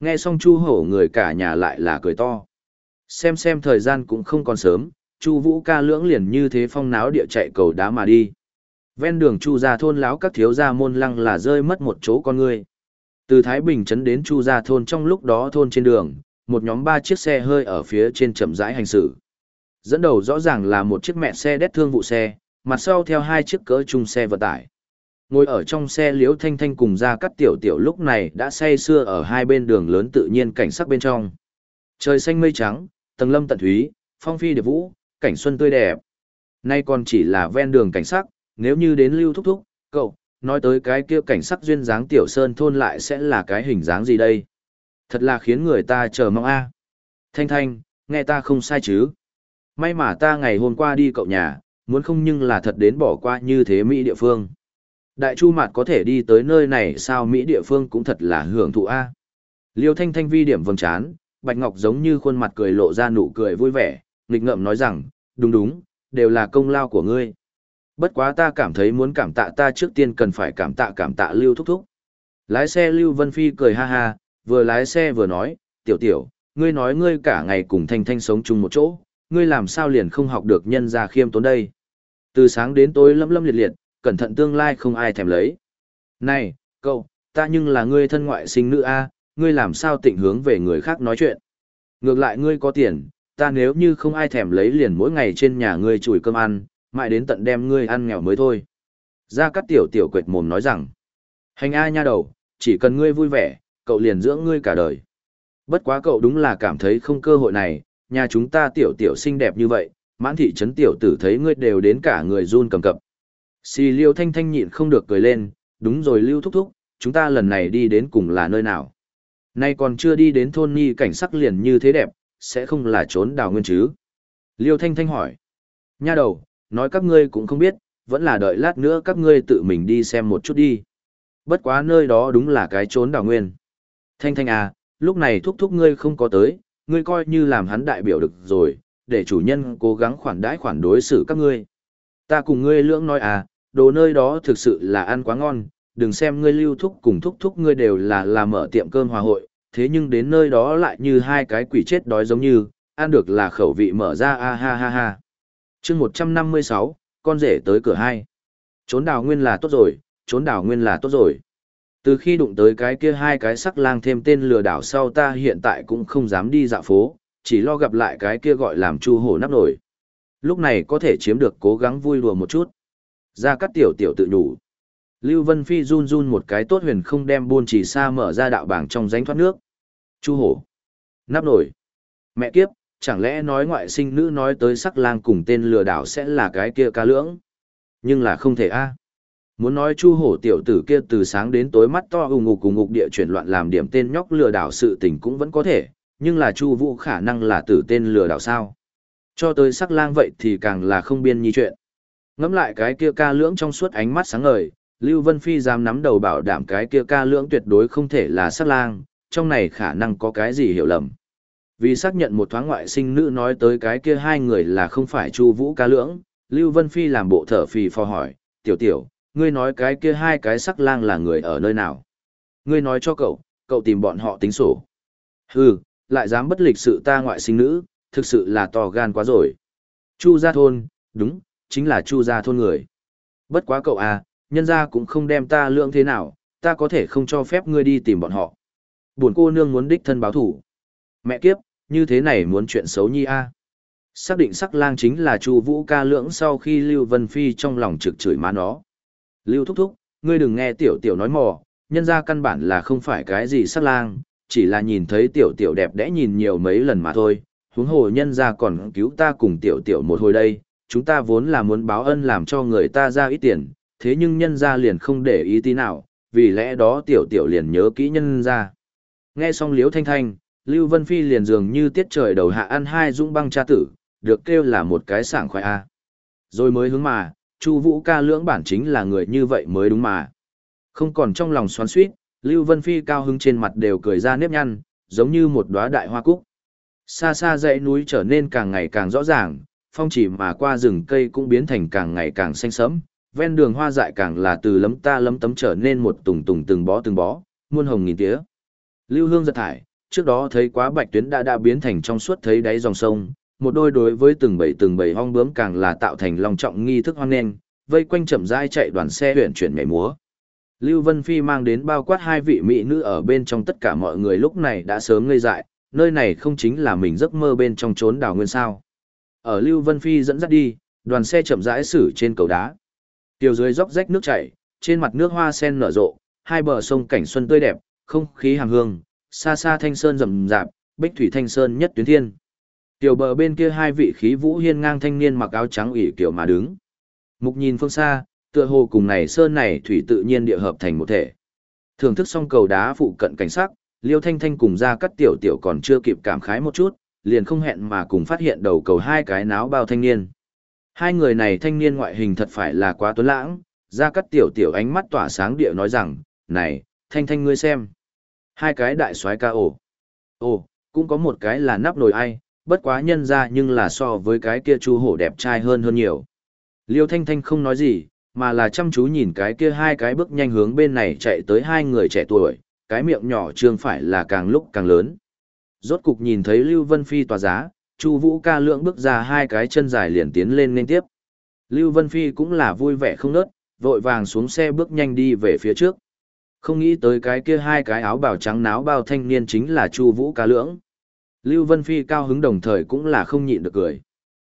Nghe xong chu hổ người cả nhà lại là cười to. Xem xem thời gian cũng không còn sớm, chu vũ ca lưỡng liền như thế phong náo địa chạy cầu đá mà đi. Ven đường chu ra thôn láo các thiếu gia môn lăng là rơi mất một chỗ con người. Từ Thái Bình trấn đến chu Gia thôn trong lúc đó thôn trên đường, một nhóm ba chiếc xe hơi ở phía trên chậm rãi hành xử. Dẫn đầu rõ ràng là một chiếc mẹ xe đét thương vụ xe, mặt sau theo hai chiếc cỡ chung xe vận tải. Ngồi ở trong xe Liễu Thanh Thanh cùng ra cắt tiểu tiểu lúc này đã say sưa ở hai bên đường lớn tự nhiên cảnh sắc bên trong. Trời xanh mây trắng, tầng lâm tận thúy, phong phi điệp vũ, cảnh xuân tươi đẹp. Nay còn chỉ là ven đường cảnh sắc, nếu như đến lưu thúc thúc, cậu, nói tới cái kia cảnh sắc duyên dáng tiểu sơn thôn lại sẽ là cái hình dáng gì đây? Thật là khiến người ta chờ mong a. Thanh Thanh, nghe ta không sai chứ? May mà ta ngày hôm qua đi cậu nhà, muốn không nhưng là thật đến bỏ qua như thế Mỹ địa phương. Đại Chu Mạt có thể đi tới nơi này sao Mỹ địa phương cũng thật là hưởng thụ a. Liêu Thanh Thanh vi điểm vầng trán, Bạch Ngọc giống như khuôn mặt cười lộ ra nụ cười vui vẻ, nghịch ngợm nói rằng, đúng đúng, đều là công lao của ngươi. Bất quá ta cảm thấy muốn cảm tạ ta trước tiên cần phải cảm tạ cảm tạ Lưu Thúc Thúc. Lái xe Lưu Vân Phi cười ha ha, vừa lái xe vừa nói, tiểu tiểu, ngươi nói ngươi cả ngày cùng Thanh Thanh sống chung một chỗ, ngươi làm sao liền không học được nhân gia khiêm tốn đây. Từ sáng đến tối lâm lâm liệt liệt, cẩn thận tương lai không ai thèm lấy. Này, cậu, ta nhưng là ngươi thân ngoại sinh nữ A, ngươi làm sao tịnh hướng về người khác nói chuyện. Ngược lại ngươi có tiền, ta nếu như không ai thèm lấy liền mỗi ngày trên nhà ngươi chùi cơm ăn, mãi đến tận đem ngươi ăn nghèo mới thôi. Gia Cát Tiểu Tiểu quệt mồm nói rằng, hành a nha đầu, chỉ cần ngươi vui vẻ, cậu liền dưỡng ngươi cả đời. Bất quá cậu đúng là cảm thấy không cơ hội này, nhà chúng ta Tiểu Tiểu xinh đẹp như vậy, mãn thị trấn Tiểu tử thấy ngươi đều đến cả người run cầm cập. Xì liêu thanh thanh nhịn không được cười lên, đúng rồi lưu thúc thúc, chúng ta lần này đi đến cùng là nơi nào. Nay còn chưa đi đến thôn Nhi cảnh sắc liền như thế đẹp, sẽ không là trốn đào nguyên chứ. Liêu thanh thanh hỏi. Nha đầu, nói các ngươi cũng không biết, vẫn là đợi lát nữa các ngươi tự mình đi xem một chút đi. Bất quá nơi đó đúng là cái trốn đào nguyên. Thanh thanh à, lúc này thúc thúc ngươi không có tới, ngươi coi như làm hắn đại biểu được rồi, để chủ nhân cố gắng khoản đãi khoản đối xử các ngươi. Ta cùng ngươi lưỡng nói à, đồ nơi đó thực sự là ăn quá ngon, đừng xem ngươi lưu thúc cùng thúc thúc ngươi đều là làm mở tiệm cơm hòa hội, thế nhưng đến nơi đó lại như hai cái quỷ chết đói giống như, ăn được là khẩu vị mở ra a ha ha ha chương 156, con rể tới cửa hai. Trốn đào nguyên là tốt rồi, trốn đào nguyên là tốt rồi. Từ khi đụng tới cái kia hai cái sắc lang thêm tên lừa đảo sau ta hiện tại cũng không dám đi dạo phố, chỉ lo gặp lại cái kia gọi làm chu hổ nắp nổi. Lúc này có thể chiếm được cố gắng vui đùa một chút. Ra cắt tiểu tiểu tự nhủ. Lưu Vân Phi run run một cái tốt huyền không đem buôn chỉ xa mở ra đạo bảng trong ránh thoát nước. Chu hổ. Nắp nổi. Mẹ kiếp, chẳng lẽ nói ngoại sinh nữ nói tới sắc lang cùng tên lừa đảo sẽ là cái kia ca lưỡng. Nhưng là không thể a. Muốn nói chu hổ tiểu tử kia từ sáng đến tối mắt to ù ngục cùng ngục địa chuyển loạn làm điểm tên nhóc lừa đảo sự tình cũng vẫn có thể, nhưng là chu vũ khả năng là tử tên lừa đảo sao. Cho tới sắc lang vậy thì càng là không biên nhi chuyện. Ngắm lại cái kia ca lưỡng trong suốt ánh mắt sáng ngời, Lưu Vân Phi dám nắm đầu bảo đảm cái kia ca lưỡng tuyệt đối không thể là sắc lang, trong này khả năng có cái gì hiểu lầm. Vì xác nhận một thoáng ngoại sinh nữ nói tới cái kia hai người là không phải Chu Vũ ca lưỡng, Lưu Vân Phi làm bộ thở phì phò hỏi, tiểu tiểu, ngươi nói cái kia hai cái sắc lang là người ở nơi nào? Ngươi nói cho cậu, cậu tìm bọn họ tính sổ. Hừ, lại dám bất lịch sự ta ngoại sinh nữ, thực sự là to gan quá rồi. Chu gia thôn, đúng, chính là chu gia thôn người. Bất quá cậu à, nhân gia cũng không đem ta lượng thế nào, ta có thể không cho phép ngươi đi tìm bọn họ. Buồn cô nương muốn đích thân báo thủ. Mẹ kiếp, như thế này muốn chuyện xấu nhi a. Xác định sắc lang chính là Chu Vũ ca lưỡng sau khi Lưu Vân Phi trong lòng trực chửi má nó. Lưu thúc thúc, ngươi đừng nghe tiểu tiểu nói mò, nhân gia căn bản là không phải cái gì sắc lang, chỉ là nhìn thấy tiểu tiểu đẹp đẽ nhìn nhiều mấy lần mà thôi. Huống hồ nhân gia còn cứu ta cùng tiểu tiểu một hồi đây, chúng ta vốn là muốn báo ân làm cho người ta ra ít tiền, thế nhưng nhân gia liền không để ý tí nào, vì lẽ đó tiểu tiểu liền nhớ kỹ nhân gia. Nghe xong Liễu Thanh Thanh, Lưu Vân Phi liền dường như tiết trời đầu hạ ăn hai dũng băng cha tử, được kêu là một cái sảng khoái a. Rồi mới hướng mà, Chu Vũ ca lưỡng bản chính là người như vậy mới đúng mà. Không còn trong lòng xoắn xuýt, Lưu Vân Phi cao hứng trên mặt đều cười ra nếp nhăn, giống như một đóa đại hoa cúc. Xa xa dãy núi trở nên càng ngày càng rõ ràng, phong chỉ mà qua rừng cây cũng biến thành càng ngày càng xanh sẫm, ven đường hoa dại càng là từ lấm ta lấm tấm trở nên một tùng tùng từng bó từng bó, muôn hồng nghìn tía. Lưu Hương giật thải, trước đó thấy quá bạch tuyến đã đã biến thành trong suốt thấy đáy dòng sông, một đôi đối với từng bảy từng bảy hong bướm càng là tạo thành lòng trọng nghi thức hoang nên, vây quanh chậm rãi chạy đoàn xe huyện chuyển nhảy múa. Lưu Vân Phi mang đến bao quát hai vị mỹ nữ ở bên trong tất cả mọi người lúc này đã sớm ngây dại, nơi này không chính là mình giấc mơ bên trong trốn đảo nguyên sao. Ở Lưu Vân Phi dẫn dắt đi, đoàn xe chậm rãi xử trên cầu đá. Tiểu dưới dốc rách nước chảy, trên mặt nước hoa sen nở rộ, hai bờ sông cảnh xuân tươi đẹp, không khí hàng hương, xa xa thanh sơn rầm rạp, bích thủy thanh sơn nhất tuyến thiên. Tiểu bờ bên kia hai vị khí vũ hiên ngang thanh niên mặc áo trắng ủy kiểu mà đứng. Mục nhìn phương xa, tựa hồ cùng này sơn này thủy tự nhiên địa hợp thành một thể. Thưởng thức xong cầu đá phụ cận cảnh sắc, Liêu Thanh Thanh cùng ra cắt tiểu tiểu còn chưa kịp cảm khái một chút, liền không hẹn mà cùng phát hiện đầu cầu hai cái náo bao thanh niên. Hai người này thanh niên ngoại hình thật phải là quá tuấn lãng, ra cắt tiểu tiểu ánh mắt tỏa sáng địa nói rằng, này, Thanh Thanh ngươi xem. Hai cái đại soái ca ổ. Ồ, cũng có một cái là nắp nồi ai, bất quá nhân ra nhưng là so với cái kia chu hổ đẹp trai hơn hơn nhiều. Liêu Thanh Thanh không nói gì, mà là chăm chú nhìn cái kia hai cái bước nhanh hướng bên này chạy tới hai người trẻ tuổi, cái miệng nhỏ trương phải là càng lúc càng lớn. Rốt cục nhìn thấy Lưu Vân Phi tòa giá, Chu Vũ ca lượng bước ra hai cái chân dài liền tiến lên nên tiếp. Lưu Vân Phi cũng là vui vẻ không nớt, vội vàng xuống xe bước nhanh đi về phía trước. Không nghĩ tới cái kia hai cái áo bào trắng náo bao thanh niên chính là Chu Vũ ca lưỡng. Lưu Vân Phi cao hứng đồng thời cũng là không nhịn được cười.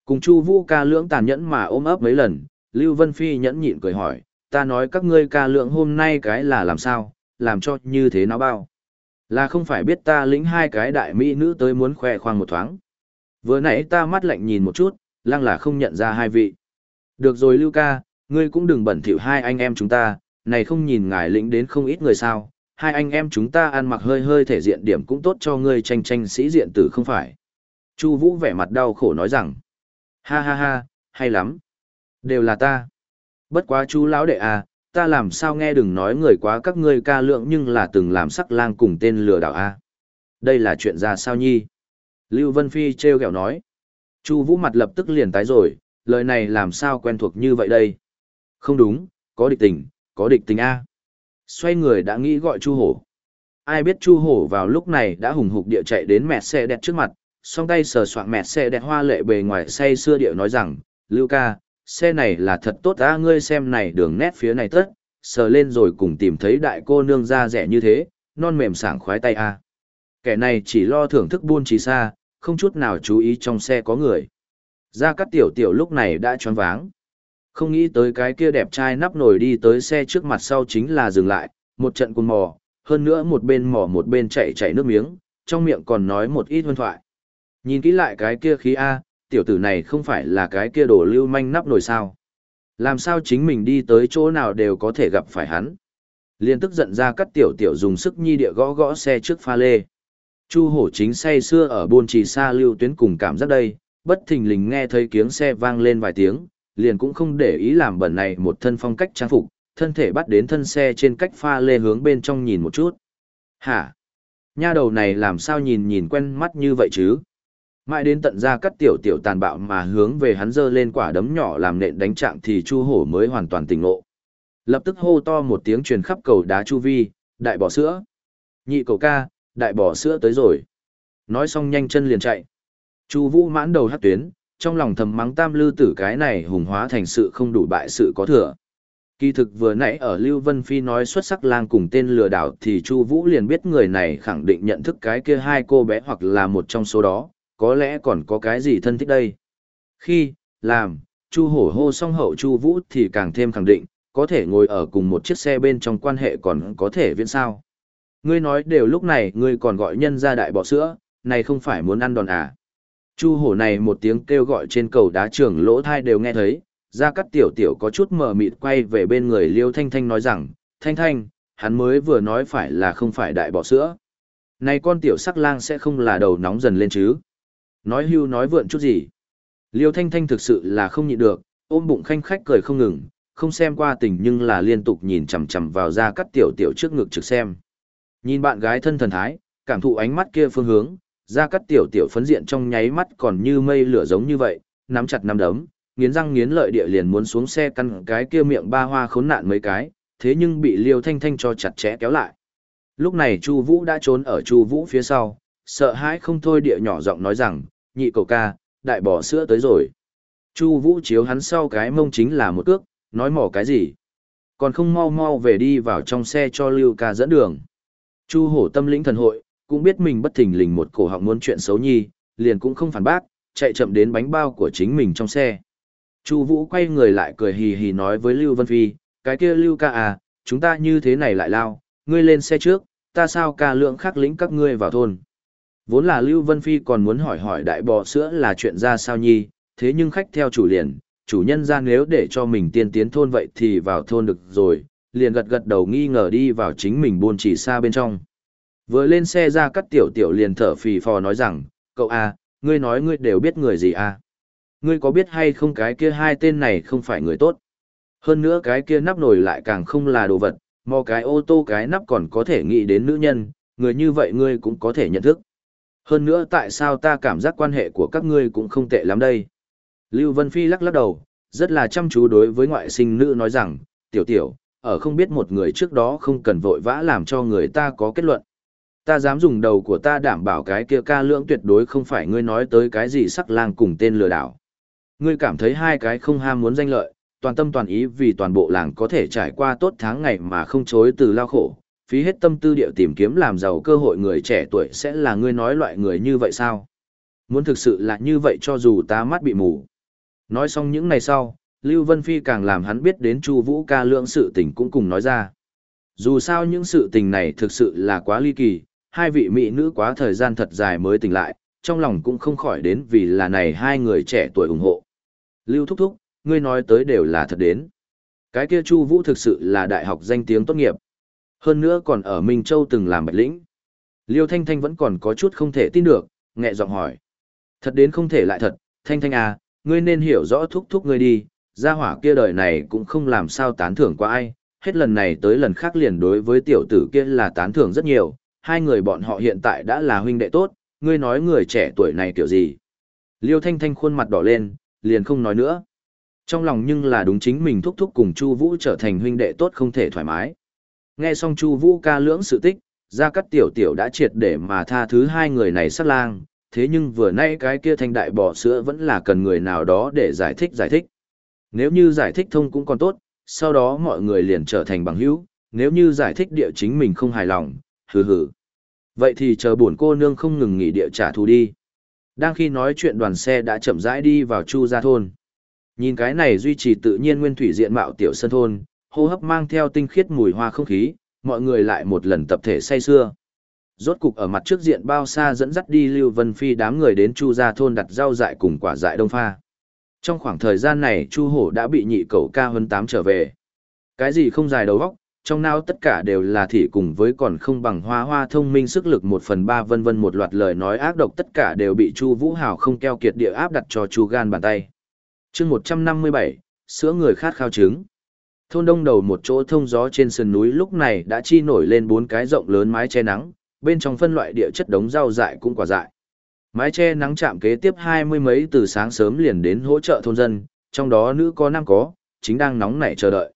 Cùng Chu Vũ ca lưỡng tàn nhẫn mà ôm ấp mấy lần, Lưu Vân Phi nhẫn nhịn cười hỏi, ta nói các ngươi ca lượng hôm nay cái là làm sao, làm cho như thế nó bao. Là không phải biết ta lĩnh hai cái đại mỹ nữ tới muốn khoe khoang một thoáng. Vừa nãy ta mắt lạnh nhìn một chút, lăng là không nhận ra hai vị. Được rồi Lưu ca, ngươi cũng đừng bẩn thỉu hai anh em chúng ta, này không nhìn ngài lĩnh đến không ít người sao, hai anh em chúng ta ăn mặc hơi hơi thể diện điểm cũng tốt cho ngươi tranh tranh sĩ diện tử không phải. Chu Vũ vẻ mặt đau khổ nói rằng, ha ha ha, hay lắm. Đều là ta. Bất quá chú lão đệ à, ta làm sao nghe đừng nói người quá các ngươi ca lượng nhưng là từng làm sắc lang cùng tên lừa đảo a. À. Đây là chuyện ra sao nhi? Lưu Vân Phi treo kẹo nói. Chu Vũ mặt lập tức liền tái rồi, lời này làm sao quen thuộc như vậy đây? Không đúng, có địch tình, có địch tình a. Xoay người đã nghĩ gọi Chu Hổ. Ai biết Chu Hổ vào lúc này đã hùng hục địa chạy đến mẹ xe đẹp trước mặt, song tay sờ soạng mẹ xe đẹp hoa lệ bề ngoài say xưa địa nói rằng, Lưu ca, xe này là thật tốt ta ngươi xem này đường nét phía này tất, sờ lên rồi cùng tìm thấy đại cô nương da rẻ như thế, non mềm sảng khoái tay a. Kẻ này chỉ lo thưởng thức buôn trí xa, không chút nào chú ý trong xe có người. Ra các tiểu tiểu lúc này đã choáng váng. Không nghĩ tới cái kia đẹp trai nắp nổi đi tới xe trước mặt sau chính là dừng lại, một trận cùng mò, hơn nữa một bên mò một bên chạy chạy nước miếng, trong miệng còn nói một ít hân thoại. Nhìn kỹ lại cái kia khí A, tiểu tử này không phải là cái kia đổ lưu manh nắp nổi sao. Làm sao chính mình đi tới chỗ nào đều có thể gặp phải hắn. Liên tức giận ra cắt tiểu tiểu dùng sức nhi địa gõ gõ xe trước pha lê. Chu hổ chính say xưa ở buôn trì xa lưu tuyến cùng cảm giác đây, bất thình lình nghe thấy tiếng xe vang lên vài tiếng, liền cũng không để ý làm bẩn này một thân phong cách trang phục, thân thể bắt đến thân xe trên cách pha lê hướng bên trong nhìn một chút. Hả? Nha đầu này làm sao nhìn nhìn quen mắt như vậy chứ? Mãi đến tận ra cắt tiểu tiểu tàn bạo mà hướng về hắn dơ lên quả đấm nhỏ làm nện đánh trạng thì chu hổ mới hoàn toàn tỉnh ngộ. Lập tức hô to một tiếng truyền khắp cầu đá chu vi, đại bỏ sữa. Nhị cầu ca, đại bỏ sữa tới rồi. Nói xong nhanh chân liền chạy. Chu vũ mãn đầu hát tuyến, trong lòng thầm mắng tam lư tử cái này hùng hóa thành sự không đủ bại sự có thừa. Kỳ thực vừa nãy ở Lưu Vân Phi nói xuất sắc lang cùng tên lừa đảo thì Chu Vũ liền biết người này khẳng định nhận thức cái kia hai cô bé hoặc là một trong số đó, có lẽ còn có cái gì thân thích đây. Khi, làm, Chu Hổ hô xong hậu Chu Vũ thì càng thêm khẳng định, có thể ngồi ở cùng một chiếc xe bên trong quan hệ còn có thể viễn sao. Ngươi nói đều lúc này ngươi còn gọi nhân ra đại bỏ sữa, này không phải muốn ăn đòn à. Chu hổ này một tiếng kêu gọi trên cầu đá trường lỗ thai đều nghe thấy, ra cắt tiểu tiểu có chút mờ mịt quay về bên người liêu thanh thanh nói rằng, thanh thanh, hắn mới vừa nói phải là không phải đại bỏ sữa. Này con tiểu sắc lang sẽ không là đầu nóng dần lên chứ. Nói hưu nói vượn chút gì. Liêu thanh thanh thực sự là không nhịn được, ôm bụng khanh khách cười không ngừng, không xem qua tình nhưng là liên tục nhìn chằm chằm vào ra cắt tiểu tiểu trước ngực trực xem. Nhìn bạn gái thân thần thái, cảm thụ ánh mắt kia phương hướng, ra cắt tiểu tiểu phấn diện trong nháy mắt còn như mây lửa giống như vậy, nắm chặt nắm đấm, nghiến răng nghiến lợi địa liền muốn xuống xe căn cái kia miệng ba hoa khốn nạn mấy cái, thế nhưng bị Liêu Thanh Thanh cho chặt chẽ kéo lại. Lúc này Chu Vũ đã trốn ở Chu Vũ phía sau, sợ hãi không thôi địa nhỏ giọng nói rằng, nhị cậu ca, đại bò sữa tới rồi. Chu Vũ chiếu hắn sau cái mông chính là một cước, nói mỏ cái gì. Còn không mau mau về đi vào trong xe cho Lưu ca dẫn đường. Chu hổ tâm lĩnh thần hội, cũng biết mình bất thình lình một cổ họng muốn chuyện xấu nhi, liền cũng không phản bác, chạy chậm đến bánh bao của chính mình trong xe. Chu Vũ quay người lại cười hì hì nói với Lưu Vân Phi, cái kia Lưu ca à, chúng ta như thế này lại lao, ngươi lên xe trước, ta sao ca lượng khắc lĩnh các ngươi vào thôn. Vốn là Lưu Vân Phi còn muốn hỏi hỏi đại bò sữa là chuyện ra sao nhi, thế nhưng khách theo chủ liền, chủ nhân ra nếu để cho mình tiên tiến thôn vậy thì vào thôn được rồi, liền gật gật đầu nghi ngờ đi vào chính mình buôn chỉ xa bên trong. Vừa lên xe ra cắt tiểu tiểu liền thở phì phò nói rằng, cậu à, ngươi nói ngươi đều biết người gì à? Ngươi có biết hay không cái kia hai tên này không phải người tốt? Hơn nữa cái kia nắp nổi lại càng không là đồ vật, mò cái ô tô cái nắp còn có thể nghĩ đến nữ nhân, người như vậy ngươi cũng có thể nhận thức. Hơn nữa tại sao ta cảm giác quan hệ của các ngươi cũng không tệ lắm đây? Lưu Vân Phi lắc lắc đầu, rất là chăm chú đối với ngoại sinh nữ nói rằng, tiểu tiểu, ở không biết một người trước đó không cần vội vã làm cho người ta có kết luận. Ta dám dùng đầu của ta đảm bảo cái kia ca lưỡng tuyệt đối không phải ngươi nói tới cái gì sắc lang cùng tên lừa đảo. Ngươi cảm thấy hai cái không ham muốn danh lợi, toàn tâm toàn ý vì toàn bộ làng có thể trải qua tốt tháng ngày mà không chối từ lao khổ, phí hết tâm tư điệu tìm kiếm làm giàu cơ hội người trẻ tuổi sẽ là ngươi nói loại người như vậy sao? Muốn thực sự là như vậy cho dù ta mắt bị mù. Nói xong những ngày sau, Lưu Vân Phi càng làm hắn biết đến Chu Vũ ca lượng sự tình cũng cùng nói ra. Dù sao những sự tình này thực sự là quá ly kỳ, hai vị mỹ nữ quá thời gian thật dài mới tỉnh lại, trong lòng cũng không khỏi đến vì là này hai người trẻ tuổi ủng hộ. Lưu Thúc Thúc, ngươi nói tới đều là thật đến. Cái kia Chu Vũ thực sự là đại học danh tiếng tốt nghiệp. Hơn nữa còn ở Minh Châu từng làm bạch lĩnh. Liêu Thanh Thanh vẫn còn có chút không thể tin được, nhẹ giọng hỏi. Thật đến không thể lại thật, Thanh Thanh à, ngươi nên hiểu rõ thúc thúc ngươi đi, gia hỏa kia đời này cũng không làm sao tán thưởng qua ai, hết lần này tới lần khác liền đối với tiểu tử kia là tán thưởng rất nhiều, hai người bọn họ hiện tại đã là huynh đệ tốt, ngươi nói người trẻ tuổi này kiểu gì. Liêu Thanh Thanh khuôn mặt đỏ lên, liền không nói nữa. Trong lòng nhưng là đúng chính mình thúc thúc cùng Chu Vũ trở thành huynh đệ tốt không thể thoải mái. Nghe xong Chu Vũ ca lưỡng sự tích, Gia Cát Tiểu Tiểu đã triệt để mà tha thứ hai người này sát lang, thế nhưng vừa nay cái kia thanh đại bò sữa vẫn là cần người nào đó để giải thích giải thích. Nếu như giải thích thông cũng còn tốt, sau đó mọi người liền trở thành bằng hữu, nếu như giải thích địa chính mình không hài lòng, hừ hừ. Vậy thì chờ buồn cô nương không ngừng nghỉ địa trả thù đi. Đang khi nói chuyện đoàn xe đã chậm rãi đi vào Chu Gia Thôn. Nhìn cái này duy trì tự nhiên nguyên thủy diện mạo tiểu sân thôn, hô hấp mang theo tinh khiết mùi hoa không khí, mọi người lại một lần tập thể say sưa. Rốt cục ở mặt trước diện bao xa dẫn dắt đi Lưu Vân Phi đám người đến Chu Gia Thôn đặt rau dại cùng quả dại đông pha. Trong khoảng thời gian này Chu Hổ đã bị nhị cậu ca hơn tám trở về. Cái gì không dài đầu óc, trong não tất cả đều là thị cùng với còn không bằng hoa hoa thông minh sức lực một phần ba vân vân một loạt lời nói ác độc tất cả đều bị Chu Vũ Hào không keo kiệt địa áp đặt cho Chu gan bàn tay. Chương một trăm năm mươi bảy sữa người khát khao trứng. Thôn đông đầu một chỗ thông gió trên sườn núi lúc này đã chi nổi lên bốn cái rộng lớn mái che nắng, bên trong phân loại địa chất đống rau dại cũng quả dại. Mái che nắng chạm kế tiếp hai mươi mấy từ sáng sớm liền đến hỗ trợ thôn dân, trong đó nữ có nam có, chính đang nóng nảy chờ đợi.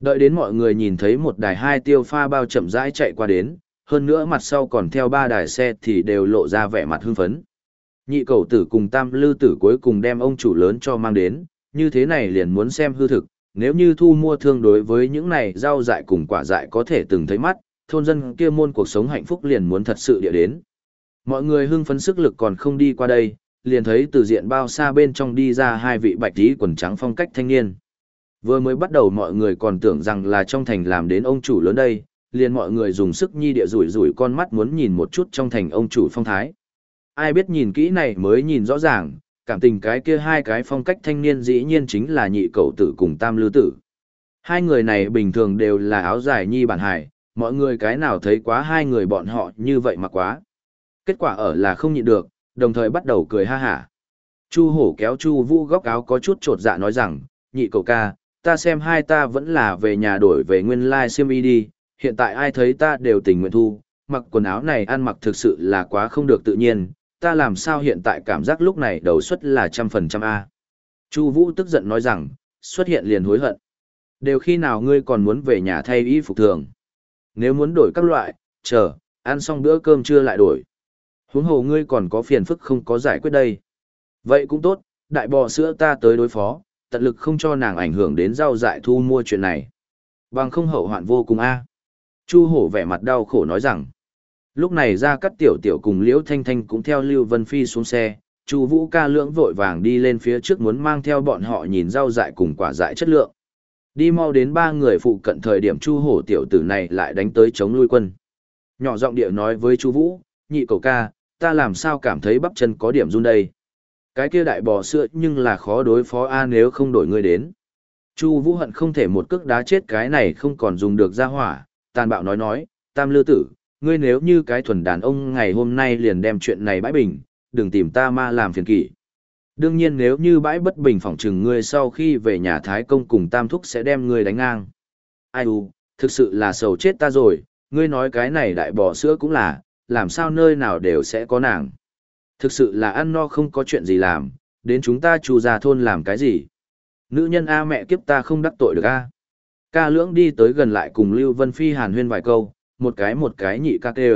Đợi đến mọi người nhìn thấy một đài hai tiêu pha bao chậm rãi chạy qua đến, hơn nữa mặt sau còn theo ba đài xe thì đều lộ ra vẻ mặt hưng phấn. Nhị cầu tử cùng tam lư tử cuối cùng đem ông chủ lớn cho mang đến, như thế này liền muốn xem hư thực, nếu như thu mua thương đối với những này rau dại cùng quả dại có thể từng thấy mắt, thôn dân kia môn cuộc sống hạnh phúc liền muốn thật sự địa đến. Mọi người hưng phấn sức lực còn không đi qua đây, liền thấy từ diện bao xa bên trong đi ra hai vị bạch tí quần trắng phong cách thanh niên. Vừa mới bắt đầu mọi người còn tưởng rằng là trong thành làm đến ông chủ lớn đây, liền mọi người dùng sức nhi địa rủi rủi con mắt muốn nhìn một chút trong thành ông chủ phong thái. Ai biết nhìn kỹ này mới nhìn rõ ràng, cảm tình cái kia hai cái phong cách thanh niên dĩ nhiên chính là nhị cậu tử cùng tam lưu tử. Hai người này bình thường đều là áo dài nhi bản hài, mọi người cái nào thấy quá hai người bọn họ như vậy mà quá. Kết quả ở là không nhịn được, đồng thời bắt đầu cười ha hả. Chu hổ kéo chu vũ góc áo có chút trột dạ nói rằng, nhị cậu ca, ta xem hai ta vẫn là về nhà đổi về nguyên lai like xiêm y đi, hiện tại ai thấy ta đều tình nguyện thu, mặc quần áo này ăn mặc thực sự là quá không được tự nhiên, ta làm sao hiện tại cảm giác lúc này đầu suất là trăm phần trăm A. Chu Vũ tức giận nói rằng, xuất hiện liền hối hận. Đều khi nào ngươi còn muốn về nhà thay y phục thường. Nếu muốn đổi các loại, chờ, ăn xong bữa cơm trưa lại đổi. Huống hồ ngươi còn có phiền phức không có giải quyết đây. Vậy cũng tốt, đại bò sữa ta tới đối phó, tận lực không cho nàng ảnh hưởng đến rau dại thu mua chuyện này. Bằng không hậu hoạn vô cùng a. Chu hổ vẻ mặt đau khổ nói rằng. Lúc này ra cắt tiểu tiểu cùng Liễu Thanh Thanh cũng theo Lưu Vân Phi xuống xe, Chu Vũ ca lưỡng vội vàng đi lên phía trước muốn mang theo bọn họ nhìn rau dại cùng quả dại chất lượng. Đi mau đến ba người phụ cận thời điểm Chu Hổ tiểu tử này lại đánh tới chống lui quân. Nhỏ giọng địa nói với Chu Vũ, "Nhị cậu ca, ta làm sao cảm thấy bắp chân có điểm run đây?" Cái kia đại bò sữa nhưng là khó đối phó a nếu không đổi ngươi đến. Chu Vũ hận không thể một cước đá chết cái này không còn dùng được ra hỏa, tàn bạo nói nói, "Tam Lư tử, ngươi nếu như cái thuần đàn ông ngày hôm nay liền đem chuyện này bãi bình, đừng tìm ta ma làm phiền kỷ. Đương nhiên nếu như bãi bất bình phỏng chừng ngươi sau khi về nhà Thái Công cùng Tam Thúc sẽ đem ngươi đánh ngang. Ai u, thực sự là sầu chết ta rồi, ngươi nói cái này đại bò sữa cũng là, làm sao nơi nào đều sẽ có nàng. Thực sự là ăn no không có chuyện gì làm, đến chúng ta chu già thôn làm cái gì. Nữ nhân A mẹ kiếp ta không đắc tội được A. Ca lưỡng đi tới gần lại cùng Lưu Vân Phi hàn huyên vài câu, một cái một cái nhị ca kê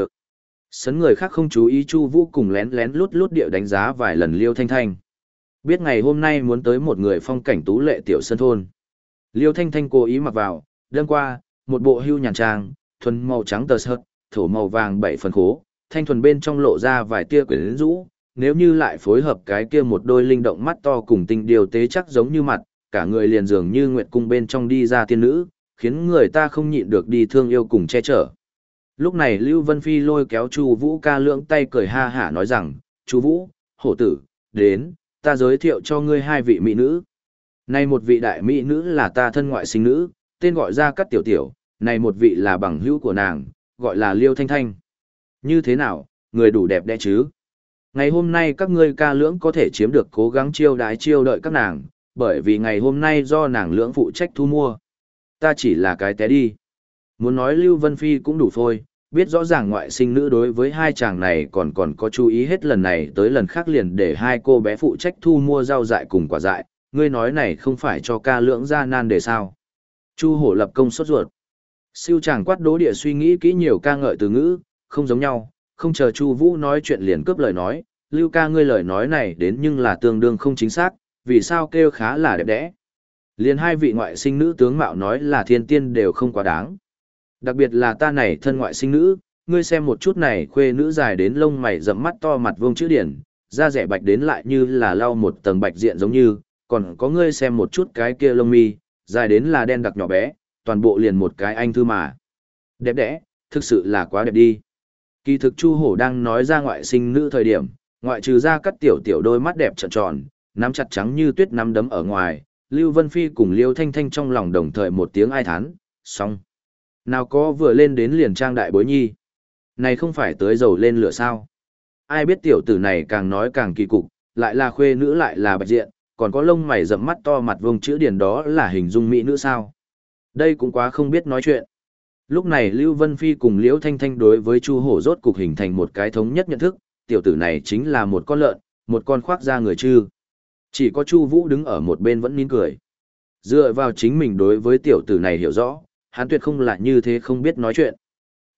Sấn người khác không chú ý Chu Vũ cùng lén lén lút lút điệu đánh giá vài lần Liêu Thanh Thanh. Biết ngày hôm nay muốn tới một người phong cảnh tú lệ tiểu sân thôn. Liêu Thanh Thanh cố ý mặc vào, đêm qua, một bộ hưu nhàn trang, thuần màu trắng tờ sợt, thổ màu vàng bảy phần khố, thanh thuần bên trong lộ ra vài tia quyến rũ, nếu như lại phối hợp cái kia một đôi linh động mắt to cùng tình điều tế chắc giống như mặt, cả người liền dường như nguyệt cung bên trong đi ra tiên nữ, khiến người ta không nhịn được đi thương yêu cùng che chở. Lúc này Lưu Vân Phi lôi kéo Chu Vũ ca lưỡng tay cười ha hả nói rằng, "Chu Vũ, hổ tử, đến, ta giới thiệu cho ngươi hai vị mỹ nữ. Này một vị đại mỹ nữ là ta thân ngoại sinh nữ, tên gọi ra Cát Tiểu Tiểu, này một vị là bằng hữu của nàng, gọi là Liêu Thanh Thanh. Như thế nào, người đủ đẹp đẽ chứ? Ngày hôm nay các ngươi ca lưỡng có thể chiếm được cố gắng chiêu đái chiêu đợi các nàng, bởi vì ngày hôm nay do nàng lưỡng phụ trách thu mua. Ta chỉ là cái té đi. Muốn nói Lưu Vân Phi cũng đủ phôi, biết rõ ràng ngoại sinh nữ đối với hai chàng này còn còn có chú ý hết lần này tới lần khác liền để hai cô bé phụ trách thu mua rau dại cùng quả dại, ngươi nói này không phải cho ca lưỡng ra nan để sao. Chu hổ lập công sốt ruột. Siêu chàng quát đố địa suy nghĩ kỹ nhiều ca ngợi từ ngữ, không giống nhau, không chờ Chu Vũ nói chuyện liền cướp lời nói, Lưu ca ngươi lời nói này đến nhưng là tương đương không chính xác, vì sao kêu khá là đẹp đẽ. Liền hai vị ngoại sinh nữ tướng mạo nói là thiên tiên đều không quá đáng. Đặc biệt là ta này thân ngoại sinh nữ, ngươi xem một chút này khuê nữ dài đến lông mày rậm mắt to mặt vuông chữ điển, da rẻ bạch đến lại như là lau một tầng bạch diện giống như, còn có ngươi xem một chút cái kia lông mi, dài đến là đen đặc nhỏ bé, toàn bộ liền một cái anh thư mà. Đẹp đẽ, thực sự là quá đẹp đi. Kỳ thực Chu Hổ đang nói ra ngoại sinh nữ thời điểm, ngoại trừ ra cắt tiểu tiểu đôi mắt đẹp tròn tròn, nắm chặt trắng như tuyết nắm đấm ở ngoài, Lưu Vân Phi cùng Liêu Thanh Thanh trong lòng đồng thời một tiếng ai thán, xong. Nào có vừa lên đến liền trang đại bối nhi. Này không phải tới dầu lên lửa sao. Ai biết tiểu tử này càng nói càng kỳ cục, lại là khuê nữ lại là bạch diện, còn có lông mày rậm mắt to mặt vông chữ điển đó là hình dung mỹ nữ sao. Đây cũng quá không biết nói chuyện. Lúc này Lưu Vân Phi cùng Liễu Thanh Thanh đối với Chu Hổ rốt cục hình thành một cái thống nhất nhận thức, tiểu tử này chính là một con lợn, một con khoác da người chư. Chỉ có Chu Vũ đứng ở một bên vẫn nín cười. Dựa vào chính mình đối với tiểu tử này hiểu rõ, hắn tuyệt không lạ như thế không biết nói chuyện.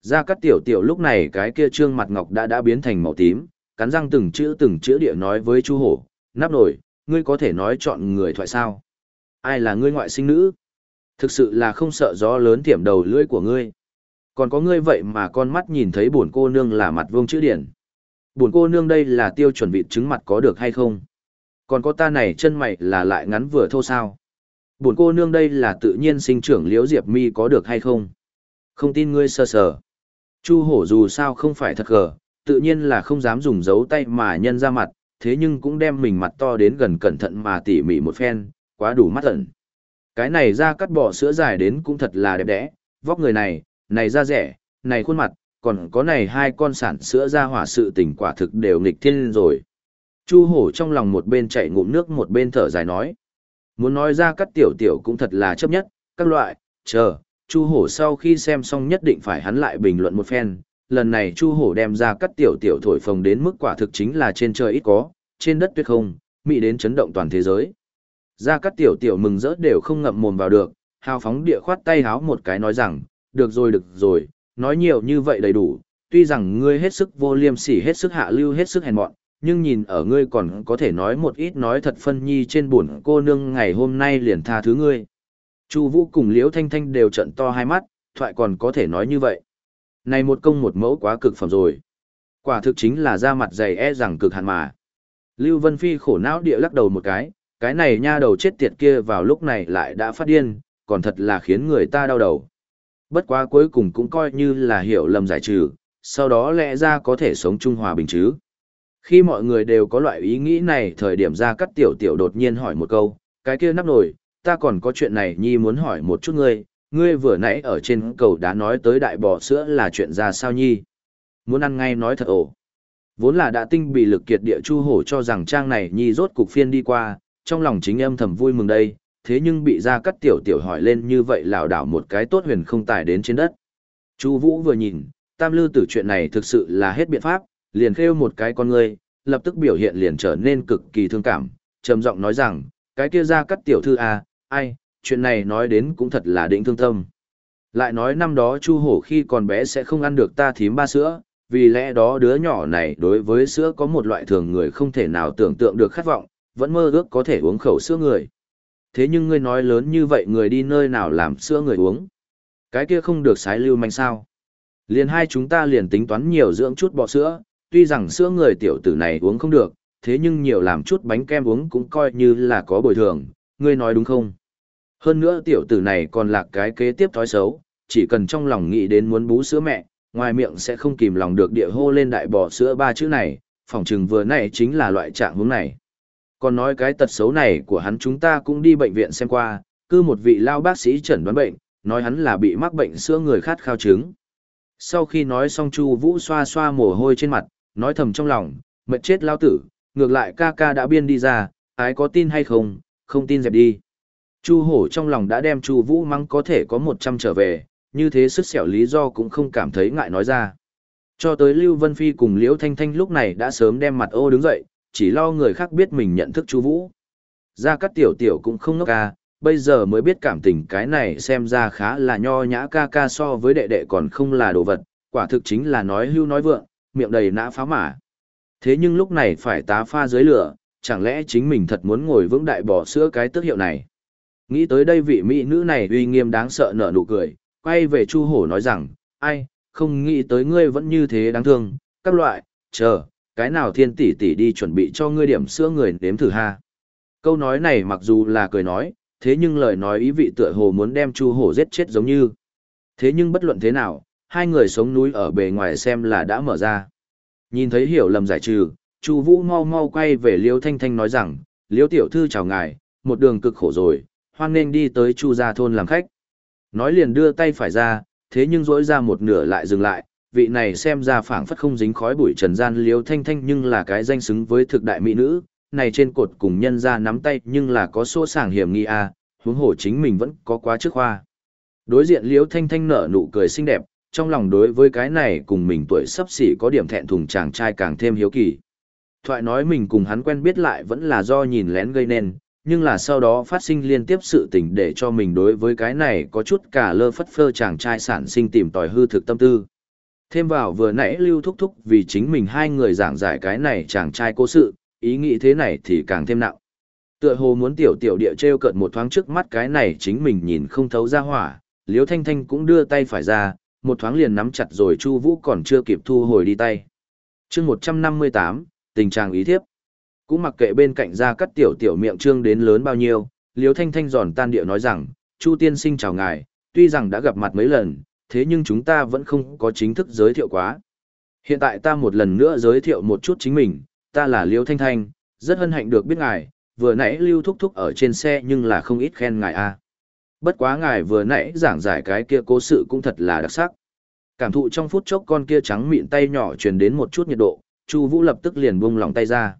Gia Cát Tiểu Tiểu lúc này cái kia trương mặt ngọc đã đã biến thành màu tím, cắn răng từng chữ từng chữ địa nói với Chu Hổ, "Nắp nổi, ngươi có thể nói chọn người thoại sao? Ai là ngươi ngoại sinh nữ? Thực sự là không sợ gió lớn tiệm đầu lưỡi của ngươi. Còn có ngươi vậy mà con mắt nhìn thấy buồn cô nương là mặt vương chữ điển. Buồn cô nương đây là tiêu chuẩn vị trứng mặt có được hay không? Còn có ta này chân mày là lại ngắn vừa thô sao? Buồn cô nương đây là tự nhiên sinh trưởng liễu diệp mi có được hay không? Không tin ngươi sơ sờ. Chu hổ dù sao không phải thật gờ, tự nhiên là không dám dùng dấu tay mà nhân ra mặt, thế nhưng cũng đem mình mặt to đến gần cẩn thận mà tỉ mỉ một phen, quá đủ mắt ẩn. Cái này ra cắt bỏ sữa dài đến cũng thật là đẹp đẽ, vóc người này, này da rẻ, này khuôn mặt, còn có này hai con sản sữa ra hỏa sự tình quả thực đều nghịch thiên rồi. Chu hổ trong lòng một bên chạy ngụm nước một bên thở dài nói. Muốn nói ra cắt tiểu tiểu cũng thật là chấp nhất, các loại, chờ, Chu hổ sau khi xem xong nhất định phải hắn lại bình luận một phen. Lần này Chu hổ đem ra cắt tiểu tiểu thổi phồng đến mức quả thực chính là trên trời ít có, trên đất tuyệt không, mỹ đến chấn động toàn thế giới. Ra cát tiểu tiểu mừng rỡ đều không ngậm mồm vào được, hào phóng địa khoát tay háo một cái nói rằng, được rồi được rồi, nói nhiều như vậy đầy đủ, tuy rằng ngươi hết sức vô liêm sỉ hết sức hạ lưu hết sức hèn mọn, nhưng nhìn ở ngươi còn có thể nói một ít nói thật phân nhi trên buồn cô nương ngày hôm nay liền tha thứ ngươi. Chu Vũ cùng Liễu Thanh Thanh đều trợn to hai mắt, thoại còn có thể nói như vậy. Này một công một mẫu quá cực phẩm rồi. Quả thực chính là da mặt dày e rằng cực hạn mà. Lưu Vân Phi khổ não địa lắc đầu một cái, cái này nha đầu chết tiệt kia vào lúc này lại đã phát điên, còn thật là khiến người ta đau đầu. Bất quá cuối cùng cũng coi như là hiểu lầm giải trừ, sau đó lẽ ra có thể sống chung hòa bình chứ. Khi mọi người đều có loại ý nghĩ này thời điểm ra cắt tiểu tiểu đột nhiên hỏi một câu, cái kia nắp nổi, ta còn có chuyện này nhi muốn hỏi một chút ngươi, ngươi vừa nãy ở trên cầu đã nói tới đại bò sữa là chuyện ra sao nhi. Muốn ăn ngay nói thật ổ. Vốn là đã tinh bị lực kiệt địa chu hổ cho rằng trang này nhi rốt cục phiên đi qua, trong lòng chính âm thầm vui mừng đây, thế nhưng bị ra cắt tiểu tiểu hỏi lên như vậy lảo đảo một cái tốt huyền không tài đến trên đất. Chu Vũ vừa nhìn, tam lư tử chuyện này thực sự là hết biện pháp, liền khêu một cái con ngươi, lập tức biểu hiện liền trở nên cực kỳ thương cảm, trầm giọng nói rằng, cái kia ra cắt tiểu thư à, ai, chuyện này nói đến cũng thật là định thương tâm. Lại nói năm đó Chu Hổ khi còn bé sẽ không ăn được ta thím ba sữa, vì lẽ đó đứa nhỏ này đối với sữa có một loại thường người không thể nào tưởng tượng được khát vọng, vẫn mơ ước có thể uống khẩu sữa người. Thế nhưng ngươi nói lớn như vậy người đi nơi nào làm sữa người uống. Cái kia không được sái lưu manh sao. Liền hai chúng ta liền tính toán nhiều dưỡng chút bọ sữa, tuy rằng sữa người tiểu tử này uống không được, thế nhưng nhiều làm chút bánh kem uống cũng coi như là có bồi thường, ngươi nói đúng không? Hơn nữa tiểu tử này còn là cái kế tiếp thói xấu, chỉ cần trong lòng nghĩ đến muốn bú sữa mẹ, ngoài miệng sẽ không kìm lòng được địa hô lên đại bò sữa ba chữ này, phỏng chừng vừa nãy chính là loại trạng hướng này. Còn nói cái tật xấu này của hắn chúng ta cũng đi bệnh viện xem qua, cứ một vị lao bác sĩ chẩn đoán bệnh, nói hắn là bị mắc bệnh sữa người khát khao trứng. Sau khi nói xong Chu Vũ xoa xoa mồ hôi trên mặt, nói thầm trong lòng, mệt chết lao tử, ngược lại ca ca đã biên đi ra, ái có tin hay không, không tin dẹp đi. Chu hổ trong lòng đã đem Chu Vũ mắng có thể có 100 trở về, như thế sức xẻo lý do cũng không cảm thấy ngại nói ra. Cho tới Lưu Vân Phi cùng Liễu Thanh Thanh lúc này đã sớm đem mặt ô đứng dậy, chỉ lo người khác biết mình nhận thức Chu Vũ. Gia Cát Tiểu Tiểu cũng không ngốc ca, bây giờ mới biết cảm tình cái này xem ra khá là nho nhã ca ca so với đệ đệ còn không là đồ vật, quả thực chính là nói hưu nói vượng, miệng đầy nã phá mã. Thế nhưng lúc này phải tá pha dưới lửa, chẳng lẽ chính mình thật muốn ngồi vững đại bỏ sữa cái tước hiệu này. Nghĩ tới đây vị mỹ nữ này uy nghiêm đáng sợ nở nụ cười, quay về Chu Hổ nói rằng, ai, không nghĩ tới ngươi vẫn như thế đáng thương, các loại, chờ, cái nào thiên tỷ tỷ đi chuẩn bị cho ngươi điểm sữa người nếm thử ha. Câu nói này mặc dù là cười nói, thế nhưng lời nói ý vị tựa hồ muốn đem Chu Hổ giết chết giống như. Thế nhưng bất luận thế nào, hai người sống núi ở bề ngoài xem là đã mở ra. Nhìn thấy hiểu lầm giải trừ, Chu Vũ mau mau quay về Liêu Thanh Thanh nói rằng, Liêu tiểu thư chào ngài, một đường cực khổ rồi, hoan nên đi tới Chu gia thôn làm khách. Nói liền đưa tay phải ra, thế nhưng rỗi ra một nửa lại dừng lại, vị này xem ra phảng phất không dính khói bụi trần gian liếu Thanh Thanh nhưng là cái danh xứng với thực đại mỹ nữ, này trên cột cùng nhân ra nắm tay nhưng là có số sàng hiểm nghi a, à, huống hồ chính mình vẫn có quá trước khoa. Đối diện liếu Thanh Thanh nở nụ cười xinh đẹp, trong lòng đối với cái này cùng mình tuổi sắp xỉ có điểm thẹn thùng chàng trai càng thêm hiếu kỳ. Thoại nói mình cùng hắn quen biết lại vẫn là do nhìn lén gây nên, nhưng là sau đó phát sinh liên tiếp sự tình để cho mình đối với cái này có chút cả lơ phất phơ chàng trai sản sinh tìm tòi hư thực tâm tư. Thêm vào vừa nãy lưu thúc thúc vì chính mình hai người giảng giải cái này chàng trai cố sự, ý nghĩ thế này thì càng thêm nặng. Tựa hồ muốn tiểu tiểu địa treo cợt một thoáng trước mắt cái này chính mình nhìn không thấu ra hỏa, liếu thanh thanh cũng đưa tay phải ra, một thoáng liền nắm chặt rồi Chu Vũ còn chưa kịp thu hồi đi tay. Chương 158, tình trạng ý thiếp. Cũng mặc kệ bên cạnh ra cắt tiểu tiểu miệng trương đến lớn bao nhiêu, Liễu Thanh Thanh giòn tan địa nói rằng, "Chu tiên sinh chào ngài, tuy rằng đã gặp mặt mấy lần, thế nhưng chúng ta vẫn không có chính thức giới thiệu quá. Hiện tại ta một lần nữa giới thiệu một chút chính mình, ta là liêu Thanh Thanh, rất hân hạnh được biết ngài, vừa nãy Lưu thúc thúc ở trên xe nhưng là không ít khen ngài a." Bất quá ngài vừa nãy giảng giải cái kia cố sự cũng thật là đặc sắc. Cảm thụ trong phút chốc con kia trắng mịn tay nhỏ truyền đến một chút nhiệt độ, Chu Vũ lập tức liền buông lòng tay ra.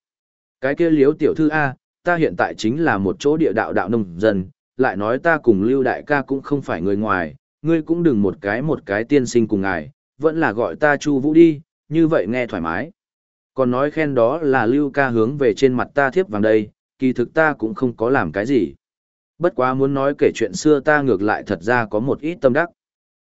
Cái kia liêu tiểu thư A, ta hiện tại chính là một chỗ địa đạo đạo nông dân, lại nói ta cùng Lưu đại ca cũng không phải người ngoài, ngươi cũng đừng một cái một cái tiên sinh cùng ngài, vẫn là gọi ta Chu Vũ đi, như vậy nghe thoải mái. Còn nói khen đó là Lưu ca hướng về trên mặt ta thiếp vàng đây, kỳ thực ta cũng không có làm cái gì. Bất quá muốn nói kể chuyện xưa ta ngược lại thật ra có một ít tâm đắc.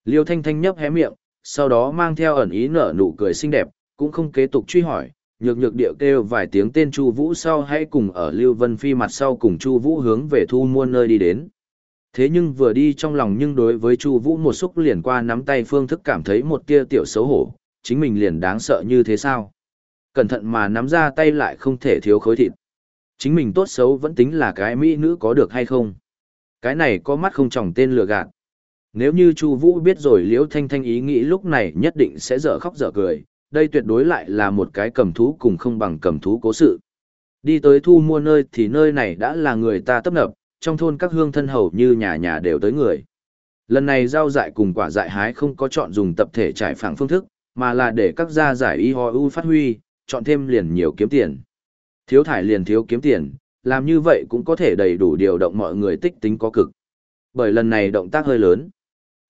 Liêu Thanh Thanh nhấp hé miệng, sau đó mang theo ẩn ý nở nụ cười xinh đẹp, cũng không kế tục truy hỏi, nhược nhược điệu kêu vài tiếng tên Chu Vũ sau hãy cùng ở Lưu Vân Phi mặt sau cùng Chu Vũ hướng về thu muôn nơi đi đến. Thế nhưng vừa đi trong lòng nhưng đối với Chu Vũ một xúc liền qua nắm tay phương thức cảm thấy một tia tiểu xấu hổ, chính mình liền đáng sợ như thế sao? Cẩn thận mà nắm ra tay lại không thể thiếu khối thịt. Chính mình tốt xấu vẫn tính là cái mỹ nữ có được hay không? Cái này có mắt không tròng tên lừa gạt. Nếu như Chu Vũ biết rồi Liễu Thanh Thanh ý nghĩ lúc này nhất định sẽ dở khóc dở cười, đây tuyệt đối lại là một cái cầm thú cùng không bằng cầm thú cố sự. Đi tới thu mua nơi thì nơi này đã là người ta tấp nập, trong thôn các hương thân hầu như nhà nhà đều tới người. Lần này rau dại cùng quả dại hái không có chọn dùng tập thể trải phẳng phương thức, mà là để các gia giải y ho u phát huy, chọn thêm liền nhiều kiếm tiền. Thiếu thải liền thiếu kiếm tiền, làm như vậy cũng có thể đầy đủ điều động mọi người tích tính có cực. Bởi lần này động tác hơi lớn.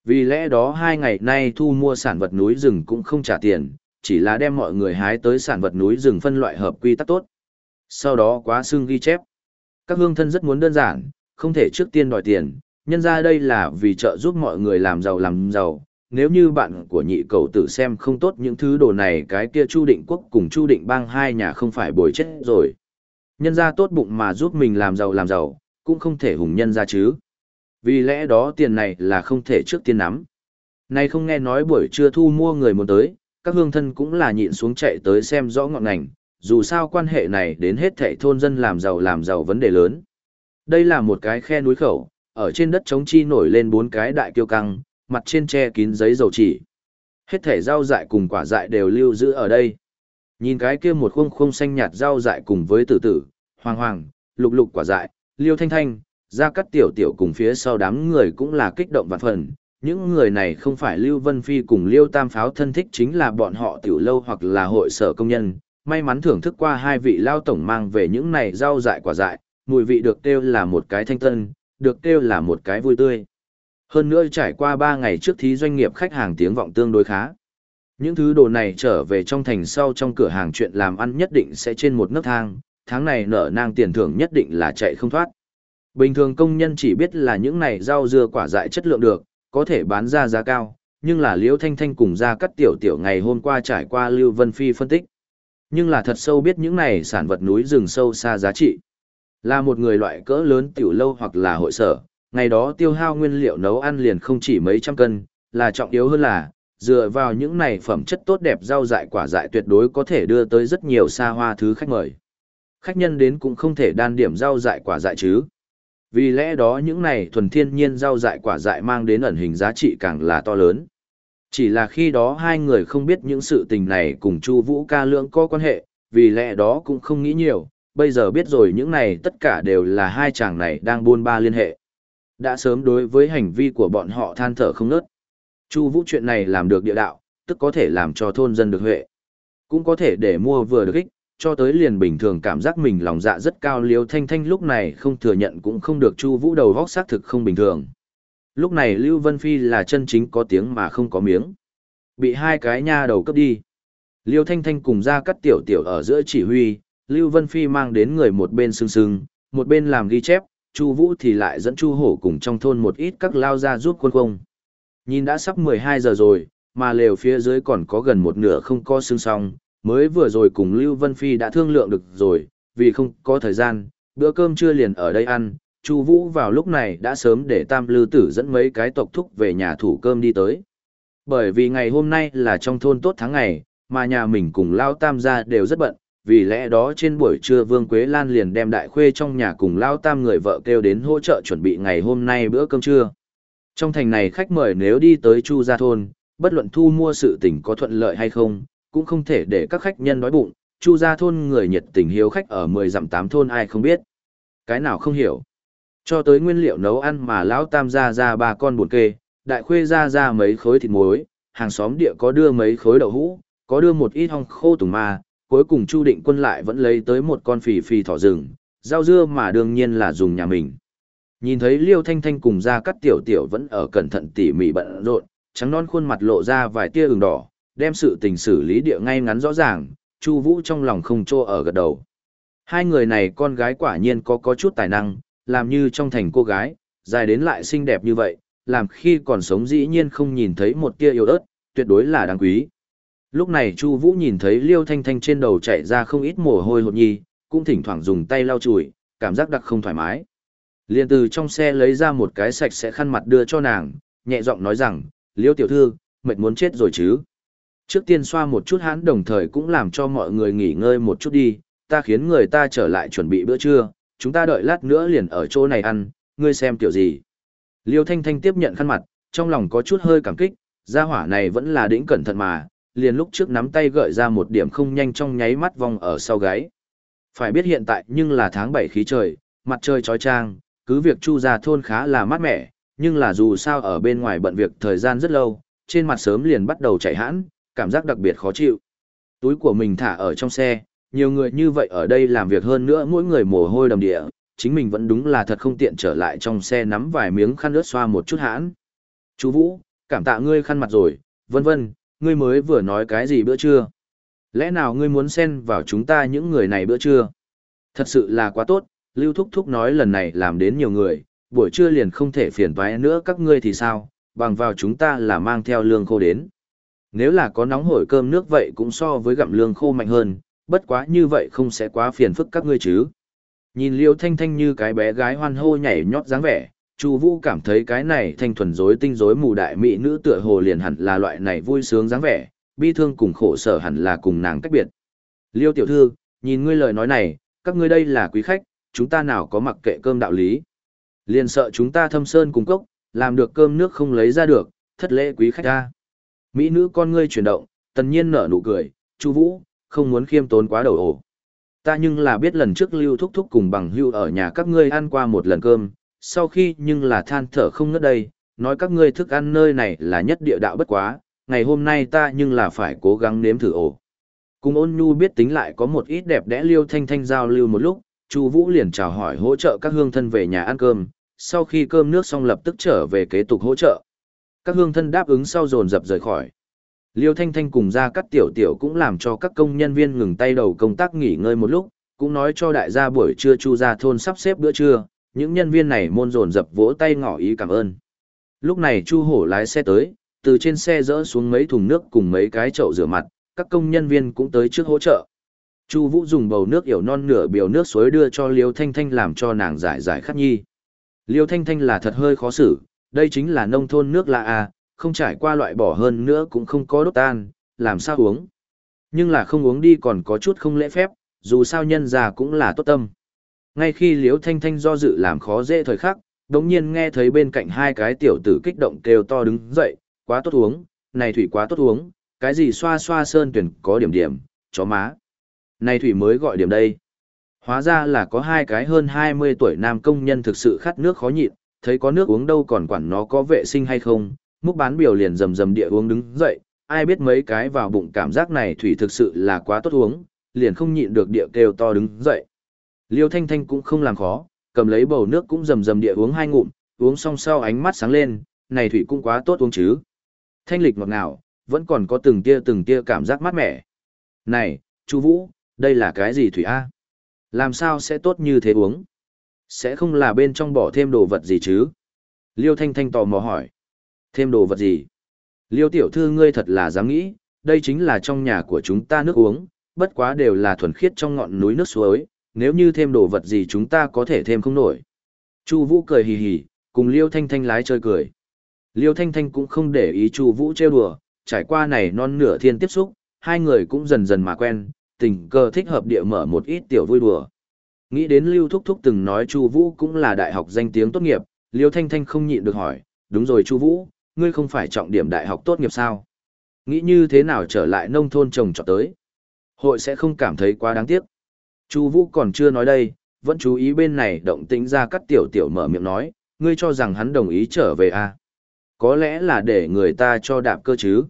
Vì lẽ đó hai ngày nay thu mua sản vật núi rừng cũng không trả tiền, chỉ là đem mọi người hái tới sản vật núi rừng phân loại hợp quy tắc tốt. Sau đó quá xương ghi chép. Các hương thân rất muốn đơn giản, không thể trước tiên đòi tiền, nhân ra đây là vì trợ giúp mọi người làm giàu làm giàu. Nếu như bạn của nhị cầu tử xem không tốt những thứ đồ này cái kia Chu Định Quốc cùng Chu Định Bang hai nhà không phải bồi chết rồi. Nhân ra tốt bụng mà giúp mình làm giàu làm giàu, cũng không thể hùng nhân ra chứ. Vì lẽ đó tiền này là không thể trước tiên nắm. nay không nghe nói buổi trưa thu mua người muốn tới, các hương thân cũng là nhịn xuống chạy tới xem rõ ngọn ngành, dù sao quan hệ này đến hết thảy thôn dân làm giàu làm giàu vấn đề lớn. Đây là một cái khe núi khẩu, ở trên đất trống chi nổi lên bốn cái đại kiêu căng, mặt trên che kín giấy dầu chỉ. Hết thể rau dại cùng quả dại đều lưu giữ ở đây. Nhìn cái kia một khung khung xanh nhạt rau dại cùng với tử tử, hoàng hoàng, lục lục quả dại, liêu thanh thanh, ra cắt tiểu tiểu cùng phía sau đám người cũng là kích động vạn phần. Những người này không phải Lưu Vân Phi cùng Liêu Tam Pháo thân thích chính là bọn họ tiểu lâu hoặc là hội sở công nhân. May mắn thưởng thức qua hai vị lao tổng mang về những này rau dại quả dại, mùi vị được kêu là một cái thanh tân, được kêu là một cái vui tươi. Hơn nữa trải qua 3 ngày trước thí doanh nghiệp khách hàng tiếng vọng tương đối khá. Những thứ đồ này trở về trong thành sau trong cửa hàng chuyện làm ăn nhất định sẽ trên một nấc thang, tháng này nở nang tiền thưởng nhất định là chạy không thoát. Bình thường công nhân chỉ biết là những này rau dưa quả dại chất lượng được, có thể bán ra giá cao, nhưng là Liễu Thanh Thanh cùng ra cắt tiểu tiểu ngày hôm qua trải qua Lưu Vân Phi phân tích. Nhưng là thật sâu biết những này sản vật núi rừng sâu xa giá trị. Là một người loại cỡ lớn tiểu lâu hoặc là hội sở, ngày đó tiêu hao nguyên liệu nấu ăn liền không chỉ mấy trăm cân, là trọng yếu hơn là, dựa vào những này phẩm chất tốt đẹp rau dại quả dại tuyệt đối có thể đưa tới rất nhiều xa hoa thứ khách mời. Khách nhân đến cũng không thể đan điểm rau dại quả dại chứ. Vì lẽ đó những này thuần thiên nhiên rau dại quả dại mang đến ẩn hình giá trị càng là to lớn. Chỉ là khi đó hai người không biết những sự tình này cùng Chu Vũ ca lượng có quan hệ, vì lẽ đó cũng không nghĩ nhiều, bây giờ biết rồi những này tất cả đều là hai chàng này đang buôn ba liên hệ. Đã sớm đối với hành vi của bọn họ than thở không nớt. Chu Vũ chuyện này làm được địa đạo, tức có thể làm cho thôn dân được huệ. Cũng có thể để mua vừa được ích, cho tới liền bình thường cảm giác mình lòng dạ rất cao Liêu Thanh Thanh lúc này không thừa nhận cũng không được Chu Vũ đầu vóc xác thực không bình thường. Lúc này Lưu Vân Phi là chân chính có tiếng mà không có miếng. Bị hai cái nha đầu cấp đi. Liêu Thanh Thanh cùng ra cắt tiểu tiểu ở giữa chỉ huy, Lưu Vân Phi mang đến người một bên sưng sưng, một bên làm ghi chép, Chu Vũ thì lại dẫn Chu Hổ cùng trong thôn một ít các lao ra giúp quân công. Nhìn đã sắp 12 giờ rồi, mà lều phía dưới còn có gần một nửa không có xương song, mới vừa rồi cùng Lưu Vân Phi đã thương lượng được rồi, vì không có thời gian, bữa cơm trưa liền ở đây ăn, Chu Vũ vào lúc này đã sớm để Tam Lư Tử dẫn mấy cái tộc thúc về nhà thủ cơm đi tới. Bởi vì ngày hôm nay là trong thôn tốt tháng ngày, mà nhà mình cùng Lao Tam gia đều rất bận, vì lẽ đó trên buổi trưa Vương Quế Lan liền đem đại khuê trong nhà cùng Lao Tam người vợ kêu đến hỗ trợ chuẩn bị ngày hôm nay bữa cơm trưa. Trong thành này khách mời nếu đi tới Chu Gia Thôn, bất luận thu mua sự tình có thuận lợi hay không, cũng không thể để các khách nhân đói bụng, Chu Gia Thôn người nhiệt tình hiếu khách ở 10 dặm 8 thôn ai không biết. Cái nào không hiểu. Cho tới nguyên liệu nấu ăn mà lão Tam gia ra ba con buồn kê, đại khuê ra ra mấy khối thịt muối, hàng xóm địa có đưa mấy khối đậu hũ, có đưa một ít hong khô tùng ma, cuối cùng Chu Định Quân lại vẫn lấy tới một con phì phì thỏ rừng, rau dưa mà đương nhiên là dùng nhà mình. Nhìn thấy Liêu Thanh Thanh cùng ra cắt tiểu tiểu vẫn ở cẩn thận tỉ mỉ bận rộn, trắng non khuôn mặt lộ ra vài tia ửng đỏ, đem sự tình xử lý địa ngay ngắn rõ ràng, Chu Vũ trong lòng không trô ở gật đầu. Hai người này con gái quả nhiên có có chút tài năng, làm như trong thành cô gái, dài đến lại xinh đẹp như vậy, làm khi còn sống dĩ nhiên không nhìn thấy một tia yêu ớt, tuyệt đối là đáng quý. Lúc này Chu Vũ nhìn thấy Liêu Thanh Thanh trên đầu chảy ra không ít mồ hôi hột nhi, cũng thỉnh thoảng dùng tay lau chùi, cảm giác đặc không thoải mái. Liên từ trong xe lấy ra một cái sạch sẽ khăn mặt đưa cho nàng, nhẹ giọng nói rằng, Liêu tiểu thư, mệt muốn chết rồi chứ. Trước tiên xoa một chút hãn đồng thời cũng làm cho mọi người nghỉ ngơi một chút đi, ta khiến người ta trở lại chuẩn bị bữa trưa, chúng ta đợi lát nữa liền ở chỗ này ăn, ngươi xem tiểu gì. Liêu Thanh Thanh tiếp nhận khăn mặt, trong lòng có chút hơi cảm kích, gia hỏa này vẫn là đỉnh cẩn thận mà, liền lúc trước nắm tay gợi ra một điểm không nhanh trong nháy mắt vòng ở sau gáy. Phải biết hiện tại nhưng là tháng 7 khí trời, mặt trời trói trang, cứ việc chu ra thôn khá là mát mẻ, nhưng là dù sao ở bên ngoài bận việc thời gian rất lâu, trên mặt sớm liền bắt đầu chảy hãn, cảm giác đặc biệt khó chịu. Túi của mình thả ở trong xe, nhiều người như vậy ở đây làm việc hơn nữa mỗi người mồ hôi đầm địa, chính mình vẫn đúng là thật không tiện trở lại trong xe nắm vài miếng khăn ướt xoa một chút hãn. Chú Vũ, cảm tạ ngươi khăn mặt rồi, vân vân, ngươi mới vừa nói cái gì bữa trưa? Lẽ nào ngươi muốn xen vào chúng ta những người này bữa trưa? Thật sự là quá tốt, Lưu Thúc Thúc nói lần này làm đến nhiều người, buổi trưa liền không thể phiền toái nữa các ngươi thì sao, bằng vào chúng ta là mang theo lương khô đến. Nếu là có nóng hổi cơm nước vậy cũng so với gặm lương khô mạnh hơn, bất quá như vậy không sẽ quá phiền phức các ngươi chứ. Nhìn Liêu Thanh Thanh như cái bé gái hoan hô nhảy nhót dáng vẻ, Chu Vũ cảm thấy cái này thanh thuần rối tinh rối mù đại mỹ nữ tựa hồ liền hẳn là loại này vui sướng dáng vẻ, bi thương cùng khổ sở hẳn là cùng nàng cách biệt. Liêu tiểu thư, nhìn ngươi lời nói này, các ngươi đây là quý khách, chúng ta nào có mặc kệ cơm đạo lý. Liền sợ chúng ta thâm sơn cùng cốc, làm được cơm nước không lấy ra được, thất lễ quý khách ta. Mỹ nữ con ngươi chuyển động, tần nhiên nở nụ cười, Chu Vũ, không muốn khiêm tốn quá đầu ổ. Ta nhưng là biết lần trước lưu thúc thúc cùng bằng hưu ở nhà các ngươi ăn qua một lần cơm, sau khi nhưng là than thở không ngớt đây, nói các ngươi thức ăn nơi này là nhất địa đạo bất quá, ngày hôm nay ta nhưng là phải cố gắng nếm thử ổ. Cùng ôn nhu biết tính lại có một ít đẹp đẽ liêu thanh thanh giao lưu một lúc, Chu Vũ liền chào hỏi hỗ trợ các hương thân về nhà ăn cơm, sau khi cơm nước xong lập tức trở về kế tục hỗ trợ. Các hương thân đáp ứng sau dồn dập rời khỏi. Liêu Thanh Thanh cùng ra cắt tiểu tiểu cũng làm cho các công nhân viên ngừng tay đầu công tác nghỉ ngơi một lúc, cũng nói cho đại gia buổi trưa Chu ra thôn sắp xếp bữa trưa, những nhân viên này môn dồn dập vỗ tay ngỏ ý cảm ơn. Lúc này Chu Hổ lái xe tới, từ trên xe dỡ xuống mấy thùng nước cùng mấy cái chậu rửa mặt, các công nhân viên cũng tới trước hỗ trợ. Chu Vũ dùng bầu nước yểu non nửa biểu nước suối đưa cho Liêu Thanh Thanh làm cho nàng giải giải khát nhi. Liêu Thanh Thanh là thật hơi khó xử, đây chính là nông thôn nước lạ à, không trải qua loại bỏ hơn nữa cũng không có đốt tan, làm sao uống. Nhưng là không uống đi còn có chút không lễ phép, dù sao nhân già cũng là tốt tâm. Ngay khi Liễu Thanh Thanh do dự làm khó dễ thời khắc, đống nhiên nghe thấy bên cạnh hai cái tiểu tử kích động kêu to đứng dậy, quá tốt uống, này thủy quá tốt uống, cái gì xoa xoa sơn tuyển có điểm điểm, chó má. Này thủy mới gọi điểm đây. Hóa ra là có hai cái hơn 20 tuổi nam công nhân thực sự khát nước khó nhịn, thấy có nước uống đâu còn quản nó có vệ sinh hay không, múc bán biểu liền rầm rầm địa uống đứng dậy, ai biết mấy cái vào bụng cảm giác này thủy thực sự là quá tốt uống, liền không nhịn được địa kêu to đứng dậy. Liêu Thanh Thanh cũng không làm khó, cầm lấy bầu nước cũng rầm rầm địa uống hai ngụm, uống xong sau ánh mắt sáng lên, này thủy cũng quá tốt uống chứ. Thanh lịch ngọt ngào, vẫn còn có từng tia từng tia cảm giác mát mẻ. Này, Chu Vũ, đây là cái gì thủy A? Làm sao sẽ tốt như thế uống? Sẽ không là bên trong bỏ thêm đồ vật gì chứ? Liêu Thanh Thanh tò mò hỏi. Thêm đồ vật gì? Liêu tiểu thư ngươi thật là dám nghĩ, đây chính là trong nhà của chúng ta nước uống, bất quá đều là thuần khiết trong ngọn núi nước suối, nếu như thêm đồ vật gì chúng ta có thể thêm không nổi. Chu Vũ cười hì hì, cùng Liêu Thanh Thanh lái chơi cười. Liêu Thanh Thanh cũng không để ý Chu Vũ trêu đùa, trải qua này non nửa thiên tiếp xúc, hai người cũng dần dần mà quen, tình cờ thích hợp địa mở một ít tiểu vui đùa. Nghĩ đến Lưu Thúc Thúc từng nói Chu Vũ cũng là đại học danh tiếng tốt nghiệp, Liêu Thanh Thanh không nhịn được hỏi, đúng rồi Chu Vũ, ngươi không phải trọng điểm đại học tốt nghiệp sao? Nghĩ như thế nào trở lại nông thôn trồng trọt tới? Hội sẽ không cảm thấy quá đáng tiếc. Chu Vũ còn chưa nói đây, vẫn chú ý bên này động tĩnh ra cắt tiểu tiểu mở miệng nói, ngươi cho rằng hắn đồng ý trở về à? Có lẽ là để người ta cho đạp cơ chứ?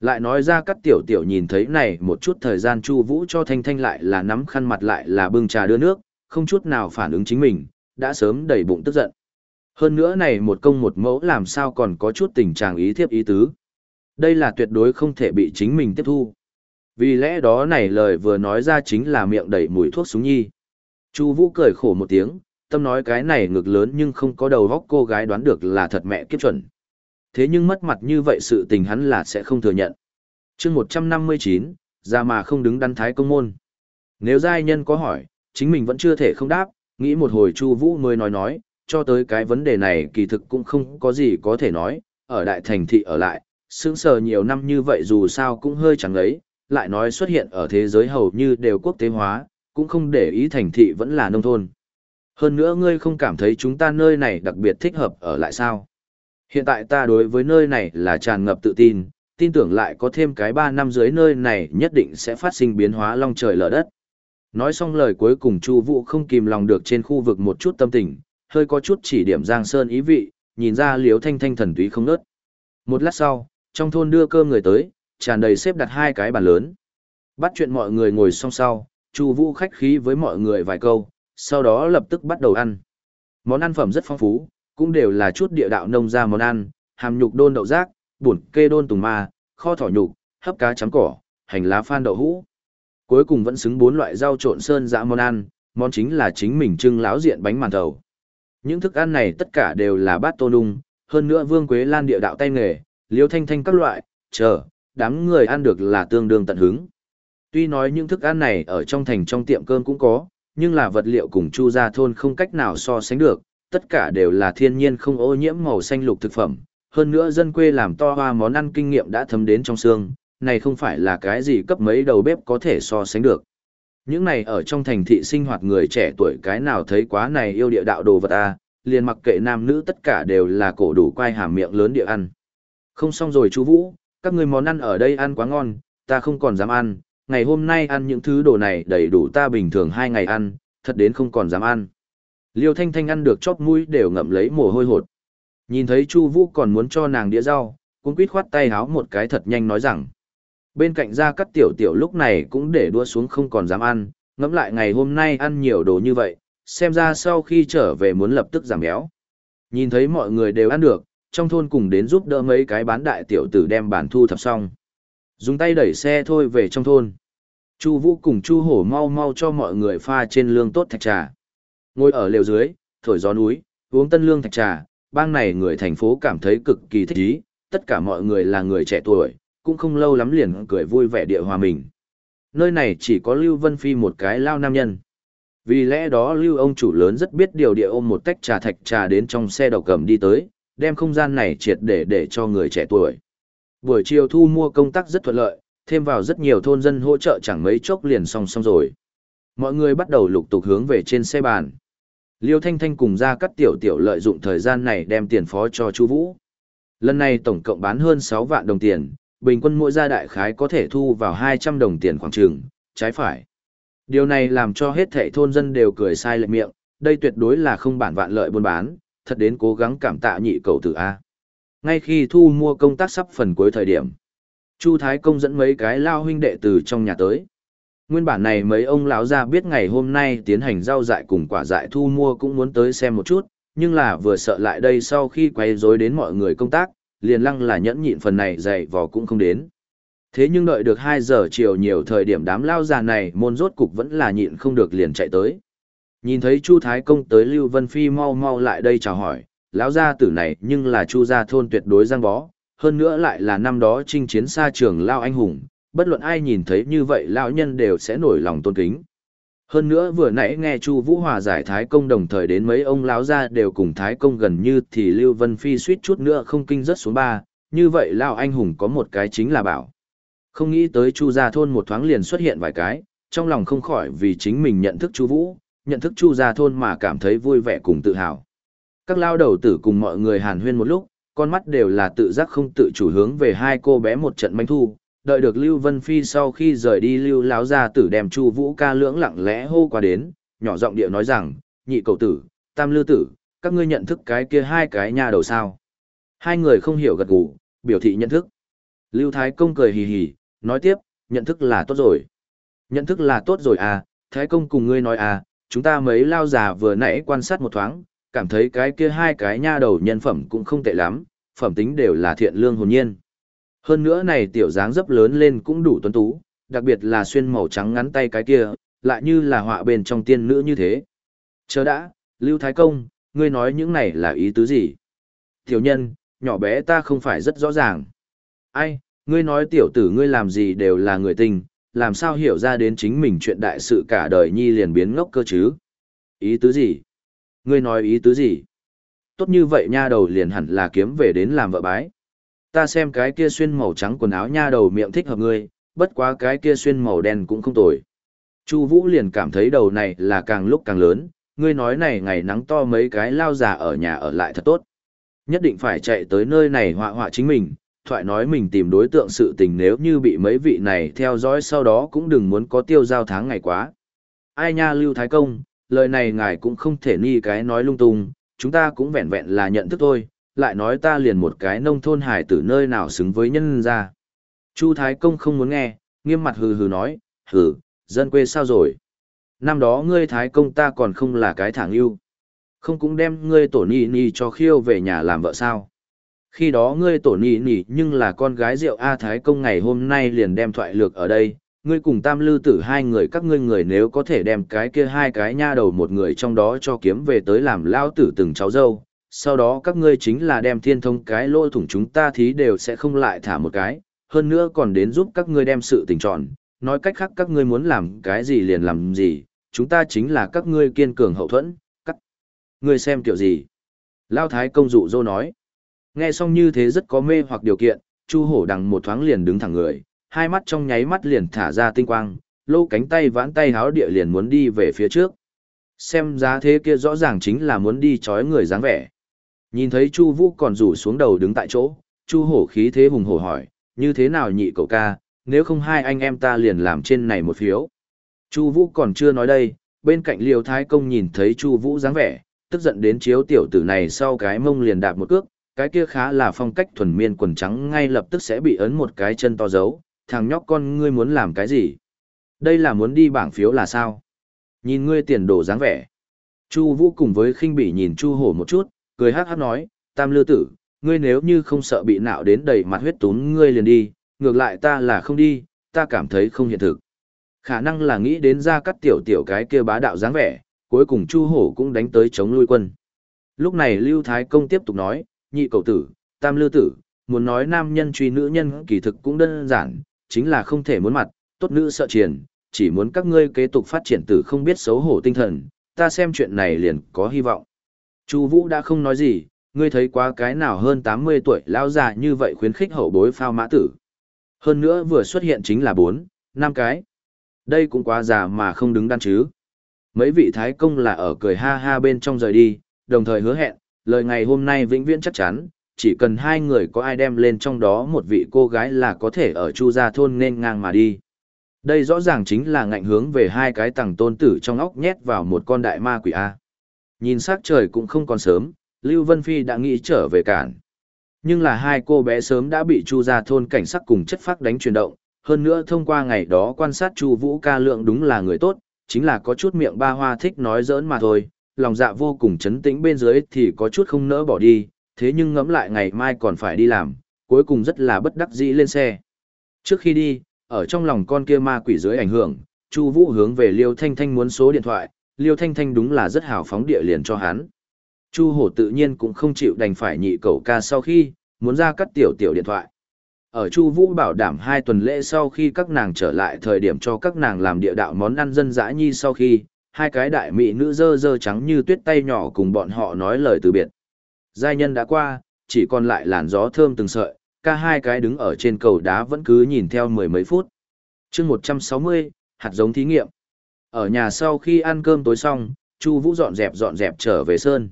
Lại nói ra cắt tiểu tiểu nhìn thấy này một chút thời gian Chu Vũ cho Thanh Thanh lại là nắm khăn mặt lại là bưng trà đưa nước, không chút nào phản ứng chính mình, đã sớm đầy bụng tức giận. Hơn nữa này một công một mẫu làm sao còn có chút tình trạng ý thiếp ý tứ. Đây là tuyệt đối không thể bị chính mình tiếp thu. Vì lẽ đó này lời vừa nói ra chính là miệng đầy mùi thuốc súng nhi. Chu Vũ cười khổ một tiếng, tâm nói cái này ngực lớn nhưng không có đầu óc cô gái đoán được là thật mẹ kiếp chuẩn. Thế nhưng mất mặt như vậy sự tình hắn là sẽ không thừa nhận. chương 159, ra mà không đứng đắn thái công môn. Nếu giai nhân có hỏi, chính mình vẫn chưa thể không đáp, nghĩ một hồi Chu Vũ mới nói nói, cho tới cái vấn đề này kỳ thực cũng không có gì có thể nói, ở đại thành thị ở lại, sững sờ nhiều năm như vậy dù sao cũng hơi chẳng ấy, lại nói xuất hiện ở thế giới hầu như đều quốc tế hóa, cũng không để ý thành thị vẫn là nông thôn. Hơn nữa ngươi không cảm thấy chúng ta nơi này đặc biệt thích hợp ở lại sao? Hiện tại ta đối với nơi này là tràn ngập tự tin, tin tưởng lại có thêm cái 3 năm dưới nơi này nhất định sẽ phát sinh biến hóa long trời lở đất. Nói xong lời cuối cùng Chu Vũ không kìm lòng được trên khu vực một chút tâm tình, hơi có chút chỉ điểm Giang Sơn ý vị, nhìn ra Liễu Thanh Thanh thần túy không ngớt. Một lát sau, trong thôn đưa cơm người tới, tràn đầy xếp đặt hai cái bàn lớn. Bắt chuyện mọi người ngồi song sau, Chu Vũ khách khí với mọi người vài câu, sau đó lập tức bắt đầu ăn. Món ăn phẩm rất phong phú, cũng đều là chút địa đạo nông gia món ăn, hàm nhục đôn đậu rác, bổn kê đôn tùng ma, kho thỏ nhục, hấp cá chấm cỏ, hành lá phan đậu hũ. Cuối cùng vẫn xứng bốn loại rau trộn sơn dã món ăn, món chính là chính mình trưng láo diện bánh màn thầu. Những thức ăn này tất cả đều là bát tô nung, hơn nữa Vương Quế Lan địa đạo tay nghề, liêu thanh thanh các loại, chờ, đám người ăn được là tương đương tận hứng. Tuy nói những thức ăn này ở trong thành trong tiệm cơm cũng có, nhưng là vật liệu cùng chu gia thôn không cách nào so sánh được, tất cả đều là thiên nhiên không ô nhiễm màu xanh lục thực phẩm. Hơn nữa dân quê làm to hoa món ăn kinh nghiệm đã thấm đến trong xương, này không phải là cái gì cấp mấy đầu bếp có thể so sánh được. Những này ở trong thành thị sinh hoạt người trẻ tuổi cái nào thấy quá này yêu địa đạo đồ vật à, liền mặc kệ nam nữ tất cả đều là cổ đủ quai hàm miệng lớn địa ăn. Không xong rồi chú Vũ, các người món ăn ở đây ăn quá ngon, ta không còn dám ăn, ngày hôm nay ăn những thứ đồ này đầy đủ ta bình thường hai ngày ăn, thật đến không còn dám ăn. Liêu Thanh Thanh ăn được chóp mũi đều ngậm lấy mồ hôi hột. Nhìn thấy Chu Vũ còn muốn cho nàng đĩa rau, cũng quýt khoát tay háo một cái thật nhanh nói rằng. Bên cạnh ra cắt tiểu tiểu lúc này cũng để đua xuống không còn dám ăn, ngẫm lại ngày hôm nay ăn nhiều đồ như vậy, xem ra sau khi trở về muốn lập tức giảm béo. Nhìn thấy mọi người đều ăn được, trong thôn cùng đến giúp đỡ mấy cái bán đại tiểu tử đem bàn thu thập xong. Dùng tay đẩy xe thôi về trong thôn. Chu Vũ cùng Chu Hổ mau mau cho mọi người pha trên lương tốt thạch trà. Ngồi ở lều dưới, thổi gió núi, uống tân lương thạch trà, bang này người thành phố cảm thấy cực kỳ thích ý, tất cả mọi người là người trẻ tuổi, cũng không lâu lắm liền cười vui vẻ địa hòa mình. Nơi này chỉ có Lưu Vân Phi một cái lao nam nhân. Vì lẽ đó Lưu ông chủ lớn rất biết điều địa ôm một tách trà thạch trà đến trong xe đầu cầm đi tới, đem không gian này triệt để để cho người trẻ tuổi. Buổi chiều thu mua công tác rất thuận lợi, thêm vào rất nhiều thôn dân hỗ trợ chẳng mấy chốc liền xong xong rồi. Mọi người bắt đầu lục tục hướng về trên xe bàn. Liêu Thanh Thanh cùng ra cắt tiểu tiểu lợi dụng thời gian này đem tiền phó cho Chu Vũ. Lần này tổng cộng bán hơn 6 vạn đồng tiền, bình quân mỗi gia đại khái có thể thu vào 200 đồng tiền khoảng trường, trái phải. Điều này làm cho hết thảy thôn dân đều cười sai lệch miệng, đây tuyệt đối là không bản vạn lợi buôn bán, thật đến cố gắng cảm tạ nhị cầu tử A. Ngay khi thu mua công tác sắp phần cuối thời điểm, Chu Thái Công dẫn mấy cái lao huynh đệ từ trong nhà tới. Nguyên bản này mấy ông lão ra biết ngày hôm nay tiến hành rau dại cùng quả dại thu mua cũng muốn tới xem một chút, nhưng là vừa sợ lại đây sau khi quay rối đến mọi người công tác, liền lăng là nhẫn nhịn phần này dày vò cũng không đến. Thế nhưng đợi được 2 giờ chiều nhiều thời điểm đám lao già này môn rốt cục vẫn là nhịn không được liền chạy tới. Nhìn thấy Chu Thái Công tới Lưu Vân Phi mau mau lại đây chào hỏi, lão gia tử này nhưng là Chu gia thôn tuyệt đối giang bó, hơn nữa lại là năm đó chinh chiến xa trường lao anh hùng, bất luận ai nhìn thấy như vậy lão nhân đều sẽ nổi lòng tôn kính. Hơn nữa vừa nãy nghe Chu Vũ Hòa giải Thái Công đồng thời đến mấy ông lão gia đều cùng Thái Công gần như thì Lưu Vân Phi suýt chút nữa không kinh rất xuống ba, như vậy lão anh hùng có một cái chính là bảo. Không nghĩ tới Chu gia thôn một thoáng liền xuất hiện vài cái, trong lòng không khỏi vì chính mình nhận thức Chu Vũ, nhận thức Chu gia thôn mà cảm thấy vui vẻ cùng tự hào. Các lao đầu tử cùng mọi người hàn huyên một lúc, con mắt đều là tự giác không tự chủ hướng về hai cô bé một trận manh thu, đợi được Lưu Vân Phi sau khi rời đi Lưu láo gia tử đem Chu Vũ ca lưỡng lặng lẽ hô qua đến, nhỏ giọng điệu nói rằng, nhị cầu tử, tam lư tử, các ngươi nhận thức cái kia hai cái nhà đầu sao. Hai người không hiểu gật gù, biểu thị nhận thức. Lưu Thái Công cười hì hì, nói tiếp, nhận thức là tốt rồi. Nhận thức là tốt rồi à, Thái Công cùng ngươi nói à, chúng ta mấy lao già vừa nãy quan sát một thoáng, cảm thấy cái kia hai cái nha đầu nhân phẩm cũng không tệ lắm, phẩm tính đều là thiện lương hồn nhiên. Hơn nữa này tiểu dáng dấp lớn lên cũng đủ tuấn tú, đặc biệt là xuyên màu trắng ngắn tay cái kia, lại như là họa bên trong tiên nữ như thế. Chờ đã, Lưu Thái Công, ngươi nói những này là ý tứ gì? Tiểu nhân, nhỏ bé ta không phải rất rõ ràng. Ai, ngươi nói tiểu tử ngươi làm gì đều là người tình, làm sao hiểu ra đến chính mình chuyện đại sự cả đời nhi liền biến ngốc cơ chứ? Ý tứ gì? Ngươi nói ý tứ gì? Tốt như vậy nha đầu liền hẳn là kiếm về đến làm vợ bái. Ta xem cái kia xuyên màu trắng quần áo nha đầu miệng thích hợp ngươi, bất quá cái kia xuyên màu đen cũng không tồi. Chu Vũ liền cảm thấy đầu này là càng lúc càng lớn, ngươi nói này ngày nắng to mấy cái lao già ở nhà ở lại thật tốt. Nhất định phải chạy tới nơi này họa họa chính mình, thoại nói mình tìm đối tượng sự tình nếu như bị mấy vị này theo dõi sau đó cũng đừng muốn có tiêu giao tháng ngày quá. Ai nha Lưu Thái Công, lời này ngài cũng không thể ni cái nói lung tung, chúng ta cũng vẹn vẹn là nhận thức thôi, lại nói ta liền một cái nông thôn hải tử nơi nào xứng với nhân ra. Chu Thái Công không muốn nghe, nghiêm mặt hừ hừ nói, hừ, dân quê sao rồi? Năm đó ngươi Thái Công ta còn không là cái thẳng yêu. Không cũng đem ngươi tổ ni ni cho khiêu về nhà làm vợ sao? Khi đó ngươi tổ nhị nhị nhưng là con gái rượu A Thái Công ngày hôm nay liền đem thoại lược ở đây, ngươi cùng tam lư tử hai người các ngươi người nếu có thể đem cái kia hai cái nha đầu một người trong đó cho kiếm về tới làm lao tử từng cháu dâu, sau đó các ngươi chính là đem thiên thông cái lỗ thủng chúng ta thí đều sẽ không lại thả một cái, hơn nữa còn đến giúp các ngươi đem sự tình tròn, nói cách khác các ngươi muốn làm cái gì liền làm gì, chúng ta chính là các ngươi kiên cường hậu thuẫn, các Ngươi xem kiểu gì? Lao Thái công dụ dô nói. Nghe xong như thế rất có mê hoặc điều kiện, Chu Hổ đằng một thoáng liền đứng thẳng người, hai mắt trong nháy mắt liền thả ra tinh quang, lô cánh tay vãn tay háo địa liền muốn đi về phía trước. Xem giá thế kia rõ ràng chính là muốn đi chói người dáng vẻ. Nhìn thấy Chu Vũ còn rủ xuống đầu đứng tại chỗ, Chu Hổ khí thế hùng hổ hỏi, như thế nào nhị cậu ca, nếu không hai anh em ta liền làm trên này một phiếu. Chu Vũ còn chưa nói đây, bên cạnh Liêu Thái Công nhìn thấy Chu Vũ dáng vẻ, tức giận đến chiếu tiểu tử này sau cái mông liền đạp một cước, cái kia khá là phong cách thuần miên quần trắng ngay lập tức sẽ bị ấn một cái chân to dấu, thằng nhóc con ngươi muốn làm cái gì? Đây là muốn đi bảng phiếu là sao? Nhìn ngươi tiền đồ dáng vẻ. Chu Vũ cùng với khinh bỉ nhìn Chu Hổ một chút, cười hắc hắc nói, "Tam Lư tử, ngươi nếu như không sợ bị nạo đến đầy mặt huyết tún ngươi liền đi, ngược lại ta là không đi, ta cảm thấy không hiện thực." Khả năng là nghĩ đến ra cắt tiểu tiểu cái kia bá đạo dáng vẻ, cuối cùng Chu Hổ cũng đánh tới chống lui quân. Lúc này Lưu Thái Công tiếp tục nói, nhị cầu tử, tam lư tử, muốn nói nam nhân truy nữ nhân kỳ thực cũng đơn giản, chính là không thể muốn mặt, tốt nữ sợ triển, chỉ muốn các ngươi kế tục phát triển tử không biết xấu hổ tinh thần, ta xem chuyện này liền có hy vọng. Chu Vũ đã không nói gì, ngươi thấy quá cái nào hơn 80 tuổi lão già như vậy khuyến khích hậu bối phao mã tử. Hơn nữa vừa xuất hiện chính là 4, 5 cái. Đây cũng quá già mà không đứng đắn chứ. Mấy vị thái công là ở cười ha ha bên trong rời đi, đồng thời hứa hẹn, lời ngày hôm nay vĩnh viễn chắc chắn, chỉ cần hai người có ai đem lên trong đó một vị cô gái là có thể ở Chu Gia Thôn nên ngang mà đi. Đây rõ ràng chính là ngạnh hướng về hai cái tầng tôn tử trong óc nhét vào một con đại ma quỷ A. Nhìn sắc trời cũng không còn sớm, Lưu Vân Phi đã nghĩ trở về cản. Nhưng là hai cô bé sớm đã bị Chu Gia Thôn cảnh sát cùng chất phác đánh chuyển động, hơn nữa thông qua ngày đó quan sát Chu Vũ ca lượng đúng là người tốt, chính là có chút miệng ba hoa thích nói giỡn mà thôi, lòng dạ vô cùng chấn tĩnh bên dưới thì có chút không nỡ bỏ đi, thế nhưng ngẫm lại ngày mai còn phải đi làm, cuối cùng rất là bất đắc dĩ lên xe. Trước khi đi, ở trong lòng con kia ma quỷ dưới ảnh hưởng, Chu Vũ hướng về Liêu Thanh Thanh muốn số điện thoại, Liêu Thanh Thanh đúng là rất hào phóng địa liền cho hắn. Chu Hổ tự nhiên cũng không chịu đành phải nhị cậu ca sau khi, muốn ra cắt tiểu tiểu điện thoại. Ở Chu Vũ bảo đảm hai tuần lễ sau khi các nàng trở lại thời điểm cho các nàng làm địa đạo món ăn dân dã nhi sau khi, hai cái đại mỹ nữ dơ dơ trắng như tuyết tay nhỏ cùng bọn họ nói lời từ biệt. Giai nhân đã qua, chỉ còn lại làn gió thơm từng sợi, ca hai cái đứng ở trên cầu đá vẫn cứ nhìn theo mười mấy phút. chương 160, hạt giống thí nghiệm. Ở nhà sau khi ăn cơm tối xong, Chu Vũ dọn dẹp dọn dẹp trở về sơn.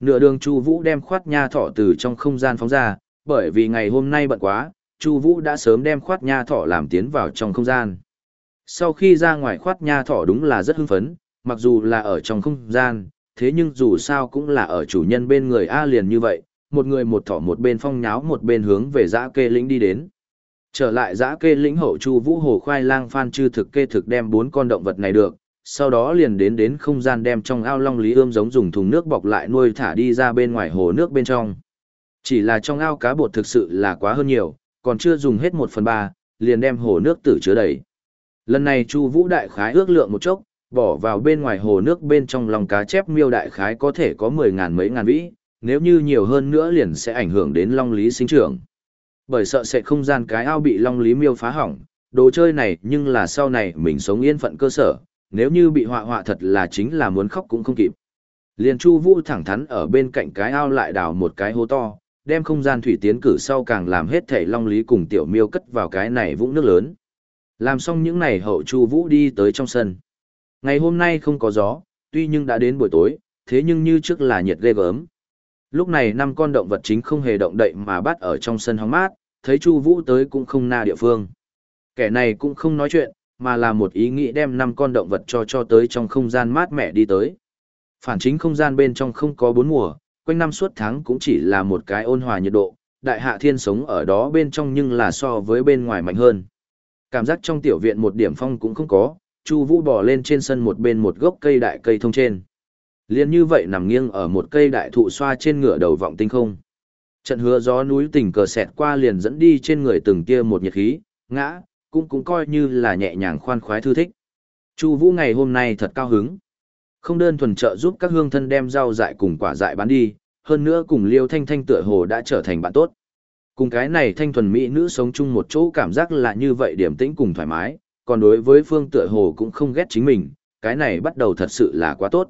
Nửa đường Chu Vũ đem khoát nha thỏ từ trong không gian phóng ra, bởi vì ngày hôm nay bận quá, Chu Vũ đã sớm đem khoát nha thỏ làm tiến vào trong không gian. Sau khi ra ngoài khoát nha thỏ đúng là rất hưng phấn, mặc dù là ở trong không gian, thế nhưng dù sao cũng là ở chủ nhân bên người A liền như vậy, một người một thỏ một bên phong nháo một bên hướng về dã kê lĩnh đi đến. Trở lại dã kê lĩnh hậu chu vũ hồ khoai lang phan chư thực kê thực đem bốn con động vật này được, sau đó liền đến đến không gian đem trong ao long lý ươm giống dùng thùng nước bọc lại nuôi thả đi ra bên ngoài hồ nước bên trong. Chỉ là trong ao cá bột thực sự là quá hơn nhiều, còn chưa dùng hết một phần ba, liền đem hồ nước tử chứa đầy. Lần này Chu Vũ đại khái ước lượng một chốc, bỏ vào bên ngoài hồ nước bên trong lòng cá chép miêu đại khái có thể có 10 ngàn mấy ngàn vĩ, nếu như nhiều hơn nữa liền sẽ ảnh hưởng đến long lý sinh trưởng. Bởi sợ sẽ không gian cái ao bị long lý miêu phá hỏng, đồ chơi này nhưng là sau này mình sống yên phận cơ sở, nếu như bị họa họa thật là chính là muốn khóc cũng không kịp. Liền Chu Vũ thẳng thắn ở bên cạnh cái ao lại đào một cái hố to, đem không gian thủy tiến cử sau càng làm hết thảy long lý cùng tiểu miêu cất vào cái này vũng nước lớn. Làm xong những này hậu Chu Vũ đi tới trong sân. Ngày hôm nay không có gió, tuy nhưng đã đến buổi tối, thế nhưng như trước là nhiệt ghê gớm. Lúc này năm con động vật chính không hề động đậy mà bắt ở trong sân hóng mát, thấy Chu Vũ tới cũng không na địa phương. Kẻ này cũng không nói chuyện, mà là một ý nghĩ đem năm con động vật cho cho tới trong không gian mát mẻ đi tới. Phản chính không gian bên trong không có bốn mùa, quanh năm suốt tháng cũng chỉ là một cái ôn hòa nhiệt độ, đại hạ thiên sống ở đó bên trong nhưng là so với bên ngoài mạnh hơn. Cảm giác trong tiểu viện một điểm phong cũng không có, Chu Vũ bò lên trên sân một bên một gốc cây đại cây thông trên. Liên như vậy nằm nghiêng ở một cây đại thụ xoa trên ngựa đầu vọng tinh không. Trận hứa gió núi tình cờ xẹt qua liền dẫn đi trên người từng kia một nhiệt khí, ngã, cũng cũng coi như là nhẹ nhàng khoan khoái thư thích. Chu Vũ ngày hôm nay thật cao hứng. Không đơn thuần trợ giúp các hương thân đem rau dại cùng quả dại bán đi, hơn nữa cùng Liêu Thanh Thanh tựa hồ đã trở thành bạn tốt. Cùng cái này thanh thuần mỹ nữ sống chung một chỗ cảm giác là như vậy điểm tĩnh cùng thoải mái, còn đối với phương tựa hồ cũng không ghét chính mình, cái này bắt đầu thật sự là quá tốt.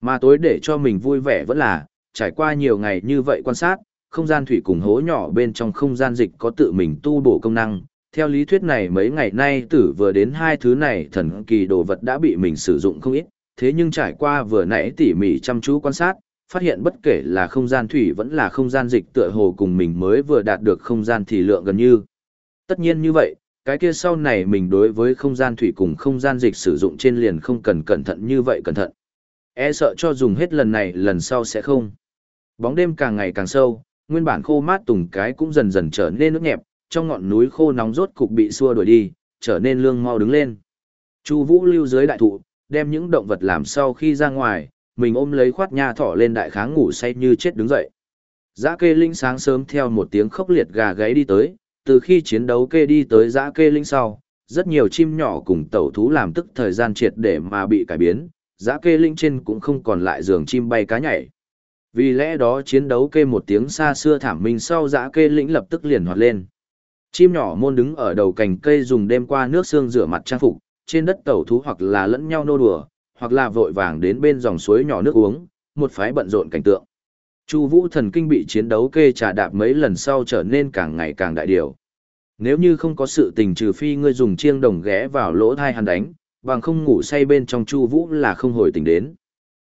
Mà tối để cho mình vui vẻ vẫn là, trải qua nhiều ngày như vậy quan sát, không gian thủy cùng hố nhỏ bên trong không gian dịch có tự mình tu bổ công năng, Theo lý thuyết này mấy ngày nay tử vừa đến hai thứ này thần kỳ đồ vật đã bị mình sử dụng không ít, thế nhưng trải qua vừa nãy tỉ mỉ chăm chú quan sát, phát hiện bất kể là không gian thủy vẫn là không gian dịch tựa hồ cùng mình mới vừa đạt được không gian thì lượng gần như. Tất nhiên như vậy, cái kia sau này mình đối với không gian thủy cùng không gian dịch sử dụng trên liền không cần cẩn thận như vậy cẩn thận. E sợ cho dùng hết lần này lần sau sẽ không. Bóng đêm càng ngày càng sâu, nguyên bản khô mát tùng cái cũng dần dần trở nên nước nhẹp, trong ngọn núi khô nóng rốt cục bị xua đuổi đi, trở nên lương mau đứng lên. Chu Vũ lưu dưới đại thụ, đem những động vật làm sau khi ra ngoài, mình ôm lấy khoát nha thỏ lên đại kháng ngủ say như chết đứng dậy. Dã kê linh sáng sớm theo một tiếng khốc liệt gà gáy đi tới, từ khi chiến đấu kê đi tới dã kê linh sau, rất nhiều chim nhỏ cùng tẩu thú làm tức thời gian triệt để mà bị cải biến, dã kê linh trên cũng không còn lại giường chim bay cá nhảy. Vì lẽ đó chiến đấu kê một tiếng xa xưa thảm minh sau dã kê lĩnh lập tức liền hoạt lên. Chim nhỏ môn đứng ở đầu cành cây dùng đêm qua nước xương rửa mặt trang phục, trên đất tẩu thú hoặc là lẫn nhau nô đùa, hoặc là vội vàng đến bên dòng suối nhỏ nước uống, một phái bận rộn cảnh tượng. Chu Vũ thần kinh bị chiến đấu kê trà đạp mấy lần sau trở nên càng ngày càng đại điều. Nếu như không có sự tình trừ phi ngươi dùng chiêng đồng ghé vào lỗ tai hắn đánh, bằng không ngủ say bên trong Chu Vũ là không hồi tỉnh đến.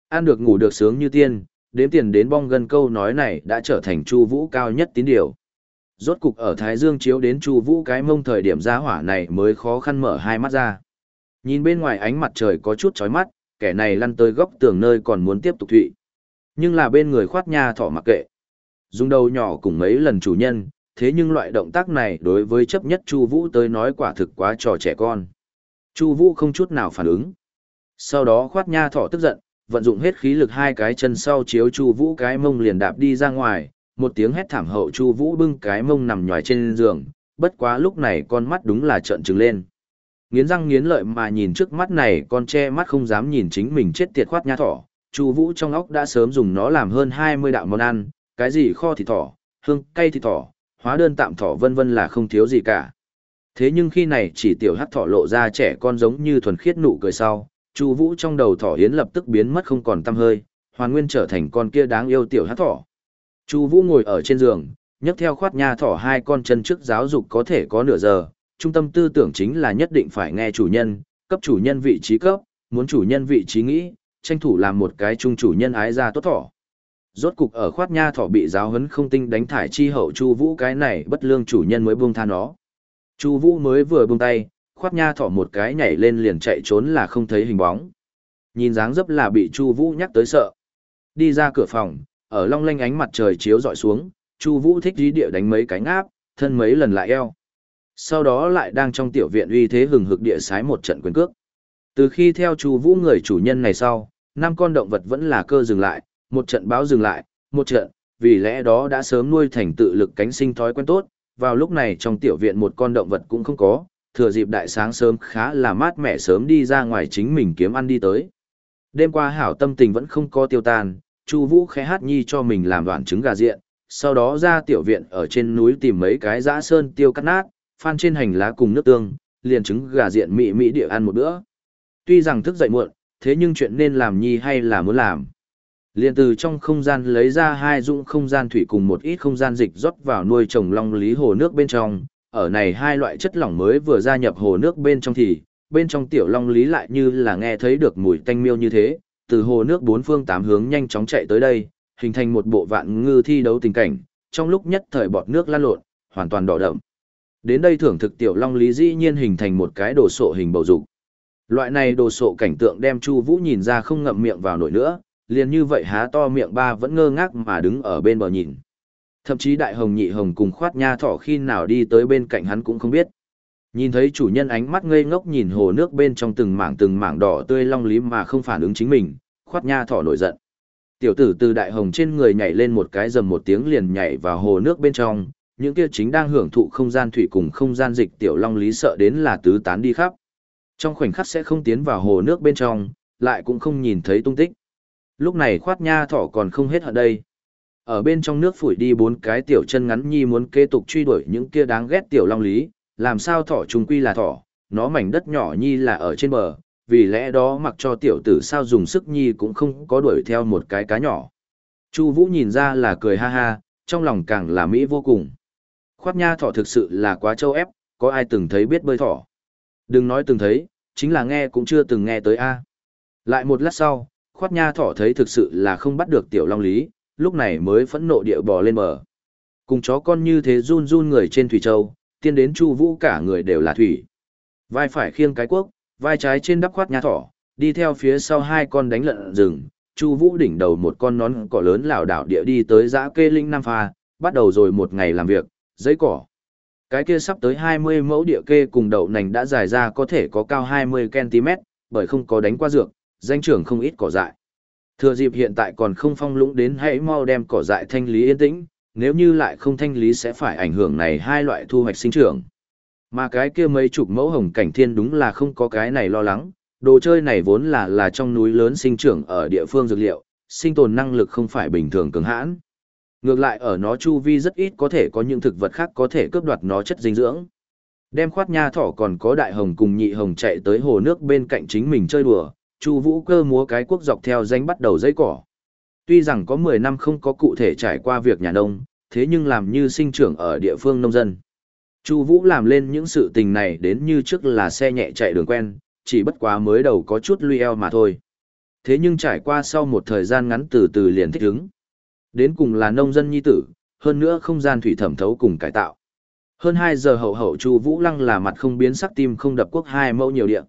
Ăn được ngủ được sướng như tiên, đếm tiền đến bong gần câu nói này đã trở thành Chu Vũ cao nhất tín điều. Rốt cục ở Thái Dương chiếu đến Chu Vũ cái mông thời điểm giá hỏa này mới khó khăn mở hai mắt ra. Nhìn bên ngoài ánh mặt trời có chút chói mắt, kẻ này lăn tới góc tường nơi còn muốn tiếp tục thụy. Nhưng là bên người khoát nha thỏ mặc kệ. Dùng đầu nhỏ cùng mấy lần chủ nhân, thế nhưng loại động tác này đối với chấp nhất Chu Vũ tới nói quả thực quá trò trẻ con. Chu Vũ không chút nào phản ứng. Sau đó khoát nha thỏ tức giận, vận dụng hết khí lực hai cái chân sau chiếu Chu Vũ cái mông liền đạp đi ra ngoài, một tiếng hét thảm hậu Chu Vũ bưng cái mông nằm nhòi trên giường, bất quá lúc này con mắt đúng là trợn trừng lên. Nghiến răng nghiến lợi mà nhìn trước mắt này con che mắt không dám nhìn chính mình chết tiệt khoát nha thỏ, Chu Vũ trong óc đã sớm dùng nó làm hơn 20 đạo món ăn, cái gì kho thịt thỏ, hương cay thịt thỏ, hóa đơn tạm thỏ vân vân là không thiếu gì cả. Thế nhưng khi này chỉ tiểu hắc thỏ lộ ra trẻ con giống như thuần khiết nụ cười sau, Chu Vũ trong đầu thỏ yến lập tức biến mất không còn tăm hơi, hoàn nguyên trở thành con kia đáng yêu tiểu hắc thỏ. Chu Vũ ngồi ở trên giường, nhấc theo khoát nha thỏ hai con chân trước giáo dục có thể có nửa giờ, trung tâm tư tưởng chính là nhất định phải nghe chủ nhân, cấp chủ nhân vị trí cấp, muốn chủ nhân vị trí nghĩ, tranh thủ làm một cái trung chủ nhân ái ra tốt thỏ. Rốt cục ở khoát nha thỏ bị giáo huấn không tinh đánh thải chi hậu Chu Vũ cái này bất lương chủ nhân mới buông tha nó. Chu Vũ mới vừa buông tay, khoát nha thỏ một cái nhảy lên liền chạy trốn là không thấy hình bóng. Nhìn dáng dấp là bị Chu Vũ nhắc tới sợ. Đi ra cửa phòng, ở long lanh ánh mặt trời chiếu dọi xuống, Chu Vũ thích dí địa đánh mấy cái ngáp, thân mấy lần lại eo. Sau đó lại đang trong tiểu viện uy thế hừng hực địa sái một trận quyền cước. Từ khi theo Chu Vũ người chủ nhân này sau, năm con động vật vẫn là cơ dừng lại, một trận báo dừng lại, một trận, vì lẽ đó đã sớm nuôi thành tự lực cánh sinh thói quen tốt, vào lúc này trong tiểu viện một con động vật cũng không có, thừa dịp đại sáng sớm khá là mát mẻ sớm đi ra ngoài chính mình kiếm ăn đi tới. Đêm qua hảo tâm tình vẫn không có tiêu tan, Chu Vũ khẽ hát nhi cho mình làm đoạn trứng gà diện, sau đó ra tiểu viện ở trên núi tìm mấy cái dã sơn tiêu cắt nát, phan trên hành lá cùng nước tương, liền trứng gà diện mị mị địa ăn một bữa. Tuy rằng thức dậy muộn, thế nhưng chuyện nên làm nhi hay là muốn làm. liên từ trong không gian lấy ra hai dụng không gian thủy cùng một ít không gian dịch rót vào nuôi trồng long lý hồ nước bên trong, ở này hai loại chất lỏng mới vừa gia nhập hồ nước bên trong thì, bên trong tiểu long lý lại như là nghe thấy được mùi tanh miêu như thế, từ hồ nước bốn phương tám hướng nhanh chóng chạy tới đây, hình thành một bộ vạn ngư thi đấu tình cảnh, trong lúc nhất thời bọt nước lan lộn, hoàn toàn đỏ đậm. Đến đây thưởng thực tiểu long lý dĩ nhiên hình thành một cái đồ sộ hình bầu dục. Loại này đồ sộ cảnh tượng đem Chu Vũ nhìn ra không ngậm miệng vào nổi nữa, liền như vậy há to miệng ba vẫn ngơ ngác mà đứng ở bên bờ nhìn. Thậm chí đại hồng nhị hồng cùng khoát nha thỏ khi nào đi tới bên cạnh hắn cũng không biết. Nhìn thấy chủ nhân ánh mắt ngây ngốc nhìn hồ nước bên trong từng mảng từng mảng đỏ tươi long lý mà không phản ứng chính mình, khoát nha thỏ nổi giận. Tiểu tử từ đại hồng trên người nhảy lên một cái rầm một tiếng liền nhảy vào hồ nước bên trong, những kia chính đang hưởng thụ không gian thủy cùng không gian dịch tiểu long lý sợ đến là tứ tán đi khắp. Trong khoảnh khắc sẽ không tiến vào hồ nước bên trong, lại cũng không nhìn thấy tung tích. Lúc này khoát nha thỏ còn không hết ở đây. Ở bên trong nước phủi đi bốn cái tiểu chân ngắn nhi muốn kế tục truy đuổi những kia đáng ghét tiểu long lý, làm sao thỏ trùng quy là thỏ, nó mảnh đất nhỏ nhi là ở trên bờ, vì lẽ đó mặc cho tiểu tử sao dùng sức nhi cũng không có đuổi theo một cái cá nhỏ. Chu Vũ nhìn ra là cười ha ha, trong lòng càng là mỹ vô cùng. Khoát nha thỏ thực sự là quá châu ép, có ai từng thấy biết bơi thỏ. Đừng nói từng thấy, chính là nghe cũng chưa từng nghe tới a. Lại một lát sau, khoát nha thỏ thấy thực sự là không bắt được tiểu long lý, lúc này mới phẫn nộ địa bò lên bờ. Cùng chó con như thế run run người trên thủy châu, tiên đến chu vũ cả người đều là thủy. Vai phải khiêng cái cuốc, vai trái trên đắp khoát nha thỏ, đi theo phía sau hai con đánh lợn rừng, chu vũ đỉnh đầu một con nón cỏ lớn lảo đảo địa đi tới dã kê linh nam pha, bắt đầu rồi một ngày làm việc, giấy cỏ. Cái kia sắp tới 20 mẫu địa kê cùng đậu nành đã dài ra có thể có cao 20cm, bởi không có đánh qua dược, danh trưởng không ít cỏ dại. Thừa dịp hiện tại còn không phong lũng đến hãy mau đem cỏ dại thanh lý yên tĩnh, nếu như lại không thanh lý sẽ phải ảnh hưởng này hai loại thu hoạch sinh trưởng. Mà cái kia mấy chục mẫu hồng cảnh thiên đúng là không có cái này lo lắng, đồ chơi này vốn là là trong núi lớn sinh trưởng ở địa phương dược liệu, sinh tồn năng lực không phải bình thường cứng hãn. Ngược lại ở nó chu vi rất ít có thể có những thực vật khác có thể cướp đoạt nó chất dinh dưỡng. Đem khoát nha thỏ còn có đại hồng cùng nhị hồng chạy tới hồ nước bên cạnh chính mình chơi đùa, Chu Vũ cơ múa cái quốc dọc theo danh bắt đầu dây cỏ. Tuy rằng có 10 năm không có cụ thể trải qua việc nhà nông, thế nhưng làm như sinh trưởng ở địa phương nông dân. Chu Vũ làm lên những sự tình này đến như trước là xe nhẹ chạy đường quen, chỉ bất quá mới đầu có chút lui eo mà thôi. Thế nhưng trải qua sau một thời gian ngắn từ từ liền thích ứng. Đến cùng là nông dân nhi tử, hơn nữa không gian thủy thẩm thấu cùng cải tạo. Hơn 2 giờ hậu hậu Chu Vũ Lăng là mặt không biến sắc tim không đập quốc hai mẫu nhiều địa.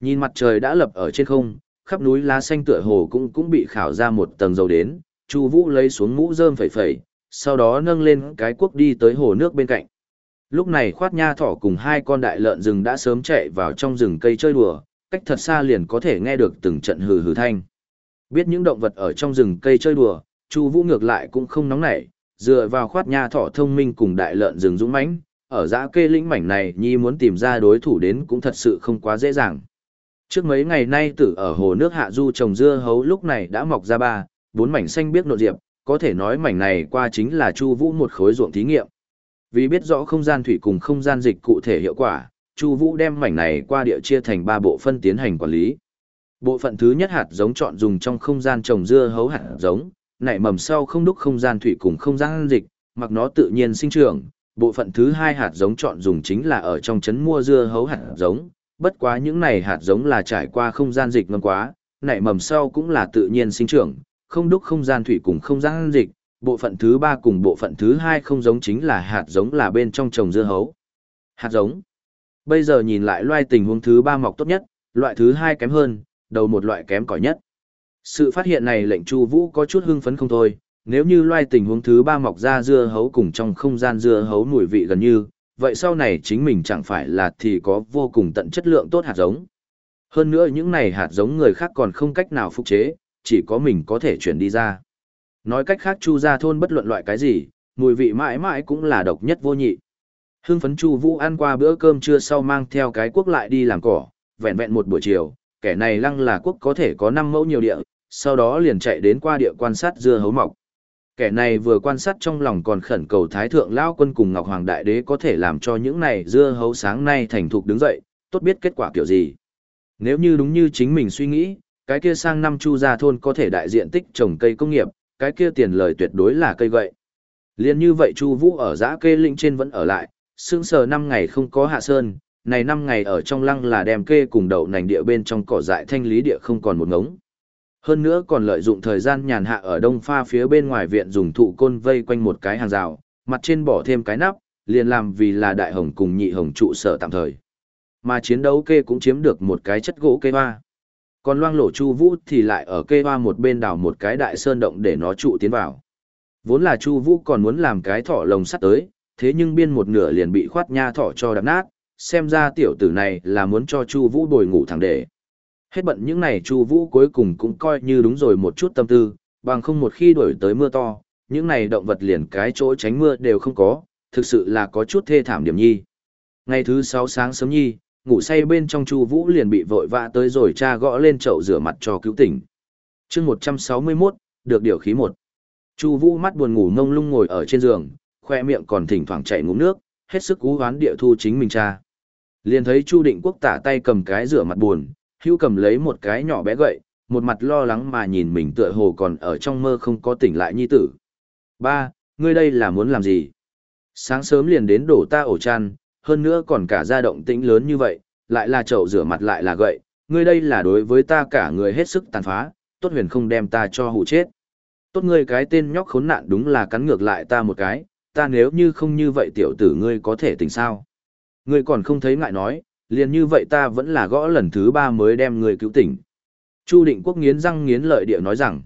Nhìn mặt trời đã lập ở trên không, khắp núi lá xanh tựa hồ cũng cũng bị khảo ra một tầng dầu đến, Chu Vũ lấy xuống mũ rơm phẩy phẩy, sau đó nâng lên cái cuốc đi tới hồ nước bên cạnh. Lúc này khoát nha thỏ cùng hai con đại lợn rừng đã sớm chạy vào trong rừng cây chơi đùa, cách thật xa liền có thể nghe được từng trận hừ hừ thanh. Biết những động vật ở trong rừng cây chơi đùa, Chu Vũ ngược lại cũng không nóng nảy, dựa vào khoát nha thỏ thông minh cùng đại lợn rừng dũng mãnh, ở dã kê lĩnh mảnh này nhi muốn tìm ra đối thủ đến cũng thật sự không quá dễ dàng. Trước mấy ngày nay tử ở hồ nước hạ du trồng dưa hấu lúc này đã mọc ra ba, bốn mảnh xanh biết nội diệp, có thể nói mảnh này qua chính là Chu Vũ một khối ruộng thí nghiệm. Vì biết rõ không gian thủy cùng không gian dịch cụ thể hiệu quả, Chu Vũ đem mảnh này qua địa chia thành ba bộ phân tiến hành quản lý. Bộ phận thứ nhất hạt giống chọn dùng trong không gian trồng dưa hấu hạt giống, nảy mầm sau không đúc không gian thủy cùng không gian dịch, mặc nó tự nhiên sinh trưởng. Bộ phận thứ hai hạt giống chọn dùng chính là ở trong trấn mua dưa hấu hạt giống, bất quá những này hạt giống là trải qua không gian dịch ngâm quá, nảy mầm sau cũng là tự nhiên sinh trưởng, không đúc không gian thủy cùng không gian dịch, bộ phận thứ ba cùng bộ phận thứ hai không giống chính là hạt giống là bên trong trồng dưa hấu. Hạt giống. Bây giờ nhìn lại loài tình huống thứ ba mọc tốt nhất, loại thứ hai kém hơn, đầu một loại kém cỏi nhất. Sự phát hiện này lệnh Chu Vũ có chút hưng phấn không thôi, nếu như loài tình huống thứ ba mọc ra dưa hấu cùng trong không gian dưa hấu mùi vị gần như, vậy sau này chính mình chẳng phải là thì có vô cùng tận chất lượng tốt hạt giống. Hơn nữa những này hạt giống người khác còn không cách nào phục chế, chỉ có mình có thể chuyển đi ra. Nói cách khác Chu gia thôn bất luận loại cái gì, mùi vị mãi mãi cũng là độc nhất vô nhị. Hưng phấn Chu Vũ ăn qua bữa cơm trưa sau mang theo cái cuốc lại đi làm cỏ, vẹn vẹn một buổi chiều, kẻ này lăng là quốc có thể có 5 mẫu nhiều địa, sau đó liền chạy đến qua địa quan sát dưa hấu mọc. Kẻ này vừa quan sát trong lòng còn khẩn cầu Thái Thượng Lao quân cùng Ngọc Hoàng Đại Đế có thể làm cho những này dưa hấu sáng nay thành thục đứng dậy, tốt biết kết quả kiểu gì. Nếu như đúng như chính mình suy nghĩ, cái kia sang năm chu gia thôn có thể đại diện tích trồng cây công nghiệp, cái kia tiền lời tuyệt đối là cây gậy. Liên như vậy Chu Vũ ở giã kê linh trên vẫn ở lại, sững sờ năm ngày không có hạ sơn, này năm ngày ở trong lăng là đem kê cùng đậu nành địa bên trong cỏ dại thanh lý địa không còn một ngống. Hơn nữa còn lợi dụng thời gian nhàn hạ ở đông pha phía bên ngoài viện dùng thụ côn vây quanh một cái hàng rào, mặt trên bỏ thêm cái nắp, liền làm vì là đại hồng cùng nhị hồng trụ sở tạm thời. Mà chiến đấu kê cũng chiếm được một cái chất gỗ kê hoa. Còn loang lổ chu vũ thì lại ở kê hoa một bên đào một cái đại sơn động để nó trụ tiến vào. Vốn là chu vũ còn muốn làm cái thỏ lồng sắt tới, thế nhưng biên một nửa liền bị khoát nha thỏ cho đập nát, xem ra tiểu tử này là muốn cho chu vũ bồi ngủ thẳng để. Hết bận những này Chu Vũ cuối cùng cũng coi như đúng rồi một chút tâm tư, bằng không một khi đổi tới mưa to, những này động vật liền cái chỗ tránh mưa đều không có, thực sự là có chút thê thảm điểm nhi. Ngày thứ sáu sáng sớm nhi, ngủ say bên trong Chu Vũ liền bị vội vã tới rồi cha gõ lên chậu rửa mặt cho cứu tỉnh. Chương một trăm sáu mươi 161, được điều khí một. Chu Vũ mắt buồn ngủ ngông lung ngồi ở trên giường, khoe miệng còn thỉnh thoảng chảy ngụm nước, hết sức cú hoán địa thu chính mình cha. Liền thấy Chu Định Quốc tả tay cầm cái rửa mặt buồn, hữu cầm lấy một cái nhỏ bé gậy, một mặt lo lắng mà nhìn mình tựa hồ còn ở trong mơ không có tỉnh lại nhi tử. Ba, ngươi đây là muốn làm gì? Sáng sớm liền đến đổ ta ổ chăn, hơn nữa còn cả ra động tĩnh lớn như vậy, lại là chậu rửa mặt lại là gậy, ngươi đây là đối với ta cả người hết sức tàn phá, tốt huyền không đem ta cho hụ chết. Tốt ngươi cái tên nhóc khốn nạn đúng là cắn ngược lại ta một cái, ta nếu như không như vậy tiểu tử ngươi có thể tỉnh sao. Ngươi còn không thấy ngại nói, liền như vậy ta vẫn là gõ lần thứ ba mới đem ngươi cứu tỉnh. Chu định quốc nghiến răng nghiến lợi địa nói rằng,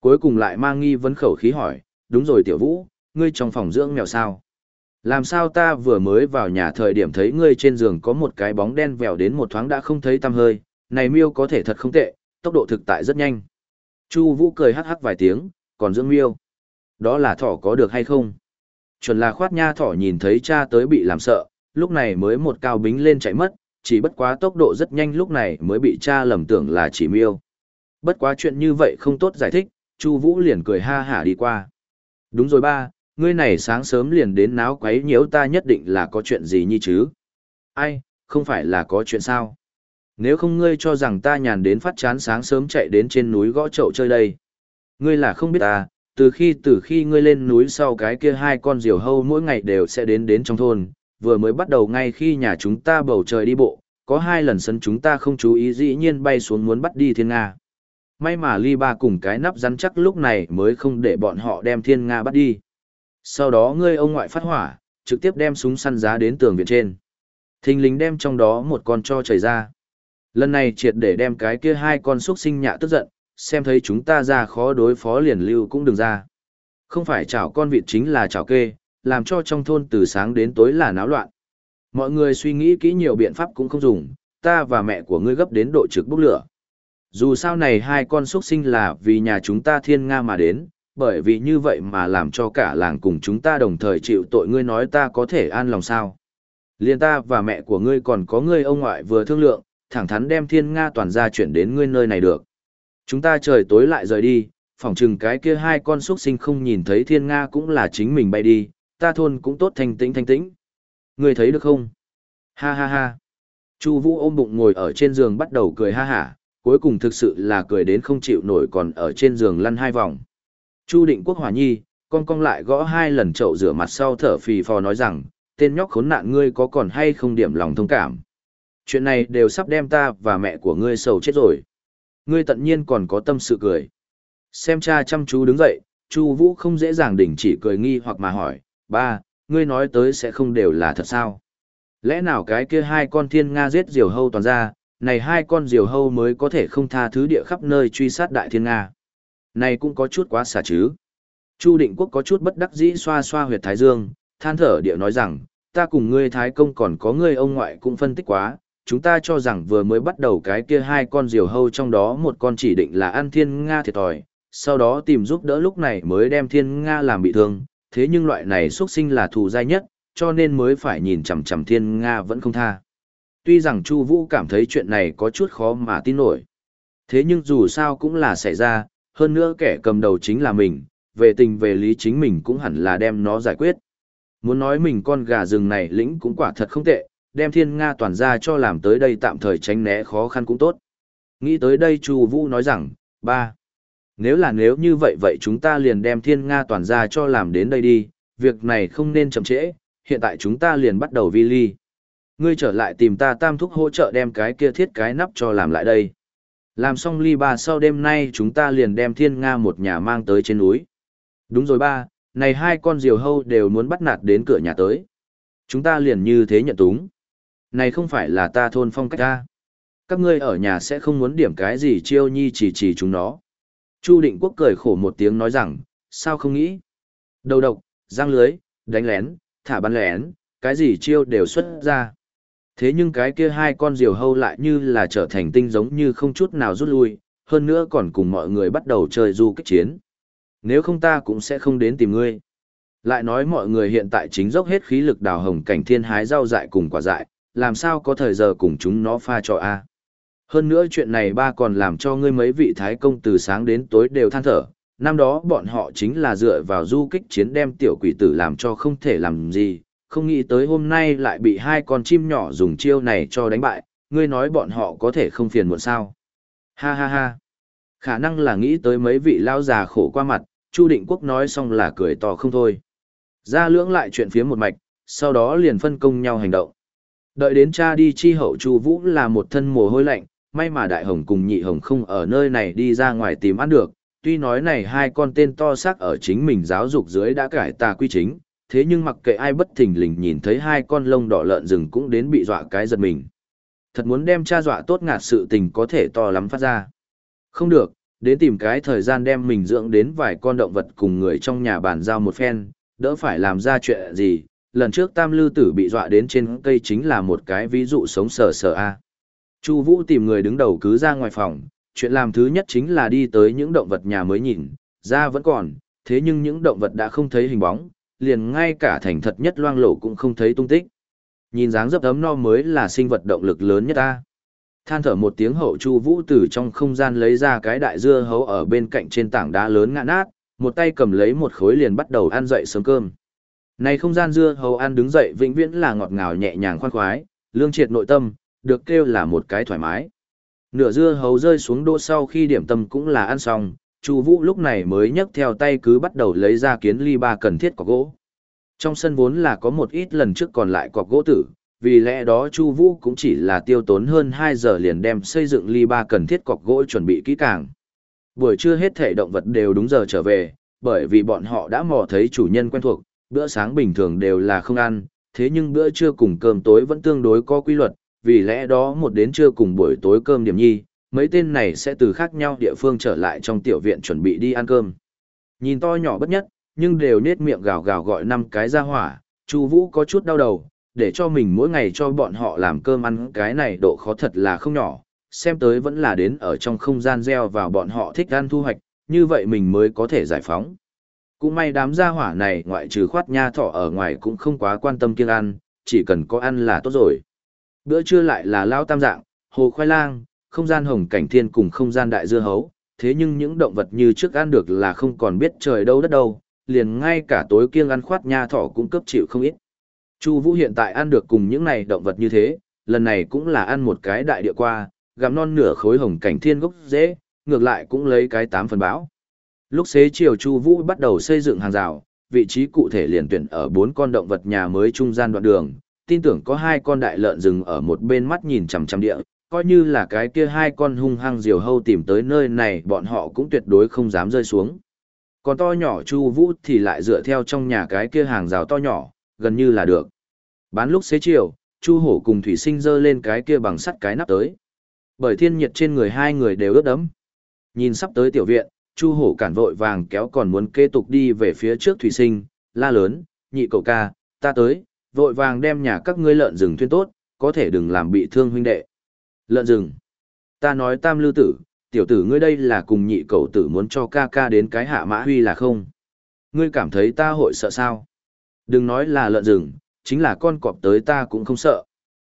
cuối cùng lại mang nghi vấn khẩu khí hỏi, đúng rồi tiểu vũ, ngươi trong phòng dưỡng mèo sao? Làm sao ta vừa mới vào nhà thời điểm thấy ngươi trên giường có một cái bóng đen vèo đến một thoáng đã không thấy tăm hơi, này miêu có thể thật không tệ, tốc độ thực tại rất nhanh. Chu Vũ cười hắc hắc vài tiếng, còn dưỡng miêu. Đó là thỏ có được hay không? Chuẩn là khoát nha thỏ nhìn thấy cha tới bị làm sợ, lúc này mới một cao bính lên chạy mất, chỉ bất quá tốc độ rất nhanh lúc này mới bị cha lầm tưởng là chỉ miêu. Bất quá chuyện như vậy không tốt giải thích, Chu Vũ liền cười ha hả đi qua. Đúng rồi ba, ngươi này sáng sớm liền đến náo quấy nhiễu ta nhất định là có chuyện gì nhi chứ? Ai, không phải là có chuyện sao? Nếu không ngươi cho rằng ta nhàn đến phát chán sáng sớm chạy đến trên núi gõ chậu chơi đây. Ngươi là không biết ta, từ khi từ khi ngươi lên núi sau cái kia hai con diều hâu mỗi ngày đều sẽ đến đến trong thôn, vừa mới bắt đầu ngay khi nhà chúng ta bầu trời đi bộ, có hai lần sân chúng ta không chú ý dĩ nhiên bay xuống muốn bắt đi thiên Nga. May mà ly ba cùng cái nắp rắn chắc lúc này mới không để bọn họ đem thiên Nga bắt đi. Sau đó ngươi ông ngoại phát hỏa, trực tiếp đem súng săn giá đến tường viện trên. Thình lính đem trong đó một con cho chảy ra. Lần này triệt để đem cái kia hai con xuất sinh nhạ tức giận, xem thấy chúng ta ra khó đối phó liền lưu cũng đừng ra. Không phải chảo con vịt chính là chảo kê, làm cho trong thôn từ sáng đến tối là náo loạn. Mọi người suy nghĩ kỹ nhiều biện pháp cũng không dùng, ta và mẹ của ngươi gấp đến độ trực bốc lửa. Dù sao này hai con xuất sinh là vì nhà chúng ta thiên nga mà đến, bởi vì như vậy mà làm cho cả làng cùng chúng ta đồng thời chịu tội ngươi nói ta có thể an lòng sao. Liên ta và mẹ của ngươi còn có ngươi ông ngoại vừa thương lượng, thẳng thắn đem thiên nga toàn ra chuyển đến ngươi nơi này được. Chúng ta trời tối lại rời đi, phỏng chừng cái kia hai con xuất sinh không nhìn thấy thiên nga cũng là chính mình bay đi, ta thôn cũng tốt thanh tĩnh thanh tĩnh. Ngươi thấy được không? Ha ha ha. Chu Vũ ôm bụng ngồi ở trên giường bắt đầu cười ha hả, cuối cùng thực sự là cười đến không chịu nổi còn ở trên giường lăn hai vòng. Chu Định Quốc Hòa Nhi, con cong lại gõ hai lần chậu rửa mặt sau thở phì phò nói rằng, tên nhóc khốn nạn ngươi có còn hay không điểm lòng thông cảm. Chuyện này đều sắp đem ta và mẹ của ngươi sầu chết rồi. Ngươi tận nhiên còn có tâm sự cười. Xem cha chăm chú đứng dậy, Chu Vũ không dễ dàng đình chỉ cười nghi hoặc mà hỏi, ba, ngươi nói tới sẽ không đều là thật sao? Lẽ nào cái kia hai con thiên Nga giết diều hâu toàn ra, này hai con diều hâu mới có thể không tha thứ địa khắp nơi truy sát đại thiên Nga? Này cũng có chút quá xả chứ. Chu Định Quốc có chút bất đắc dĩ xoa xoa huyệt thái dương, than thở địa nói rằng, ta cùng ngươi thái công còn có ngươi ông ngoại cũng phân tích quá, chúng ta cho rằng vừa mới bắt đầu cái kia hai con diều hâu trong đó một con chỉ định là ăn thiên Nga thiệt thòi, sau đó tìm giúp đỡ lúc này mới đem thiên Nga làm bị thương, thế nhưng loại này xuất sinh là thù dai nhất, cho nên mới phải nhìn chằm chằm thiên Nga vẫn không tha. Tuy rằng Chu Vũ cảm thấy chuyện này có chút khó mà tin nổi. Thế nhưng dù sao cũng là xảy ra, hơn nữa kẻ cầm đầu chính là mình, về tình về lý chính mình cũng hẳn là đem nó giải quyết. Muốn nói mình con gà rừng này lĩnh cũng quả thật không tệ, đem thiên Nga toàn ra cho làm tới đây tạm thời tránh né khó khăn cũng tốt. Nghĩ tới đây Chu Vũ nói rằng, ba, nếu là nếu như vậy vậy chúng ta liền đem thiên Nga toàn ra cho làm đến đây đi, việc này không nên chậm trễ, hiện tại chúng ta liền bắt đầu vi ly. Ngươi trở lại tìm ta tam thúc hỗ trợ đem cái kia thiết cái nắp cho làm lại đây. Làm xong ly ba sau đêm nay chúng ta liền đem thiên Nga một nhà mang tới trên núi. Đúng rồi ba, này hai con diều hâu đều muốn bắt nạt đến cửa nhà tới. Chúng ta liền như thế nhận túng. Này không phải là ta thôn phong cách ta. Các ngươi ở nhà sẽ không muốn điểm cái gì chiêu nhi chỉ chỉ chúng nó. Chu định quốc cười khổ một tiếng nói rằng, sao không nghĩ. Đầu độc, giang lưới, đánh lén, thả bắn lén, cái gì chiêu đều xuất ra. Thế nhưng cái kia hai con diều hâu lại như là trở thành tinh giống như không chút nào rút lui, hơn nữa còn cùng mọi người bắt đầu chơi du kích chiến. Nếu không ta cũng sẽ không đến tìm ngươi. Lại nói mọi người hiện tại chính dốc hết khí lực đào hồng cảnh thiên hái rau dại cùng quả dại, làm sao có thời giờ cùng chúng nó pha trò a hơn nữa chuyện này ba còn làm cho ngươi mấy vị thái công từ sáng đến tối đều than thở, năm đó bọn họ chính là dựa vào du kích chiến đem tiểu quỷ tử làm cho không thể làm gì, không nghĩ tới hôm nay lại bị hai con chim nhỏ dùng chiêu này cho đánh bại, ngươi nói bọn họ có thể không phiền muộn sao. Ha ha ha. Khả năng là nghĩ tới mấy vị lao già khổ qua mặt, Chu Định Quốc nói xong là cười to không thôi. Ra lưỡng lại chuyện phía một mạch, sau đó liền phân công nhau hành động. Đợi đến cha đi chi hậu Chu Vũ là một thân mồ hôi lạnh, may mà đại hồng cùng nhị hồng không ở nơi này đi ra ngoài tìm ăn được, tuy nói này hai con tên to xác ở chính mình giáo dục dưới đã cải tà quy chính, thế nhưng mặc kệ ai bất thình lình nhìn thấy hai con lông đỏ lợn rừng cũng đến bị dọa cái giật mình. Thật muốn đem cha dọa tốt ngạt sự tình có thể to lắm phát ra. Không được, đến tìm cái thời gian đem mình dưỡng đến vài con động vật cùng người trong nhà bàn giao một phen, đỡ phải làm ra chuyện gì. Lần trước tam lư tử bị dọa đến trên cây chính là một cái ví dụ sống sờ sờ a. Chu Vũ tìm người đứng đầu cứ ra ngoài phòng, chuyện làm thứ nhất chính là đi tới những động vật nhà mới nhìn, ra vẫn còn, thế nhưng những động vật đã không thấy hình bóng, liền ngay cả thành thật nhất loang lổ cũng không thấy tung tích. Nhìn dáng dấp ấm no mới là sinh vật động lực lớn nhất ta. Than thở một tiếng hậu Chu Vũ từ trong không gian lấy ra cái đại dưa hấu ở bên cạnh trên tảng đá lớn ngã nát, một tay cầm lấy một khối liền bắt đầu ăn dậy sớm cơm. Này không gian dưa hấu ăn đứng dậy vĩnh viễn là ngọt ngào nhẹ nhàng khoan khoái, lương triệt nội tâm, được kêu là một cái thoải mái. Nửa dưa hấu rơi xuống đỗ sau khi điểm tâm cũng là ăn xong, Chu Vũ lúc này mới nhấc theo tay cứ bắt đầu lấy ra kiến ly ba cần thiết cọc gỗ. Trong sân vốn là có một ít lần trước còn lại cọc gỗ tử, vì lẽ đó Chu Vũ cũng chỉ là tiêu tốn hơn 2 giờ liền đem xây dựng ly ba cần thiết cọc gỗ chuẩn bị kỹ càng. Buổi trưa hết thể động vật đều đúng giờ trở về, bởi vì bọn họ đã mò thấy chủ nhân quen thuộc, bữa sáng bình thường đều là không ăn, thế nhưng bữa trưa cùng cơm tối vẫn tương đối có quy luật, vì lẽ đó một đến trưa cùng buổi tối cơm điểm nhi, mấy tên này sẽ từ khác nhau địa phương trở lại trong tiểu viện chuẩn bị đi ăn cơm. Nhìn to nhỏ bất nhất, nhưng đều nết miệng gào gào gọi năm cái ra hỏa, Chu Vũ có chút đau đầu, để cho mình mỗi ngày cho bọn họ làm cơm ăn cái này độ khó thật là không nhỏ, xem tới vẫn là đến ở trong không gian gieo vào bọn họ thích ăn thu hoạch, như vậy mình mới có thể giải phóng. Cũng may đám gia hỏa này ngoại trừ khoát nha thỏ ở ngoài cũng không quá quan tâm kiêng ăn, chỉ cần có ăn là tốt rồi. Bữa trưa lại là lao tam dạng, hồ khoai lang, không gian hồng cảnh thiên cùng không gian đại dưa hấu, thế nhưng những động vật như trước ăn được là không còn biết trời đâu đất đâu, liền ngay cả tối kiêng ăn khoát nha thỏ cũng cấp chịu không ít. Chu Vũ hiện tại ăn được cùng những này động vật như thế, lần này cũng là ăn một cái đại địa qua, gặm non nửa khối hồng cảnh thiên gốc dễ, ngược lại cũng lấy cái tám phần bão. Lúc xế chiều Chu Vũ bắt đầu xây dựng hàng rào, vị trí cụ thể liền tuyển ở bốn con động vật nhà mới trung gian đoạn đường, tin tưởng có hai con đại lợn rừng ở một bên mắt nhìn chằm chằm địa, coi như là cái kia hai con hung hăng diều hâu tìm tới nơi này bọn họ cũng tuyệt đối không dám rơi xuống. Còn to nhỏ Chu Vũ thì lại dựa theo trong nhà cái kia hàng rào to nhỏ, gần như là được. Bán lúc xế chiều, Chu Hổ cùng Thủy Sinh giơ lên cái kia bằng sắt cái nắp tới. Bởi thiên nhiệt trên người hai người đều ướt đẫm. Nhìn sắp tới tiểu viện, Chu Hổ cản vội vàng kéo còn muốn kế tục đi về phía trước Thủy Sinh, la lớn, nhị cậu ca, ta tới, vội vàng đem nhà các ngươi lợn rừng thuyên tốt, có thể đừng làm bị thương huynh đệ. Lợn rừng. Ta nói tam lưu tử, tiểu tử ngươi đây là cùng nhị cậu tử muốn cho ca ca đến cái hạ mã huy là không? Ngươi cảm thấy ta hội sợ sao? Đừng nói là lợn rừng, chính là con cọp tới ta cũng không sợ.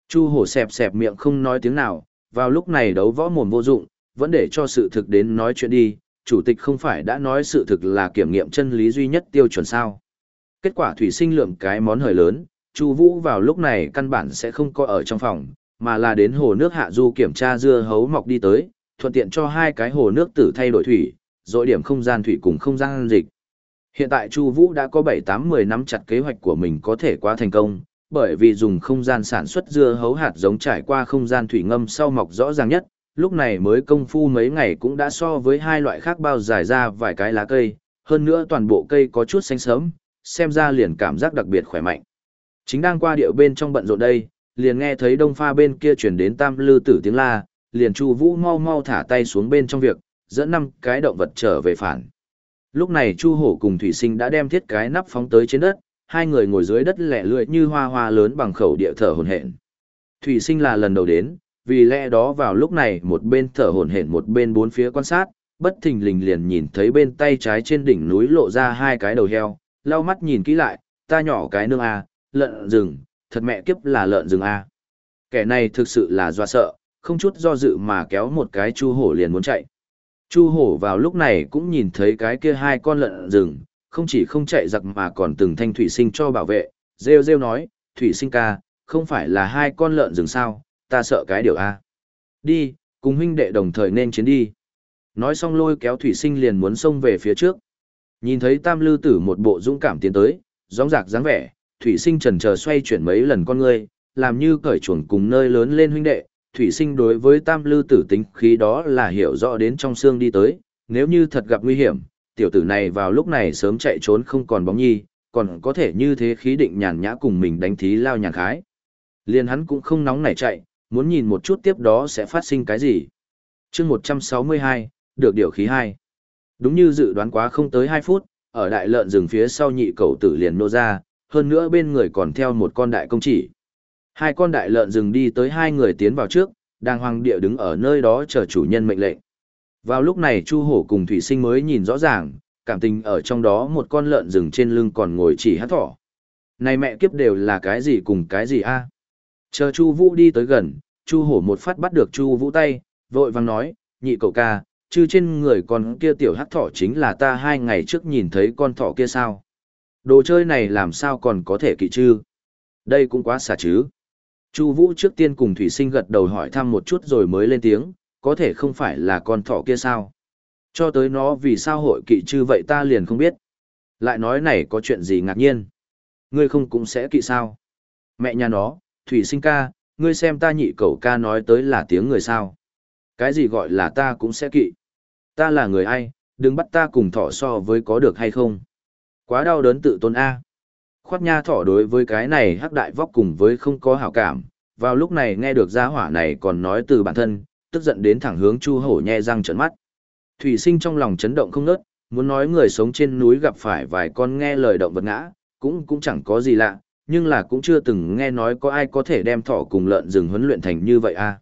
Chu hổ xẹp xẹp miệng không nói tiếng nào, vào lúc này đấu võ mồm vô dụng, vẫn để cho sự thực đến nói chuyện đi, chủ tịch không phải đã nói sự thực là kiểm nghiệm chân lý duy nhất tiêu chuẩn sao. Kết quả thủy sinh lượng cái món hời lớn, Chu Vũ vào lúc này căn bản sẽ không có ở trong phòng, mà là đến hồ nước hạ du kiểm tra dưa hấu mọc đi tới, thuận tiện cho hai cái hồ nước tử thay đổi thủy, rồi điểm không gian thủy cùng không gian dịch. Hiện tại Chu Vũ đã có 7-8-10 năm chặt kế hoạch của mình có thể quá thành công, bởi vì dùng không gian sản xuất dưa hấu hạt giống trải qua không gian thủy ngâm sau mọc rõ ràng nhất, lúc này mới công phu mấy ngày cũng đã so với hai loại khác bao dài ra vài cái lá cây, hơn nữa toàn bộ cây có chút xanh sớm, xem ra liền cảm giác đặc biệt khỏe mạnh. Chính đang qua điệu bên trong bận rộn đây, liền nghe thấy đông pha bên kia chuyển đến tam lư tử tiếng la, liền Chu Vũ mau mau thả tay xuống bên trong việc, dẫn năm cái động vật trở về phản. Lúc này Chu Hổ cùng Thủy Sinh đã đem thiết cái nắp phóng tới trên đất, hai người ngồi dưới đất lẻ lưỡi như hoa hoa lớn bằng khẩu địa thở hổn hển. Thủy Sinh là lần đầu đến, vì lẽ đó vào lúc này một bên thở hổn hển một bên bốn phía quan sát, bất thình lình liền nhìn thấy bên tay trái trên đỉnh núi lộ ra hai cái đầu heo, lau mắt nhìn kỹ lại, ta nhỏ cái nương à lợn rừng, thật mẹ kiếp là lợn rừng a. Kẻ này thực sự là doa sợ, không chút do dự mà kéo một cái chu hổ liền muốn chạy. Chu hổ vào lúc này cũng nhìn thấy cái kia hai con lợn rừng, không chỉ không chạy giặc mà còn từng thanh thủy sinh cho bảo vệ, rêu rêu nói, thủy sinh ca, không phải là hai con lợn rừng sao, ta sợ cái điều a. Đi, cùng huynh đệ đồng thời nên chiến đi. Nói xong lôi kéo thủy sinh liền muốn xông về phía trước. Nhìn thấy tam lư tử một bộ dũng cảm tiến tới, gióng giạc dáng vẻ, thủy sinh trần chờ xoay chuyển mấy lần con ngươi, làm như cởi chuồng cùng nơi lớn lên huynh đệ, thủy sinh đối với tam lư tử tính khí đó là hiểu rõ đến trong xương đi tới, nếu như thật gặp nguy hiểm, tiểu tử này vào lúc này sớm chạy trốn không còn bóng nhi, còn có thể như thế khí định nhàn nhã cùng mình đánh thí lao nhàn khái. Liên hắn cũng không nóng nảy chạy, muốn nhìn một chút tiếp đó sẽ phát sinh cái gì. chương 162, được điều khí 2. Đúng như dự đoán quá không tới 2 phút, ở đại lợn rừng phía sau nhị cầu tử liền nô ra, hơn nữa bên người còn theo một con đại công chỉ. Hai con đại lợn rừng đi tới hai người tiến vào trước, đang hoàng địa đứng ở nơi đó chờ chủ nhân mệnh lệnh. Vào lúc này Chu Hổ cùng Thủy Sinh mới nhìn rõ ràng, cảm tình ở trong đó một con lợn rừng trên lưng còn ngồi chỉ hát thỏ. Này mẹ kiếp đều là cái gì cùng cái gì a? Chờ Chu Vũ đi tới gần, Chu Hổ một phát bắt được Chu Vũ tay, vội vàng nói, nhị cậu ca, chứ trên người con kia tiểu hát thỏ chính là ta hai ngày trước nhìn thấy con thỏ kia sao? Đồ chơi này làm sao còn có thể kỵ chứ? Đây cũng quá xả chứ. Chu Vũ trước tiên cùng Thủy Sinh gật đầu hỏi thăm một chút rồi mới lên tiếng, có thể không phải là con thỏ kia sao? Cho tới nó vì sao hội kỵ chứ vậy ta liền không biết. Lại nói này có chuyện gì ngạc nhiên? Ngươi không cũng sẽ kỵ sao? Mẹ nhà nó, Thủy Sinh ca, ngươi xem ta nhị cậu ca nói tới là tiếng người sao? Cái gì gọi là ta cũng sẽ kỵ? Ta là người ai, đừng bắt ta cùng thỏ so với có được hay không? Quá đau đớn tự tôn A. Khoát nha thỏ đối với cái này hắc đại vóc cùng với không có hảo cảm, vào lúc này nghe được gia hỏa này còn nói từ bản thân, tức giận đến thẳng hướng chu hổ nhe răng trợn mắt. Thủy sinh trong lòng chấn động không nớt, muốn nói người sống trên núi gặp phải vài con nghe lời động vật ngã, cũng cũng chẳng có gì lạ, nhưng là cũng chưa từng nghe nói có ai có thể đem thỏ cùng lợn rừng huấn luyện thành như vậy a.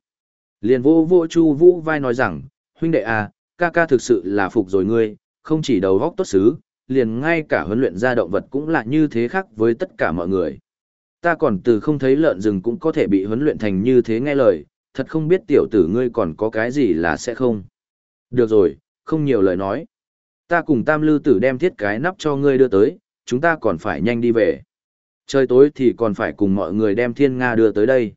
Liền vô vô chu vũ vai nói rằng, huynh đệ a, ca ca thực sự là phục rồi ngươi, không chỉ đầu góc tốt xứ, liền ngay cả huấn luyện ra động vật cũng là như thế khác với tất cả mọi người. Ta còn từ không thấy lợn rừng cũng có thể bị huấn luyện thành như thế nghe lời, thật không biết tiểu tử ngươi còn có cái gì là sẽ không. Được rồi, không nhiều lời nói. Ta cùng tam lư tử đem thiết cái nắp cho ngươi đưa tới, chúng ta còn phải nhanh đi về. Trời tối thì còn phải cùng mọi người đem thiên Nga đưa tới đây.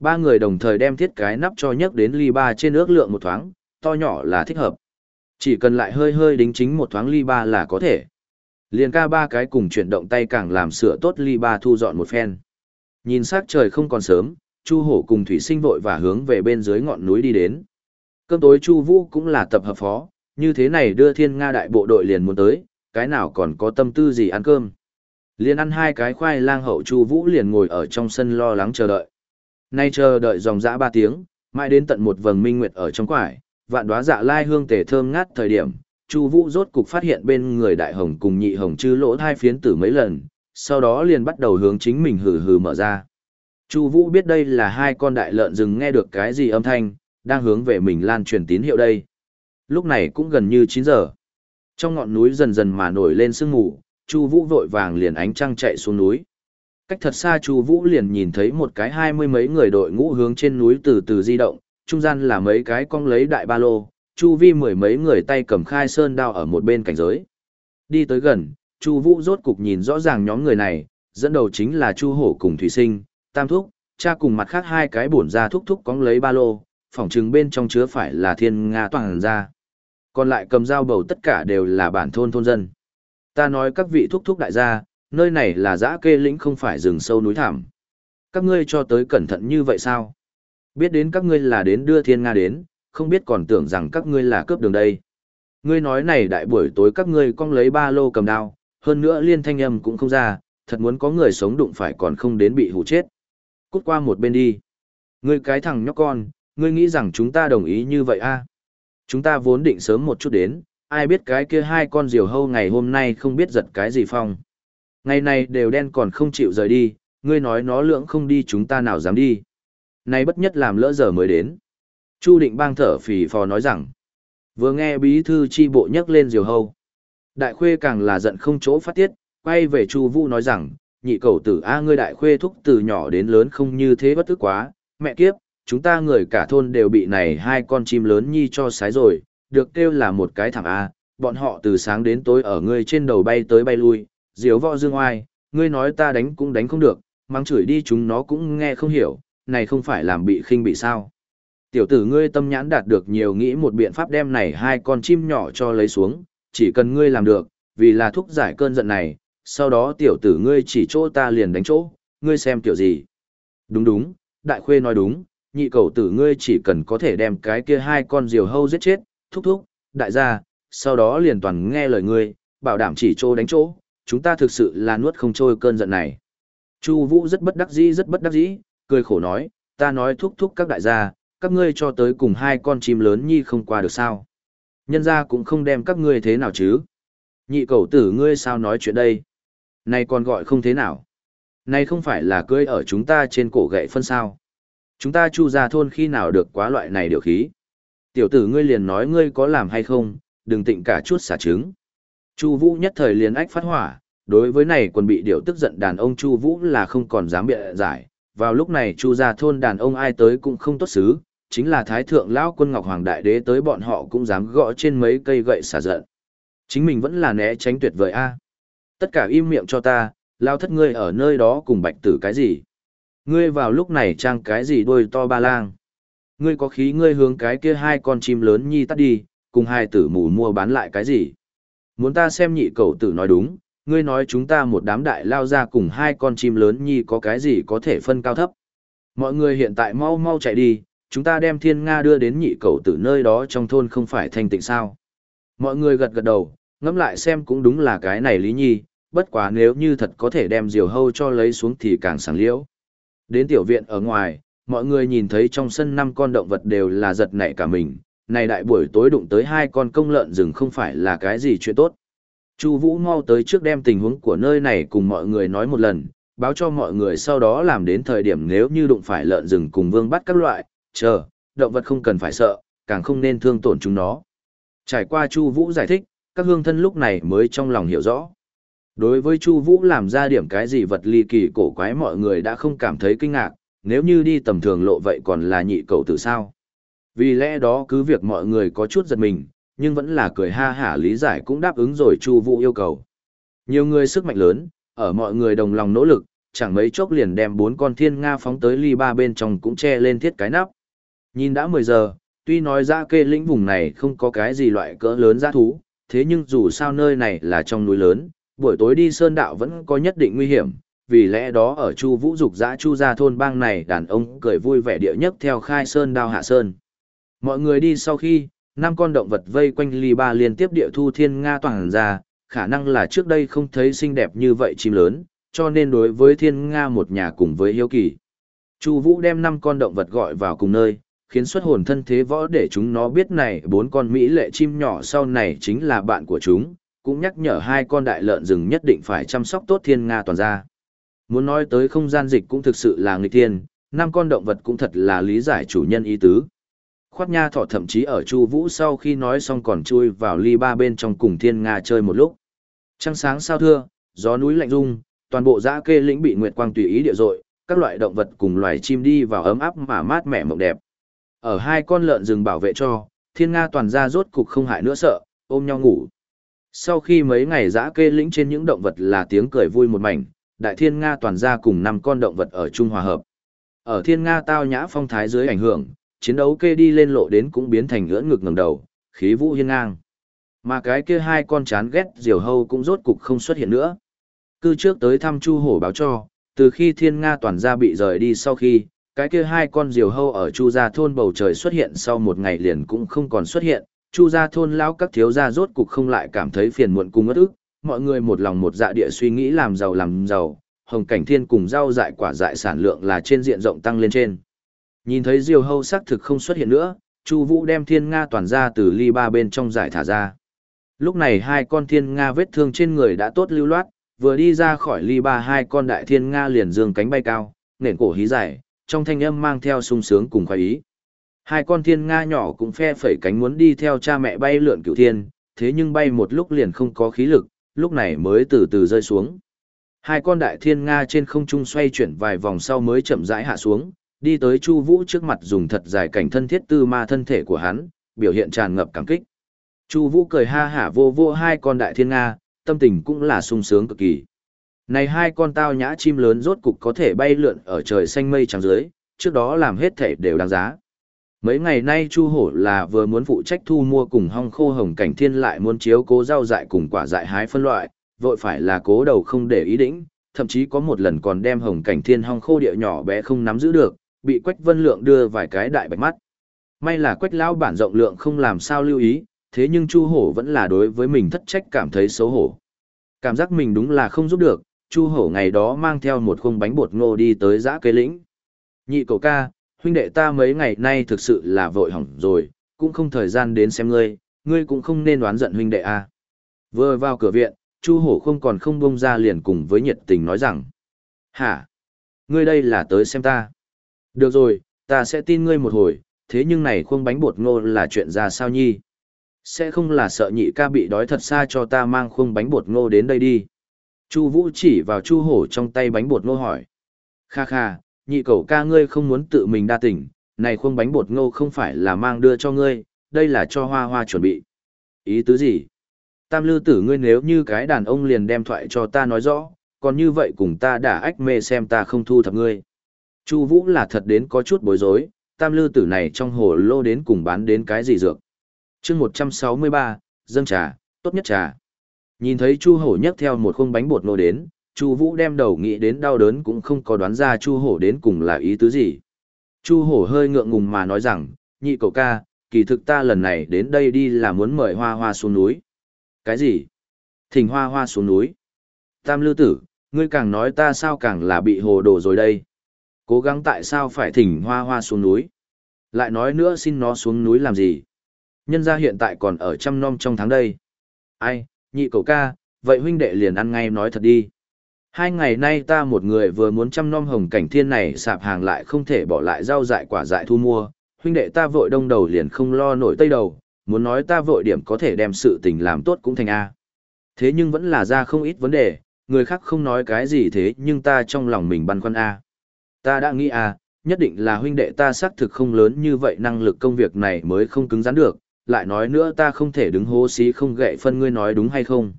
Ba người đồng thời đem thiết cái nắp cho nhấc đến ly ba trên ước lượng một thoáng, to nhỏ là thích hợp. Chỉ cần lại hơi hơi đính chính một thoáng ly ba là có thể. Liền ca ba cái cùng chuyển động tay càng làm sửa tốt ly ba thu dọn một phen. Nhìn sắc trời không còn sớm, Chu Hổ cùng Thủy Sinh vội và hướng về bên dưới ngọn núi đi đến. Cơm tối Chu Vũ cũng là tập hợp phó, như thế này đưa Thiên Nga đại bộ đội liền muốn tới, cái nào còn có tâm tư gì ăn cơm. Liền ăn hai cái khoai lang hậu Chu Vũ liền ngồi ở trong sân lo lắng chờ đợi. Nay chờ đợi dòng dã ba tiếng, mãi đến tận một vầng minh nguyệt ở trong quải, vạn đoá dạ lai hương tề thơm ngát thời điểm, Chu Vũ rốt cục phát hiện bên người đại hồng cùng nhị hồng chư lỗ hai phiến tử mấy lần, sau đó liền bắt đầu hướng chính mình hừ hừ mở ra. Chu Vũ biết đây là hai con đại lợn rừng nghe được cái gì âm thanh, đang hướng về mình lan truyền tín hiệu đây. Lúc này cũng gần như chín giờ. Trong ngọn núi dần dần mà nổi lên sương mù, Chu Vũ vội vàng liền ánh trăng chạy xuống núi. Cách thật xa Chu Vũ liền nhìn thấy một cái hai mươi mấy người đội ngũ hướng trên núi từ từ di động, trung gian là mấy cái cong lấy đại ba lô, chu vi mười mấy người tay cầm khai sơn đao ở một bên cảnh giới. Đi tới gần, Chu Vũ rốt cục nhìn rõ ràng nhóm người này, dẫn đầu chính là Chu Hổ cùng Thủy Sinh, Tam Thúc, cha cùng mặt khác hai cái bổn ra thúc thúc cong lấy ba lô, phòng trừng bên trong chứa phải là thiên nga toàn ra. Còn lại cầm dao bầu tất cả đều là bản thôn thôn dân. Ta nói các vị thúc thúc đại gia, nơi này là dã kê lĩnh không phải rừng sâu núi thảm. Các ngươi cho tới cẩn thận như vậy sao? Biết đến các ngươi là đến đưa thiên nga đến, không biết còn tưởng rằng các ngươi là cướp đường đây. Ngươi nói này đại buổi tối các ngươi cong lấy ba lô cầm đao, hơn nữa liên thanh âm cũng không ra, thật muốn có người sống đụng phải còn không đến bị hủ chết. Cút qua một bên đi. Ngươi cái thằng nhóc con, ngươi nghĩ rằng chúng ta đồng ý như vậy a? À? Chúng ta vốn định sớm một chút đến, ai biết cái kia hai con diều hâu ngày hôm nay không biết giật cái gì phong. Ngày này đều đen còn không chịu rời đi, ngươi nói nó lưỡng không đi chúng ta nào dám đi. Nay bất nhất làm lỡ giờ mới đến. Chu định bang thở phì phò nói rằng, vừa nghe bí thư chi bộ nhắc lên diều hâu. Đại khuê càng là giận không chỗ phát tiết, quay về Chu Vũ nói rằng, nhị cầu tử a ngươi đại khuê thúc từ nhỏ đến lớn không như thế bất tức quá, mẹ kiếp, chúng ta người cả thôn đều bị này hai con chim lớn nhi cho sái rồi, được kêu là một cái thằng a, bọn họ từ sáng đến tối ở ngươi trên đầu bay tới bay lui, diếu võ dương oai, ngươi nói ta đánh cũng đánh không được, mắng chửi đi chúng nó cũng nghe không hiểu, này không phải làm bị khinh bị sao. Tiểu tử ngươi tâm nhãn đạt được nhiều nghĩ một biện pháp đem này hai con chim nhỏ cho lấy xuống, chỉ cần ngươi làm được, vì là thúc giải cơn giận này, sau đó tiểu tử ngươi chỉ chỗ ta liền đánh chỗ, ngươi xem kiểu gì. Đúng đúng, đại khuê nói đúng, nhị cầu tử ngươi chỉ cần có thể đem cái kia hai con diều hâu giết chết, thúc thúc, đại gia, sau đó liền toàn nghe lời ngươi, bảo đảm chỉ chỗ đánh chỗ, chúng ta thực sự là nuốt không trôi cơn giận này. Chu Vũ rất bất đắc dĩ rất bất đắc dĩ, cười khổ nói, ta nói thúc thúc các đại gia, các ngươi cho tới cùng hai con chim lớn nhi không qua được sao. Nhân gia cũng không đem các ngươi thế nào chứ. Nhị cầu tử ngươi sao nói chuyện đây? Này còn gọi không thế nào. Này không phải là cưới ở chúng ta trên cổ gậy phân sao. Chúng ta chu ra thôn khi nào được quá loại này điều khí. Tiểu tử ngươi liền nói ngươi có làm hay không, đừng tịnh cả chút xả trứng. Chu Vũ nhất thời liền ách phát hỏa, đối với này quần bị điều tức giận đàn ông Chu Vũ là không còn dám bịa giải. Vào lúc này Chu gia thôn đàn ông ai tới cũng không tốt xứ, chính là Thái thượng lão quân Ngọc Hoàng đại đế tới bọn họ cũng dám gõ trên mấy cây gậy xả giận. Chính mình vẫn là né tránh tuyệt vời a. Tất cả im miệng cho ta, lao thất ngươi ở nơi đó cùng bạch tử cái gì? Ngươi vào lúc này trang cái gì đôi to ba lang? Ngươi có khí ngươi hướng cái kia hai con chim lớn nhi tắt đi, cùng hai tử mù mua bán lại cái gì? Muốn ta xem nhị cậu tử nói đúng, ngươi nói chúng ta một đám đại lao ra cùng hai con chim lớn nhi có cái gì có thể phân cao thấp. Mọi người hiện tại mau mau chạy đi, chúng ta đem thiên Nga đưa đến nhị cầu tử nơi đó trong thôn không phải thanh tịnh sao. Mọi người gật gật đầu, ngẫm lại xem cũng đúng là cái này lý nhi, bất quá nếu như thật có thể đem diều hâu cho lấy xuống thì càng sáng liễu. Đến tiểu viện ở ngoài, mọi người nhìn thấy trong sân năm con động vật đều là giật nảy cả mình, này đại buổi tối đụng tới hai con công lợn rừng không phải là cái gì chuyện tốt. Chu Vũ mau tới trước đem tình huống của nơi này cùng mọi người nói một lần, báo cho mọi người sau đó làm đến thời điểm nếu như đụng phải lợn rừng cùng vương bắt các loại, chờ, động vật không cần phải sợ, càng không nên thương tổn chúng nó. Trải qua Chu Vũ giải thích, các hương thân lúc này mới trong lòng hiểu rõ. Đối với Chu Vũ làm ra điểm cái gì vật ly kỳ cổ quái mọi người đã không cảm thấy kinh ngạc, nếu như đi tầm thường lộ vậy còn là nhị cầu tử sao. Vì lẽ đó cứ việc mọi người có chút giật mình, nhưng vẫn là cười ha hả lý giải cũng đáp ứng rồi Chu Vũ yêu cầu. Nhiều người sức mạnh lớn, ở mọi người đồng lòng nỗ lực, chẳng mấy chốc liền đem bốn con thiên nga phóng tới ly ba bên trong cũng che lên thiết cái nắp. Nhìn đã 10 giờ, tuy nói ra kê lĩnh vùng này không có cái gì loại cỡ lớn giã thú, thế nhưng dù sao nơi này là trong núi lớn, buổi tối đi sơn đạo vẫn có nhất định nguy hiểm, vì lẽ đó ở Chu Vũ dục dã Chu gia thôn bang này đàn ông cười vui vẻ địa nhất theo khai sơn đao hạ sơn. Mọi người đi sau khi, năm con động vật vây quanh ly ba liên tiếp địa thu thiên nga toàn ra, khả năng là trước đây không thấy xinh đẹp như vậy chim lớn, cho nên đối với thiên nga một nhà cùng với hiếu kỳ. Chu Vũ đem năm con động vật gọi vào cùng nơi, khiến xuất hồn thân thế võ để chúng nó biết này bốn con mỹ lệ chim nhỏ sau này chính là bạn của chúng, cũng nhắc nhở hai con đại lợn rừng nhất định phải chăm sóc tốt thiên nga toàn ra. Muốn nói tới không gian dịch cũng thực sự là nghịch thiên, năm con động vật cũng thật là lý giải chủ nhân ý tứ. Khoát nha thọ thậm chí ở Chu Vũ sau khi nói xong còn chui vào ly ba bên trong cùng thiên nga chơi một lúc. Trăng sáng sao thưa, gió núi lạnh rung, toàn bộ dã kê lĩnh bị nguyệt quang tùy ý địa dội, các loại động vật cùng loài chim đi vào ấm áp mà mát mẻ mộng đẹp. Ở hai con lợn rừng bảo vệ cho, thiên nga toàn ra rốt cục không hại nữa sợ, ôm nhau ngủ. Sau khi mấy ngày dã kê lĩnh trên những động vật là tiếng cười vui một mảnh, đại thiên nga toàn ra cùng năm con động vật ở chung hòa hợp. Ở thiên nga tao nhã phong thái dưới ảnh hưởng, chiến đấu kê đi lên lộ đến cũng biến thành ngưỡng ngực ngẩng đầu, khí vũ hiên ngang. Mà cái kia hai con chán ghét diều hâu cũng rốt cục không xuất hiện nữa. Cư trước tới thăm Chu Hổ báo cho, từ khi thiên nga toàn gia bị rời đi sau khi, cái kia hai con diều hâu ở Chu gia thôn bầu trời xuất hiện sau một ngày liền cũng không còn xuất hiện, Chu gia thôn lão các thiếu gia rốt cục không lại cảm thấy phiền muộn cùng ngất ức, mọi người một lòng một dạ địa suy nghĩ làm giàu làm giàu, hồng cảnh thiên cùng rau dại quả dại sản lượng là trên diện rộng tăng lên trên. Nhìn thấy diều hâu xác thực không xuất hiện nữa, Chu Vũ đem thiên nga toàn ra từ ly ba bên trong giải thả ra. Lúc này hai con thiên nga vết thương trên người đã tốt lưu loát, vừa đi ra khỏi ly ba hai con đại thiên nga liền dương cánh bay cao, nền cổ hí dài, trong thanh âm mang theo sung sướng cùng khoái ý. Hai con thiên nga nhỏ cũng phe phẩy cánh muốn đi theo cha mẹ bay lượn cửu thiên, thế nhưng bay một lúc liền không có khí lực, lúc này mới từ từ rơi xuống. Hai con đại thiên nga trên không trung xoay chuyển vài vòng sau mới chậm rãi hạ xuống, đi tới Chu Vũ trước mặt dùng thật dài cảnh thân thiết tư ma thân thể của hắn, biểu hiện tràn ngập cảm kích. Chu Vũ cười ha hả vô vô hai con đại thiên nga, tâm tình cũng là sung sướng cực kỳ. Này hai con tao nhã chim lớn rốt cục có thể bay lượn ở trời xanh mây trắng dưới, trước đó làm hết thể đều đáng giá. Mấy ngày nay Chu Hổ là vừa muốn phụ trách thu mua cùng hong khô hồng cảnh thiên lại muốn chiếu cố rau dại cùng quả dại hái phân loại, vội phải là cố đầu không để ý đĩnh, thậm chí có một lần còn đem hồng cảnh thiên hong khô địa nhỏ bé không nắm giữ được, bị Quách Vân Lượng đưa vài cái đại bạch mắt. May là Quách lão bản rộng lượng không làm sao lưu ý, thế nhưng Chu Hổ vẫn là đối với mình thất trách cảm thấy xấu hổ. Cảm giác mình đúng là không giúp được, Chu Hổ ngày đó mang theo một khung bánh bột ngô đi tới giã cây lĩnh. Nhị cậu ca, huynh đệ ta mấy ngày nay thực sự là vội hỏng rồi, cũng không thời gian đến xem ngươi, ngươi cũng không nên đoán giận huynh đệ a. À. Vừa vào cửa viện, Chu Hổ không còn không bông ra liền cùng với nhiệt tình nói rằng. Hả? Ngươi đây là tới xem ta. Được rồi, ta sẽ tin ngươi một hồi, thế nhưng này khuôn bánh bột ngô là chuyện ra sao nhi? Sẽ không là sợ nhị ca bị đói thật xa cho ta mang khuôn bánh bột ngô đến đây đi. Chu Vũ chỉ vào Chu Hổ trong tay bánh bột ngô hỏi. Kha kha, nhị cậu ca ngươi không muốn tự mình đa tỉnh, này khuôn bánh bột ngô không phải là mang đưa cho ngươi, đây là cho hoa hoa chuẩn bị. Ý tứ gì? Tam lư tử ngươi nếu như cái đàn ông liền đem thoại cho ta nói rõ, còn như vậy cùng ta đã ách mê xem ta không thu thập ngươi. Chu Vũ là thật đến có chút bối rối, tam lư tử này trong hồ lô đến cùng bán đến cái gì dược. chương 163, dâng trà, tốt nhất trà. Nhìn thấy Chu Hổ nhấc theo một khung bánh bột nô đến, Chu Vũ đem đầu nghĩ đến đau đớn cũng không có đoán ra Chu Hổ đến cùng là ý tứ gì. Chu Hổ hơi ngượng ngùng mà nói rằng, nhị cậu ca, kỳ thực ta lần này đến đây đi là muốn mời Hoa Hoa xuống núi. Cái gì? Thỉnh Hoa Hoa xuống núi. Tam Lư Tử, ngươi càng nói ta sao càng là bị hồ đồ rồi đây. Cố gắng tại sao phải thỉnh Hoa Hoa xuống núi. Lại nói nữa xin nó xuống núi làm gì. Nhân gia hiện tại còn ở trăm nom trong tháng đây. Ai, nhị cậu ca, vậy huynh đệ liền ăn ngay nói thật đi. Hai ngày nay ta một người vừa muốn chăm nom hồng cảnh thiên này sạp hàng lại không thể bỏ lại rau dại quả dại thu mua, huynh đệ ta vội đông đầu liền không lo nổi tây đầu, muốn nói ta vội điểm có thể đem sự tình làm tốt cũng thành A. Thế nhưng vẫn là ra không ít vấn đề, người khác không nói cái gì thế nhưng ta trong lòng mình băn khoăn A. Ta đã nghĩ à nhất định là huynh đệ ta xác thực không lớn như vậy năng lực công việc này mới không cứng rắn được, lại nói nữa ta không thể đứng hố xí không gậy phân ngươi nói đúng hay không.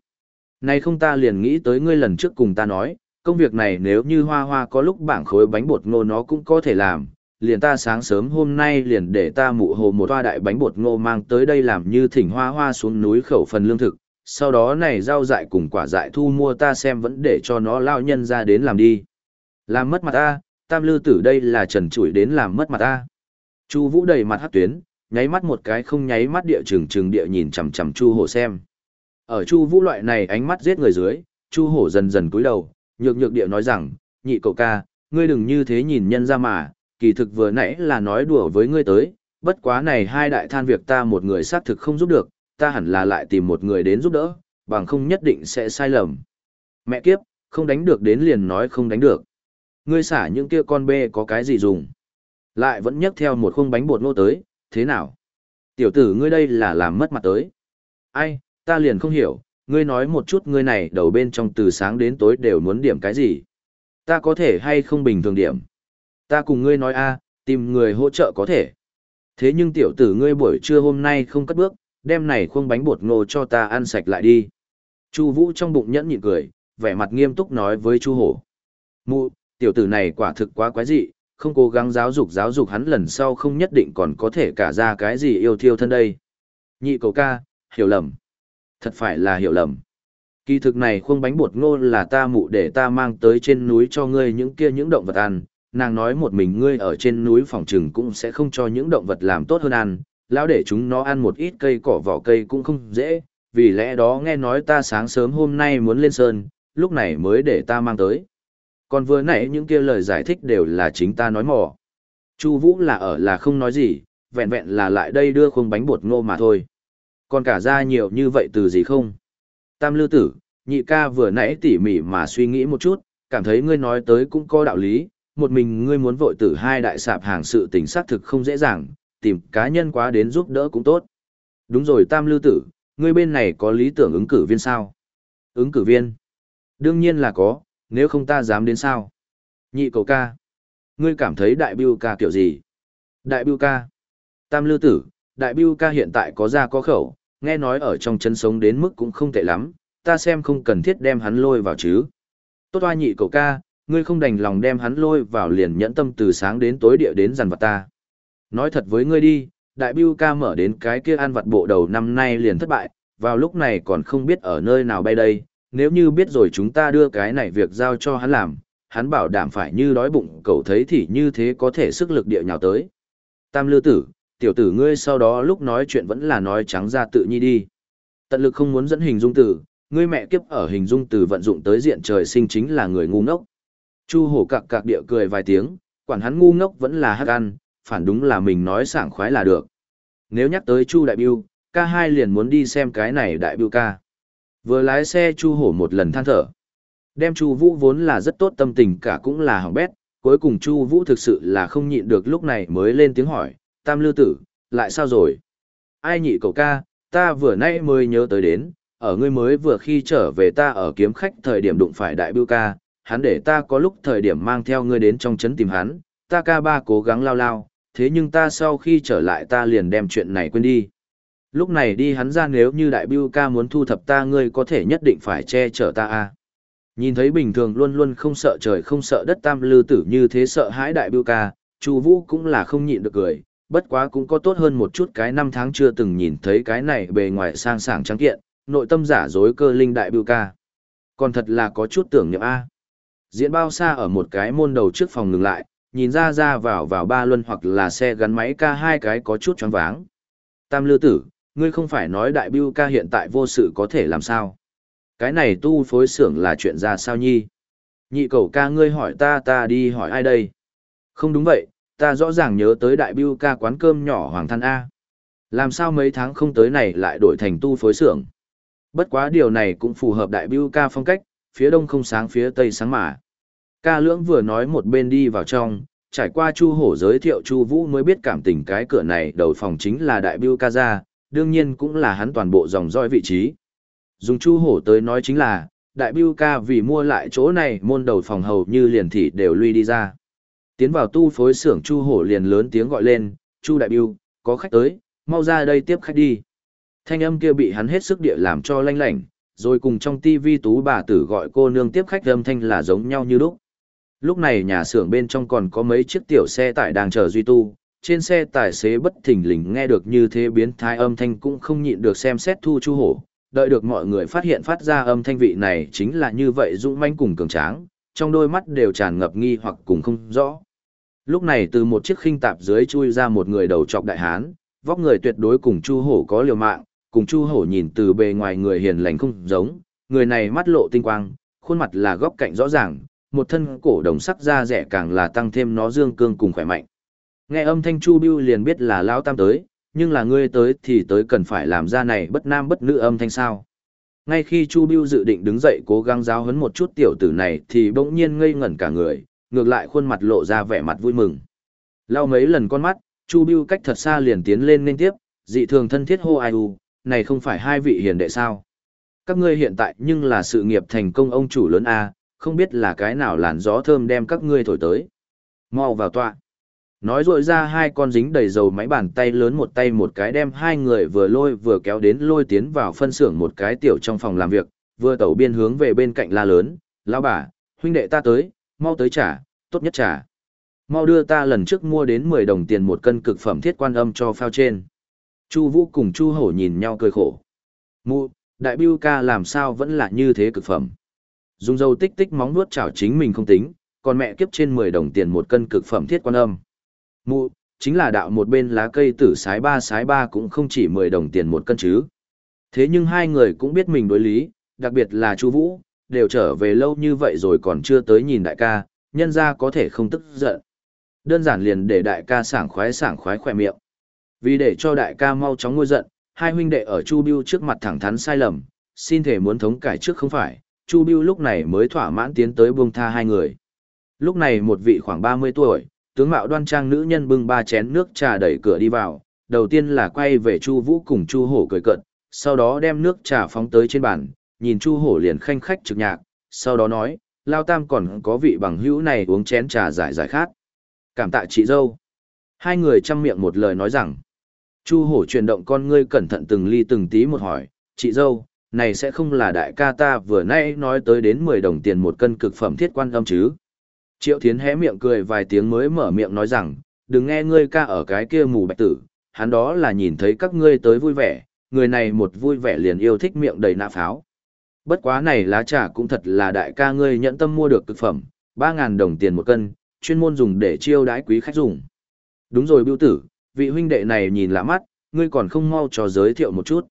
Này không ta liền nghĩ tới ngươi lần trước cùng ta nói, công việc này nếu như hoa hoa có lúc bảng khối bánh bột ngô nó cũng có thể làm, liền ta sáng sớm hôm nay liền để ta mụ hồ một toa đại bánh bột ngô mang tới đây làm như thỉnh hoa hoa xuống núi khẩu phần lương thực, sau đó này rau dại cùng quả dại thu mua ta xem vẫn để cho nó lao nhân ra đến làm đi. Làm mất mặt ta, tam lư tử đây là trần trụi đến làm mất mặt ta. Chu vũ đầy mặt hát tuyến, nháy mắt một cái không nháy mắt địa trừng trừng địa nhìn chằm chằm chu hổ xem. Ở chu vũ loại này ánh mắt giết người dưới, chu hổ dần dần cúi đầu, nhược nhược địa nói rằng, nhị cậu ca, ngươi đừng như thế nhìn nhân ra mà, kỳ thực vừa nãy là nói đùa với ngươi tới, bất quá này hai đại than việc ta một người xác thực không giúp được, ta hẳn là lại tìm một người đến giúp đỡ, bằng không nhất định sẽ sai lầm. Mẹ kiếp, không đánh được đến liền nói không đánh được. Ngươi xả những kia con bê có cái gì dùng. Lại vẫn nhấc theo một khung bánh bột ngô tới, thế nào? Tiểu tử ngươi đây là làm mất mặt tới. Ai, ta liền không hiểu, ngươi nói một chút ngươi này đầu bên trong từ sáng đến tối đều muốn điểm cái gì. Ta có thể hay không bình thường điểm. Ta cùng ngươi nói a, tìm người hỗ trợ có thể. Thế nhưng tiểu tử ngươi buổi trưa hôm nay không cất bước, đem này khuôn bánh bột ngô cho ta ăn sạch lại đi. Chu Vũ trong bụng nhẫn nhịn cười, vẻ mặt nghiêm túc nói với Chu Hổ. Mụ, tiểu tử này quả thực quá quái dị, không cố gắng giáo dục giáo dục hắn lần sau không nhất định còn có thể cả ra cái gì yêu thiêu thân đây. Nhị cầu ca, hiểu lầm. Thật phải là hiểu lầm. Kỳ thực này khuôn bánh bột ngô là ta mụ để ta mang tới trên núi cho ngươi những kia những động vật ăn, nàng nói một mình ngươi ở trên núi phòng trừng cũng sẽ không cho những động vật làm tốt hơn ăn, lão để chúng nó ăn một ít cây cỏ vỏ cây cũng không dễ, vì lẽ đó nghe nói ta sáng sớm hôm nay muốn lên sơn, lúc này mới để ta mang tới. Còn vừa nãy những kia lời giải thích đều là chính ta nói mò. Chu Vũ là ở là không nói gì, vẹn vẹn là lại đây đưa khung bánh bột ngô mà thôi. Còn cả ra nhiều như vậy từ gì không? Tam Lư Tử, nhị ca vừa nãy tỉ mỉ mà suy nghĩ một chút, cảm thấy ngươi nói tới cũng có đạo lý, một mình ngươi muốn vội tử hai đại sạp hàng sự tình xác thực không dễ dàng, tìm cá nhân quá đến giúp đỡ cũng tốt. Đúng rồi Tam Lư Tử, ngươi bên này có lý tưởng ứng cử viên sao? Ứng cử viên? Đương nhiên là có, nếu không ta dám đến sao? Nhị cầu ca. Ngươi cảm thấy đại biêu ca kiểu gì? Đại biêu ca. Tam lưu Tử, đại biêu ca hiện tại có ra có khẩu, nghe nói ở trong chân sống đến mức cũng không tệ lắm, ta xem không cần thiết đem hắn lôi vào chứ. Tốt oa nhị cầu ca, ngươi không đành lòng đem hắn lôi vào liền nhẫn tâm từ sáng đến tối địa đến dằn vặt ta. Nói thật với ngươi đi, đại biêu ca mở đến cái kia ăn vặt bộ đầu năm nay liền thất bại, vào lúc này còn không biết ở nơi nào bay đây, nếu như biết rồi chúng ta đưa cái này việc giao cho hắn làm, hắn bảo đảm phải như đói bụng cậu thấy thì như thế có thể sức lực địa nhào tới. Tam lư tử, tiểu tử ngươi sau đó lúc nói chuyện vẫn là nói trắng ra tự nhi đi. Tận lực không muốn dẫn hình dung tử, ngươi mẹ kiếp ở hình dung từ vận dụng tới diện trời sinh chính là người ngu ngốc. Chu hổ cặc cặc địa cười vài tiếng, quản hắn ngu ngốc vẫn là hắc ăn, phản đúng là mình nói sảng khoái là được. Nếu nhắc tới Chu đại biêu, ca hai liền muốn đi xem cái này đại biêu ca. Vừa lái xe Chu hổ một lần than thở. Đem Chu Vũ vốn là rất tốt tâm tình cả cũng là hỏng bét, cuối cùng Chu Vũ thực sự là không nhịn được lúc này mới lên tiếng hỏi, "Tam Lư tử, lại sao rồi?" "Ai nhị cậu ca, ta vừa nãy mới nhớ tới đến, ở ngươi mới vừa khi trở về ta ở kiếm khách thời điểm đụng phải đại bưu ca, hắn để ta có lúc thời điểm mang theo ngươi đến trong trấn tìm hắn, ta ca ba cố gắng lao lao, thế nhưng ta sau khi trở lại ta liền đem chuyện này quên đi. Lúc này đi hắn ra nếu như đại bưu ca muốn thu thập ta ngươi có thể nhất định phải che chở ta a. Nhìn thấy bình thường luôn luôn không sợ trời không sợ đất tam lư tử như thế sợ hãi đại bưu ca, Chu Vũ cũng là không nhịn được cười, bất quá cũng có tốt hơn một chút cái năm tháng chưa từng nhìn thấy cái này bề ngoài sang sảng trắng kiện, nội tâm giả dối cơ linh đại bưu ca. Còn thật là có chút tưởng niệm A. Diễn bao xa ở một cái môn đầu trước phòng ngừng lại, nhìn ra ra vào vào ba luân hoặc là xe gắn máy ca hai cái có chút choáng váng. Tam lư tử, ngươi không phải nói đại bưu ca hiện tại vô sự có thể làm sao. Cái này tu phối xưởng là chuyện ra sao nhi? Nhị cầu ca ngươi hỏi ta ta đi hỏi ai đây? Không đúng vậy, ta rõ ràng nhớ tới đại bưu ca quán cơm nhỏ Hoàng Than A. Làm sao mấy tháng không tới này lại đổi thành tu phối xưởng? Bất quá điều này cũng phù hợp đại bưu ca phong cách, phía đông không sáng phía tây sáng mà. Ca lưỡng vừa nói một bên đi vào trong, trải qua Chu Hổ giới thiệu Chu Vũ mới biết cảm tình cái cửa này đầu phòng chính là đại bưu ca ra, đương nhiên cũng là hắn toàn bộ dòng roi vị trí. Dùng Chu Hổ tới nói chính là, đại bưu ca vì mua lại chỗ này môn đầu phòng hầu như liền thị đều lui đi ra. Tiến vào tu phối xưởng Chu Hổ liền lớn tiếng gọi lên, Chu đại bưu, có khách tới, mau ra đây tiếp khách đi. Thanh âm kia bị hắn hết sức địa làm cho lanh lảnh, rồi cùng trong tivi tú bà tử gọi cô nương tiếp khách âm thanh là giống nhau như lúc. Lúc này nhà xưởng bên trong còn có mấy chiếc tiểu xe tải đang chờ duy tu, trên xe tài xế bất thình lình nghe được như thế biến thái âm thanh cũng không nhịn được xem xét thu chu hổ, đợi được mọi người phát hiện phát ra âm thanh vị này chính là như vậy dũng manh cùng cường tráng, trong đôi mắt đều tràn ngập nghi hoặc cùng không rõ. Lúc này từ một chiếc khinh tạp dưới chui ra một người đầu trọc đại hán, vóc người tuyệt đối cùng chu hổ có liều mạng, cùng chu hổ nhìn từ bề ngoài người hiền lành không giống, người này mắt lộ tinh quang, khuôn mặt là góc cạnh rõ ràng, một thân cổ đồng sắc da rẻ càng là tăng thêm nó dương cương cùng khỏe mạnh. Nghe âm thanh Chu Bưu liền biết là Lão Tam tới, nhưng là ngươi tới thì tới cần phải làm ra này bất nam bất nữ âm thanh sao. Ngay khi Chu Bưu dự định đứng dậy cố gắng giáo huấn một chút tiểu tử này thì bỗng nhiên ngây ngẩn cả người, ngược lại khuôn mặt lộ ra vẻ mặt vui mừng. Lau mấy lần con mắt, Chu Bưu cách thật xa liền tiến lên nên tiếp, dị thường thân thiết hô ai u, này không phải hai vị hiền đệ sao? Các ngươi hiện tại nhưng là sự nghiệp thành công ông chủ lớn a, không biết là cái nào làn gió thơm đem các ngươi thổi tới. Mau vào tọa. Nói rồi ra hai con dính đầy dầu máy bàn tay lớn một tay một cái đem hai người vừa lôi vừa kéo đến lôi tiến vào phân xưởng một cái tiểu trong phòng làm việc, vừa tẩu biên hướng về bên cạnh la lớn, lão bà, huynh đệ ta tới, mau tới trả, tốt nhất trả. Mau đưa ta lần trước mua đến 10 đồng tiền một cân cực phẩm thiết quan âm cho phao trên. Chu Vũ cùng Chu Hổ nhìn nhau cười khổ. Mụ, đại biêu ca làm sao vẫn là như thế cực phẩm. Dùng dầu tích tích móng nuốt chảo chính mình không tính, còn mẹ kiếp trên 10 đồng tiền một cân cực phẩm thiết quan âm. Mụ, chính là đạo một bên lá cây tử sái ba sái ba cũng không chỉ 10 đồng tiền một cân chứ. Thế nhưng hai người cũng biết mình đối lý, đặc biệt là Chu Vũ, đều trở về lâu như vậy rồi còn chưa tới nhìn đại ca, nhân ra có thể không tức giận. Đơn giản liền để đại ca sảng khoái sảng khoái khỏe miệng. Vì để cho đại ca mau chóng ngôi giận, hai huynh đệ ở Chu Biêu trước mặt thẳng thắn sai lầm, xin thể muốn thống cải trước không phải, Chu Biêu lúc này mới thỏa mãn tiến tới buông tha hai người. Lúc này một vị khoảng 30 tuổi, tướng mạo đoan trang nữ nhân bưng ba chén nước trà đẩy cửa đi vào, đầu tiên là quay về Chu Vũ cùng Chu Hổ cười cợt, sau đó đem nước trà phóng tới trên bàn, nhìn Chu Hổ liền khanh khách trực nhạc, sau đó nói, Lao Tam còn có vị bằng hữu này uống chén trà giải giải khát. Cảm tạ chị dâu. Hai người chăm miệng một lời nói rằng, Chu hổ chuyển động con ngươi cẩn thận từng ly từng tí một hỏi, chị dâu, này sẽ không là đại ca ta vừa nãy nói tới đến 10 đồng tiền một cân cực phẩm thiết quan âm chứ. Triệu Thiến hé miệng cười vài tiếng mới mở miệng nói rằng, đừng nghe ngươi ca ở cái kia mù bạch tử, hắn đó là nhìn thấy các ngươi tới vui vẻ, người này một vui vẻ liền yêu thích miệng đầy nạ pháo. Bất quá này lá trà cũng thật là đại ca ngươi nhẫn tâm mua được cực phẩm, 3.000 đồng tiền một cân, chuyên môn dùng để chiêu đãi quý khách dùng. Đúng rồi Biêu tử, vị huynh đệ này nhìn lạ mắt, ngươi còn không mau cho giới thiệu một chút.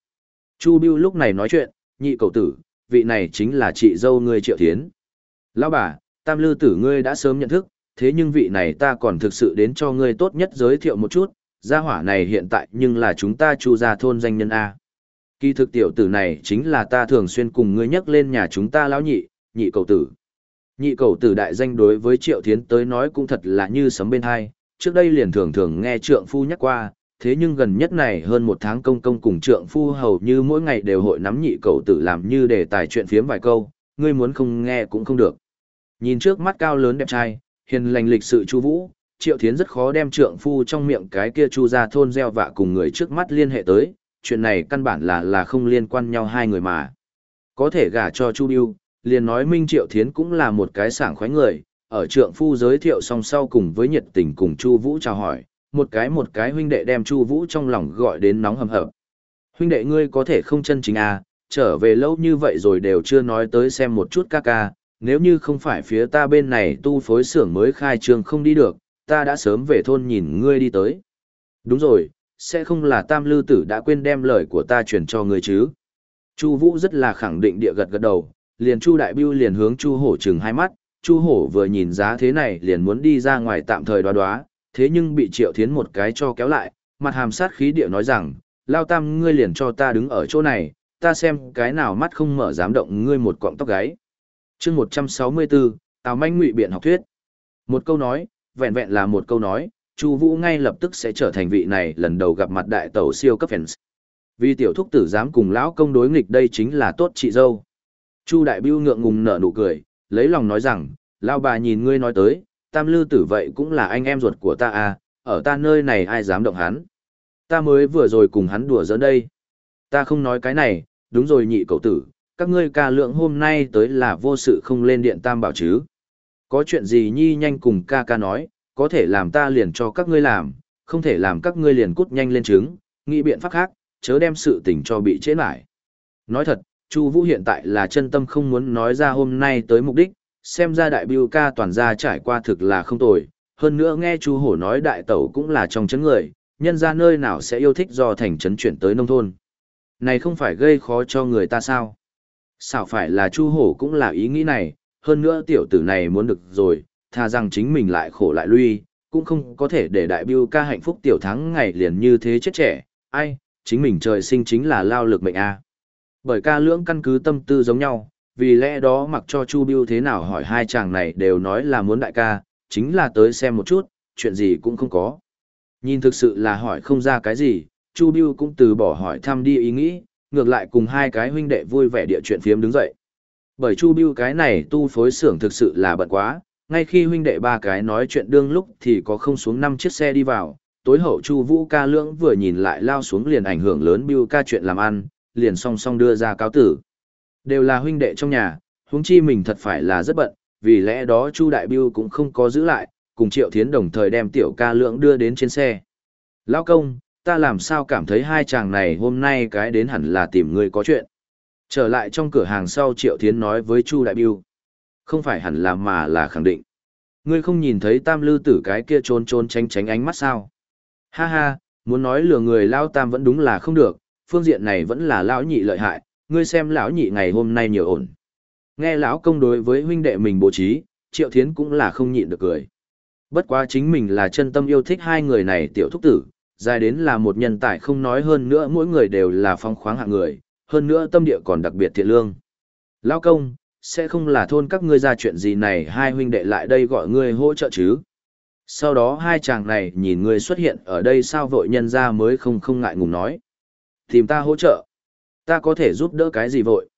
Chu Biêu lúc này nói chuyện, nhị cầu tử, vị này chính là chị dâu ngươi triệu thiến. Lão bà, tam lư tử ngươi đã sớm nhận thức, thế nhưng vị này ta còn thực sự đến cho ngươi tốt nhất giới thiệu một chút, gia hỏa này hiện tại nhưng là chúng ta chu gia thôn danh nhân A. Kỳ thực tiểu tử này chính là ta thường xuyên cùng ngươi nhắc lên nhà chúng ta lão nhị, nhị cầu tử. Nhị cầu tử đại danh đối với triệu thiến tới nói cũng thật là như sấm bên hai, trước đây liền thường thường nghe trượng phu nhắc qua, thế nhưng gần nhất này hơn một tháng công công cùng trượng phu hầu như mỗi ngày đều hội nắm nhị cầu tử làm như để tài chuyện phiếm vài câu, ngươi muốn không nghe cũng không được. Nhìn trước mắt cao lớn đẹp trai, hiền lành lịch sự chu vũ, triệu thiến rất khó đem trượng phu trong miệng cái kia chu gia thôn gieo vạ cùng người trước mắt liên hệ tới, chuyện này căn bản là là không liên quan nhau hai người mà. Có thể gả cho chu Bưu, liền nói minh triệu thiến cũng là một cái sảng khoái người, ở trượng phu giới thiệu song sau cùng với nhiệt tình cùng chu vũ chào hỏi, một cái một cái huynh đệ đem chu vũ trong lòng gọi đến nóng hầm hập. Huynh đệ ngươi có thể không chân chính à, trở về lâu như vậy rồi đều chưa nói tới xem một chút ca ca, nếu như không phải phía ta bên này tu phối xưởng mới khai trương không đi được, ta đã sớm về thôn nhìn ngươi đi tới. Đúng rồi, sẽ không là tam lư tử đã quên đem lời của ta truyền cho ngươi chứ. Chu Vũ rất là khẳng định địa gật gật đầu, liền Chu Đại Bưu liền hướng Chu Hổ chừng hai mắt, Chu Hổ vừa nhìn giá thế này liền muốn đi ra ngoài tạm thời đoá đoá, thế nhưng bị Triệu Thiến một cái cho kéo lại, mặt hàm sát khí địa nói rằng, lao tam ngươi liền cho ta đứng ở chỗ này, ta xem cái nào mắt không mở dám động ngươi một cọng tóc gáy chương 164, Tào Manh Ngụy Biện học thuyết. Một câu nói, vẹn vẹn là một câu nói, Chu Vũ ngay lập tức sẽ trở thành vị này lần đầu gặp mặt đại tẩu siêu cấp fans. Vì tiểu thúc tử dám cùng lão công đối nghịch đây chính là tốt chị dâu. Chu Đại Bưu ngượng ngùng nở nụ cười, lấy lòng nói rằng, lão bà nhìn ngươi nói tới, tam lư tử vậy cũng là anh em ruột của ta à, ở ta nơi này ai dám động hắn. Ta mới vừa rồi cùng hắn đùa giỡn đây. Ta không nói cái này, đúng rồi nhị cậu tử, các ngươi ca lượng hôm nay tới là vô sự không lên điện tam bảo chứ. Có chuyện gì nhi nhanh cùng ca ca nói, có thể làm ta liền cho các ngươi làm, không thể làm các ngươi liền cút nhanh lên trứng, nghĩ biện pháp khác, chớ đem sự tình cho bị chế lại. Nói thật, Chu Vũ hiện tại là chân tâm không muốn nói ra hôm nay tới mục đích, xem ra đại biểu ca toàn gia trải qua thực là không tồi, hơn nữa nghe Chu Hổ nói đại tẩu cũng là trong chấn người, nhân ra nơi nào sẽ yêu thích do thành trấn chuyển tới nông thôn. Này không phải gây khó cho người ta sao? Sao phải là Chu Hổ cũng là ý nghĩ này, hơn nữa tiểu tử này muốn được rồi, thà rằng chính mình lại khổ lại lui, cũng không có thể để đại biêu ca hạnh phúc tiểu thắng ngày liền như thế chết trẻ, ai, chính mình trời sinh chính là lao lực mệnh a. Bởi ca lưỡng căn cứ tâm tư giống nhau, vì lẽ đó mặc cho Chu Biêu thế nào hỏi hai chàng này đều nói là muốn đại ca, chính là tới xem một chút, chuyện gì cũng không có. Nhìn thực sự là hỏi không ra cái gì, Chu Biêu cũng từ bỏ hỏi thăm đi ý nghĩ, ngược lại cùng hai cái huynh đệ vui vẻ địa chuyện phiếm đứng dậy. Bởi Chu Bưu cái này tu phối xưởng thực sự là bận quá, ngay khi huynh đệ ba cái nói chuyện đương lúc thì có không xuống năm chiếc xe đi vào, tối hậu Chu Vũ ca lưỡng vừa nhìn lại lao xuống liền ảnh hưởng lớn Bưu ca chuyện làm ăn, liền song song đưa ra cáo tử. Đều là huynh đệ trong nhà, huống chi mình thật phải là rất bận, vì lẽ đó Chu Đại Bưu cũng không có giữ lại, cùng Triệu Thiến đồng thời đem tiểu ca lượng đưa đến trên xe. Lão công, ta làm sao cảm thấy hai chàng này hôm nay cái đến hẳn là tìm người có chuyện. Trở lại trong cửa hàng sau Triệu Thiến nói với Chu Đại Biêu. Không phải hẳn là mà là khẳng định. Ngươi không nhìn thấy tam lư tử cái kia trốn trốn tránh tránh ánh mắt sao? Ha ha, muốn nói lừa người lao tam vẫn đúng là không được, phương diện này vẫn là lão nhị lợi hại, ngươi xem lão nhị ngày hôm nay nhiều ổn. Nghe lão công đối với huynh đệ mình bố trí, Triệu Thiến cũng là không nhịn được cười. Bất quá chính mình là chân tâm yêu thích hai người này tiểu thúc tử, dài đến là một nhân tài không nói hơn nữa mỗi người đều là phong khoáng hạng người, hơn nữa tâm địa còn đặc biệt thiện lương. Lão công, sẽ không là thôn các ngươi ra chuyện gì này hai huynh đệ lại đây gọi ngươi hỗ trợ chứ. Sau đó hai chàng này nhìn ngươi xuất hiện ở đây sao vội nhân ra mới không không ngại ngùng nói. Tìm ta hỗ trợ. Ta có thể giúp đỡ cái gì vội.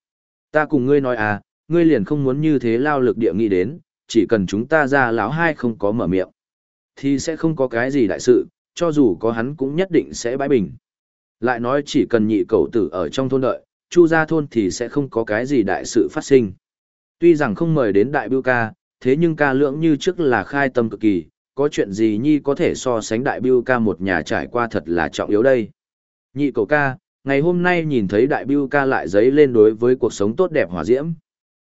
Ta cùng ngươi nói à, ngươi liền không muốn như thế lao lực địa nghĩ đến, chỉ cần chúng ta ra lão hai không có mở miệng. Thì sẽ không có cái gì đại sự, cho dù có hắn cũng nhất định sẽ bãi bình. Lại nói chỉ cần nhị cầu tử ở trong thôn đợi, chu ra thôn thì sẽ không có cái gì đại sự phát sinh. Tuy rằng không mời đến đại biêu ca, thế nhưng ca lưỡng như trước là khai tâm cực kỳ, có chuyện gì nhi có thể so sánh đại biêu ca một nhà trải qua thật là trọng yếu đây. Nhị cầu ca, Ngày hôm nay nhìn thấy đại biêu ca lại giấy lên đối với cuộc sống tốt đẹp hòa diễm.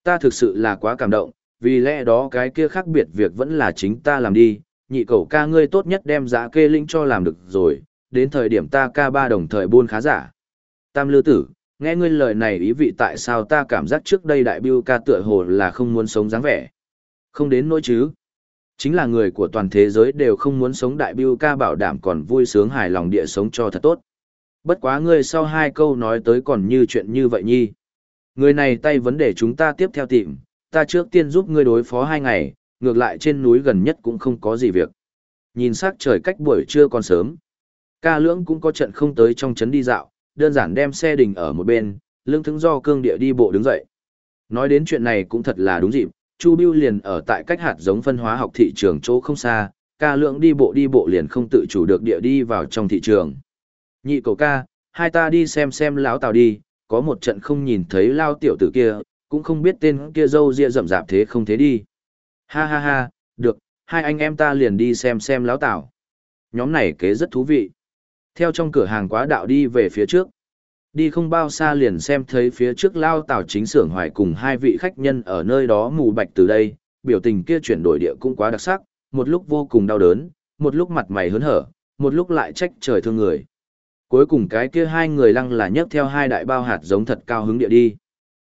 Ta thực sự là quá cảm động, vì lẽ đó cái kia khác biệt việc vẫn là chính ta làm đi, nhị cầu ca ngươi tốt nhất đem giá kê linh cho làm được rồi, đến thời điểm ta ca ba đồng thời buôn khá giả. Tam lư tử, nghe ngươi lời này ý vị tại sao ta cảm giác trước đây đại biêu ca tựa hồ là không muốn sống dáng vẻ. Không đến nỗi chứ. Chính là người của toàn thế giới đều không muốn sống đại biêu ca bảo đảm còn vui sướng hài lòng địa sống cho thật tốt. Bất quá ngươi sau hai câu nói tới còn như chuyện như vậy nhi. Người này tay vấn đề chúng ta tiếp theo tìm, ta trước tiên giúp ngươi đối phó hai ngày, ngược lại trên núi gần nhất cũng không có gì việc. Nhìn sắc trời cách buổi trưa còn sớm. Ca lưỡng cũng có trận không tới trong trấn đi dạo, đơn giản đem xe đình ở một bên, lương thứng do cương địa đi bộ đứng dậy. Nói đến chuyện này cũng thật là đúng dịp, Chu Biêu liền ở tại cách hạt giống phân hóa học thị trường chỗ không xa, ca lưỡng đi bộ đi bộ liền không tự chủ được địa đi vào trong thị trường. Nhị cầu ca, hai ta đi xem xem lão tào đi, có một trận không nhìn thấy lao tiểu tử kia, cũng không biết tên kia dâu ria rậm rạp thế không thế đi. Ha ha ha, được, hai anh em ta liền đi xem xem lão tảo. Nhóm này kế rất thú vị. Theo trong cửa hàng quá đạo đi về phía trước. Đi không bao xa liền xem thấy phía trước lao tảo chính xưởng hoài cùng hai vị khách nhân ở nơi đó mù bạch từ đây, biểu tình kia chuyển đổi địa cũng quá đặc sắc, một lúc vô cùng đau đớn, một lúc mặt mày hớn hở, một lúc lại trách trời thương người. Cuối cùng cái kia hai người lăng là nhấc theo hai đại bao hạt giống thật cao hứng địa đi.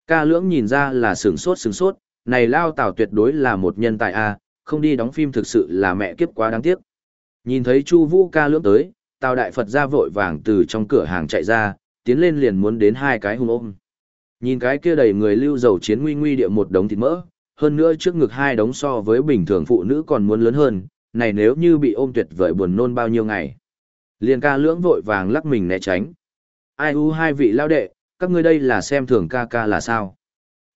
Ca lưỡng nhìn ra là sướng sốt sướng sốt, này lao tảo tuyệt đối là một nhân tài a, không đi đóng phim thực sự là mẹ kiếp quá đáng tiếc. Nhìn thấy Chu Vũ ca lưỡng tới, Tào Đại Phật ra vội vàng từ trong cửa hàng chạy ra, tiến lên liền muốn đến hai cái hung ôm. Nhìn cái kia đầy người lưu dầu chiến nguy nguy địa một đống thịt mỡ, hơn nữa trước ngực hai đống so với bình thường phụ nữ còn muốn lớn hơn, này nếu như bị ôm tuyệt vời buồn nôn bao nhiêu ngày. Liền ca lưỡng vội vàng lắc mình né tránh. Ai u hai vị lao đệ, các ngươi đây là xem thường ca ca là sao?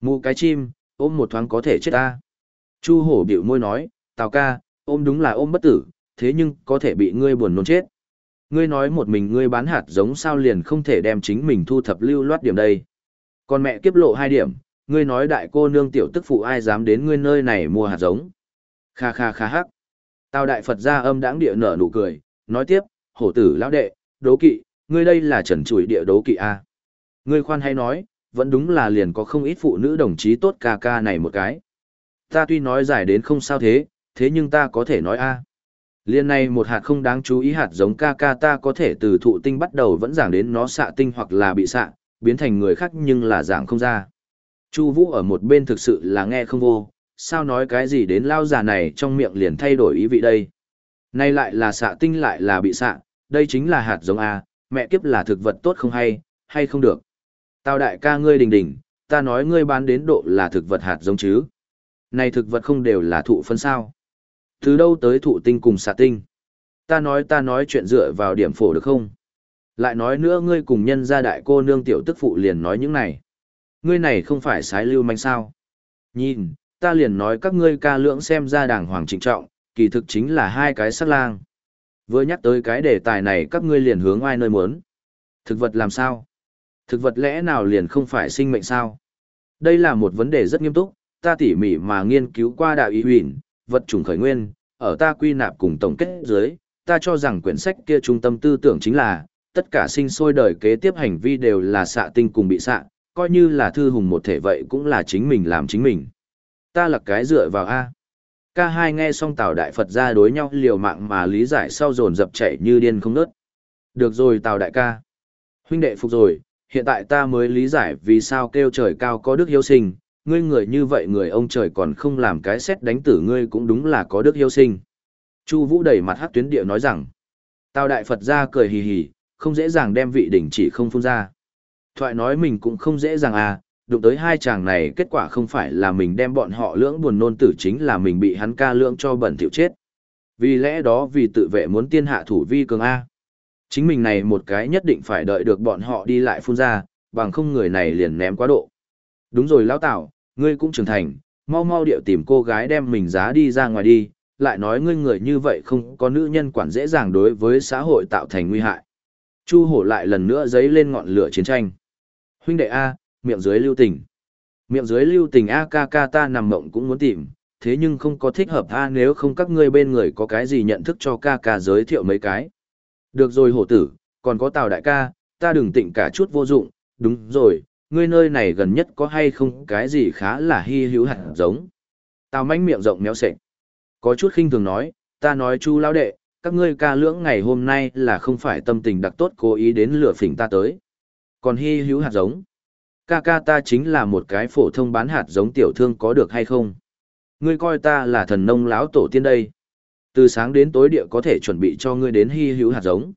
Mụ cái chim, ôm một thoáng có thể chết ta. Chu hổ biểu môi nói, tào ca, ôm đúng là ôm bất tử, thế nhưng có thể bị ngươi buồn nôn chết ngươi nói một mình ngươi bán hạt giống sao liền không thể đem chính mình thu thập lưu loát điểm đây. Còn mẹ kiếp lộ hai điểm, ngươi nói đại cô nương tiểu tức phụ ai dám đến ngươi nơi này mua hạt giống. Kha kha kha hắc. Tào đại Phật ra âm đãng địa nở nụ cười, nói tiếp, hổ tử lão đệ, đố kỵ, ngươi đây là trần chủi địa đố kỵ a. Ngươi khoan hay nói, vẫn đúng là liền có không ít phụ nữ đồng chí tốt ca ca này một cái. Ta tuy nói giải đến không sao thế, thế nhưng ta có thể nói a. Liên này một hạt không đáng chú ý hạt giống ca ca ta có thể từ thụ tinh bắt đầu vẫn giảng đến nó xạ tinh hoặc là bị xạ, biến thành người khác nhưng là giảng không ra. Chu Vũ ở một bên thực sự là nghe không vô, sao nói cái gì đến lao già này trong miệng liền thay đổi ý vị đây. Nay lại là xạ tinh lại là bị xạ, đây chính là hạt giống A, mẹ kiếp là thực vật tốt không hay, hay không được. Tao đại ca ngươi đình đình, ta nói ngươi bán đến độ là thực vật hạt giống chứ. Này thực vật không đều là thụ phân sao. Từ đâu tới thụ tinh cùng xạ tinh? Ta nói ta nói chuyện dựa vào điểm phổ được không? Lại nói nữa ngươi cùng nhân gia đại cô nương tiểu tức phụ liền nói những này. Ngươi này không phải sái lưu manh sao? Nhìn, ta liền nói các ngươi ca lượng xem ra đàng hoàng trịnh trọng, kỳ thực chính là hai cái sắt lang. Vừa nhắc tới cái đề tài này các ngươi liền hướng ai nơi muốn. Thực vật làm sao? Thực vật lẽ nào liền không phải sinh mệnh sao? Đây là một vấn đề rất nghiêm túc, ta tỉ mỉ mà nghiên cứu qua đạo ý huyền, vật chủng khởi nguyên, ở ta quy nạp cùng tổng kết dưới, ta cho rằng quyển sách kia trung tâm tư tưởng chính là, tất cả sinh sôi đời kế tiếp hành vi đều là xạ tinh cùng bị xạ, coi như là thư hùng một thể vậy cũng là chính mình làm chính mình. Ta là cái dựa vào A. Ca hai nghe xong Tào Đại Phật ra đối nhau liều mạng mà lý giải sau dồn dập chạy như điên không nớt. Được rồi Tào Đại ca. Huynh đệ phục rồi, hiện tại ta mới lý giải vì sao kêu trời cao có đức hiếu sinh, ngươi người như vậy người ông trời còn không làm cái xét đánh tử ngươi cũng đúng là có đức hiếu sinh. Chu Vũ đẩy mặt hắc tuyến địa nói rằng, Tào đại Phật ra cười hì hì, không dễ dàng đem vị đỉnh chỉ không phun ra. Thoại nói mình cũng không dễ dàng à, đụng tới hai chàng này kết quả không phải là mình đem bọn họ lưỡng buồn nôn tử chính là mình bị hắn ca lưỡng cho bẩn thỉu chết. Vì lẽ đó vì tự vệ muốn tiên hạ thủ vi cường A. Chính mình này một cái nhất định phải đợi được bọn họ đi lại phun ra, bằng không người này liền ném quá độ. Đúng rồi lão Tảo, ngươi cũng trưởng thành, mau mau điệu tìm cô gái đem mình giá đi ra ngoài đi, lại nói ngươi người như vậy không có nữ nhân quản dễ dàng đối với xã hội tạo thành nguy hại. Chu hổ lại lần nữa dấy lên ngọn lửa chiến tranh. Huynh đệ A, miệng dưới lưu tình. Miệng dưới lưu tình A ca ca ta nằm mộng cũng muốn tìm, thế nhưng không có thích hợp A nếu không các ngươi bên người có cái gì nhận thức cho ca ca giới thiệu mấy cái. Được rồi hổ tử, còn có tào đại ca, ta đừng tịnh cả chút vô dụng, đúng rồi, ngươi nơi này gần nhất có hay không cái gì khá là hy hữu hạt giống. Tào manh miệng rộng méo sệch. Có chút khinh thường nói, ta nói chu lão đệ, các ngươi ca lưỡng ngày hôm nay là không phải tâm tình đặc tốt cố ý đến lửa phỉnh ta tới. Còn hy hữu hạt giống. Ca ca ta chính là một cái phổ thông bán hạt giống tiểu thương có được hay không? Ngươi coi ta là thần nông lão tổ tiên đây. Từ sáng đến tối địa có thể chuẩn bị cho ngươi đến hy hữu hạt giống.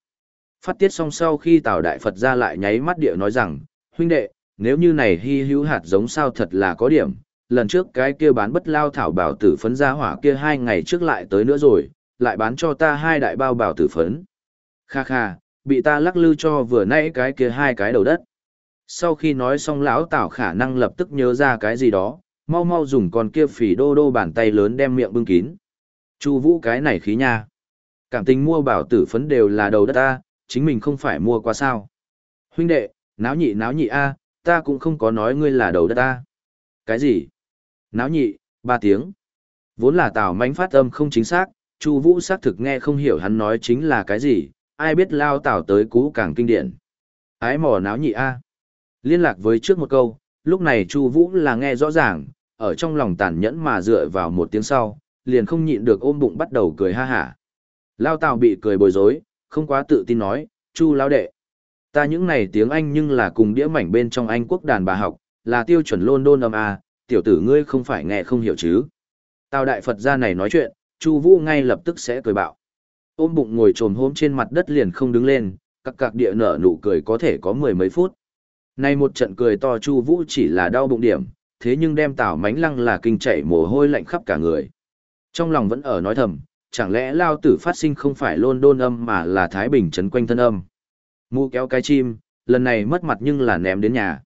Phát tiết xong sau khi Tào Đại Phật ra lại nháy mắt địa nói rằng, huynh đệ, nếu như này hy hữu hạt giống sao thật là có điểm, lần trước cái kia bán bất lao thảo bảo tử phấn ra hỏa kia hai ngày trước lại tới nữa rồi, lại bán cho ta hai đại bao bảo tử phấn. Kha kha, bị ta lắc lư cho vừa nãy cái kia hai cái đầu đất. Sau khi nói xong lão Tào khả năng lập tức nhớ ra cái gì đó, mau mau dùng con kia phỉ đô đô bàn tay lớn đem miệng bưng kín. Chu Vũ cái này khí nha. Cảm tình mua bảo tử phấn đều là đầu đất ta, chính mình không phải mua qua sao. Huynh đệ, náo nhị náo nhị a, ta cũng không có nói ngươi là đầu đất ta. Cái gì? Náo nhị, ba tiếng. Vốn là Tào Mánh phát âm không chính xác, Chu Vũ xác thực nghe không hiểu hắn nói chính là cái gì, ai biết lao Tào tới cú càng kinh điển. Ái mò náo nhị a. Liên lạc với trước một câu, lúc này Chu Vũ là nghe rõ ràng, ở trong lòng tàn nhẫn mà dựa vào một tiếng sau, liền không nhịn được ôm bụng bắt đầu cười ha hả. Lao Tào bị cười bồi rối, không quá tự tin nói, Chu lão đệ. Ta những này tiếng Anh nhưng là cùng đĩa mảnh bên trong Anh quốc đàn bà học, là tiêu chuẩn London âm A, tiểu tử ngươi không phải nghe không hiểu chứ. Tào đại Phật gia này nói chuyện, Chu Vũ ngay lập tức sẽ cười bạo. Ôm bụng ngồi trồm hôm trên mặt đất liền không đứng lên, các cặc địa nở nụ cười có thể có mười mấy phút. Nay một trận cười to Chu Vũ chỉ là đau bụng điểm, thế nhưng đem Tào Mánh Lăng là kinh chảy mồ hôi lạnh khắp cả người. Trong lòng vẫn ở nói thầm, chẳng lẽ lao tử phát sinh không phải London âm mà là Thái Bình trấn quanh thân âm. Mũ kéo cái chim, lần này mất mặt nhưng là ném đến nhà.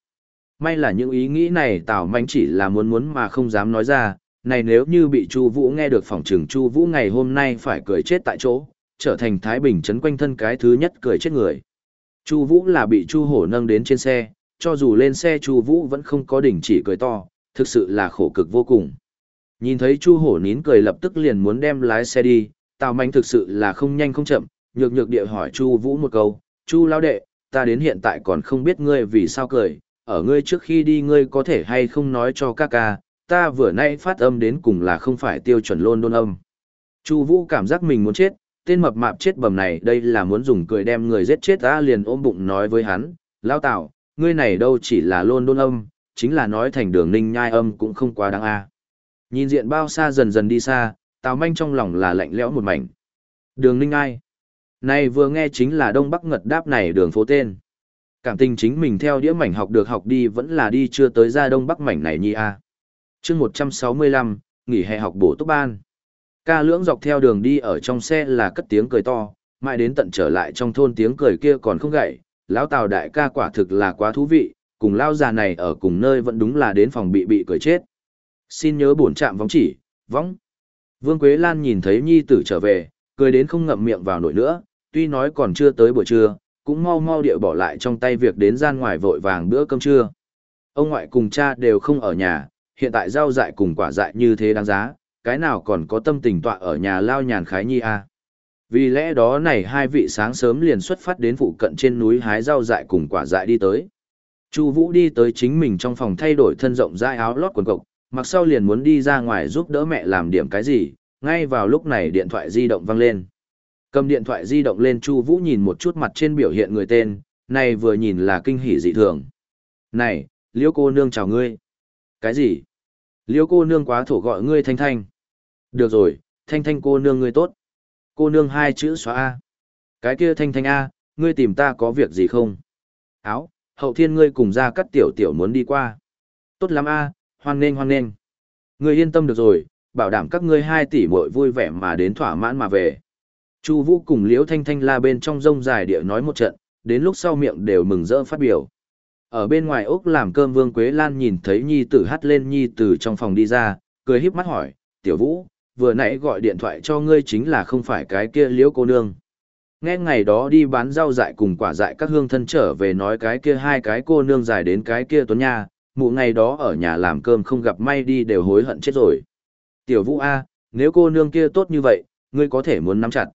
May là những ý nghĩ này Tào Mánh chỉ là muốn muốn mà không dám nói ra, này nếu như bị Chu Vũ nghe được phòng trường Chu Vũ ngày hôm nay phải cười chết tại chỗ, trở thành Thái Bình trấn quanh thân cái thứ nhất cười chết người. Chu Vũ là bị Chu Hổ nâng đến trên xe, cho dù lên xe Chu Vũ vẫn không có đình chỉ cười to, thực sự là khổ cực vô cùng. Nhìn thấy Chu Hổ nín cười lập tức liền muốn đem lái xe đi, Tào Mạnh thực sự là không nhanh không chậm, nhược nhược địa hỏi Chu Vũ một câu, "Chu lão đệ, ta đến hiện tại còn không biết ngươi vì sao cười, ở ngươi trước khi đi ngươi có thể hay không nói cho ca ca, ta vừa nãy phát âm đến cùng là không phải tiêu chuẩn luôn đôn âm." Chu Vũ cảm giác mình muốn chết, tên mập mạp chết bầm này đây là muốn dùng cười đem người giết chết ta liền ôm bụng nói với hắn, "Lão Tào, ngươi này đâu chỉ là luôn đôn âm, chính là nói thành đường ninh nhai âm cũng không quá đáng a." Nhìn diện bao xa dần dần đi xa, Tào Manh trong lòng là lạnh lẽo một mảnh. Đường Ninh Ai. Này vừa nghe chính là Đông Bắc ngật đáp này đường phố tên. Cảm tình chính mình theo đĩa mảnh học được học đi vẫn là đi chưa tới ra Đông Bắc mảnh này nhi a. À. Chương 165, nghỉ hè học bổ túc ban. Ca lưỡng dọc theo đường đi ở trong xe là cất tiếng cười to, mãi đến tận trở lại trong thôn tiếng cười kia còn không gậy, lão Tào đại ca quả thực là quá thú vị, cùng lao già này ở cùng nơi vẫn đúng là đến phòng bị bị cười chết. Xin nhớ bổn trạm vóng chỉ, vóng. Vương Quế Lan nhìn thấy nhi tử trở về, cười đến không ngậm miệng vào nổi nữa, tuy nói còn chưa tới buổi trưa, cũng mau mau điệu bỏ lại trong tay việc đến gian ngoài vội vàng bữa cơm trưa. Ông ngoại cùng cha đều không ở nhà, hiện tại rau dại cùng quả dại như thế đáng giá, cái nào còn có tâm tình tọa ở nhà lao nhàn khái nhi a. À. Vì lẽ đó này hai vị sáng sớm liền xuất phát đến phụ cận trên núi hái rau dại cùng quả dại đi tới. Chu Vũ đi tới chính mình trong phòng thay đổi thân rộng dai áo lót quần cộc, mặc sau liền muốn đi ra ngoài giúp đỡ mẹ làm điểm cái gì, ngay vào lúc này điện thoại di động vang lên. Cầm điện thoại di động lên Chu Vũ nhìn một chút mặt trên biểu hiện người tên, này vừa nhìn là kinh hỉ dị thường. "Này, Liễu cô nương chào ngươi." "Cái gì?" "Liễu cô nương quá thổ gọi ngươi Thanh Thanh." "Được rồi, Thanh Thanh cô nương ngươi tốt." Cô nương hai chữ xóa a. "Cái kia Thanh Thanh a, ngươi tìm ta có việc gì không?" "Áo, hậu thiên ngươi cùng ra cắt tiểu tiểu muốn đi qua." "Tốt lắm a, hoan nghênh hoan nghênh. Ngươi yên tâm được rồi, bảo đảm các ngươi hai tỷ muội vui vẻ mà đến thỏa mãn mà về. Chu Vũ cùng Liễu Thanh Thanh la bên trong rông dài địa nói một trận, đến lúc sau miệng đều mừng rỡ phát biểu. Ở bên ngoài ốc làm cơm Vương Quế Lan nhìn thấy nhi tử hát lên nhi tử trong phòng đi ra, cười híp mắt hỏi, "Tiểu Vũ, vừa nãy gọi điện thoại cho ngươi chính là không phải cái kia Liễu cô nương?" Nghe ngày đó đi bán rau dại cùng quả dại các hương thân trở về nói cái kia hai cái cô nương dài đến cái kia tuấn nha, mụ ngày đó ở nhà làm cơm không gặp may đi đều hối hận chết rồi. Tiểu vũ A, nếu cô nương kia tốt như vậy, ngươi có thể muốn nắm chặt.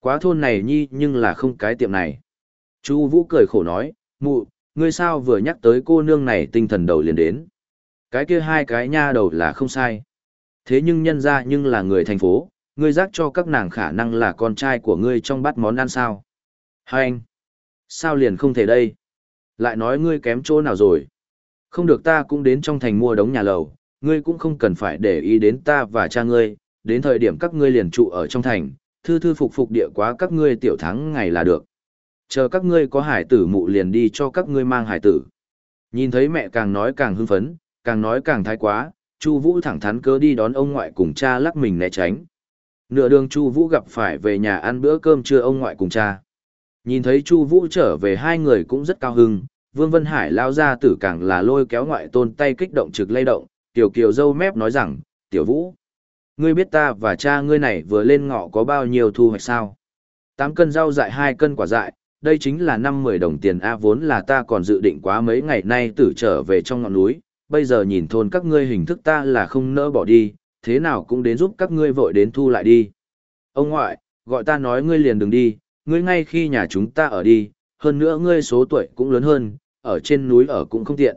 Quá thôn này nhi nhưng là không cái tiệm này. Chu Vũ cười khổ nói, mụ, ngươi sao vừa nhắc tới cô nương này tinh thần đầu liền đến. Cái kia hai cái nha đầu là không sai. Thế nhưng nhân ra nhưng là người thành phố, ngươi giác cho các nàng khả năng là con trai của ngươi trong bát món ăn sao. Hai anh, sao liền không thể đây? Lại nói ngươi kém chỗ nào rồi? Không được ta cũng đến trong thành mua đống nhà lầu, ngươi cũng không cần phải để ý đến ta và cha ngươi, đến thời điểm các ngươi liền trụ ở trong thành, thư thư phục phục địa quá các ngươi tiểu thắng ngày là được. Chờ các ngươi có hải tử mụ liền đi cho các ngươi mang hải tử. Nhìn thấy mẹ càng nói càng hưng phấn, càng nói càng thái quá, Chu Vũ thẳng thắn cớ đi đón ông ngoại cùng cha lắc mình né tránh. Nửa đường Chu Vũ gặp phải về nhà ăn bữa cơm trưa ông ngoại cùng cha. Nhìn thấy Chu Vũ trở về hai người cũng rất cao hứng, Vương Vân Hải lao ra tử càng là lôi kéo ngoại tôn tay kích động trực lay động, tiểu kiều dâu mép nói rằng, tiểu Vũ, ngươi biết ta và cha ngươi này vừa lên ngọ có bao nhiêu thu hoạch sao? 8 cân rau dại hai cân quả dại, đây chính là năm mười đồng tiền A vốn là ta còn dự định quá mấy ngày nay tử trở về trong ngọn núi, bây giờ nhìn thôn các ngươi hình thức ta là không nỡ bỏ đi, thế nào cũng đến giúp các ngươi vội đến thu lại đi. Ông ngoại, gọi ta nói ngươi liền đừng đi, ngươi ngay khi nhà chúng ta ở đi, hơn nữa ngươi số tuổi cũng lớn hơn, ở trên núi ở cũng không tiện.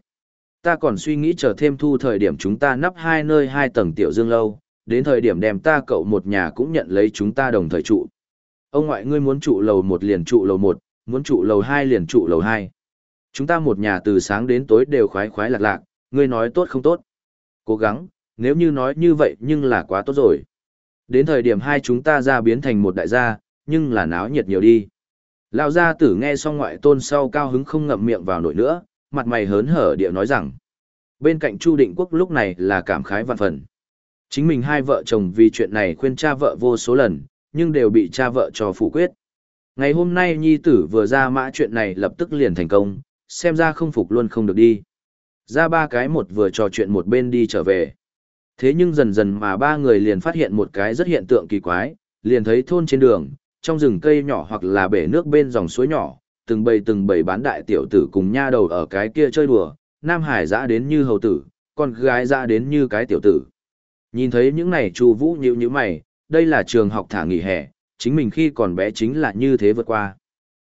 Ta còn suy nghĩ chờ thêm thu thời điểm chúng ta nắp hai nơi hai tầng tiểu dương lâu, đến thời điểm đem ta cậu một nhà cũng nhận lấy chúng ta đồng thời trụ. Ông ngoại ngươi muốn trụ lầu một liền trụ lầu một, muốn trụ lầu hai liền trụ lầu hai. Chúng ta một nhà từ sáng đến tối đều khoái khoái lạc lạc, ngươi nói tốt không tốt. Cố gắng, nếu như nói như vậy nhưng là quá tốt rồi. Đến thời điểm hai chúng ta ra biến thành một đại gia, nhưng là náo nhiệt nhiều đi. Lão gia tử nghe xong ngoại tôn sau cao hứng không ngậm miệng vào nổi nữa, mặt mày hớn hở địa nói rằng. Bên cạnh Chu Định Quốc lúc này là cảm khái vạn phần. Chính mình hai vợ chồng vì chuyện này khuyên cha vợ vô số lần, nhưng đều bị cha vợ cho phủ quyết. Ngày hôm nay nhi tử vừa ra mã chuyện này lập tức liền thành công, xem ra không phục luôn không được đi. Ra ba cái một vừa trò chuyện một bên đi trở về. Thế nhưng dần dần mà ba người liền phát hiện một cái rất hiện tượng kỳ quái, liền thấy thôn trên đường, trong rừng cây nhỏ hoặc là bể nước bên dòng suối nhỏ, từng bầy từng bầy bán đại tiểu tử cùng nha đầu ở cái kia chơi đùa, Nam Hải dã đến như hầu tử, con gái dã đến như cái tiểu tử. Nhìn thấy những này Chu Vũ nhíu nhíu mày, đây là trường học thả nghỉ hè, chính mình khi còn bé chính là như thế vượt qua.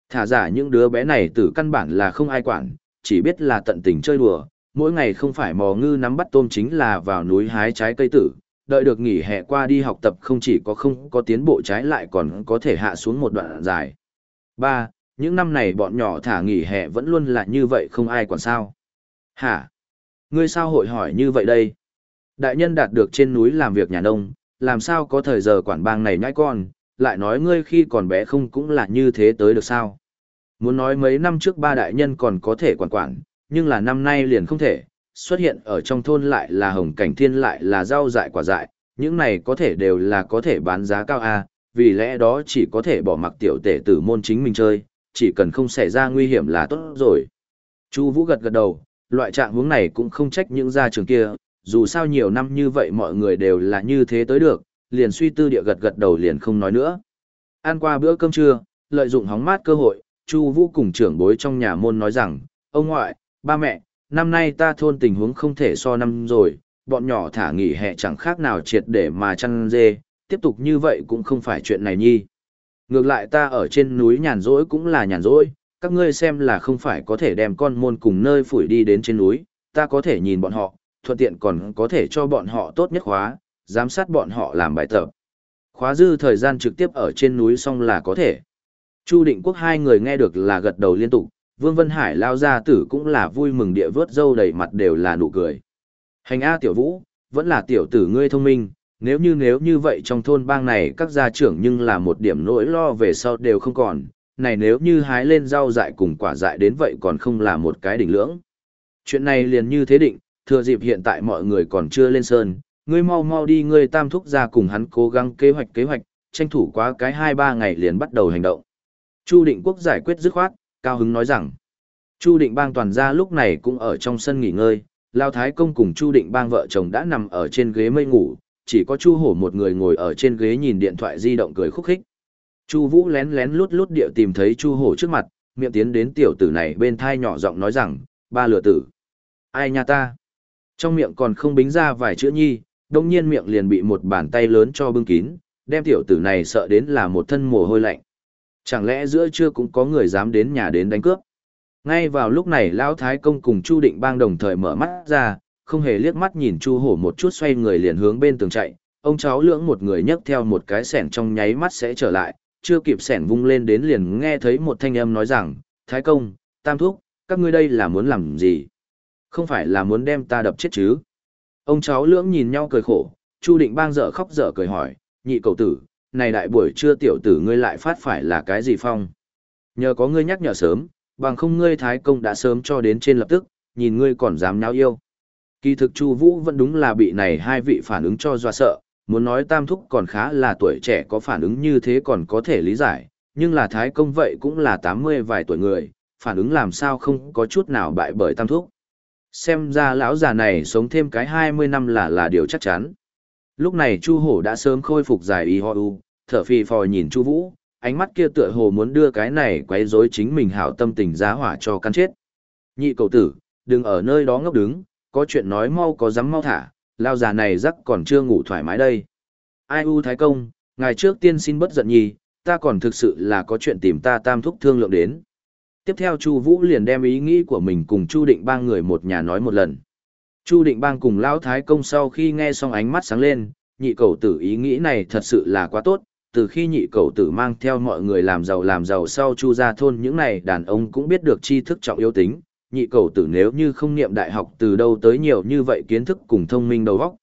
Thả giả những đứa bé này từ căn bản là không ai quản, chỉ biết là tận tình chơi đùa, mỗi ngày không phải mò ngư nắm bắt tôm chính là vào núi hái trái cây tử, đợi được nghỉ hè qua đi học tập không chỉ có không có tiến bộ trái lại còn có thể hạ xuống một đoạn dài. 3. Những năm này bọn nhỏ thả nghỉ hè vẫn luôn là như vậy không ai quản sao. Hả? Ngươi sao hội hỏi như vậy đây? Đại nhân đạt được trên núi làm việc nhà nông, làm sao có thời giờ quản bang này nhãi con, lại nói ngươi khi còn bé không cũng là như thế tới được sao? Muốn nói mấy năm trước ba đại nhân còn có thể quản quản, nhưng là năm nay liền không thể, xuất hiện ở trong thôn lại là hồng cảnh thiên lại là rau dại quả dại, những này có thể đều là có thể bán giá cao a, vì lẽ đó chỉ có thể bỏ mặc tiểu tể tử môn chính mình chơi, chỉ cần không xảy ra nguy hiểm là tốt rồi. Chu Vũ gật gật đầu, loại trạng huống này cũng không trách những gia trưởng kia, dù sao nhiều năm như vậy mọi người đều là như thế tới được, liền suy tư địa gật gật đầu liền không nói nữa. Ăn qua bữa cơm trưa, lợi dụng hóng mát cơ hội, Chu Vũ cùng trưởng bối trong nhà môn nói rằng, ông ngoại, ba mẹ, năm nay ta thôn tình huống không thể so năm rồi, bọn nhỏ thả nghỉ hè chẳng khác nào triệt để mà chăn dê, tiếp tục như vậy cũng không phải chuyện này nhi. Ngược lại ta ở trên núi nhàn rỗi cũng là nhàn rỗi, các ngươi xem là không phải có thể đem con môn cùng nơi phủi đi đến trên núi, ta có thể nhìn bọn họ, thuận tiện còn có thể cho bọn họ tốt nhất khóa, giám sát bọn họ làm bài tập. Khóa dư thời gian trực tiếp ở trên núi xong là có thể. Chu Định Quốc hai người nghe được là gật đầu liên tục, Vương Vân Hải lao ra tử cũng là vui mừng địa vớt dâu đầy mặt đều là nụ cười. Hành A tiểu vũ, vẫn là tiểu tử ngươi thông minh, nếu như nếu như vậy trong thôn bang này các gia trưởng nhưng là một điểm nỗi lo về sau đều không còn, này nếu như hái lên rau dại cùng quả dại đến vậy còn không là một cái đỉnh lưỡng. Chuyện này liền như thế định, thừa dịp hiện tại mọi người còn chưa lên sơn, ngươi mau mau đi ngươi tam thúc ra cùng hắn cố gắng kế hoạch kế hoạch, tranh thủ quá cái 2-3 ngày liền bắt đầu hành động. Chu Định Quốc giải quyết dứt khoát, cao hứng nói rằng, Chu Định Bang toàn gia lúc này cũng ở trong sân nghỉ ngơi, Lao Thái Công cùng Chu Định Bang vợ chồng đã nằm ở trên ghế mây ngủ, chỉ có Chu Hổ một người ngồi ở trên ghế nhìn điện thoại di động cười khúc khích. Chu Vũ lén lén lút lút điệu tìm thấy Chu Hổ trước mặt, miệng tiến đến tiểu tử này bên thai nhỏ giọng nói rằng, ba lừa tử. Ai nha ta? Trong miệng còn không bính ra vài chữ nhi, đông nhiên miệng liền bị một bàn tay lớn cho bưng kín, đem tiểu tử này sợ đến là một thân mồ hôi lạnh. Chẳng lẽ giữa trưa cũng có người dám đến nhà đến đánh cướp? Ngay vào lúc này Lão Thái Công cùng Chu Định Bang đồng thời mở mắt ra, không hề liếc mắt nhìn Chu Hổ một chút xoay người liền hướng bên tường chạy, ông cháu lưỡng một người nhấc theo một cái sẻn trong nháy mắt sẽ trở lại, chưa kịp sẻn vung lên đến liền nghe thấy một thanh âm nói rằng, Thái Công, Tam Thúc, các ngươi đây là muốn làm gì? Không phải là muốn đem ta đập chết chứ? Ông cháu lưỡng nhìn nhau cười khổ, Chu Định Bang dở khóc dở cười hỏi, nhị cầu tử, này đại buổi trưa tiểu tử ngươi lại phát phải là cái gì phong? Nhờ có ngươi nhắc nhở sớm, bằng không ngươi thái công đã sớm cho đến trên lập tức, nhìn ngươi còn dám nháo yêu. Kỳ thực Chu Vũ vẫn đúng là bị này hai vị phản ứng cho dọa sợ, muốn nói tam thúc còn khá là tuổi trẻ có phản ứng như thế còn có thể lý giải, nhưng là thái công vậy cũng là 80 vài tuổi người, phản ứng làm sao không có chút nào bại bởi tam thúc. Xem ra lão già này sống thêm cái 20 năm là là điều chắc chắn. Lúc này Chu Hổ đã sớm khôi phục dài y ho u, thở phì phò nhìn Chu Vũ, ánh mắt kia tựa hồ muốn đưa cái này quấy rối chính mình hảo tâm tình giá hỏa cho căn chết. Nhị cầu tử, đừng ở nơi đó ngốc đứng, có chuyện nói mau có dám mau thả, lao già này rắc còn chưa ngủ thoải mái đây. Ai u thái công, ngày trước tiên xin bất giận nhi, ta còn thực sự là có chuyện tìm ta tam thúc thương lượng đến. Tiếp theo Chu Vũ liền đem ý nghĩ của mình cùng Chu Định ba người một nhà nói một lần. Chu Định Bang cùng Lão Thái Công sau khi nghe xong ánh mắt sáng lên, nhị cầu tử ý nghĩ này thật sự là quá tốt, từ khi nhị cầu tử mang theo mọi người làm giàu làm giàu sau chu gia thôn những này đàn ông cũng biết được tri thức trọng yếu tính, nhị cầu tử nếu như không niệm đại học từ đâu tới nhiều như vậy kiến thức cùng thông minh đầu óc.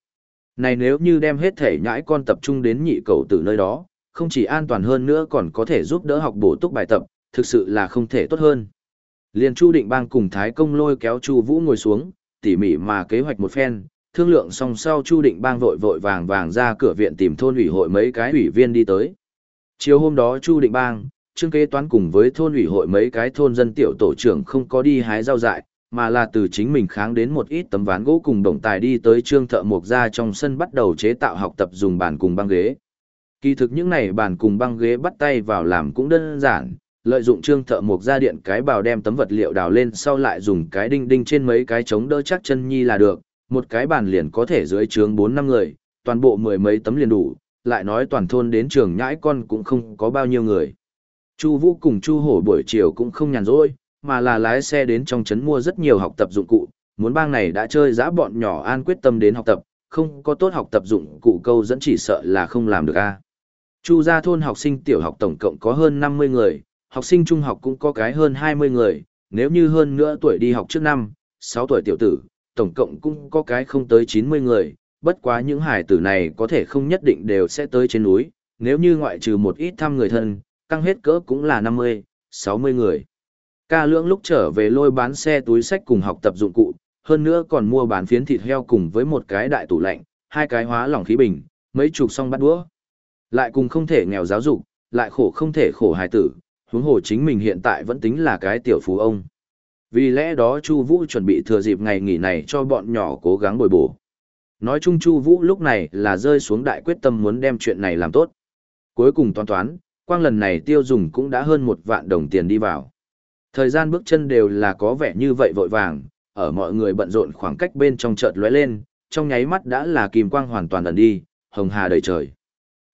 Này nếu như đem hết thể nhãi con tập trung đến nhị cầu tử nơi đó, không chỉ an toàn hơn nữa còn có thể giúp đỡ học bổ túc bài tập, thực sự là không thể tốt hơn. Liên Chu Định Bang cùng Thái Công lôi kéo Chu Vũ ngồi xuống, tỉ mỉ mà kế hoạch một phen, thương lượng xong sau Chu Định Bang vội vội vàng vàng ra cửa viện tìm thôn ủy hội mấy cái ủy viên đi tới. Chiều hôm đó Chu Định Bang, Trương Kế Toán cùng với thôn ủy hội mấy cái thôn dân tiểu tổ trưởng không có đi hái rau dại, mà là từ chính mình kháng đến một ít tấm ván gỗ cùng đồng tài đi tới Trương Thợ Mộc ra trong sân bắt đầu chế tạo học tập dùng bàn cùng băng ghế. Kỳ thực những này bàn cùng băng ghế bắt tay vào làm cũng đơn giản, lợi dụng Trương Thợ Mộc ra điện cái bào đem tấm vật liệu đào lên sau lại dùng cái đinh đinh trên mấy cái chống đỡ chắc chân nhi là được, một cái bàn liền có thể dưới trướng bốn năm người, toàn bộ mười mấy tấm liền đủ, lại nói toàn thôn đến trường nhãi con cũng không có bao nhiêu người. Chu Vũ cùng Chu Hổ buổi chiều cũng không nhàn rỗi, mà là lái xe đến trong trấn mua rất nhiều học tập dụng cụ, muốn bang này đã chơi giã bọn nhỏ an quyết tâm đến học tập, không có tốt học tập dụng cụ câu dẫn chỉ sợ là không làm được a. Chu gia thôn học sinh tiểu học tổng cộng có hơn 50 người, học sinh trung học cũng có cái hơn 20 người, nếu như hơn nữa tuổi đi học trước năm, 6 tuổi tiểu tử, tổng cộng cũng có cái không tới 90 người, bất quá những hải tử này có thể không nhất định đều sẽ tới trên núi, nếu như ngoại trừ một ít thăm người thân, căng hết cỡ cũng là 50, 60 người. Ca lưỡng lúc trở về lôi bán xe túi sách cùng học tập dụng cụ, hơn nữa còn mua bán phiến thịt heo cùng với một cái đại tủ lạnh, hai cái hóa lỏng khí bình, mấy chục song bắt đũa. Lại cùng không thể nghèo giáo dục, lại khổ không thể khổ hài tử, huống hồ chính mình hiện tại vẫn tính là cái tiểu phú ông. Vì lẽ đó Chu Vũ chuẩn bị thừa dịp ngày nghỉ này cho bọn nhỏ cố gắng bồi bổ. Nói chung Chu Vũ lúc này là rơi xuống đại quyết tâm muốn đem chuyện này làm tốt. Cuối cùng toán toán, quang lần này tiêu dùng cũng đã hơn một vạn đồng tiền đi vào. Thời gian bước chân đều là có vẻ như vậy vội vàng, ở mọi người bận rộn khoảng cách bên trong chợt lóe lên, trong nháy mắt đã là kim quang hoàn toàn ẩn đi, hồng hà đầy trời.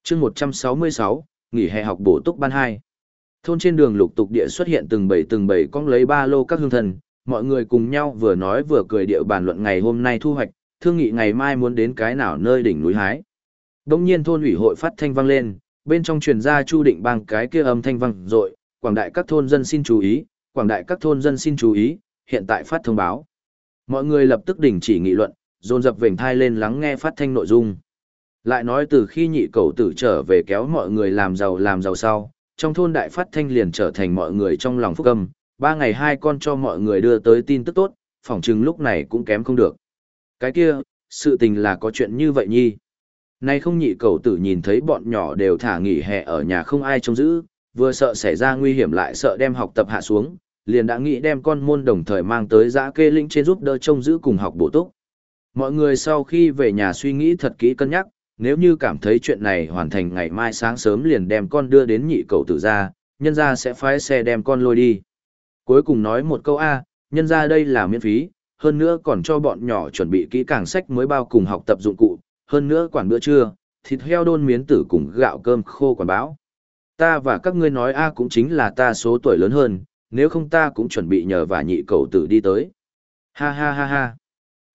Chương 166, nghỉ hè học bổ túc ban hai. Thôn trên đường lục tục địa xuất hiện từng bầy từng bầy cong lấy ba lô các hương thần, mọi người cùng nhau vừa nói vừa cười địa bàn luận ngày hôm nay thu hoạch, thương nghị ngày mai muốn đến cái nào nơi đỉnh núi hái. Đông nhiên thôn ủy hội phát thanh vang lên, bên trong truyền ra chu định bang cái kia âm thanh vang rội, quảng đại các thôn dân xin chú ý, quảng đại các thôn dân xin chú ý, hiện tại phát thông báo. Mọi người lập tức đình chỉ nghị luận, dồn dập vểnh thai lên lắng nghe phát thanh nội dung. Lại nói từ khi nhị cầu tử trở về kéo mọi người làm giàu làm giàu sau, trong thôn đại phát thanh liền trở thành mọi người trong lòng phúc âm, ba ngày hai con cho mọi người đưa tới tin tức tốt, phỏng chừng lúc này cũng kém không được. Cái kia, sự tình là có chuyện như vậy nhi. Nay không nhị cầu tử nhìn thấy bọn nhỏ đều thả nghỉ hè ở nhà không ai trông giữ, vừa sợ xảy ra nguy hiểm lại sợ đem học tập hạ xuống, liền đã nghĩ đem con môn đồng thời mang tới giã kê linh trên giúp đỡ trông giữ cùng học bổ túc. Mọi người sau khi về nhà suy nghĩ thật kỹ cân nhắc, nếu như cảm thấy chuyện này hoàn thành ngày mai sáng sớm liền đem con đưa đến nhị cầu tử ra, nhân ra sẽ phái xe đem con lôi đi. Cuối cùng nói một câu A, nhân ra đây là miễn phí, hơn nữa còn cho bọn nhỏ chuẩn bị kỹ càng sách mới bao cùng học tập dụng cụ, hơn nữa quản bữa trưa, thịt heo đôn miến tử cùng gạo cơm khô quản báo. Ta và các ngươi nói A cũng chính là ta số tuổi lớn hơn, nếu không ta cũng chuẩn bị nhờ và nhị cầu tử đi tới. Ha ha ha ha.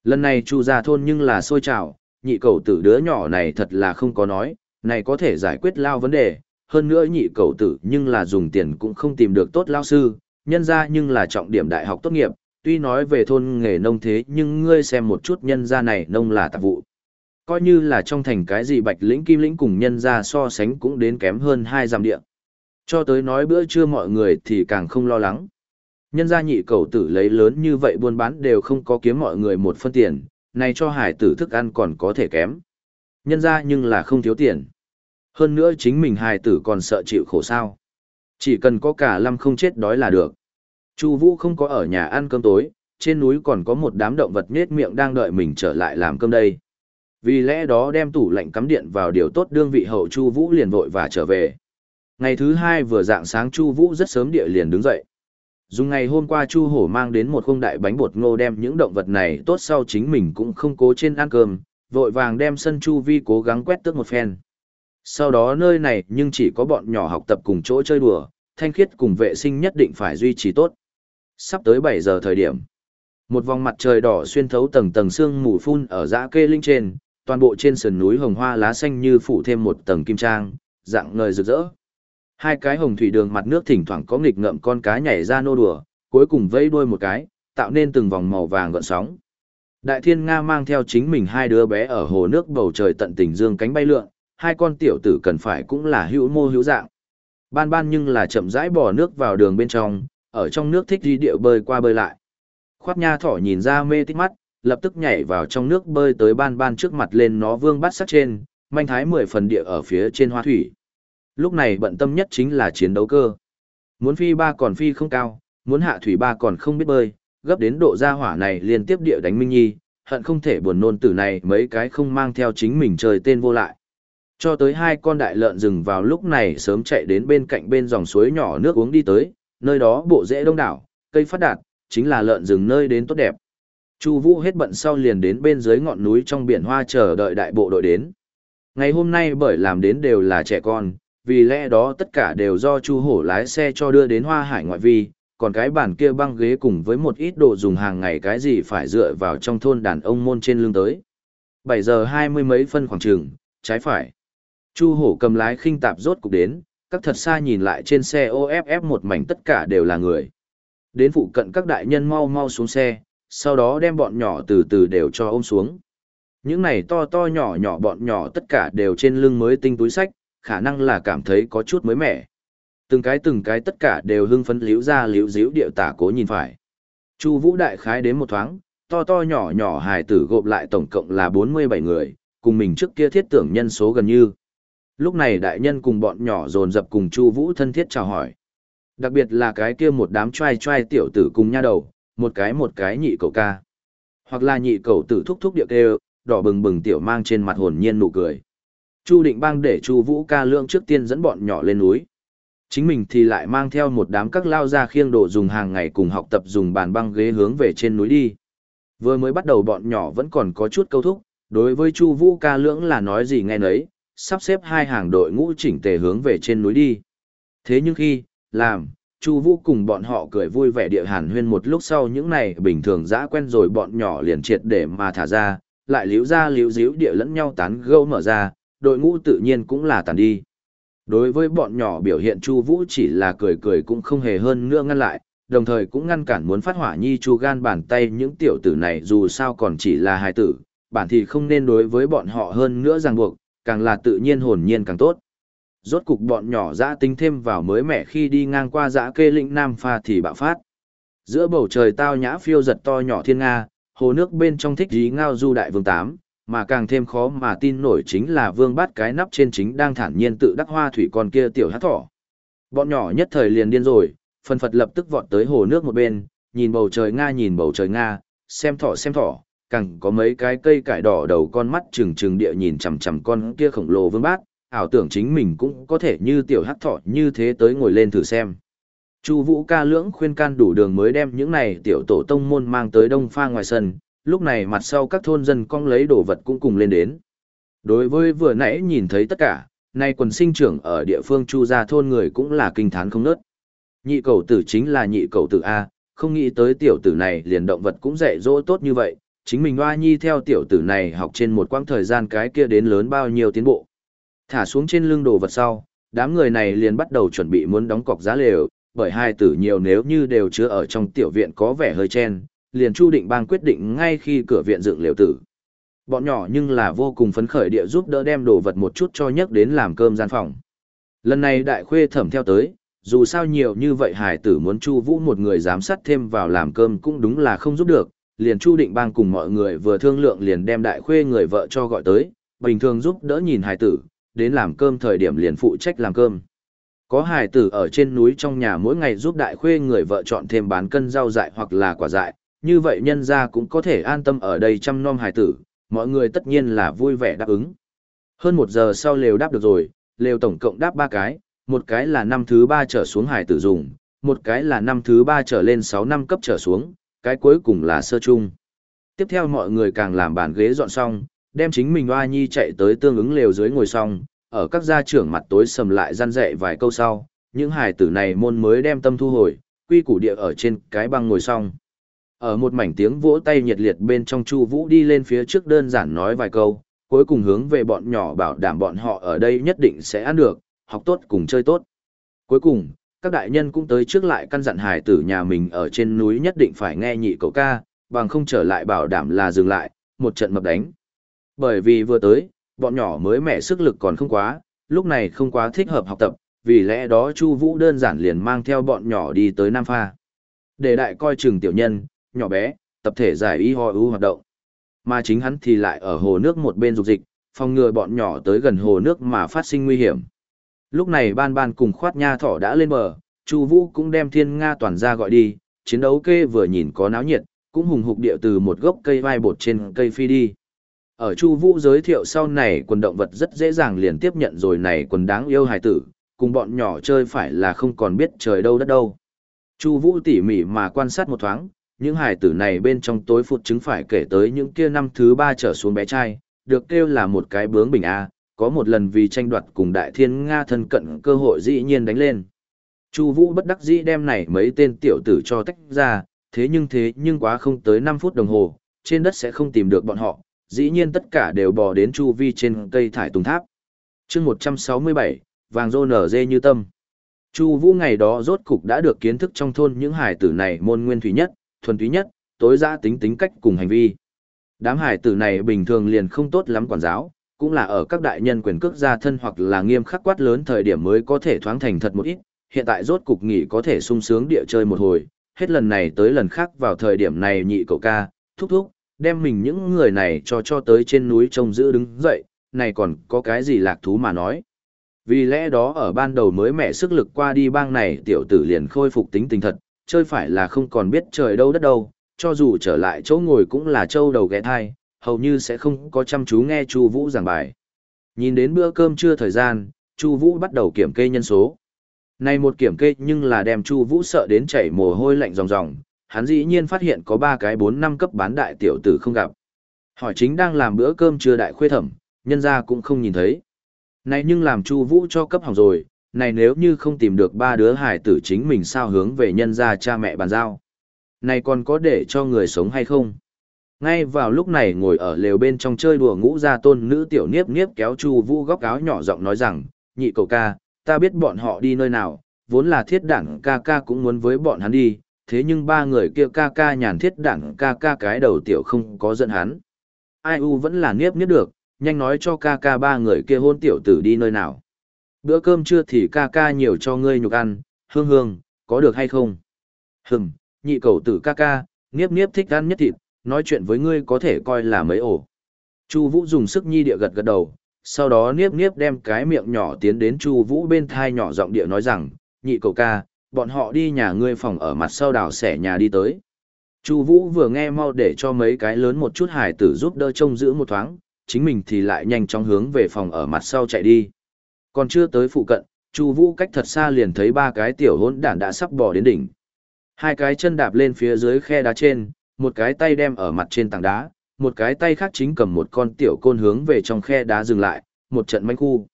Lần này chu ra thôn nhưng là sôi trào, nhị cầu tử đứa nhỏ này thật là không có nói, này có thể giải quyết lao vấn đề, hơn nữa nhị cầu tử nhưng là dùng tiền cũng không tìm được tốt lao sư, nhân ra nhưng là trọng điểm đại học tốt nghiệp, tuy nói về thôn nghề nông thế nhưng ngươi xem một chút nhân ra này nông là tạp vụ. Coi như là trong thành cái gì bạch lĩnh kim lĩnh cùng nhân ra so sánh cũng đến kém hơn hai dặm địa. Cho tới nói bữa trưa mọi người thì càng không lo lắng. Nhân gia nhị cầu tử lấy lớn như vậy buôn bán đều không có kiếm mọi người một phân tiền, này cho hải tử thức ăn còn có thể kém. Nhân ra nhưng là không thiếu tiền. Hơn nữa chính mình hải tử còn sợ chịu khổ sao. Chỉ cần có cả lâm không chết đói là được. Chu Vũ không có ở nhà ăn cơm tối, trên núi còn có một đám động vật nhết miệng đang đợi mình trở lại làm cơm đây. Vì lẽ đó đem tủ lạnh cắm điện vào điều tốt đương vị hậu Chu Vũ liền vội và trở về. Ngày thứ hai vừa dạng sáng Chu Vũ rất sớm địa liền đứng dậy. Dùng ngày hôm qua Chu Hổ mang đến một khung đại bánh bột ngô đem những động vật này tốt sau chính mình cũng không cố trên ăn cơm, vội vàng đem sân Chu Vi cố gắng quét tước một phen. Sau đó nơi này nhưng chỉ có bọn nhỏ học tập cùng chỗ chơi đùa, thanh khiết cùng vệ sinh nhất định phải duy trì tốt. Sắp tới 7 giờ thời điểm. Một vòng mặt trời đỏ xuyên thấu tầng tầng sương mù phun ở dã kê linh trên, toàn bộ trên sườn núi hồng hoa lá xanh như phủ thêm một tầng kim trang, dạng ngời rực rỡ. Hai cái hồng thủy đường mặt nước thỉnh thoảng có nghịch ngợm con cá nhảy ra nô đùa, cuối cùng vẫy đuôi một cái, tạo nên từng vòng màu vàng gợn sóng. Đại thiên Nga mang theo chính mình hai đứa bé ở hồ nước bầu trời tận tình dương cánh bay lượn, hai con tiểu tử cần phải cũng là hữu mô hữu dạng. Ban ban nhưng là chậm rãi bỏ nước vào đường bên trong, ở trong nước thích đi điệu bơi qua bơi lại. Khoát nha thỏ nhìn ra mê tích mắt, lập tức nhảy vào trong nước bơi tới ban ban trước mặt lên nó vương bắt sắt trên, manh thái mười phần địa ở phía trên hoa thủy. Lúc này bận tâm nhất chính là chiến đấu cơ. Muốn phi ba còn phi không cao, muốn hạ thủy ba còn không biết bơi, gấp đến độ ra hỏa này liên tiếp địa đánh Minh Nhi, hận không thể buồn nôn tử này mấy cái không mang theo chính mình trời tên vô lại. Cho tới hai con đại lợn rừng vào lúc này sớm chạy đến bên cạnh bên dòng suối nhỏ nước uống đi tới, nơi đó bộ rễ đông đảo, cây phát đạt, chính là lợn rừng nơi đến tốt đẹp. Chu Vũ hết bận sau liền đến bên dưới ngọn núi trong biển hoa chờ đợi đại bộ đội đến. Ngày hôm nay bởi làm đến đều là trẻ con, vì lẽ đó tất cả đều do Chu Hổ lái xe cho đưa đến Hoa Hải ngoại vi, còn cái bàn kia băng ghế cùng với một ít đồ dùng hàng ngày cái gì phải dựa vào trong thôn đàn ông môn trên lưng tới. 7 giờ hai mươi mấy phân khoảng trường, trái phải. Chu hổ cầm lái khinh tạp rốt cục đến, các thật xa nhìn lại trên xe OFF một mảnh tất cả đều là người. Đến phụ cận các đại nhân mau mau xuống xe, sau đó đem bọn nhỏ từ từ đều cho ôm xuống. Những này to to nhỏ nhỏ bọn nhỏ tất cả đều trên lưng mới tinh túi sách, khả năng là cảm thấy có chút mới mẻ. Từng cái từng cái tất cả đều hưng phấn liễu ra liễu díu điệu tả cố nhìn phải. Chu vũ đại khái đến một thoáng, to to nhỏ nhỏ hài tử gộp lại tổng cộng là 47 người, cùng mình trước kia thiết tưởng nhân số gần như. Lúc này đại nhân cùng bọn nhỏ dồn dập cùng Chu Vũ thân thiết chào hỏi. Đặc biệt là cái kia một đám trai trai tiểu tử cùng nha đầu, một cái một cái nhị cậu ca. Hoặc là nhị cậu tử thúc thúc điệu kêu, đỏ bừng bừng tiểu mang trên mặt hồn nhiên nụ cười. Chu Định Bang để Chu Vũ ca lượng trước tiên dẫn bọn nhỏ lên núi. Chính mình thì lại mang theo một đám các lao gia khiêng đồ dùng hàng ngày cùng học tập dùng bàn băng ghế hướng về trên núi đi. Vừa mới bắt đầu bọn nhỏ vẫn còn có chút câu thúc, đối với Chu Vũ ca lưỡng là nói gì nghe nấy, sắp xếp hai hàng đội ngũ chỉnh tề hướng về trên núi đi. Thế nhưng khi, làm, Chu Vũ cùng bọn họ cười vui vẻ địa hàn huyên một lúc sau những này bình thường dã quen rồi bọn nhỏ liền triệt để mà thả ra, lại liễu ra liễu díu địa lẫn nhau tán gẫu mở ra, đội ngũ tự nhiên cũng là tàn đi. Đối với bọn nhỏ biểu hiện Chu Vũ chỉ là cười cười cũng không hề hơn nữa ngăn lại, đồng thời cũng ngăn cản muốn phát hỏa nhi Chu gan bàn tay những tiểu tử này dù sao còn chỉ là hài tử, bản thì không nên đối với bọn họ hơn nữa ràng buộc, càng là tự nhiên hồn nhiên càng tốt. Rốt cục bọn nhỏ dã tính thêm vào mới mẻ khi đi ngang qua dã kê lĩnh Nam Pha thì bạo phát. Giữa bầu trời tao nhã phiêu giật to nhỏ thiên Nga, hồ nước bên trong thích dí ngao du đại vương tám, mà càng thêm khó mà tin nổi chính là vương bát cái nắp trên chính đang thản nhiên tự đắc hoa thủy con kia tiểu hát thỏ. Bọn nhỏ nhất thời liền điên rồi, phân phật lập tức vọt tới hồ nước một bên, nhìn bầu trời Nga nhìn bầu trời Nga, xem thỏ xem thỏ, càng có mấy cái cây cải đỏ đầu con mắt trừng trừng địa nhìn chằm chằm con kia khổng lồ vương bát, ảo tưởng chính mình cũng có thể như tiểu hắc thọ như thế tới ngồi lên thử xem. Chu Vũ ca lưỡng khuyên can đủ đường mới đem những này tiểu tổ tông môn mang tới đông pha ngoài sân, lúc này mặt sau các thôn dân cong lấy đồ vật cũng cùng lên đến. Đối với vừa nãy nhìn thấy tất cả, Nay quần sinh trưởng ở địa phương Chu gia thôn người cũng là kinh thán không nớt. Nhị cầu tử chính là nhị cầu tử A, không nghĩ tới tiểu tử này liền động vật cũng dạy dỗ tốt như vậy, chính mình hoa nhi theo tiểu tử này học trên một quãng thời gian cái kia đến lớn bao nhiêu tiến bộ. Thả xuống trên lưng đồ vật sau, đám người này liền bắt đầu chuẩn bị muốn đóng cọc giá lều, bởi hai tử nhiều nếu như đều chứa ở trong tiểu viện có vẻ hơi chen, liền Chu Định Bang quyết định ngay khi cửa viện dựng liều tử. Bọn nhỏ nhưng là vô cùng phấn khởi địa giúp đỡ đem đồ vật một chút cho nhấc đến làm cơm gian phòng. Lần này đại khuê thẩm theo tới, dù sao nhiều như vậy hải tử muốn Chu Vũ một người giám sát thêm vào làm cơm cũng đúng là không giúp được, liền Chu Định Bang cùng mọi người vừa thương lượng liền đem đại khuê người vợ cho gọi tới, bình thường giúp đỡ nhìn hải tử, đến làm cơm thời điểm liền phụ trách làm cơm. Có hải tử ở trên núi trong nhà mỗi ngày giúp đại khuê người vợ chọn thêm bán cân rau dại hoặc là quả dại, như vậy nhân gia cũng có thể an tâm ở đây chăm nom hải tử, mọi người tất nhiên là vui vẻ đáp ứng. Hơn một giờ sau lều đáp được rồi, lều tổng cộng đáp ba cái, một cái là năm thứ ba trở xuống hải tử dùng, một cái là năm thứ ba trở lên sáu năm cấp trở xuống, cái cuối cùng là sơ chung. Tiếp theo mọi người càng làm bàn ghế dọn xong, đem chính mình oa nhi chạy tới tương ứng lều dưới ngồi xong, ở các gia trưởng mặt tối sầm lại gian dạy vài câu sau, những hải tử này môn mới đem tâm thu hồi, quy củ địa ở trên cái băng ngồi xong. Ở một mảnh tiếng vỗ tay nhiệt liệt bên trong Chu Vũ đi lên phía trước đơn giản nói vài câu, cuối cùng hướng về bọn nhỏ bảo đảm bọn họ ở đây nhất định sẽ ăn được, học tốt cùng chơi tốt. Cuối cùng, các đại nhân cũng tới trước lại căn dặn hải tử nhà mình ở trên núi nhất định phải nghe nhị cậu ca, bằng không trở lại bảo đảm là dừng lại, một trận mập đánh. Bởi vì vừa tới, bọn nhỏ mới mẻ sức lực còn không quá, lúc này không quá thích hợp học tập, vì lẽ đó Chu Vũ đơn giản liền mang theo bọn nhỏ đi tới Nam Pha. Để đại coi chừng tiểu nhân, nhỏ bé, tập thể giải y ho ưu hoạt động. Mà chính hắn thì lại ở hồ nước một bên dục dịch, phòng ngừa bọn nhỏ tới gần hồ nước mà phát sinh nguy hiểm. Lúc này ban ban cùng khoát nha thỏ đã lên bờ, Chu Vũ cũng đem Thiên Nga toàn ra gọi đi, chiến đấu kê vừa nhìn có náo nhiệt, cũng hùng hục điệu từ một gốc cây vai bột trên cây phi đi. Ở Chu Vũ giới thiệu sau này quần động vật rất dễ dàng liền tiếp nhận rồi này quần đáng yêu hài tử, cùng bọn nhỏ chơi phải là không còn biết trời đâu đất đâu. Chu Vũ tỉ mỉ mà quan sát một thoáng, những hài tử này bên trong tối phụt chứng phải kể tới những kia năm thứ ba trở xuống bé trai, được kêu là một cái bướng bình A, có một lần vì tranh đoạt cùng đại thiên Nga thân cận cơ hội dĩ nhiên đánh lên. Chu Vũ bất đắc dĩ đem này mấy tên tiểu tử cho tách ra, thế nhưng thế nhưng quá không tới 5 phút đồng hồ, trên đất sẽ không tìm được bọn họ, dĩ nhiên tất cả đều bò đến chu vi trên cây thải tùng tháp. Chương 167, vàng rô nở dê như tâm. Chu Vũ ngày đó rốt cục đã được kiến thức trong thôn những hải tử này môn nguyên thủy nhất, thuần túy nhất, tối ra tính tính cách cùng hành vi. Đám hải tử này bình thường liền không tốt lắm quản giáo, cũng là ở các đại nhân quyền cước gia thân hoặc là nghiêm khắc quát lớn thời điểm mới có thể thoáng thành thật một ít, hiện tại rốt cục nghỉ có thể sung sướng địa chơi một hồi, hết lần này tới lần khác vào thời điểm này nhị cậu ca, thúc thúc, đem mình những người này cho cho tới trên núi trông giữ đứng dậy, này còn có cái gì lạc thú mà nói. Vì lẽ đó ở ban đầu mới mẹ sức lực qua đi bang này tiểu tử liền khôi phục tính tình thật, chơi phải là không còn biết trời đâu đất đâu, cho dù trở lại chỗ ngồi cũng là châu đầu ghé thai, hầu như sẽ không có chăm chú nghe Chu Vũ giảng bài. Nhìn đến bữa cơm trưa thời gian, Chu Vũ bắt đầu kiểm kê nhân số. Này một kiểm kê nhưng là đem Chu Vũ sợ đến chảy mồ hôi lạnh ròng ròng, hắn dĩ nhiên phát hiện có ba cái bốn năm cấp bán đại tiểu tử không gặp. Hỏi chính đang làm bữa cơm trưa đại khuê thẩm, nhân gia cũng không nhìn thấy. Này nhưng làm Chu Vũ cho cấp hỏng rồi, này nếu như không tìm được ba đứa hải tử chính mình sao hướng về nhân gia cha mẹ bàn giao. Này còn có để cho người sống hay không? Ngay vào lúc này ngồi ở lều bên trong chơi đùa ngũ gia tôn nữ tiểu niếp niếp kéo Chu Vũ góc áo nhỏ giọng nói rằng, nhị cậu ca, ta biết bọn họ đi nơi nào, vốn là thiết đảng ca ca cũng muốn với bọn hắn đi, thế nhưng ba người kia ca ca nhàn thiết đảng ca ca cái đầu tiểu không có giận hắn. Ai u vẫn là niếp niếp được, nhanh nói cho ca ca ba người kia hôn tiểu tử đi nơi nào. Bữa cơm trưa thì ca ca nhiều cho ngươi nhục ăn, hương hương, có được hay không? Hừm, nhị cầu tử ca ca, niếp niếp thích ăn nhất thịt, nói chuyện với ngươi có thể coi là mấy ổ. Chu Vũ dùng sức nhi địa gật gật đầu, sau đó niếp niếp đem cái miệng nhỏ tiến đến Chu Vũ bên thai nhỏ giọng địa nói rằng, nhị cậu ca, bọn họ đi nhà ngươi phòng ở mặt sau đào xẻ nhà đi tới. Chu Vũ vừa nghe mau để cho mấy cái lớn một chút hải tử giúp đỡ trông giữ một thoáng, chính mình thì lại nhanh chóng hướng về phòng ở mặt sau chạy đi. Còn chưa tới phụ cận, Chu Vũ cách thật xa liền thấy ba cái tiểu hỗn đản đã sắp bò đến đỉnh. Hai cái chân đạp lên phía dưới khe đá trên, một cái tay đem ở mặt trên tảng đá, một cái tay khác chính cầm một con tiểu côn hướng về trong khe đá dừng lại, một trận manh khu.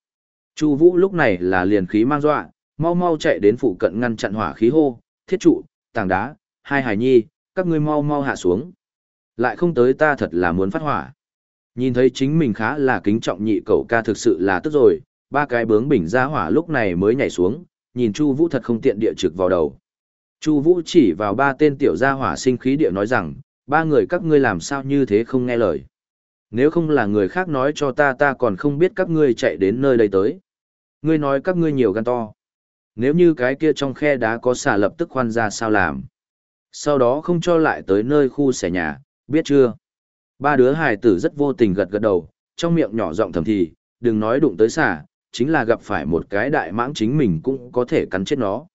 Chu Vũ lúc này là liền khí mang dọa, mau mau chạy đến phụ cận ngăn chặn hỏa khí hô, thiết trụ, tảng đá, hai hải nhi, các ngươi mau mau hạ xuống. Lại không tới ta thật là muốn phát hỏa. Nhìn thấy chính mình khá là kính trọng nhị cậu ca thực sự là tức rồi, ba cái bướng bình ra hỏa lúc này mới nhảy xuống, nhìn Chu Vũ thật không tiện địa trực vào đầu. Chu Vũ chỉ vào ba tên tiểu gia hỏa sinh khí địa nói rằng, ba người các ngươi làm sao như thế không nghe lời. Nếu không là người khác nói cho ta ta còn không biết các ngươi chạy đến nơi đây tới. Ngươi nói các ngươi nhiều gan to. Nếu như cái kia trong khe đá có xà lập tức khoan ra sao làm. Sau đó không cho lại tới nơi khu xẻ nhà, biết chưa? Ba đứa hài tử rất vô tình gật gật đầu, trong miệng nhỏ giọng thầm thì, đừng nói đụng tới xà, chính là gặp phải một cái đại mãng chính mình cũng có thể cắn chết nó.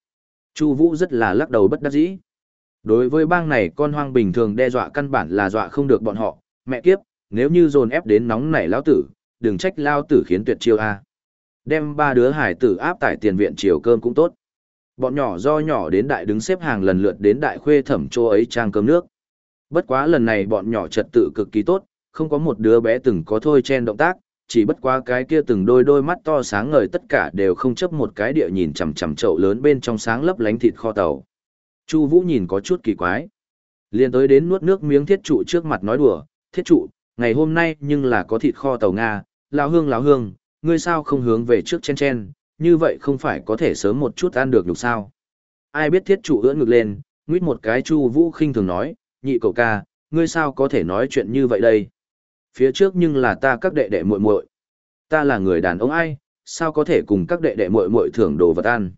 Chu Vũ rất là lắc đầu bất đắc dĩ. Đối với bang này con hoang bình thường đe dọa căn bản là dọa không được bọn họ, mẹ kiếp, nếu như dồn ép đến nóng nảy lão tử, đừng trách lao tử khiến tuyệt chiêu a. Đem ba đứa hải tử áp tại tiền viện chiều cơm cũng tốt. Bọn nhỏ do nhỏ đến đại đứng xếp hàng lần lượt đến đại khuê thẩm chỗ ấy trang cơm nước. Bất quá lần này bọn nhỏ trật tự cực kỳ tốt, không có một đứa bé từng có thôi chen động tác, chỉ bất quá cái kia từng đôi đôi mắt to sáng ngời tất cả đều không chấp một cái địa nhìn chằm chằm chậu lớn bên trong sáng lấp lánh thịt kho tàu. Chu Vũ nhìn có chút kỳ quái. liền tới đến nuốt nước miếng thiết trụ trước mặt nói đùa, "Thiết trụ, ngày hôm nay nhưng là có thịt kho tàu Nga, lão hương lão hương, ngươi sao không hướng về trước chen chen, như vậy không phải có thể sớm một chút ăn được nhục sao?" Ai biết thiết trụ ưỡn ngực lên, nguyết một cái Chu Vũ khinh thường nói, "Nhị cậu ca, ngươi sao có thể nói chuyện như vậy đây?" Phía trước nhưng là ta các đệ đệ muội muội. Ta là người đàn ông ai, sao có thể cùng các đệ đệ muội muội thưởng đồ vật ăn?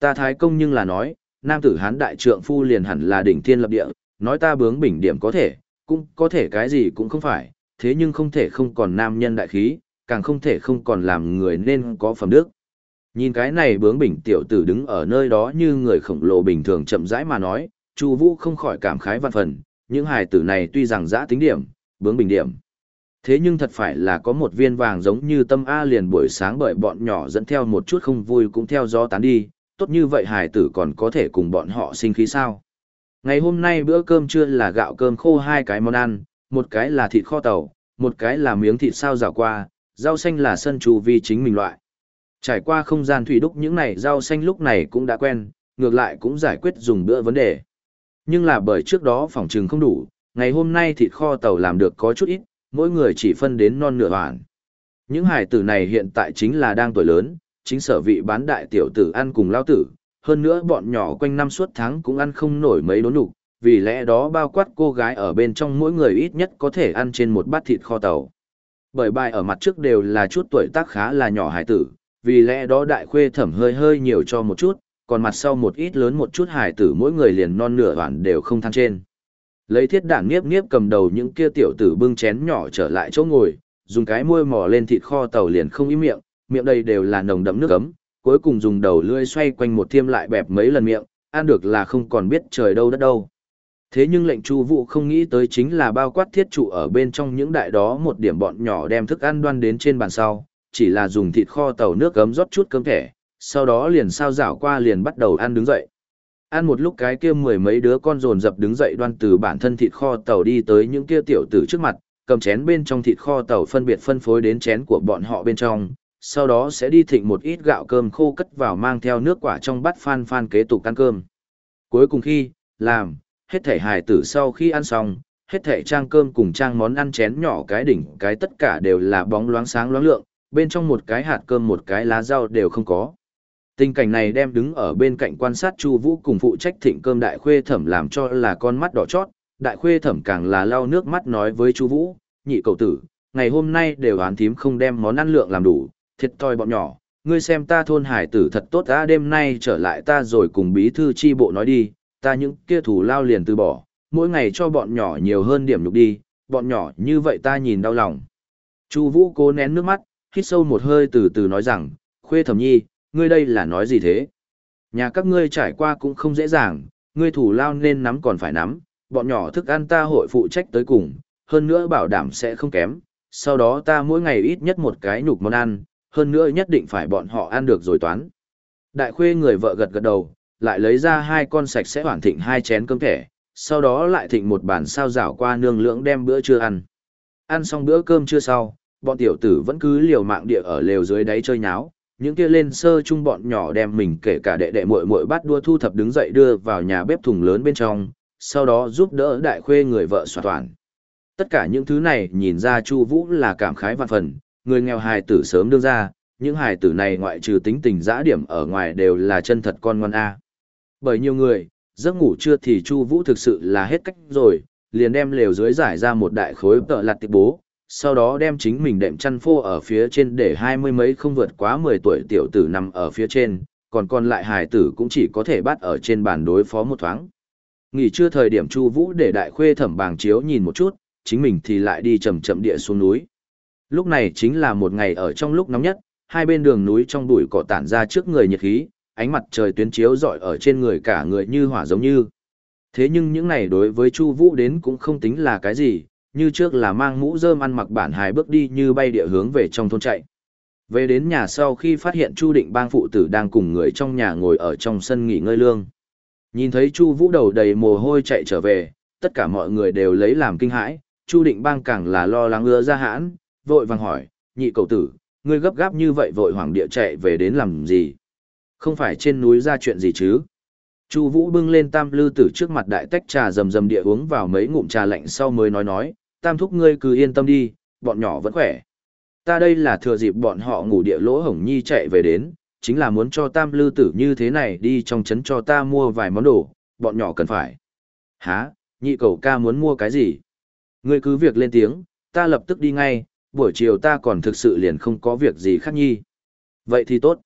Ta thái công nhưng là nói, nam tử hán đại trượng phu liền hẳn là đỉnh thiên lập địa, nói ta bướng bỉnh điểm có thể, cũng có thể cái gì cũng không phải, thế nhưng không thể không còn nam nhân đại khí, càng không thể không còn làm người nên có phẩm đức. Nhìn cái này bướng bỉnh tiểu tử đứng ở nơi đó như người khổng lồ bình thường chậm rãi mà nói, Chu Vũ không khỏi cảm khái văn phần, những hài tử này tuy rằng dã tính điểm, bướng bỉnh điểm. Thế nhưng thật phải là có một viên vàng giống như tâm A liền buổi sáng bởi bọn nhỏ dẫn theo một chút không vui cũng theo gió tán đi, tốt như vậy hài tử còn có thể cùng bọn họ sinh khí sao. Ngày hôm nay bữa cơm trưa là gạo cơm khô hai cái món ăn, một cái là thịt kho tàu, một cái là miếng thịt sao rào qua, rau xanh là sân trù vi chính mình loại. Trải qua không gian thủy đúc những này rau xanh lúc này cũng đã quen, ngược lại cũng giải quyết dùng bữa vấn đề. Nhưng là bởi trước đó phòng trừng không đủ, ngày hôm nay thịt kho tàu làm được có chút ít, mỗi người chỉ phân đến non nửa hoàn. Những hải tử này hiện tại chính là đang tuổi lớn, chính sở vị bán đại tiểu tử ăn cùng lao tử, hơn nữa bọn nhỏ quanh năm suốt tháng cũng ăn không nổi mấy đốn đủ, vì lẽ đó bao quát cô gái ở bên trong mỗi người ít nhất có thể ăn trên một bát thịt kho tàu. Bởi bài ở mặt trước đều là chút tuổi tác khá là nhỏ hải tử, vì lẽ đó đại khuê thẩm hơi hơi nhiều cho một chút, còn mặt sau một ít lớn một chút hải tử mỗi người liền non nửa hoàn đều không thăng trên. Lấy thiết đản nghiếp nghiếp cầm đầu những kia tiểu tử bưng chén nhỏ trở lại chỗ ngồi, dùng cái môi mò lên thịt kho tàu liền không ý miệng, miệng đây đều là nồng đậm nước cấm cuối cùng dùng đầu lưỡi xoay quanh một thiêm lại bẹp mấy lần miệng, ăn được là không còn biết trời đâu đất đâu. Thế nhưng lệnh chu vụ không nghĩ tới chính là bao quát thiết trụ ở bên trong những đại đó một điểm bọn nhỏ đem thức ăn đoan đến trên bàn sau, chỉ là dùng thịt kho tàu nước cấm rót chút cơm thẻ, sau đó liền sao rảo qua liền bắt đầu ăn đứng dậy. Ăn một lúc cái kia mười mấy đứa con rồn dập đứng dậy đoan từ bản thân thịt kho tàu đi tới những kia tiểu tử trước mặt, cầm chén bên trong thịt kho tàu phân biệt phân phối đến chén của bọn họ bên trong, sau đó sẽ đi thịnh một ít gạo cơm khô cất vào mang theo nước quả trong bát phan phan kế tục ăn cơm. Cuối cùng khi, làm, hết thể hài tử sau khi ăn xong, hết thể trang cơm cùng trang món ăn chén nhỏ cái đỉnh cái tất cả đều là bóng loáng sáng loáng lượng, bên trong một cái hạt cơm một cái lá rau đều không có. Tình cảnh này đem đứng ở bên cạnh quan sát Chu Vũ cùng phụ trách thịnh cơm đại khuê thẩm làm cho là con mắt đỏ chót, đại khuê thẩm càng là lau nước mắt nói với Chu Vũ, nhị cậu tử, ngày hôm nay đều án thím không đem món ăn lượng làm đủ, thiệt thòi bọn nhỏ, ngươi xem ta thôn hải tử thật tốt đã đêm nay trở lại ta rồi cùng bí thư chi bộ nói đi, ta những kia thủ lao liền từ bỏ, mỗi ngày cho bọn nhỏ nhiều hơn điểm nhục đi, bọn nhỏ như vậy ta nhìn đau lòng. Chu Vũ cố nén nước mắt, hít sâu một hơi từ từ nói rằng, khuê thẩm nhi, ngươi đây là nói gì thế? Nhà các ngươi trải qua cũng không dễ dàng, ngươi thủ lao nên nắm còn phải nắm, bọn nhỏ thức ăn ta hội phụ trách tới cùng, hơn nữa bảo đảm sẽ không kém, sau đó ta mỗi ngày ít nhất một cái nhục món ăn, hơn nữa nhất định phải bọn họ ăn được rồi toán. Đại khuê người vợ gật gật đầu, lại lấy ra hai con sạch sẽ hoàn thịnh hai chén cơm thẻ, sau đó lại thịnh một bàn sao rảo qua nương lưỡng đem bữa trưa ăn. Ăn xong bữa cơm trưa sau, bọn tiểu tử vẫn cứ liều mạng địa ở lều dưới đáy chơi nháo, những kia lên sơ chung bọn nhỏ đem mình kể cả đệ đệ muội muội bắt đua thu thập đứng dậy đưa vào nhà bếp thùng lớn bên trong, sau đó giúp đỡ đại khuê người vợ soạn toàn. Tất cả những thứ này nhìn ra Chu Vũ là cảm khái vạn phần, người nghèo hài tử sớm đương ra, những hài tử này ngoại trừ tính tình dã điểm ở ngoài đều là chân thật con ngoan a. Bởi nhiều người, giấc ngủ trưa thì Chu Vũ thực sự là hết cách rồi, liền đem lều dưới giải ra một đại khối tợ lật tiệp bố, sau đó đem chính mình đệm chăn phô ở phía trên để hai mươi mấy không vượt quá mười tuổi tiểu tử nằm ở phía trên, còn còn lại hài tử cũng chỉ có thể bắt ở trên bàn đối phó một thoáng. Nghỉ trưa thời điểm Chu Vũ để đại khuê thẩm bàng chiếu nhìn một chút, chính mình thì lại đi chậm chậm địa xuống núi. Lúc này chính là một ngày ở trong lúc nóng nhất, hai bên đường núi trong bụi cỏ tản ra trước người nhiệt khí, ánh mặt trời tuyến chiếu rọi ở trên người cả người như hỏa giống như. Thế nhưng những này đối với Chu Vũ đến cũng không tính là cái gì, như trước là mang mũ rơm ăn mặc bản hài bước đi như bay địa hướng về trong thôn chạy. Về đến nhà sau khi phát hiện Chu Định Bang phụ tử đang cùng người trong nhà ngồi ở trong sân nghỉ ngơi lương. Nhìn thấy Chu Vũ đầu đầy mồ hôi chạy trở về, tất cả mọi người đều lấy làm kinh hãi, Chu Định Bang càng là lo lắng ưa ra hãn, vội vàng hỏi, nhị cậu tử, ngươi gấp gáp như vậy vội hoảng địa chạy về đến làm gì? Không phải trên núi ra chuyện gì chứ? Chu Vũ bưng lên tam lư tử trước mặt đại tách trà rầm rầm địa uống vào mấy ngụm trà lạnh sau mới nói nói, tam thúc ngươi cứ yên tâm đi, bọn nhỏ vẫn khỏe. Ta đây là thừa dịp bọn họ ngủ địa lỗ hổng nhi chạy về đến, chính là muốn cho tam lư tử như thế này đi trong trấn cho ta mua vài món đồ, bọn nhỏ cần phải. Hả, nhị cầu ca muốn mua cái gì? Ngươi cứ việc lên tiếng, ta lập tức đi ngay, buổi chiều ta còn thực sự liền không có việc gì khác nhi. Vậy thì tốt.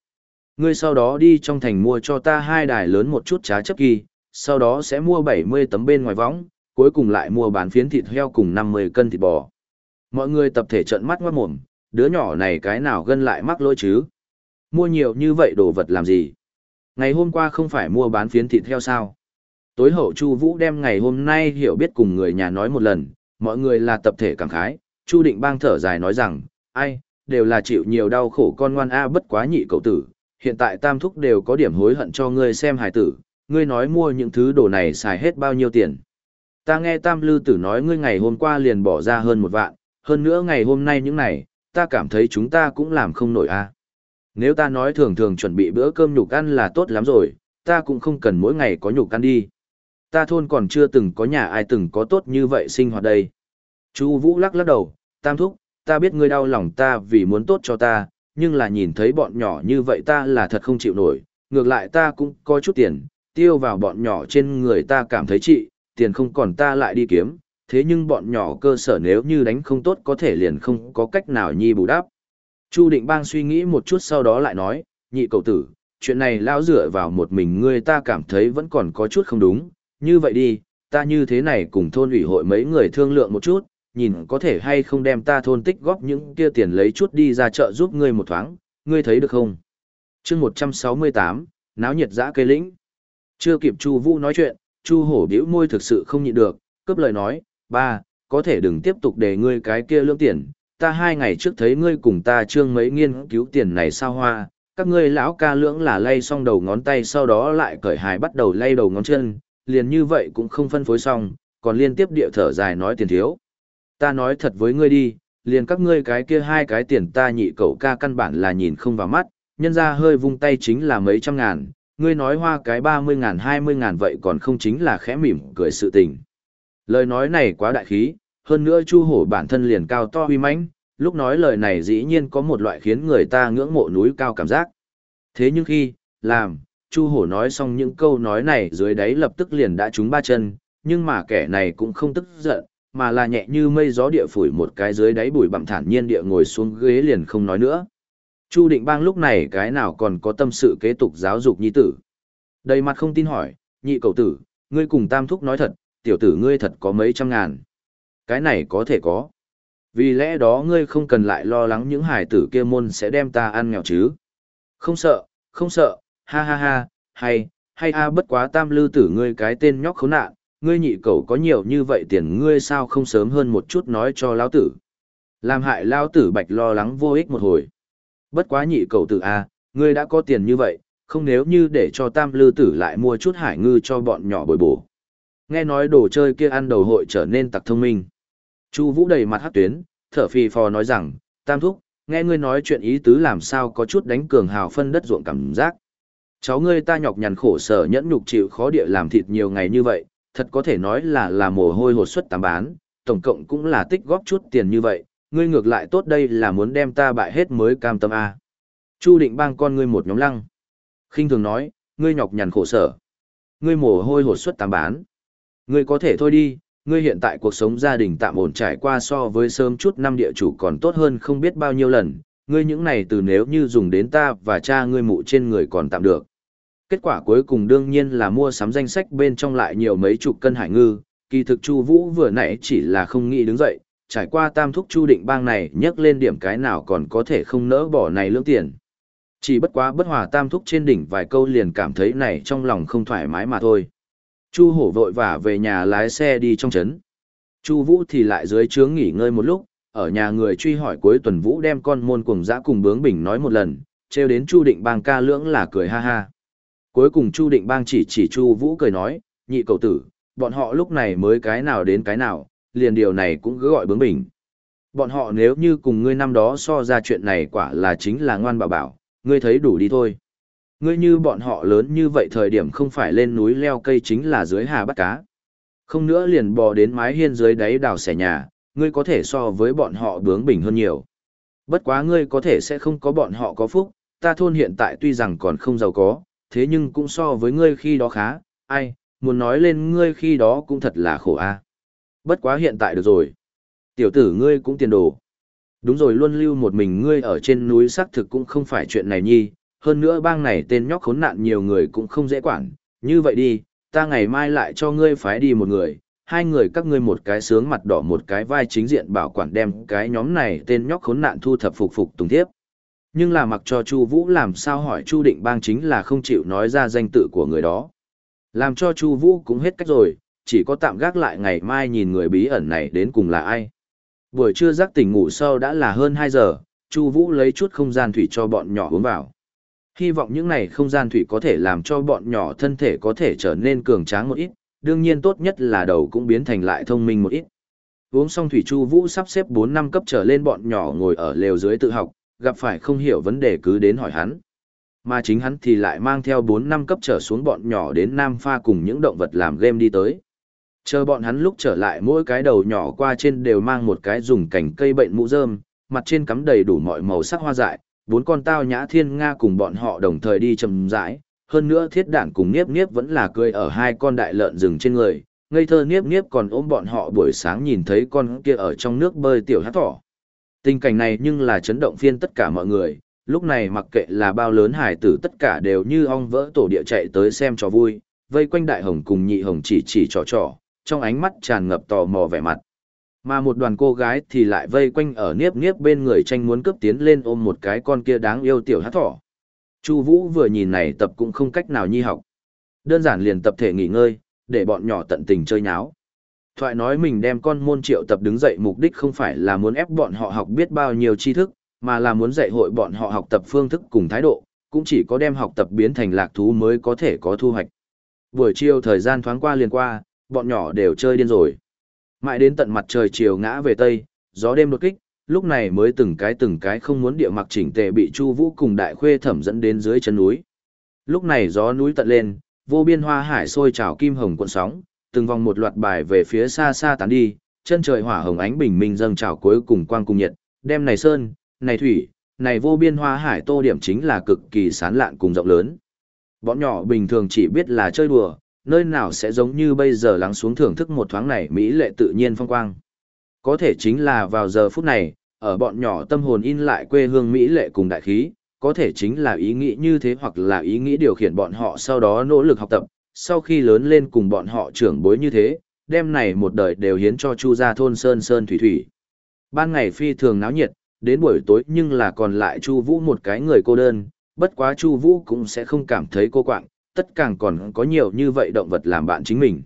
Ngươi sau đó đi trong thành mua cho ta hai đài lớn một chút trá chấp kỳ, sau đó sẽ mua 70 tấm bên ngoài võng, cuối cùng lại mua bán phiến thịt heo cùng 50 cân thịt bò. Mọi người tập thể trợn mắt ngoát mồm, đứa nhỏ này cái nào gân lại mắc lỗi chứ? Mua nhiều như vậy đồ vật làm gì? Ngày hôm qua không phải mua bán phiến thịt heo sao? Tối hậu Chu Vũ đem ngày hôm nay hiểu biết cùng người nhà nói một lần, mọi người là tập thể cảm khái, Chu Định Bang thở dài nói rằng, ai, đều là chịu nhiều đau khổ con ngoan a bất quá nhị cậu tử, hiện tại tam thúc đều có điểm hối hận cho ngươi xem hài tử, ngươi nói mua những thứ đồ này xài hết bao nhiêu tiền. Ta nghe tam lư tử nói ngươi ngày hôm qua liền bỏ ra hơn một vạn, hơn nữa ngày hôm nay những này, ta cảm thấy chúng ta cũng làm không nổi a. Nếu ta nói thường thường chuẩn bị bữa cơm nhục ăn là tốt lắm rồi, ta cũng không cần mỗi ngày có nhục ăn đi. Ta thôn còn chưa từng có nhà ai từng có tốt như vậy sinh hoạt đây. Chu Vũ lắc lắc đầu, tam thúc, ta biết ngươi đau lòng ta vì muốn tốt cho ta, nhưng là nhìn thấy bọn nhỏ như vậy ta là thật không chịu nổi, ngược lại ta cũng có chút tiền, tiêu vào bọn nhỏ trên người ta cảm thấy trị, tiền không còn ta lại đi kiếm, thế nhưng bọn nhỏ cơ sở nếu như đánh không tốt có thể liền không có cách nào nhi bù đắp. Chu Định Bang suy nghĩ một chút sau đó lại nói, nhị cậu tử, chuyện này lão dựa vào một mình ngươi ta cảm thấy vẫn còn có chút không đúng, như vậy đi, ta như thế này cùng thôn ủy hội mấy người thương lượng một chút, nhìn có thể hay không đem ta thôn tích góp những kia tiền lấy chút đi ra chợ giúp ngươi một thoáng, ngươi thấy được không? chương 168, náo nhiệt dã cây lĩnh. Chưa kịp Chu Vũ nói chuyện, Chu Hổ bĩu môi thực sự không nhịn được, cướp lời nói, ba, có thể đừng tiếp tục để ngươi cái kia lương tiền, ta hai ngày trước thấy ngươi cùng ta trương mấy nghiên cứu tiền này sao hoa, các ngươi lão ca lưỡng là lay xong đầu ngón tay sau đó lại cởi hài bắt đầu lay đầu ngón chân, liền như vậy cũng không phân phối xong, còn liên tiếp địa thở dài nói tiền thiếu. Ta nói thật với ngươi đi, liền các ngươi cái kia hai cái tiền ta nhị cậu ca căn bản là nhìn không vào mắt, nhân ra hơi vung tay chính là mấy trăm ngàn, ngươi nói hoa cái ba mươi ngàn hai mươi ngàn vậy còn không chính là khẽ mỉm cười sự tình. Lời nói này quá đại khí, hơn nữa chu hổ bản thân liền cao to uy mãnh, lúc nói lời này dĩ nhiên có một loại khiến người ta ngưỡng mộ núi cao cảm giác. Thế nhưng khi, làm, chu hổ nói xong những câu nói này dưới đáy lập tức liền đã trúng ba chân, nhưng mà kẻ này cũng không tức giận, mà là nhẹ như mây gió địa phủi một cái dưới đáy bụi bặm thản nhiên địa ngồi xuống ghế liền không nói nữa. Chu Định Bang lúc này cái nào còn có tâm sự kế tục giáo dục nhi tử. Đầy mặt không tin hỏi, nhị cậu tử, ngươi cùng tam thúc nói thật, tiểu tử ngươi thật có mấy trăm ngàn. Cái này có thể có. Vì lẽ đó ngươi không cần lại lo lắng những hải tử kia môn sẽ đem ta ăn nghèo chứ. Không sợ, không sợ, ha ha ha, hay, hay a bất quá tam lư tử ngươi cái tên nhóc khốn nạn, ngươi nhị cậu có nhiều như vậy tiền ngươi sao không sớm hơn một chút nói cho lão tử. Làm hại lão tử bạch lo lắng vô ích một hồi. Bất quá nhị cậu tử a, ngươi đã có tiền như vậy, không nếu như để cho tam lư tử lại mua chút hải ngư cho bọn nhỏ bồi bổ. Nghe nói đồ chơi kia ăn đầu hội trở nên tặc thông minh. Chu Vũ đầy mặt hắc tuyến, thở phì phò nói rằng, tam thúc, nghe ngươi nói chuyện ý tứ làm sao có chút đánh cường hào phân đất ruộng cảm giác. Cháu ngươi ta nhọc nhằn khổ sở nhẫn nhục chịu khó địa làm thịt nhiều ngày như vậy, thật có thể nói là là mồ hôi hột suất tám bán, tổng cộng cũng là tích góp chút tiền như vậy, ngươi ngược lại tốt đây là muốn đem ta bại hết mới cam tâm a. Chu định bang con ngươi một nhóm lăng. khinh thường nói, ngươi nhọc nhằn khổ sở. Ngươi mồ hôi hột suất tám bán. Ngươi có thể thôi đi, ngươi hiện tại cuộc sống gia đình tạm ổn trải qua so với sớm chút năm địa chủ còn tốt hơn không biết bao nhiêu lần, ngươi những này từ nếu như dùng đến ta và cha ngươi mụ trên người còn tạm được. Kết quả cuối cùng đương nhiên là mua sắm danh sách bên trong lại nhiều mấy chục cân hải ngư, kỳ thực Chu Vũ vừa nãy chỉ là không nghĩ đứng dậy, trải qua tam thúc Chu Định Bang này nhấc lên điểm cái nào còn có thể không nỡ bỏ này lương tiền. Chỉ bất quá bất hòa tam thúc trên đỉnh vài câu liền cảm thấy này trong lòng không thoải mái mà thôi. Chu hổ vội vã về nhà lái xe đi trong trấn. Chu vũ thì lại dưới trướng nghỉ ngơi một lúc, ở nhà người truy hỏi cuối tuần vũ đem con môn cùng dã cùng bướng bình nói một lần, treo đến Chu Định Bang ca lưỡng là cười ha ha. Cuối cùng Chu Định Bang chỉ chỉ Chu Vũ cười nói, nhị cầu tử, bọn họ lúc này mới cái nào đến cái nào, liền điều này cũng cứ gọi bướng bỉnh. Bọn họ nếu như cùng ngươi năm đó so ra chuyện này quả là chính là ngoan bảo bảo, ngươi thấy đủ đi thôi. Ngươi như bọn họ lớn như vậy thời điểm không phải lên núi leo cây chính là dưới hà bắt cá. Không nữa liền bò đến mái hiên dưới đáy đào xẻ nhà, ngươi có thể so với bọn họ bướng bỉnh hơn nhiều. Bất quá ngươi có thể sẽ không có bọn họ có phúc, ta thôn hiện tại tuy rằng còn không giàu có, thế nhưng cũng so với ngươi khi đó khá, ai, muốn nói lên ngươi khi đó cũng thật là khổ a. Bất quá hiện tại được rồi. Tiểu tử ngươi cũng tiền đồ. Đúng rồi luôn lưu một mình ngươi ở trên núi xác thực cũng không phải chuyện này nhi, hơn nữa bang này tên nhóc khốn nạn nhiều người cũng không dễ quản, như vậy đi, ta ngày mai lại cho ngươi phái đi một người, hai người các ngươi một cái sướng mặt đỏ một cái vai chính diện bảo quản đem cái nhóm này tên nhóc khốn nạn thu thập phục phục tùng tiếp. Nhưng là mặc cho Chu Vũ làm sao hỏi Chu Định Bang chính là không chịu nói ra danh tự của người đó. Làm cho Chu Vũ cũng hết cách rồi, chỉ có tạm gác lại ngày mai nhìn người bí ẩn này đến cùng là ai. Buổi trưa giấc tỉnh ngủ sâu đã là hơn 2 giờ, Chu Vũ lấy chút không gian thủy cho bọn nhỏ uống vào. Hy vọng những này không gian thủy có thể làm cho bọn nhỏ thân thể có thể trở nên cường tráng một ít, đương nhiên tốt nhất là đầu cũng biến thành lại thông minh một ít. Uống xong thủy Chu Vũ sắp xếp 4 năm cấp trở lên bọn nhỏ ngồi ở lều dưới tự học, gặp phải không hiểu vấn đề cứ đến hỏi hắn. Mà chính hắn thì lại mang theo 4 năm cấp trở xuống bọn nhỏ đến Nam Pha cùng những động vật làm game đi tới. Chờ bọn hắn lúc trở lại mỗi cái đầu nhỏ qua trên đều mang một cái dùng cành cây bệnh mũ rơm, mặt trên cắm đầy đủ mọi màu sắc hoa dại, bốn con tao nhã thiên nga cùng bọn họ đồng thời đi chầm rãi, hơn nữa thiết đản cùng niếp niếp vẫn là cười ở hai con đại lợn rừng trên người, ngây thơ niếp niếp còn ôm bọn họ buổi sáng nhìn thấy con kia ở trong nước bơi tiểu hát thỏ. Tình cảnh này nhưng là chấn động phiên tất cả mọi người, lúc này mặc kệ là bao lớn hải tử tất cả đều như ong vỡ tổ địa chạy tới xem trò vui, vây quanh đại hồng cùng nhị hồng chỉ chỉ trò trò, trong ánh mắt tràn ngập tò mò vẻ mặt. Mà một đoàn cô gái thì lại vây quanh ở niếp niếp bên người tranh muốn cướp tiến lên ôm một cái con kia đáng yêu tiểu hát thỏ. Chu Vũ vừa nhìn này tập cũng không cách nào nhi học. Đơn giản liền tập thể nghỉ ngơi, để bọn nhỏ tận tình chơi nháo. Thoại nói mình đem con môn triệu tập đứng dậy mục đích không phải là muốn ép bọn họ học biết bao nhiêu tri thức, mà là muốn dạy hội bọn họ học tập phương thức cùng thái độ, cũng chỉ có đem học tập biến thành lạc thú mới có thể có thu hoạch. Buổi chiều thời gian thoáng qua liền qua, bọn nhỏ đều chơi điên rồi. Mãi đến tận mặt trời chiều ngã về tây, gió đêm đột kích, lúc này mới từng cái từng cái không muốn địa mặc chỉnh tề bị Chu Vũ cùng Đại Khuê thẩm dẫn đến dưới chân núi. Lúc này gió núi tận lên, vô biên hoa hải sôi trào kim hồng cuộn sóng, từng vòng một loạt bài về phía xa xa tán đi, chân trời hỏa hồng ánh bình minh dâng trào cuối cùng quang cùng nhiệt, đem này sơn, này thủy, này vô biên hoa hải tô điểm chính là cực kỳ sán lạn cùng rộng lớn. Bọn nhỏ bình thường chỉ biết là chơi đùa, nơi nào sẽ giống như bây giờ lắng xuống thưởng thức một thoáng này mỹ lệ tự nhiên phong quang. Có thể chính là vào giờ phút này, ở bọn nhỏ tâm hồn in lại quê hương mỹ lệ cùng đại khí, có thể chính là ý nghĩ như thế hoặc là ý nghĩ điều khiển bọn họ sau đó nỗ lực học tập, sau khi lớn lên cùng bọn họ trưởng bối như thế, đêm này một đời đều hiến cho Chu gia thôn sơn sơn thủy thủy. Ban ngày phi thường náo nhiệt, đến buổi tối nhưng là còn lại Chu Vũ một cái người cô đơn, bất quá Chu Vũ cũng sẽ không cảm thấy cô quạnh, tất càng còn có nhiều như vậy động vật làm bạn chính mình.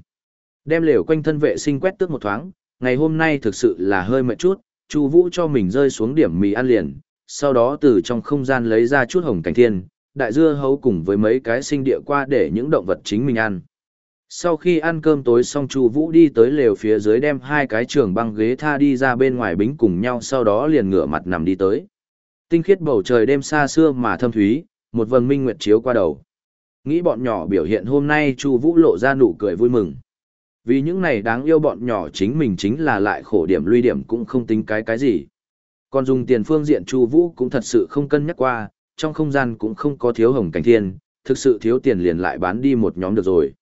Đem lều quanh thân vệ sinh quét tước một thoáng, ngày hôm nay thực sự là hơi mệt chút, Chu Vũ cho mình rơi xuống điểm mì ăn liền, sau đó từ trong không gian lấy ra chút hồng cảnh thiên, đại dưa hấu cùng với mấy cái sinh địa qua để những động vật chính mình ăn. Sau khi ăn cơm tối xong Chu Vũ đi tới lều phía dưới đem hai cái trường băng ghế tha đi ra bên ngoài bính cùng nhau sau đó liền ngửa mặt nằm đi tới. Tinh khiết bầu trời đêm xa xưa mà thâm thúy, một vầng minh nguyệt chiếu qua đầu. Nghĩ bọn nhỏ biểu hiện hôm nay Chu Vũ lộ ra nụ cười vui mừng. Vì những này đáng yêu bọn nhỏ chính mình chính là lại khổ điểm luy điểm cũng không tính cái cái gì. Còn dùng tiền phương diện Chu Vũ cũng thật sự không cân nhắc qua, trong không gian cũng không có thiếu hồng cảnh thiên, thực sự thiếu tiền liền lại bán đi một nhóm được rồi.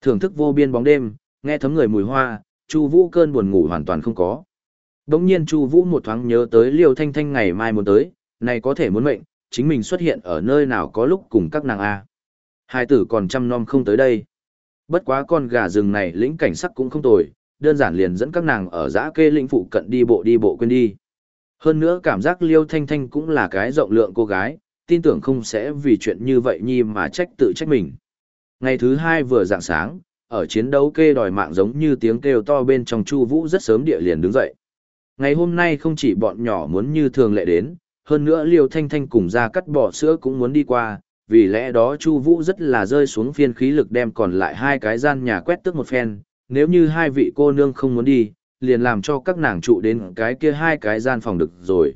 Thưởng thức vô biên bóng đêm, nghe thấm người mùi hoa, Chu Vũ cơn buồn ngủ hoàn toàn không có. Đống nhiên Chu Vũ một thoáng nhớ tới Liêu Thanh Thanh ngày mai muốn tới, này có thể muốn mệnh, chính mình xuất hiện ở nơi nào có lúc cùng các nàng a. Hai tử còn chăm nom không tới đây. Bất quá con gà rừng này lĩnh cảnh sắc cũng không tồi, đơn giản liền dẫn các nàng ở dã kê lĩnh phụ cận đi bộ đi bộ quên đi. Hơn nữa cảm giác Liêu Thanh Thanh cũng là cái rộng lượng cô gái, tin tưởng không sẽ vì chuyện như vậy nhi mà trách tự trách mình. Ngày thứ hai vừa dạng sáng, ở chiến đấu kê đòi mạng giống như tiếng kêu to bên trong Chu Vũ rất sớm địa liền đứng dậy. Ngày hôm nay không chỉ bọn nhỏ muốn như thường lệ đến, hơn nữa Liêu Thanh Thanh cùng ra cắt bỏ sữa cũng muốn đi qua, vì lẽ đó Chu Vũ rất là rơi xuống phiên khí lực đem còn lại hai cái gian nhà quét tước một phen, nếu như hai vị cô nương không muốn đi, liền làm cho các nàng trụ đến cái kia hai cái gian phòng được rồi.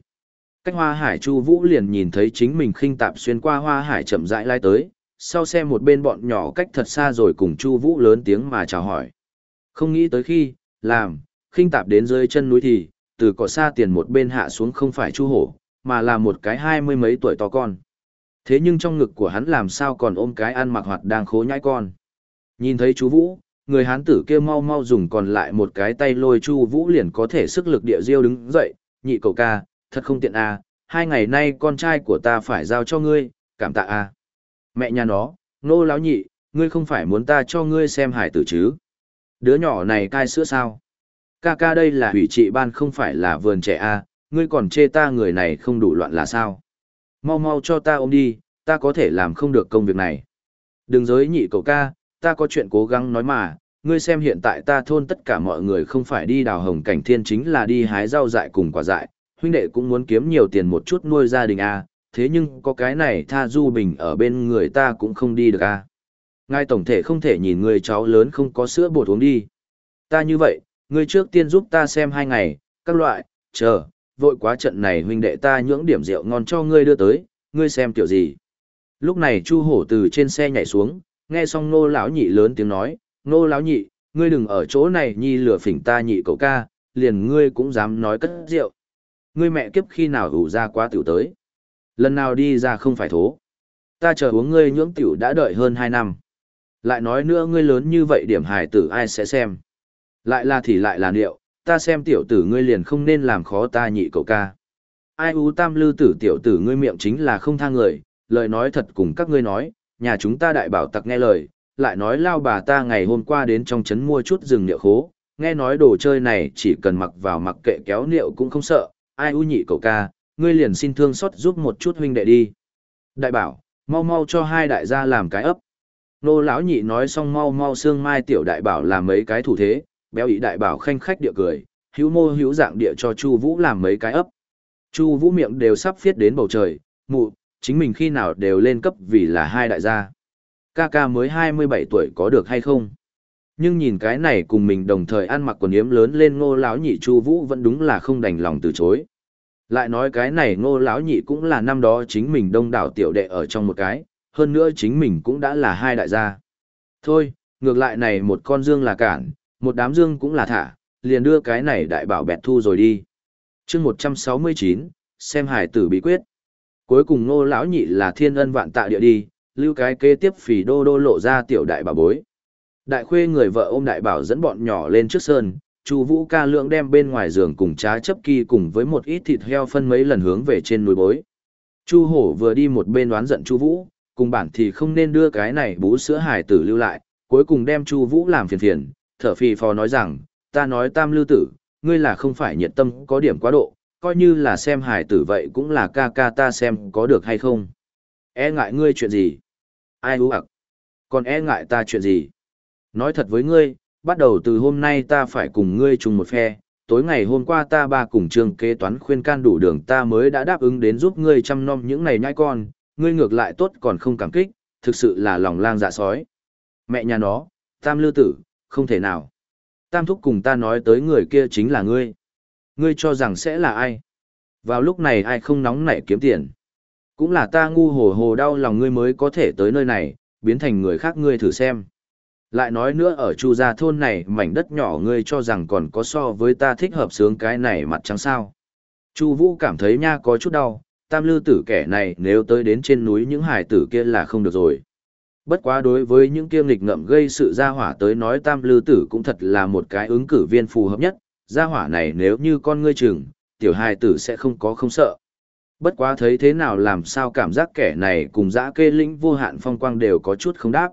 Cách Hoa Hải Chu Vũ liền nhìn thấy chính mình khinh tạp xuyên qua Hoa Hải chậm rãi lai tới, sau xe một bên bọn nhỏ cách thật xa rồi cùng Chu Vũ lớn tiếng mà chào hỏi. Không nghĩ tới khi, làm, khinh tạp đến dưới chân núi thì, từ cỏ xa tiền một bên hạ xuống không phải Chu Hổ, mà là một cái hai mươi mấy tuổi to con. Thế nhưng trong ngực của hắn làm sao còn ôm cái ăn mặc hoạt đang khố nhãi con. Nhìn thấy chú Vũ, người hán tử kia mau mau dùng còn lại một cái tay lôi Chu Vũ liền có thể sức lực địa diêu đứng dậy, nhị cậu ca, thật không tiện à, hai ngày nay con trai của ta phải giao cho ngươi, cảm tạ à. Mẹ nhà nó, nô lão nhị, ngươi không phải muốn ta cho ngươi xem hải tử chứ. Đứa nhỏ này cai sữa sao? Ca ca đây là hủy trị ban không phải là vườn trẻ à, ngươi còn chê ta người này không đủ loạn là sao? Mau mau cho ta ôm đi, ta có thể làm không được công việc này. Đừng giới nhị cậu ca, ta có chuyện cố gắng nói mà, ngươi xem hiện tại ta thôn tất cả mọi người không phải đi đào hồng cảnh thiên chính là đi hái rau dại cùng quả dại, huynh đệ cũng muốn kiếm nhiều tiền một chút nuôi gia đình à, thế nhưng có cái này tha du bình ở bên người ta cũng không đi được à. Ngài tổng thể không thể nhìn người cháu lớn không có sữa bột uống đi. Ta như vậy, ngươi trước tiên giúp ta xem hai ngày, các loại, chờ, vội quá trận này huynh đệ ta nhưỡng điểm rượu ngon cho ngươi đưa tới, ngươi xem tiểu gì. Lúc này Chu Hổ từ trên xe nhảy xuống, nghe xong nô lão nhị lớn tiếng nói, nô lão nhị, ngươi đừng ở chỗ này nhi lửa phỉnh ta nhị cậu ca, liền ngươi cũng dám nói cất rượu. Ngươi mẹ kiếp khi nào hủ ra quá tiểu tới. Lần nào đi ra không phải thố. Ta chờ uống ngươi nhưỡng tiểu đã đợi hơn hai năm. Lại nói nữa ngươi lớn như vậy điểm hài tử ai sẽ xem. Lại là thì lại là liệu ta xem tiểu tử ngươi liền không nên làm khó ta nhị cậu ca. Ai u tam lư tử tiểu tử ngươi miệng chính là không tha người, lời nói thật cùng các ngươi nói, nhà chúng ta đại bảo tặc nghe lời, lại nói lao bà ta ngày hôm qua đến trong trấn mua chút rừng niệu khố, nghe nói đồ chơi này chỉ cần mặc vào mặc kệ kéo niệu cũng không sợ, ai u nhị cậu ca, ngươi liền xin thương xót giúp một chút huynh đệ đi. Đại bảo, mau mau cho hai đại gia làm cái ấp. Nô lão nhị nói xong mau mau xương mai tiểu đại bảo làm mấy cái thủ thế, béo ý đại bảo khanh khách địa cười, hữu mô hữu dạng địa cho Chu Vũ làm mấy cái ấp. Chu Vũ miệng đều sắp phiết đến bầu trời, mụ, chính mình khi nào đều lên cấp vì là hai đại gia. Ca ca mới 27 tuổi có được hay không? Nhưng nhìn cái này cùng mình đồng thời ăn mặc quần yếm lớn lên ngô lão nhị Chu Vũ vẫn đúng là không đành lòng từ chối. Lại nói cái này ngô lão nhị cũng là năm đó chính mình đông đảo tiểu đệ ở trong một cái, hơn nữa chính mình cũng đã là hai đại gia. Thôi, ngược lại này một con dương là cản, một đám dương cũng là thả, liền đưa cái này đại bảo bẹt thu rồi đi. chương 169, xem hải tử bí quyết. Cuối cùng ngô lão nhị là thiên ân vạn tạ địa đi, lưu cái kế tiếp phì đô đô lộ ra tiểu đại bảo bối. Đại khuê người vợ ôm đại bảo dẫn bọn nhỏ lên trước sơn, Chu Vũ ca lượng đem bên ngoài giường cùng trá chấp kỳ cùng với một ít thịt heo phân mấy lần hướng về trên núi bối. Chu Hổ vừa đi một bên đoán giận Chu Vũ, cùng bản thì không nên đưa cái này bú sữa hải tử lưu lại, cuối cùng đem Chu Vũ làm phiền phiền, thở phì phò nói rằng, ta nói tam lưu tử, ngươi là không phải nhiệt tâm có điểm quá độ, coi như là xem hài tử vậy cũng là ca ca ta xem có được hay không. E ngại ngươi chuyện gì? Ai hú ạc? Còn e ngại ta chuyện gì? Nói thật với ngươi, bắt đầu từ hôm nay ta phải cùng ngươi chung một phe, tối ngày hôm qua ta ba cùng trường kế toán khuyên can đủ đường ta mới đã đáp ứng đến giúp ngươi chăm nom những này nhai con, ngươi ngược lại tốt còn không cảm kích, thực sự là lòng lang dạ sói. Mẹ nhà nó, tam lưu tử, không thể nào. Tam thúc cùng ta nói tới người kia chính là ngươi. Ngươi cho rằng sẽ là ai? Vào lúc này ai không nóng nảy kiếm tiền. Cũng là ta ngu hồ hồ đau lòng ngươi mới có thể tới nơi này, biến thành người khác ngươi thử xem. Lại nói nữa ở Chu gia thôn này mảnh đất nhỏ ngươi cho rằng còn có so với ta thích hợp sướng cái này mặt trắng sao. Chu Vũ cảm thấy nha có chút đau, tam lư tử kẻ này nếu tới đến trên núi những hải tử kia là không được rồi. Bất quá đối với những kiêm lịch ngậm gây sự gia hỏa tới nói tam lư tử cũng thật là một cái ứng cử viên phù hợp nhất, gia hỏa này nếu như con ngươi chừng, tiểu hài tử sẽ không có không sợ. Bất quá thấy thế nào làm sao cảm giác kẻ này cùng dã kê lĩnh vô hạn phong quang đều có chút không đáp.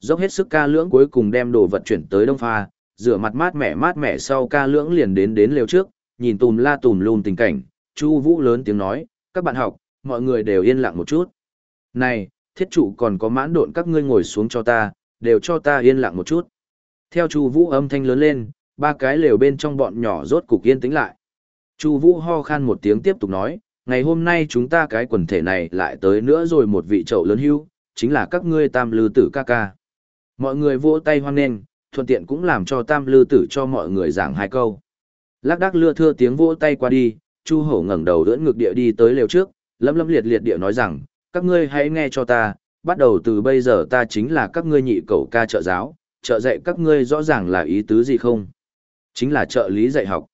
Dốc hết sức ca lưỡng cuối cùng đem đồ vật chuyển tới đông pha, rửa mặt mát mẻ mát mẻ sau ca lưỡng liền đến đến lều trước, nhìn tùm la tùm lùm tình cảnh, Chu Vũ lớn tiếng nói, các bạn học, mọi người đều yên lặng một chút. Này, thiết trụ còn có mãn độn các ngươi ngồi xuống cho ta, đều cho ta yên lặng một chút. Theo Chu Vũ âm thanh lớn lên, ba cái lều bên trong bọn nhỏ rốt cục yên tĩnh lại. Chu Vũ ho khan một tiếng tiếp tục nói, ngày hôm nay chúng ta cái quần thể này lại tới nữa rồi một vị chậu lớn hưu, chính là các ngươi tam lư tử ca ca. Mọi người vỗ tay hoan nghênh, thuận tiện cũng làm cho tam lư tử cho mọi người giảng hai câu. Lác đác lưa thưa tiếng vỗ tay qua đi, Chu Hổ ngẩng đầu ưỡn ngực địa đi tới lều trước, lấm lấm liệt liệt địa nói rằng, các ngươi hãy nghe cho ta, bắt đầu từ bây giờ ta chính là các ngươi nhị cầu ca trợ giáo, trợ dạy các ngươi rõ ràng là ý tứ gì không? Chính là trợ lý dạy học.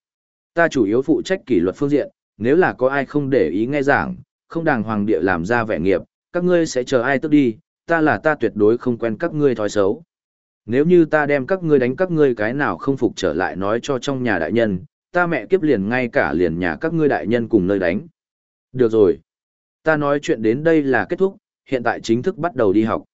Ta chủ yếu phụ trách kỷ luật phương diện, nếu là có ai không để ý nghe giảng, không đàng hoàng địa làm ra vẻ nghiệp, các ngươi sẽ chờ ai tức đi, ta là ta tuyệt đối không quen các ngươi thói xấu. Nếu như ta đem các ngươi đánh các ngươi cái nào không phục trở lại nói cho trong nhà đại nhân, ta mẹ kiếp liền ngay cả liền nhà các ngươi đại nhân cùng nơi đánh. Được rồi. Ta nói chuyện đến đây là kết thúc, hiện tại chính thức bắt đầu đi học.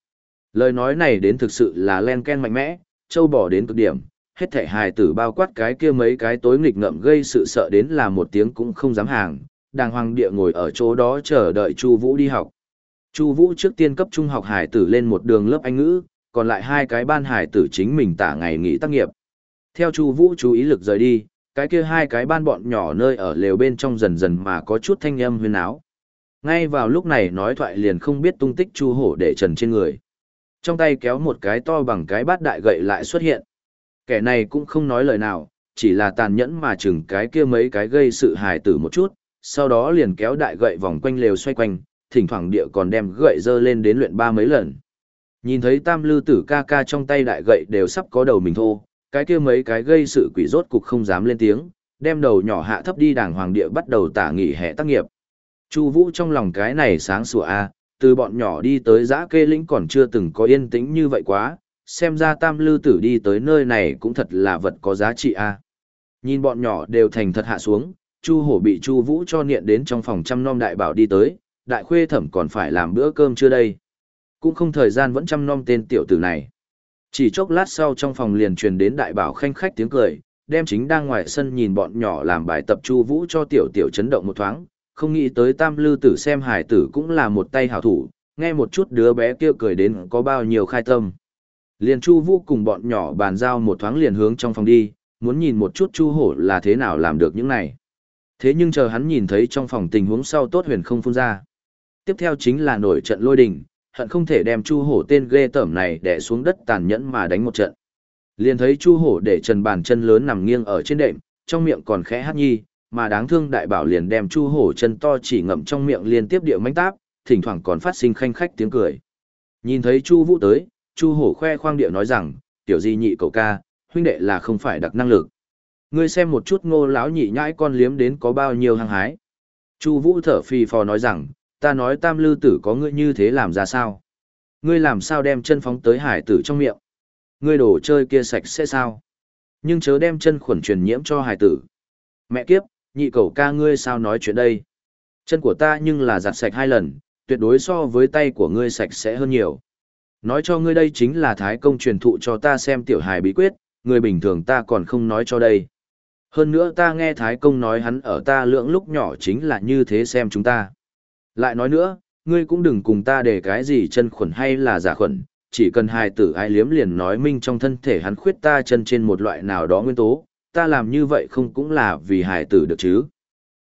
Lời nói này đến thực sự là len ken mạnh mẽ, châu bỏ đến cực điểm, hết thể hài tử bao quát cái kia mấy cái tối nghịch ngợm gây sự sợ đến là một tiếng cũng không dám hàng, đàng hoàng địa ngồi ở chỗ đó chờ đợi Chu Vũ đi học. Chu Vũ trước tiên cấp trung học hài tử lên một đường lớp Anh ngữ, còn lại hai cái ban hài tử chính mình tả ngày nghỉ tác nghiệp. Theo Chu Vũ chú ý lực rời đi, cái kia hai cái ban bọn nhỏ nơi ở lều bên trong dần dần mà có chút thanh âm huyên áo. Ngay vào lúc này nói thoại liền không biết tung tích Chu Hổ để trần trên người. Trong tay kéo một cái to bằng cái bát đại gậy lại xuất hiện. Kẻ này cũng không nói lời nào, chỉ là tàn nhẫn mà chừng cái kia mấy cái gây sự hài tử một chút, sau đó liền kéo đại gậy vòng quanh lều xoay quanh, thỉnh thoảng địa còn đem gậy dơ lên đến luyện ba mấy lần. Nhìn thấy tam lư tử ca ca trong tay đại gậy đều sắp có đầu mình thô, cái kia mấy cái gây sự quỷ rốt cục không dám lên tiếng, đem đầu nhỏ hạ thấp đi đàng hoàng địa bắt đầu tả nghỉ hè tác nghiệp. Chu Vũ trong lòng cái này sáng sủa a, từ bọn nhỏ đi tới giã kê lĩnh còn chưa từng có yên tĩnh như vậy quá, xem ra tam lư tử đi tới nơi này cũng thật là vật có giá trị a. Nhìn bọn nhỏ đều thành thật hạ xuống, Chu Hổ bị Chu Vũ cho niệm đến trong phòng chăm nom đại bảo đi tới, đại khuê thẩm còn phải làm bữa cơm chưa đây. Cũng không thời gian vẫn chăm nom tên tiểu tử này. Chỉ chốc lát sau trong phòng liền truyền đến đại bảo khanh khách tiếng cười, đem chính đang ngoài sân nhìn bọn nhỏ làm bài tập Chu Vũ cho tiểu tiểu chấn động một thoáng, không nghĩ tới Tam Lư Tử xem hải tử cũng là một tay hảo thủ, nghe một chút đứa bé kia cười đến có bao nhiêu khai tâm. Liền Chu Vũ cùng bọn nhỏ bàn giao một thoáng liền hướng trong phòng đi, muốn nhìn một chút Chu Hổ là thế nào làm được những này. Thế nhưng chờ hắn nhìn thấy trong phòng tình huống sau tốt huyền không phun ra. Tiếp theo chính là nổi trận lôi đình, hận không thể đem Chu Hổ tên ghê tởm này đè xuống đất tàn nhẫn mà đánh một trận. Liền thấy Chu Hổ để trần bàn chân lớn nằm nghiêng ở trên đệm, trong miệng còn khẽ hát nhi, mà đáng thương đại bảo liền đem Chu Hổ chân to chỉ ngậm trong miệng liên tiếp điệu mánh táp, thỉnh thoảng còn phát sinh khanh khách tiếng cười. Nhìn thấy Chu Vũ tới, Chu Hổ khoe khoang điệu nói rằng, tiểu di nhị cậu ca, huynh đệ là không phải đặc năng lực. Ngươi xem một chút ngô lão nhị nhãi con liếm đến có bao nhiêu hăng hái. Chu Vũ thở phì phò nói rằng, ta nói tam lư tử có ngươi như thế làm ra sao? Ngươi làm sao đem chân phóng tới hải tử trong miệng? Ngươi đổ chơi kia sạch sẽ sao? Nhưng chớ đem chân khuẩn truyền nhiễm cho hải tử. Mẹ kiếp, nhị cầu ca ngươi sao nói chuyện đây? Chân của ta nhưng là giặt sạch hai lần, tuyệt đối so với tay của ngươi sạch sẽ hơn nhiều. Nói cho ngươi đây chính là thái công truyền thụ cho ta xem tiểu hài bí quyết, người bình thường ta còn không nói cho đây. Hơn nữa ta nghe thái công nói hắn ở ta lưỡng lúc nhỏ chính là như thế xem chúng ta. Lại nói nữa, ngươi cũng đừng cùng ta để cái gì chân khuẩn hay là giả khuẩn, chỉ cần hài tử ai liếm liền nói minh trong thân thể hắn khuyết ta chân trên một loại nào đó nguyên tố, ta làm như vậy không cũng là vì Hải tử được chứ.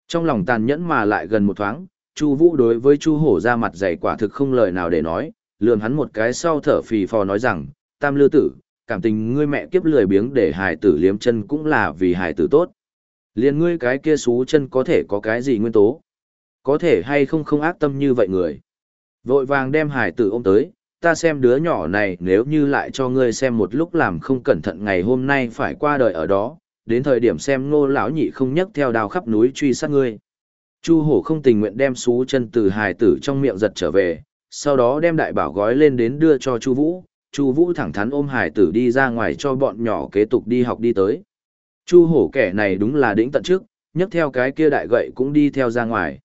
Trong lòng tàn nhẫn mà lại gần một thoáng, Chu Vũ đối với Chu Hổ ra mặt dày quả thực không lời nào để nói, lườm hắn một cái sau thở phì phò nói rằng, "Tam Lư tử, cảm tình ngươi mẹ kiếp lười biếng để hài tử liếm chân cũng là vì hài tử tốt." Liên ngươi cái kia xú chân có thể có cái gì nguyên tố? Có thể hay không không ác tâm như vậy người? Vội vàng đem hải tử ôm tới, ta xem đứa nhỏ này nếu như lại cho ngươi xem một lúc làm không cẩn thận ngày hôm nay phải qua đời ở đó, đến thời điểm xem ngô lão nhị không nhấc theo đào khắp núi truy sát ngươi. Chu hổ không tình nguyện đem xú chân từ hải tử trong miệng giật trở về, sau đó đem đại bảo gói lên đến đưa cho Chu Vũ, Chu Vũ thẳng thắn ôm hải tử đi ra ngoài cho bọn nhỏ kế tục đi học đi tới. Chu hổ kẻ này đúng là đỉnh tận trước, nhấc theo cái kia đại gậy cũng đi theo ra ngoài.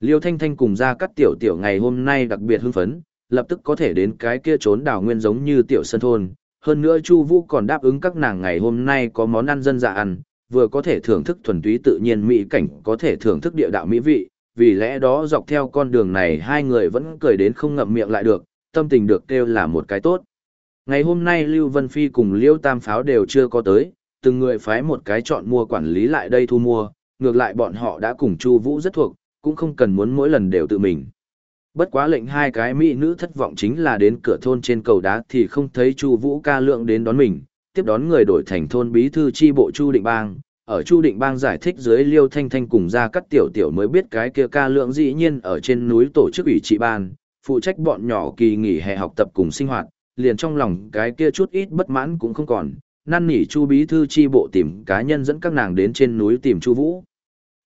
Liêu Thanh Thanh cùng ra cắt tiểu tiểu ngày hôm nay đặc biệt hưng phấn, lập tức có thể đến cái kia trốn đảo nguyên giống như tiểu sân thôn. Hơn nữa Chu Vũ còn đáp ứng các nàng ngày hôm nay có món ăn dân dạ ăn, vừa có thể thưởng thức thuần túy tự nhiên mỹ cảnh, có thể thưởng thức địa đạo mỹ vị, vì lẽ đó dọc theo con đường này hai người vẫn cười đến không ngậm miệng lại được, tâm tình được kêu là một cái tốt. Ngày hôm nay Lưu Vân Phi cùng Liêu Tam Pháo đều chưa có tới, từng người phái một cái chọn mua quản lý lại đây thu mua, ngược lại bọn họ đã cùng Chu Vũ rất thuộc, cũng không cần muốn mỗi lần đều tự mình. Bất quá lệnh hai cái mỹ nữ thất vọng chính là đến cửa thôn trên cầu đá thì không thấy Chu Vũ ca lượng đến đón mình, tiếp đón người đổi thành thôn bí thư chi bộ Chu Định Bang. Ở Chu Định Bang giải thích dưới Liêu Thanh Thanh cùng ra cắt tiểu tiểu mới biết cái kia ca lượng dĩ nhiên ở trên núi tổ chức ủy trị ban, phụ trách bọn nhỏ kỳ nghỉ hè học tập cùng sinh hoạt, liền trong lòng cái kia chút ít bất mãn cũng không còn, năn nỉ Chu bí thư chi bộ tìm cá nhân dẫn các nàng đến trên núi tìm Chu Vũ.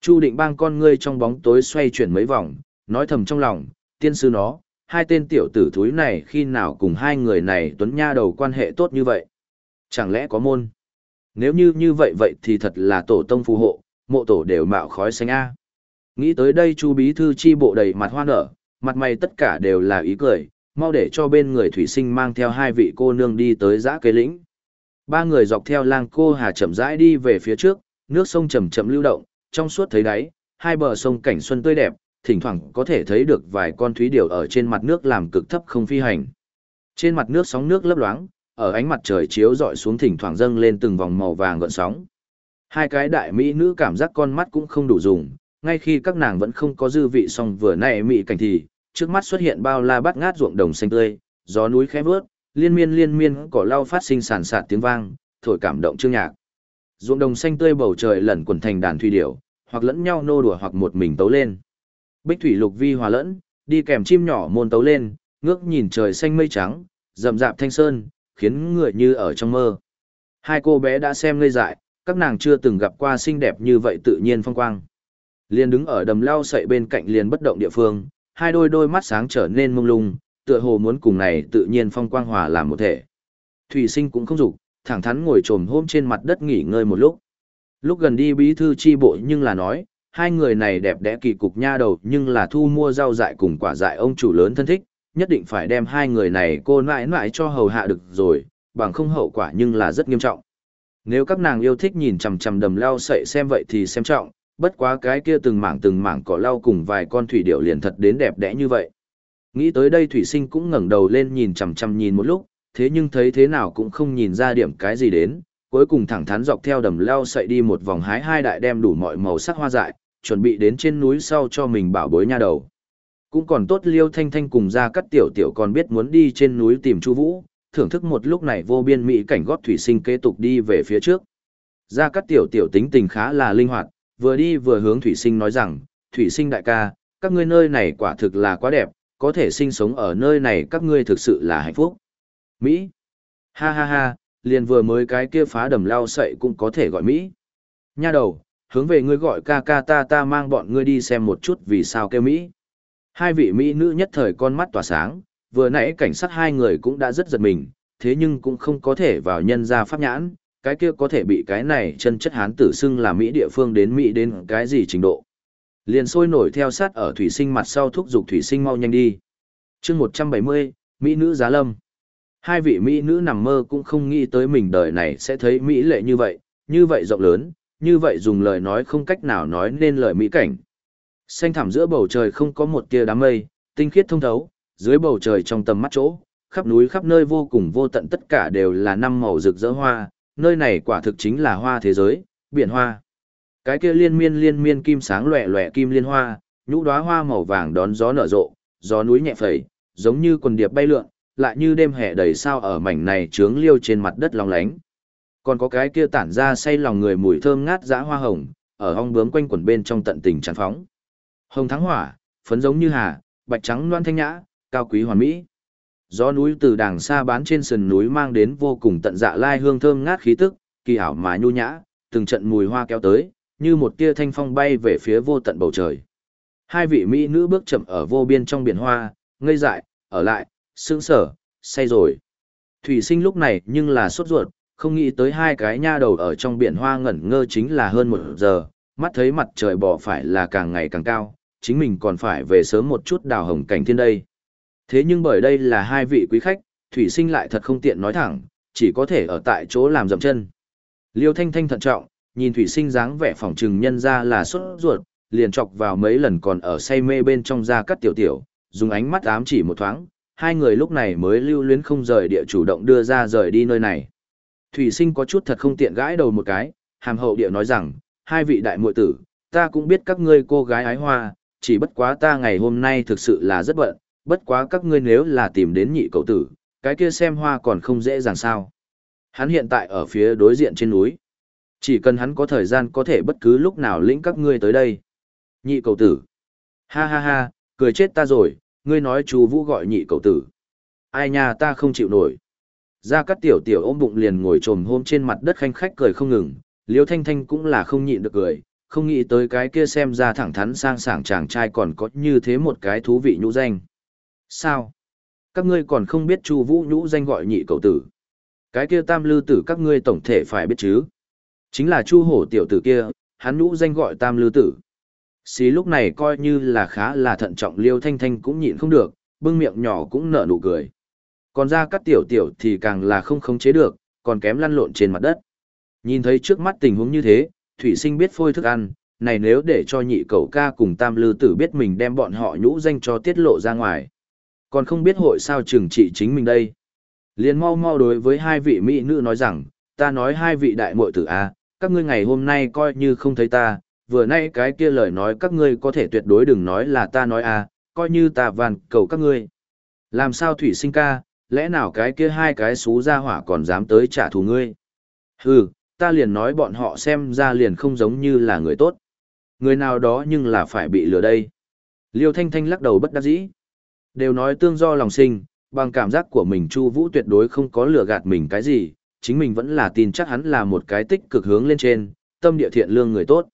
Chu Định Bang con ngươi trong bóng tối xoay chuyển mấy vòng, nói thầm trong lòng, tiên sư nó, hai tên tiểu tử thúi này khi nào cùng hai người này tuấn nha đầu quan hệ tốt như vậy? Chẳng lẽ có môn? Nếu như như vậy vậy thì thật là tổ tông phù hộ, mộ tổ đều mạo khói xanh A. Nghĩ tới đây Chu bí thư chi bộ đầy mặt hoa nở, mặt mày tất cả đều là ý cười, mau để cho bên người thủy sinh mang theo hai vị cô nương đi tới giã cây lĩnh. Ba người dọc theo lang cô hà chậm rãi đi về phía trước, nước sông chậm chậm lưu động, trong suốt thấy đáy, hai bờ sông cảnh xuân tươi đẹp, thỉnh thoảng có thể thấy được vài con thúy điểu ở trên mặt nước làm cực thấp không phi hành. Trên mặt nước sóng nước lấp loáng, ở ánh mặt trời chiếu rọi xuống thỉnh thoảng dâng lên từng vòng màu vàng gợn sóng. Hai cái đại mỹ nữ cảm giác con mắt cũng không đủ dùng, ngay khi các nàng vẫn không có dư vị xong vừa nãy mỹ cảnh thì, trước mắt xuất hiện bao la bát ngát ruộng đồng xanh tươi, gió núi khẽ vướt, liên miên liên miên cỏ lau phát sinh sàn sạt tiếng vang, thổi cảm động chương nhạc. Ruộng đồng xanh tươi bầu trời lẩn quần thành đàn thủy điểu, hoặc lẫn nhau nô đùa hoặc một mình tấu lên. Bích thủy lục vi hòa lẫn, đi kèm chim nhỏ môn tấu lên, ngước nhìn trời xanh mây trắng, rậm rạp thanh sơn, khiến người như ở trong mơ. Hai cô bé đã xem ngây dại, các nàng chưa từng gặp qua xinh đẹp như vậy tự nhiên phong quang. Liền đứng ở đầm lao sậy bên cạnh liền bất động địa phương, hai đôi đôi mắt sáng trở nên mông lung, tựa hồ muốn cùng này tự nhiên phong quang hòa làm một thể. Thủy sinh cũng không dục thẳng thắn ngồi trồm hôm trên mặt đất nghỉ ngơi một lúc. Lúc gần đi bí thư chi bộ nhưng là nói, hai người này đẹp đẽ kỳ cục nha đầu nhưng là thu mua rau dại cùng quả dại ông chủ lớn thân thích, nhất định phải đem hai người này cô nãi nãi cho hầu hạ được rồi, bằng không hậu quả nhưng là rất nghiêm trọng. Nếu các nàng yêu thích nhìn chằm chằm đầm lao sậy xem vậy thì xem trọng, bất quá cái kia từng mảng từng mảng cỏ lau cùng vài con thủy điểu liền thật đến đẹp đẽ như vậy. Nghĩ tới đây thủy sinh cũng ngẩng đầu lên nhìn chằm chằm nhìn một lúc, thế nhưng thấy thế nào cũng không nhìn ra điểm cái gì đến, cuối cùng thẳng thắn dọc theo đầm leo sậy đi một vòng hái hai đại đem đủ mọi màu sắc hoa dại, chuẩn bị đến trên núi sau cho mình bảo bối nha đầu. Cũng còn tốt Liêu Thanh Thanh cùng ra cắt tiểu tiểu còn biết muốn đi trên núi tìm Chu Vũ, thưởng thức một lúc này vô biên mỹ cảnh gót thủy sinh kế tục đi về phía trước. Ra cắt tiểu tiểu tính tình khá là linh hoạt, vừa đi vừa hướng thủy sinh nói rằng, thủy sinh đại ca, các ngươi nơi này quả thực là quá đẹp, có thể sinh sống ở nơi này các ngươi thực sự là hạnh phúc. Mỹ. Ha ha ha, liền vừa mới cái kia phá đầm lao sậy cũng có thể gọi Mỹ. Nha đầu, hướng về ngươi gọi ca ca ta ta mang bọn ngươi đi xem một chút vì sao kêu Mỹ. Hai vị Mỹ nữ nhất thời con mắt tỏa sáng, vừa nãy cảnh sát hai người cũng đã rất giật mình, thế nhưng cũng không có thể vào nhân ra pháp nhãn, cái kia có thể bị cái này chân chất hán tử xưng là Mỹ địa phương đến Mỹ đến cái gì trình độ. Liền sôi nổi theo sát ở thủy sinh mặt sau thúc giục thủy sinh mau nhanh đi. chương 170, Mỹ nữ giá lâm. Hai vị Mỹ nữ nằm mơ cũng không nghĩ tới mình đời này sẽ thấy Mỹ lệ như vậy, như vậy rộng lớn, như vậy dùng lời nói không cách nào nói nên lời Mỹ cảnh. Xanh thẳm giữa bầu trời không có một tia đám mây, tinh khiết thông thấu, dưới bầu trời trong tầm mắt chỗ, khắp núi khắp nơi vô cùng vô tận tất cả đều là năm màu rực rỡ hoa, nơi này quả thực chính là hoa thế giới, biển hoa. Cái kia liên miên liên miên kim sáng lòe lòe kim liên hoa, nhũ đóa hoa màu vàng đón gió nở rộ, gió núi nhẹ phẩy, giống như quần điệp bay lượn, lại như đêm hè đầy sao ở mảnh này trướng liêu trên mặt đất long lánh. Còn có cái kia tản ra say lòng người mùi thơm ngát dã hoa hồng, ở ong bướm quanh quẩn bên trong tận tình tràn phóng. Hồng thắng hỏa, phấn giống như hà, bạch trắng loan thanh nhã, cao quý hoàn mỹ. Gió núi từ đàng xa bán trên sườn núi mang đến vô cùng tận dạ lai hương thơm ngát khí tức, kỳ ảo mà nhu nhã, từng trận mùi hoa kéo tới, như một tia thanh phong bay về phía vô tận bầu trời. Hai vị mỹ nữ bước chậm ở vô biên trong biển hoa, ngây dại, ở lại, sững sở, say rồi. Thủy sinh lúc này nhưng là sốt ruột, không nghĩ tới hai cái nha đầu ở trong biển hoa ngẩn ngơ chính là hơn một giờ, mắt thấy mặt trời bỏ phải là càng ngày càng cao, chính mình còn phải về sớm một chút đào hồng cảnh thiên đây. Thế nhưng bởi đây là hai vị quý khách, thủy sinh lại thật không tiện nói thẳng, chỉ có thể ở tại chỗ làm dậm chân. Liêu thanh thanh thận trọng, nhìn thủy sinh dáng vẻ phỏng trừng nhân ra là xuất ruột, liền chọc vào mấy lần còn ở say mê bên trong da cắt tiểu tiểu, dùng ánh mắt ám chỉ một thoáng, hai người lúc này mới lưu luyến không rời địa chủ động đưa ra rời đi nơi này. Thủy sinh có chút thật không tiện gãi đầu một cái, hàm hậu địa nói rằng, hai vị đại muội tử, ta cũng biết các ngươi cô gái ái hoa, chỉ bất quá ta ngày hôm nay thực sự là rất bận, bất quá các ngươi nếu là tìm đến nhị cậu tử, cái kia xem hoa còn không dễ dàng sao. Hắn hiện tại ở phía đối diện trên núi. Chỉ cần hắn có thời gian có thể bất cứ lúc nào lĩnh các ngươi tới đây. Nhị cậu tử. Ha ha ha, cười chết ta rồi, ngươi nói chú Vũ gọi nhị cậu tử. Ai nha ta không chịu nổi. Ra Cát tiểu tiểu ôm bụng liền ngồi trồm hôm trên mặt đất khanh khách cười không ngừng, liêu thanh thanh cũng là không nhịn được cười, không nghĩ tới cái kia xem ra thẳng thắn sang sảng chàng trai còn có như thế một cái thú vị nhũ danh. Sao? Các ngươi còn không biết Chu Vũ nhũ danh gọi nhị cậu tử. Cái kia tam lư tử các ngươi tổng thể phải biết chứ. Chính là Chu hổ tiểu tử kia, hắn nhũ danh gọi tam lư tử. Xí lúc này coi như là khá là thận trọng liêu thanh thanh cũng nhịn không được, bưng miệng nhỏ cũng nở nụ cười. Còn ra cắt tiểu tiểu thì càng là không khống chế được, còn kém lăn lộn trên mặt đất. Nhìn thấy trước mắt tình huống như thế, thủy sinh biết phôi thức ăn, này nếu để cho nhị cậu ca cùng tam lư tử biết mình đem bọn họ nhũ danh cho tiết lộ ra ngoài. Còn không biết hội sao trừng trị chính mình đây. Liền mau mau đối với hai vị mỹ nữ nói rằng, ta nói hai vị đại muội tử a, các ngươi ngày hôm nay coi như không thấy ta, vừa nay cái kia lời nói các ngươi có thể tuyệt đối đừng nói là ta nói a, coi như ta van cầu các ngươi. Làm sao thủy sinh ca, lẽ nào cái kia hai cái xú ra hỏa còn dám tới trả thù ngươi? Hừ, ta liền nói bọn họ xem ra liền không giống như là người tốt. Người nào đó nhưng là phải bị lừa đây. Liêu Thanh Thanh lắc đầu bất đắc dĩ. Đều nói tương do lòng sinh, bằng cảm giác của mình Chu Vũ tuyệt đối không có lừa gạt mình cái gì, chính mình vẫn là tin chắc hắn là một cái tích cực hướng lên trên, tâm địa thiện lương người tốt.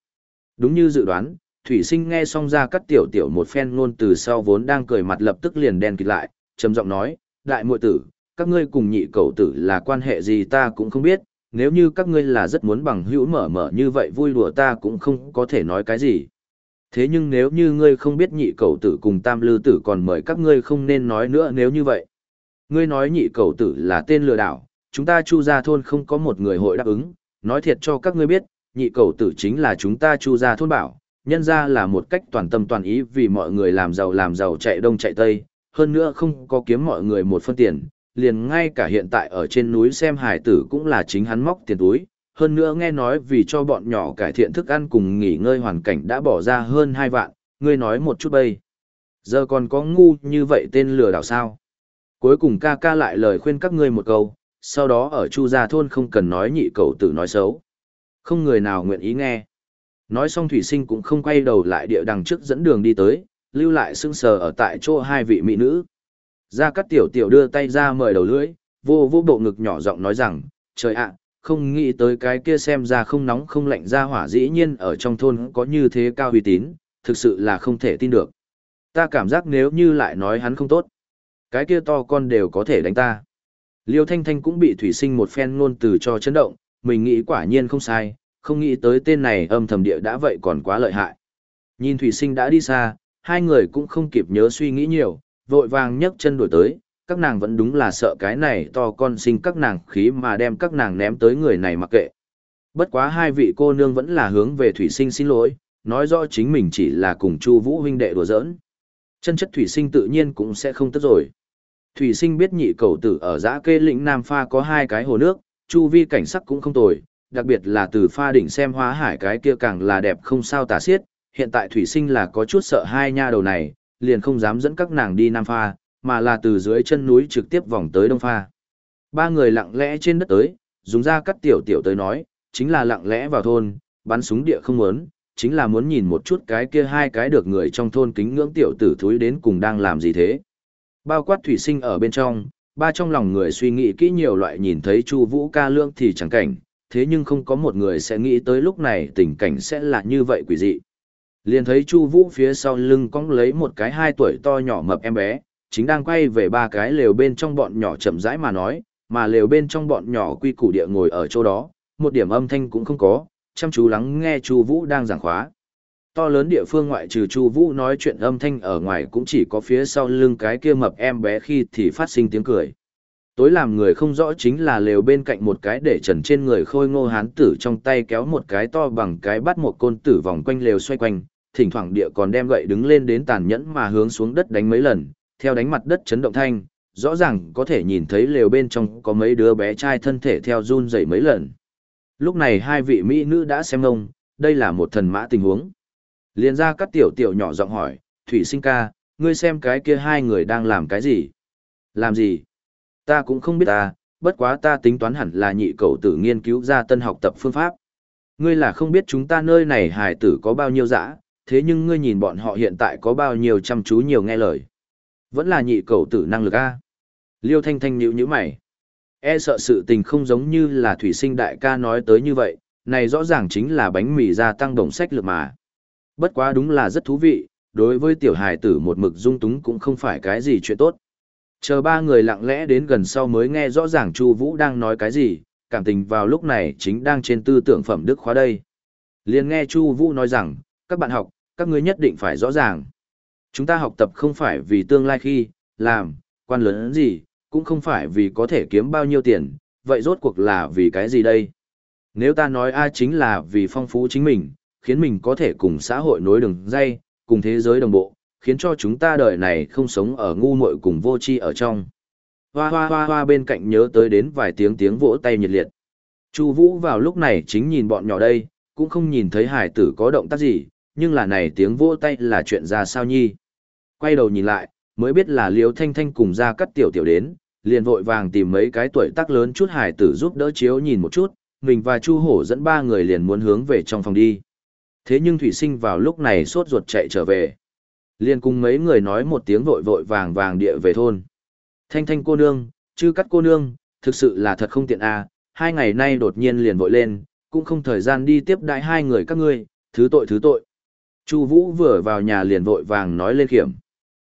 Đúng như dự đoán, Thủy Sinh nghe xong ra cắt tiểu tiểu một phen ngôn từ sau vốn đang cười mặt lập tức liền đen kịt lại, trầm giọng nói, đại muội tử, các ngươi cùng nhị cậu tử là quan hệ gì ta cũng không biết, nếu như các ngươi là rất muốn bằng hữu mở mở như vậy vui đùa ta cũng không có thể nói cái gì. Thế nhưng nếu như ngươi không biết nhị cầu tử cùng tam lư tử còn mời các ngươi không nên nói nữa nếu như vậy. Ngươi nói nhị cầu tử là tên lừa đảo, chúng ta chu gia thôn không có một người hội đáp ứng, nói thiệt cho các ngươi biết, nhị cầu tử chính là chúng ta chu gia thôn bảo, nhân ra là một cách toàn tâm toàn ý vì mọi người làm giàu làm giàu chạy đông chạy tây, hơn nữa không có kiếm mọi người một phân tiền, liền ngay cả hiện tại ở trên núi xem hải tử cũng là chính hắn móc tiền túi, hơn nữa nghe nói vì cho bọn nhỏ cải thiện thức ăn cùng nghỉ ngơi hoàn cảnh đã bỏ ra hơn hai vạn, ngươi nói một chút bây. Giờ còn có ngu như vậy tên lừa đảo sao? Cuối cùng ca ca lại lời khuyên các ngươi một câu, sau đó ở chu gia thôn không cần nói nhị cầu tử nói xấu. Không người nào nguyện ý nghe. Nói xong thủy sinh cũng không quay đầu lại địa đằng trước dẫn đường đi tới, lưu lại sững sờ ở tại chỗ hai vị mỹ nữ. Gia Cát Tiểu Tiểu đưa tay ra mời đầu lưỡi, vô vô bộ ngực nhỏ giọng nói rằng, trời ạ, không nghĩ tới cái kia xem ra không nóng không lạnh ra hỏa dĩ nhiên ở trong thôn có như thế cao uy tín, thực sự là không thể tin được. Ta cảm giác nếu như lại nói hắn không tốt, cái kia to con đều có thể đánh ta. Liêu Thanh Thanh cũng bị thủy sinh một phen ngôn từ cho chấn động, mình nghĩ quả nhiên không sai, không nghĩ tới tên này âm thầm địa đã vậy còn quá lợi hại. Nhìn thủy sinh đã đi xa, hai người cũng không kịp nhớ suy nghĩ nhiều, vội vàng nhấc chân đuổi tới, các nàng vẫn đúng là sợ cái này to con sinh các nàng khí mà đem các nàng ném tới người này mặc kệ. Bất quá hai vị cô nương vẫn là hướng về thủy sinh xin lỗi, nói rõ chính mình chỉ là cùng Chu Vũ huynh đệ đùa giỡn. Chân chất thủy sinh tự nhiên cũng sẽ không tức rồi. Thủy sinh biết nhị cầu tử ở giã kê lĩnh Nam Pha có hai cái hồ nước, chu vi cảnh sắc cũng không tồi, đặc biệt là từ pha đỉnh xem hóa hải cái kia càng là đẹp không sao tả xiết. Hiện tại thủy sinh là có chút sợ hai nha đầu này, liền không dám dẫn các nàng đi Nam Pha, mà là từ dưới chân núi trực tiếp vòng tới Đông Pha. Ba người lặng lẽ trên đất tới, dùng ra cắt tiểu tiểu tới nói, chính là lặng lẽ vào thôn, bắn súng địa không muốn, chính là muốn nhìn một chút cái kia hai cái được người trong thôn kính ngưỡng tiểu tử thúi đến cùng đang làm gì thế. Bao quát thủy sinh ở bên trong, ba trong lòng người suy nghĩ kỹ nhiều loại nhìn thấy Chu Vũ ca lương thì chẳng cảnh, thế nhưng không có một người sẽ nghĩ tới lúc này tình cảnh sẽ là như vậy quỷ dị. Liền thấy Chu Vũ phía sau lưng cong lấy một cái hai tuổi to nhỏ mập em bé, chính đang quay về ba cái lều bên trong bọn nhỏ chậm rãi mà nói, mà lều bên trong bọn nhỏ quy củ địa ngồi ở chỗ đó, một điểm âm thanh cũng không có, chăm chú lắng nghe Chu Vũ đang giảng khóa. To lớn địa phương ngoại trừ Chu Vũ nói chuyện âm thanh ở ngoài cũng chỉ có phía sau lưng cái kia mập em bé khi thì phát sinh tiếng cười. Tối làm người không rõ chính là lều bên cạnh một cái để trần trên người khôi ngô hán tử trong tay kéo một cái to bằng cái bắt một côn tử vòng quanh lều xoay quanh, thỉnh thoảng địa còn đem gậy đứng lên đến tàn nhẫn mà hướng xuống đất đánh mấy lần, theo đánh mặt đất chấn động thanh, rõ ràng có thể nhìn thấy lều bên trong có mấy đứa bé trai thân thể theo run rẩy mấy lần. Lúc này hai vị mỹ nữ đã xem ông, đây là một thần mã tình huống. Liên ra các tiểu tiểu nhỏ giọng hỏi, Thủy sinh ca, ngươi xem cái kia hai người đang làm cái gì? Làm gì? Ta cũng không biết ta, bất quá ta tính toán hẳn là nhị cầu tử nghiên cứu ra tân học tập phương pháp. Ngươi là không biết chúng ta nơi này hài tử có bao nhiêu dã, thế nhưng ngươi nhìn bọn họ hiện tại có bao nhiêu chăm chú nhiều nghe lời. Vẫn là nhị cầu tử năng lực A. Liêu thanh thanh nhíu nhíu mày. E sợ sự tình không giống như là thủy sinh đại ca nói tới như vậy, này rõ ràng chính là bánh mì gia tăng đồng sách lược mà. Bất quá đúng là rất thú vị, đối với tiểu hài tử một mực dung túng cũng không phải cái gì chuyện tốt. Chờ ba người lặng lẽ đến gần sau mới nghe rõ ràng Chu Vũ đang nói cái gì, cảm tình vào lúc này chính đang trên tư tưởng phẩm đức khóa đây. Liền nghe Chu Vũ nói rằng, các bạn học, các ngươi nhất định phải rõ ràng. Chúng ta học tập không phải vì tương lai khi, làm, quan lớn gì, cũng không phải vì có thể kiếm bao nhiêu tiền, vậy rốt cuộc là vì cái gì đây? Nếu ta nói A chính là vì phong phú chính mình, khiến mình có thể cùng xã hội nối đường dây, cùng thế giới đồng bộ, khiến cho chúng ta đời này không sống ở ngu muội cùng vô tri ở trong. Hoa hoa hoa hoa bên cạnh nhớ tới đến vài tiếng tiếng vỗ tay nhiệt liệt. Chu Vũ vào lúc này chính nhìn bọn nhỏ đây, cũng không nhìn thấy hải tử có động tác gì, nhưng là này tiếng vỗ tay là chuyện ra sao nhi. Quay đầu nhìn lại, mới biết là Liêu Thanh Thanh cùng ra cắt tiểu tiểu đến, liền vội vàng tìm mấy cái tuổi tác lớn chút hải tử giúp đỡ chiếu nhìn một chút, mình và Chu Hổ dẫn ba người liền muốn hướng về trong phòng đi. Thế nhưng Thủy Sinh vào lúc này sốt ruột chạy trở về. Liền cùng mấy người nói một tiếng vội vội vàng vàng địa về thôn. Thanh Thanh cô nương, chư cắt cô nương, thực sự là thật không tiện à, hai ngày nay đột nhiên liền vội lên, cũng không thời gian đi tiếp đại hai người các ngươi, thứ tội thứ tội. Chu Vũ vừa vào nhà liền vội vàng nói lên khiểm.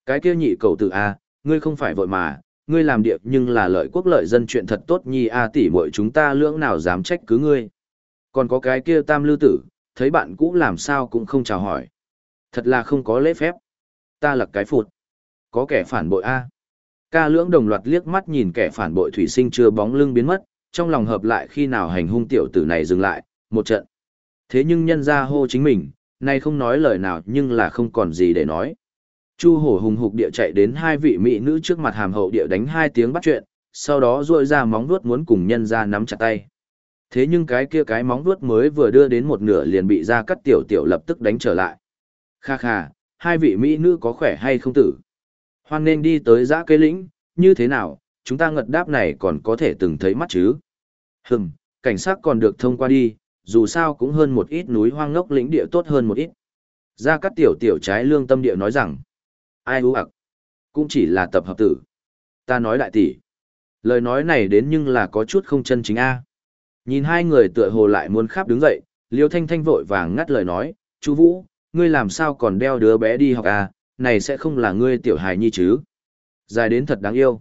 Cái kia nhị cầu tử a, ngươi không phải vội mà, ngươi làm điệp nhưng là lợi quốc lợi dân chuyện thật tốt nhi a tỷ muội chúng ta lưỡng nào dám trách cứ ngươi. Còn có cái kia tam lưu tử, thấy bạn cũ làm sao cũng không chào hỏi. Thật là không có lễ phép. Ta lật cái phụt. Có kẻ phản bội a. Ca lưỡng đồng loạt liếc mắt nhìn kẻ phản bội thủy sinh chưa bóng lưng biến mất, trong lòng hợp lại khi nào hành hung tiểu tử này dừng lại, một trận. Thế nhưng nhân ra hô chính mình, nay không nói lời nào nhưng là không còn gì để nói. Chu hổ hùng hục địa chạy đến hai vị mỹ nữ trước mặt hàm hậu địa đánh hai tiếng bắt chuyện, sau đó ruội ra móng vuốt muốn cùng nhân ra nắm chặt tay. Thế nhưng cái kia cái móng vuốt mới vừa đưa đến một nửa liền bị ra cắt tiểu tiểu lập tức đánh trở lại. Kha kha, hai vị mỹ nữ có khỏe hay không tử? Hoan nên đi tới giã cây lĩnh, như thế nào, chúng ta ngật đáp này còn có thể từng thấy mắt chứ? Hừm, cảnh sát còn được thông qua đi, dù sao cũng hơn một ít núi hoang ngốc lĩnh địa tốt hơn một ít. Gia Cát Tiểu Tiểu trái lương tâm địa nói rằng, ai hú ạc, cũng chỉ là tập hợp tử. Ta nói đại tỷ. Lời nói này đến nhưng là có chút không chân chính a. Nhìn hai người tựa hồ lại muốn khắp đứng dậy, Liêu Thanh Thanh vội vàng ngắt lời nói, chú Vũ, ngươi làm sao còn đeo đứa bé đi học à, này sẽ không là ngươi tiểu hài nhi chứ. Dài đến thật đáng yêu.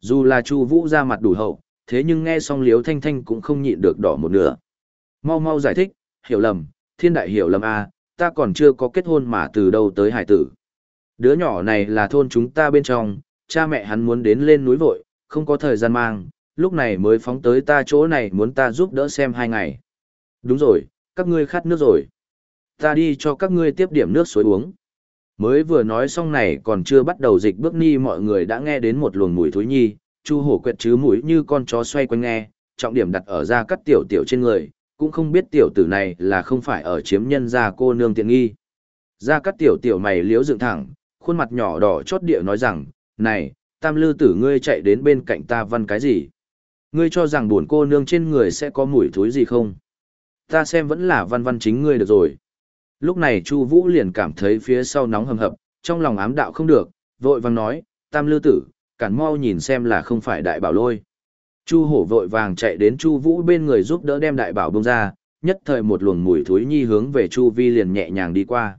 Dù là Chu Vũ ra mặt đủ hậu, thế nhưng nghe xong Liêu Thanh Thanh cũng không nhịn được đỏ một nửa. Mau mau giải thích, hiểu lầm, thiên đại hiểu lầm à, ta còn chưa có kết hôn mà từ đâu tới hải tử. Đứa nhỏ này là thôn chúng ta bên trong, cha mẹ hắn muốn đến lên núi vội, không có thời gian mang, lúc này mới phóng tới ta chỗ này muốn ta giúp đỡ xem hai ngày. Đúng rồi, các ngươi khát nước rồi. Ta đi cho các ngươi tiếp điểm nước suối uống. Mới vừa nói xong này còn chưa bắt đầu dịch bước ni mọi người đã nghe đến một luồng mùi thối nhi, chu hổ quẹt chứ mũi như con chó xoay quanh nghe, trọng điểm đặt ở ra cắt tiểu tiểu trên người, cũng không biết tiểu tử này là không phải ở chiếm nhân gia cô nương tiện nghi. Ra Cát tiểu tiểu mày liếu dựng thẳng, khuôn mặt nhỏ đỏ chót địa nói rằng, này, tam lư tử ngươi chạy đến bên cạnh ta văn cái gì? Ngươi cho rằng buồn cô nương trên người sẽ có mùi thối gì không? Ta xem vẫn là văn văn chính ngươi được rồi. Lúc này Chu Vũ liền cảm thấy phía sau nóng hầm hập, trong lòng ám đạo không được, vội vàng nói, Tam Lư Tử, cản mau nhìn xem là không phải đại bảo lôi. Chu hổ vội vàng chạy đến Chu Vũ bên người giúp đỡ đem đại bảo bông ra, nhất thời một luồng mùi thối nhi hướng về Chu Vi liền nhẹ nhàng đi qua.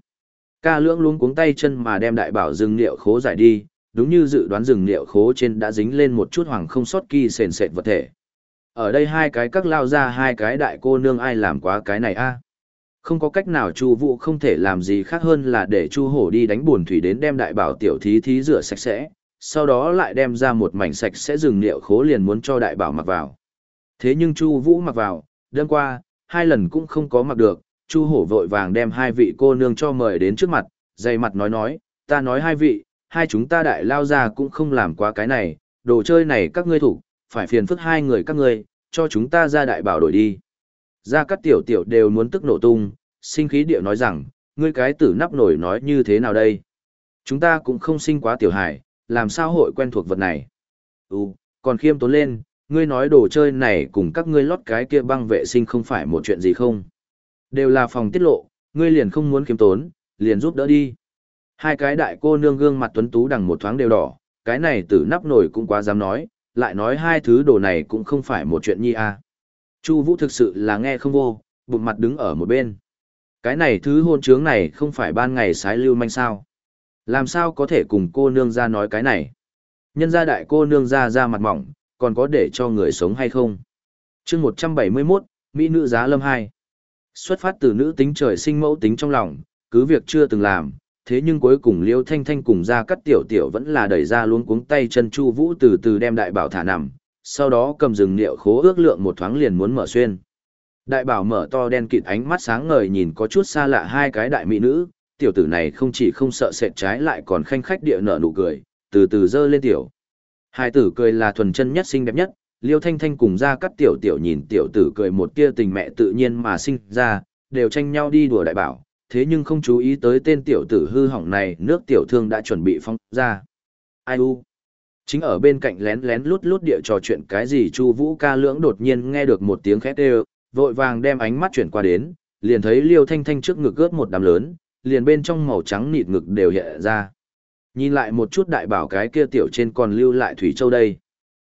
Ca lưỡng luống cuống tay chân mà đem đại bảo rừng liệu khố giải đi, đúng như dự đoán rừng liệu khố trên đã dính lên một chút hoàng không sót kỳ sền sệt vật thể. Ở đây hai cái các lao ra hai cái đại cô nương ai làm quá cái này a? Không có cách nào Chu Vũ không thể làm gì khác hơn là để Chu Hổ đi đánh buồn thủy đến đem đại bảo tiểu thí thí rửa sạch sẽ, sau đó lại đem ra một mảnh sạch sẽ rừng liệu khố liền muốn cho đại bảo mặc vào. Thế nhưng Chu Vũ mặc vào, đêm qua, hai lần cũng không có mặc được, Chu Hổ vội vàng đem hai vị cô nương cho mời đến trước mặt, dày mặt nói nói, ta nói hai vị, hai chúng ta đại lao ra cũng không làm quá cái này, đồ chơi này các ngươi thủ, phải phiền phức hai người các ngươi, cho chúng ta ra đại bảo đổi đi. Ra các tiểu tiểu đều muốn tức nổ tung, sinh khí điệu nói rằng, ngươi cái tử nắp nổi nói như thế nào đây? Chúng ta cũng không sinh quá tiểu hài làm sao hội quen thuộc vật này? Ừ, còn khiêm tốn lên, ngươi nói đồ chơi này cùng các ngươi lót cái kia băng vệ sinh không phải một chuyện gì không? Đều là phòng tiết lộ, ngươi liền không muốn khiêm tốn, liền giúp đỡ đi. Hai cái đại cô nương gương mặt tuấn tú đằng một thoáng đều đỏ, cái này tử nắp nổi cũng quá dám nói, lại nói hai thứ đồ này cũng không phải một chuyện nhi à. Chu Vũ thực sự là nghe không vô, bụng mặt đứng ở một bên. Cái này thứ hôn trướng này không phải ban ngày sái lưu manh sao? Làm sao có thể cùng cô nương ra nói cái này? Nhân gia đại cô nương ra ra mặt mỏng, còn có để cho người sống hay không? Chương 171, Mỹ nữ giá lâm 2. Xuất phát từ nữ tính trời sinh mẫu tính trong lòng, cứ việc chưa từng làm, thế nhưng cuối cùng Liêu Thanh Thanh cùng ra cắt tiểu tiểu vẫn là đẩy ra luôn cuống tay chân Chu Vũ từ từ đem đại bảo thả nằm, sau đó cầm rừng niệu khố ước lượng một thoáng liền muốn mở xuyên. Đại bảo mở to đen kịt ánh mắt sáng ngời nhìn có chút xa lạ hai cái đại mỹ nữ, tiểu tử này không chỉ không sợ sệt trái lại còn khanh khách địa nở nụ cười, từ từ dơ lên tiểu. Hai tử cười là thuần chân nhất xinh đẹp nhất, Liêu Thanh Thanh cùng ra cắt tiểu tiểu nhìn tiểu tử cười một tia tình mẹ tự nhiên mà sinh ra, đều tranh nhau đi đùa đại bảo, thế nhưng không chú ý tới tên tiểu tử hư hỏng này, nước tiểu thương đã chuẩn bị phong ra. Ai u? Chính ở bên cạnh lén lén lút lút địa trò chuyện cái gì Chu Vũ ca lưỡng đột nhiên nghe được một tiếng khét đều, vội vàng đem ánh mắt chuyển qua đến, liền thấy Liêu Thanh Thanh trước ngực ướt một đám lớn, liền bên trong màu trắng nịt ngực đều hiện ra. Nhìn lại một chút đại bảo cái kia tiểu trên còn lưu lại thủy châu đây.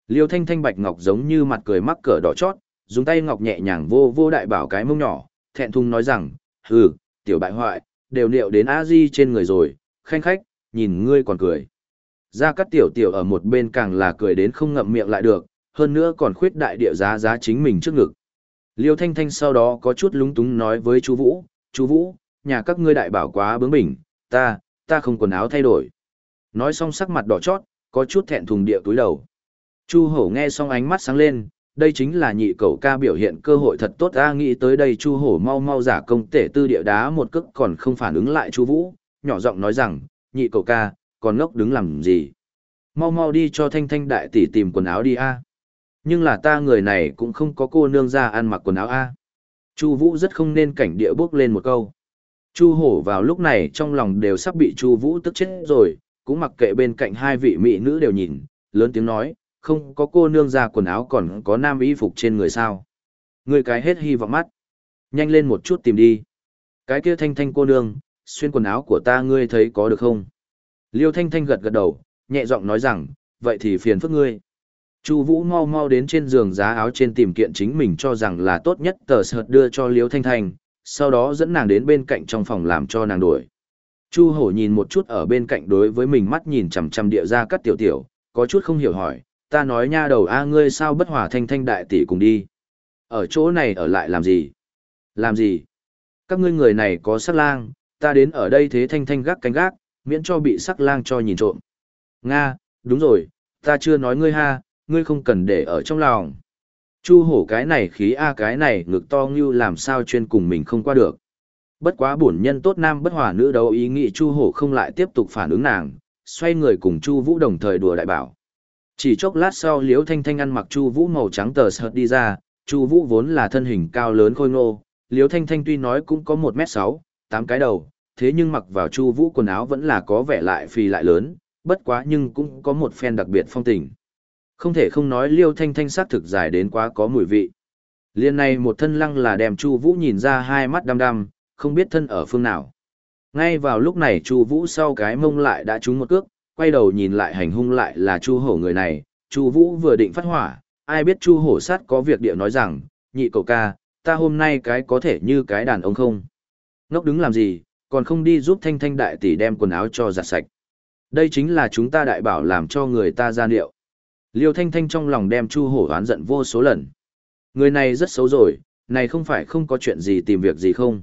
Liêu Thanh Thanh bạch ngọc giống như mặt cười mắc cỡ đỏ chót, dùng tay ngọc nhẹ nhàng vô vô đại bảo cái mông nhỏ, thẹn thùng nói rằng, hừ, tiểu bại hoại, đều liệu đến a di trên người rồi, khanh khách, nhìn ngươi còn cười. Ra Cát tiểu tiểu ở một bên càng là cười đến không ngậm miệng lại được, hơn nữa còn khuyết đại địa giá giá chính mình trước ngực. Liêu Thanh Thanh sau đó có chút lúng túng nói với chú Vũ, chú Vũ, nhà các ngươi đại bảo quá bướng bỉnh, ta, ta không quần áo thay đổi. Nói xong sắc mặt đỏ chót, có chút thẹn thùng địa túi đầu. Chu Hổ nghe xong ánh mắt sáng lên, đây chính là nhị cậu ca biểu hiện cơ hội thật tốt a nghĩ tới đây Chu Hổ mau mau giả công tể tư địa đá một cước còn không phản ứng lại Chu Vũ, nhỏ giọng nói rằng, nhị cậu ca, còn ngốc đứng làm gì? Mau mau đi cho Thanh Thanh đại tỷ tìm quần áo đi a. Nhưng là ta người này cũng không có cô nương ra ăn mặc quần áo a. Chu Vũ rất không nên cảnh địa bước lên một câu. Chu Hổ vào lúc này trong lòng đều sắp bị Chu Vũ tức chết rồi, cũng mặc kệ bên cạnh hai vị mỹ nữ đều nhìn, lớn tiếng nói, không có cô nương ra quần áo còn có nam y phục trên người sao. Người cái hết hy vọng mắt. Nhanh lên một chút tìm đi. Cái kia thanh thanh cô nương, xuyên quần áo của ta ngươi thấy có được không? Liêu thanh thanh gật gật đầu, nhẹ giọng nói rằng, vậy thì phiền phức ngươi. Chu Vũ mau mau đến trên giường giá áo trên tìm kiện chính mình cho rằng là tốt nhất tờ sợt đưa cho Liêu Thanh Thanh, sau đó dẫn nàng đến bên cạnh trong phòng làm cho nàng đuổi. Chu Hổ nhìn một chút ở bên cạnh đối với mình mắt nhìn chằm chằm địa ra cắt tiểu tiểu, có chút không hiểu hỏi, ta nói nha đầu a ngươi sao bất hòa thanh thanh đại tỷ cùng đi. Ở chỗ này ở lại làm gì? Làm gì? Các ngươi người này có sắc lang, ta đến ở đây thế thanh thanh gác cánh gác, miễn cho bị sắc lang cho nhìn trộm. Nga, đúng rồi, ta chưa nói ngươi ha, ngươi không cần để ở trong lòng. Chu hổ cái này khí a cái này ngực to như làm sao chuyên cùng mình không qua được. Bất quá bổn nhân tốt nam bất hòa nữ đấu ý nghĩ Chu hổ không lại tiếp tục phản ứng nàng, xoay người cùng Chu vũ đồng thời đùa đại bảo. Chỉ chốc lát sau Liễu Thanh Thanh ăn mặc Chu Vũ màu trắng tờ sợt đi ra, Chu Vũ vốn là thân hình cao lớn khôi ngô, Liễu Thanh Thanh tuy nói cũng có một m sáu, tám cái đầu, thế nhưng mặc vào Chu Vũ quần áo vẫn là có vẻ lại phì lại lớn, bất quá nhưng cũng có một phen đặc biệt phong tình. Không thể không nói Liêu Thanh Thanh sắc thực dài đến quá có mùi vị. Liên này một thân lăng là đem Chu Vũ nhìn ra hai mắt đăm đăm, không biết thân ở phương nào. Ngay vào lúc này Chu Vũ sau cái mông lại đã trúng một cước, quay đầu nhìn lại hành hung lại là Chu Hổ người này, Chu Vũ vừa định phát hỏa, ai biết Chu Hổ sát có việc địa nói rằng, nhị cậu ca, ta hôm nay cái có thể như cái đàn ông không? Ngốc đứng làm gì, còn không đi giúp Thanh Thanh đại tỷ đem quần áo cho giặt sạch. Đây chính là chúng ta đại bảo làm cho người ta gian điệu. Liêu Thanh Thanh trong lòng đem Chu Hổ oán giận vô số lần. Người này rất xấu rồi, này không phải không có chuyện gì tìm việc gì không?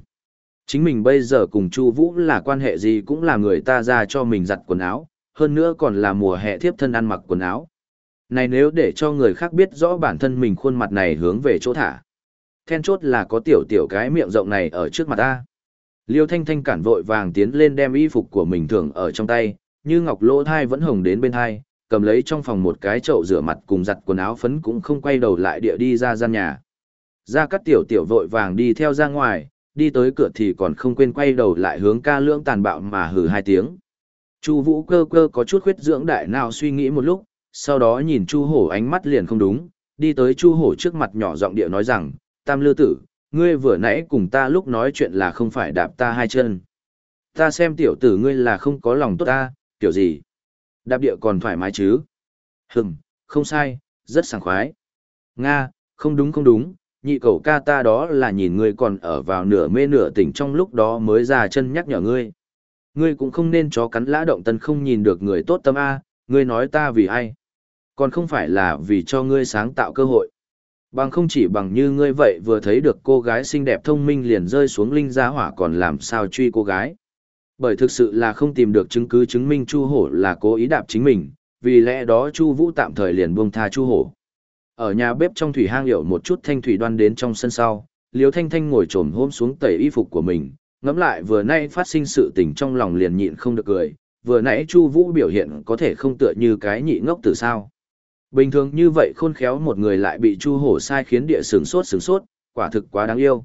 Chính mình bây giờ cùng Chu Vũ là quan hệ gì cũng là người ta ra cho mình giặt quần áo, hơn nữa còn là mùa hè thiếp thân ăn mặc quần áo. Này nếu để cho người khác biết rõ bản thân mình khuôn mặt này hướng về chỗ thả. Then chốt là có tiểu tiểu cái miệng rộng này ở trước mặt ta. Liêu Thanh Thanh cản vội vàng tiến lên đem y phục của mình thường ở trong tay, như ngọc lỗ thai vẫn hồng đến bên thai, cầm lấy trong phòng một cái chậu rửa mặt cùng giặt quần áo phấn cũng không quay đầu lại địa đi ra gian nhà. Ra cắt tiểu tiểu vội vàng đi theo ra ngoài, đi tới cửa thì còn không quên quay đầu lại hướng ca lưỡng tàn bạo mà hừ hai tiếng. Chu vũ cơ cơ có chút khuyết dưỡng đại nào suy nghĩ một lúc, sau đó nhìn chu hổ ánh mắt liền không đúng, đi tới chu hổ trước mặt nhỏ giọng địa nói rằng, tam lư tử, ngươi vừa nãy cùng ta lúc nói chuyện là không phải đạp ta hai chân. Ta xem tiểu tử ngươi là không có lòng tốt ta, kiểu gì. Đạp địa còn thoải mái chứ. Hừm, không sai, rất sảng khoái. Nga, không đúng không đúng, nhị cầu ca ta đó là nhìn ngươi còn ở vào nửa mê nửa tỉnh trong lúc đó mới ra chân nhắc nhở ngươi. Ngươi cũng không nên chó cắn lã động tân không nhìn được người tốt tâm A, ngươi nói ta vì ai. Còn không phải là vì cho ngươi sáng tạo cơ hội. Bằng không chỉ bằng như ngươi vậy vừa thấy được cô gái xinh đẹp thông minh liền rơi xuống linh gia hỏa còn làm sao truy cô gái. Bởi thực sự là không tìm được chứng cứ chứng minh Chu Hổ là cố ý đạp chính mình, vì lẽ đó Chu Vũ tạm thời liền buông tha Chu Hổ. Ở nhà bếp trong thủy hang hiệu một chút thanh thủy đoan đến trong sân sau, Liễu Thanh Thanh ngồi trồm hôm xuống tẩy y phục của mình, ngẫm lại vừa nay phát sinh sự tình trong lòng liền nhịn không được cười, vừa nãy Chu Vũ biểu hiện có thể không tựa như cái nhị ngốc từ sao. Bình thường như vậy khôn khéo một người lại bị Chu Hổ sai khiến địa sướng sốt sướng sốt, quả thực quá đáng yêu.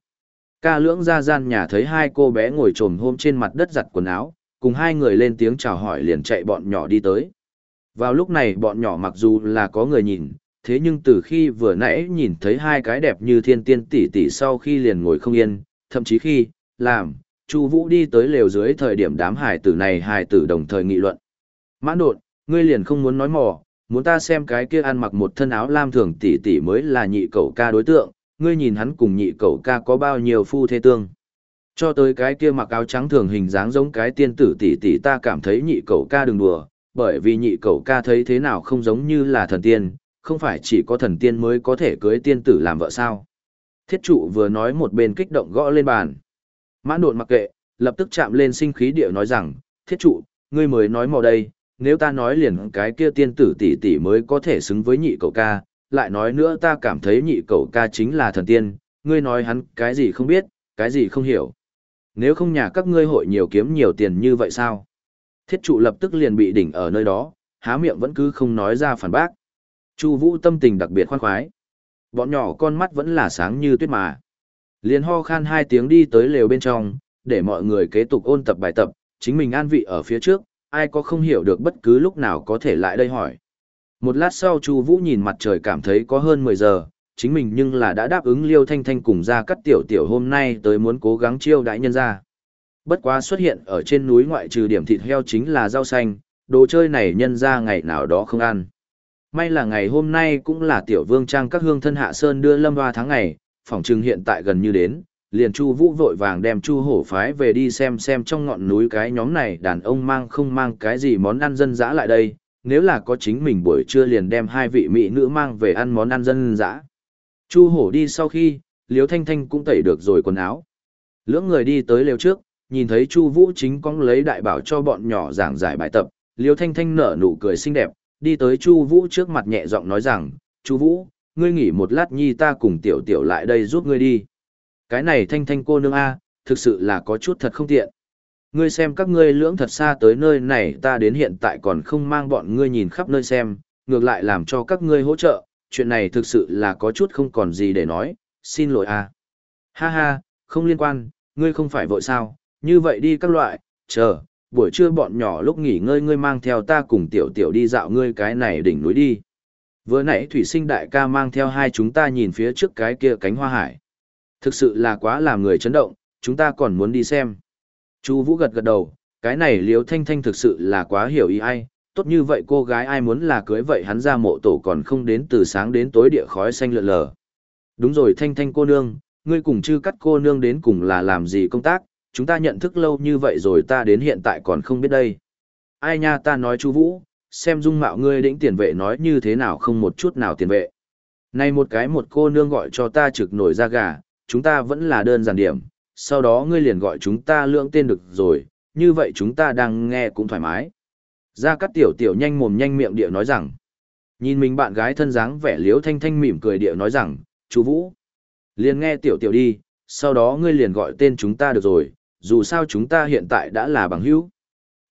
Ca lưỡng ra gian nhà thấy hai cô bé ngồi trồm hôm trên mặt đất giặt quần áo, cùng hai người lên tiếng chào hỏi liền chạy bọn nhỏ đi tới. Vào lúc này bọn nhỏ mặc dù là có người nhìn, thế nhưng từ khi vừa nãy nhìn thấy hai cái đẹp như thiên tiên tỷ tỷ sau khi liền ngồi không yên, thậm chí khi, làm, Chu Vũ đi tới lều dưới thời điểm đám hài tử này hài tử đồng thời nghị luận. Mãn đột, ngươi liền không muốn nói mò, muốn ta xem cái kia ăn mặc một thân áo lam thường tỷ tỷ mới là nhị cậu ca đối tượng, ngươi nhìn hắn cùng nhị cậu ca có bao nhiêu phu thế tương. Cho tới cái kia mặc áo trắng thường hình dáng giống cái tiên tử tỷ tỷ ta cảm thấy nhị cậu ca đừng đùa, bởi vì nhị cậu ca thấy thế nào không giống như là thần tiên, không phải chỉ có thần tiên mới có thể cưới tiên tử làm vợ sao. Thiết trụ vừa nói một bên kích động gõ lên bàn. Mãn độn mặc kệ, lập tức chạm lên sinh khí điệu nói rằng, thiết trụ, ngươi mới nói mò đây, nếu ta nói liền cái kia tiên tử tỷ tỷ mới có thể xứng với nhị cậu ca, lại nói nữa ta cảm thấy nhị cậu ca chính là thần tiên, ngươi nói hắn cái gì không biết, cái gì không hiểu. Nếu không nhà các ngươi hội nhiều kiếm nhiều tiền như vậy sao? Thiết trụ lập tức liền bị đỉnh ở nơi đó, há miệng vẫn cứ không nói ra phản bác. Chu Vũ tâm tình đặc biệt khoan khoái. Bọn nhỏ con mắt vẫn là sáng như tuyết mà. Liền ho khan hai tiếng đi tới lều bên trong, để mọi người kế tục ôn tập bài tập, chính mình an vị ở phía trước, ai có không hiểu được bất cứ lúc nào có thể lại đây hỏi. Một lát sau Chu Vũ nhìn mặt trời cảm thấy có hơn 10 giờ, chính mình nhưng là đã đáp ứng Liêu Thanh Thanh cùng ra cắt tiểu tiểu hôm nay tới muốn cố gắng chiêu đãi nhân ra. Bất quá xuất hiện ở trên núi ngoại trừ điểm thịt heo chính là rau xanh, đồ chơi này nhân ra ngày nào đó không ăn. May là ngày hôm nay cũng là tiểu vương trang các hương thân hạ sơn đưa lâm hoa tháng ngày, phòng trưng hiện tại gần như đến, liền Chu Vũ vội vàng đem Chu Hổ phái về đi xem xem trong ngọn núi cái nhóm này đàn ông mang không mang cái gì món ăn dân dã lại đây, nếu là có chính mình buổi trưa liền đem hai vị mỹ nữ mang về ăn món ăn dân dã. Chu Hổ đi sau khi, Liễu Thanh Thanh cũng tẩy được rồi quần áo. Lưỡng người đi tới lều trước, nhìn thấy Chu Vũ chính cong lấy đại bảo cho bọn nhỏ giảng giải bài tập, Liễu Thanh Thanh nở nụ cười xinh đẹp, đi tới Chu Vũ trước mặt nhẹ giọng nói rằng, "Chu Vũ, ngươi nghỉ một lát nhi ta cùng tiểu tiểu lại đây giúp ngươi đi." Cái này Thanh Thanh cô nương a, thực sự là có chút thật không tiện. Ngươi xem các ngươi lưỡng thật xa tới nơi này ta đến hiện tại còn không mang bọn ngươi nhìn khắp nơi xem, ngược lại làm cho các ngươi hỗ trợ, chuyện này thực sự là có chút không còn gì để nói, xin lỗi a. Ha ha, không liên quan, ngươi không phải vội sao, như vậy đi các loại, chờ, buổi trưa bọn nhỏ lúc nghỉ ngơi ngươi mang theo ta cùng tiểu tiểu đi dạo ngươi cái này đỉnh núi đi. Vừa nãy thủy sinh đại ca mang theo hai chúng ta nhìn phía trước cái kia cánh hoa hải. Thực sự là quá làm người chấn động, chúng ta còn muốn đi xem. Chu Vũ gật gật đầu, cái này Liễu Thanh Thanh thực sự là quá hiểu ý ai, tốt như vậy cô gái ai muốn là cưới vậy hắn ra mộ tổ còn không đến từ sáng đến tối địa khói xanh lượn lờ. Đúng rồi Thanh Thanh cô nương, ngươi cùng chư cắt cô nương đến cùng là làm gì công tác, chúng ta nhận thức lâu như vậy rồi ta đến hiện tại còn không biết đây. Ai nha ta nói chú Vũ, xem dung mạo ngươi đĩnh tiền vệ nói như thế nào không một chút nào tiền vệ. Này một cái một cô nương gọi cho ta trực nổi ra gà, chúng ta vẫn là đơn giản điểm, sau đó ngươi liền gọi chúng ta lưỡng tên được rồi, như vậy chúng ta đang nghe cũng thoải mái. Gia Cát Tiểu Tiểu nhanh mồm nhanh miệng địa nói rằng, nhìn mình bạn gái thân dáng vẻ liếu thanh thanh mỉm cười địa nói rằng, chú Vũ, liền nghe Tiểu Tiểu đi, sau đó ngươi liền gọi tên chúng ta được rồi, dù sao chúng ta hiện tại đã là bằng hữu.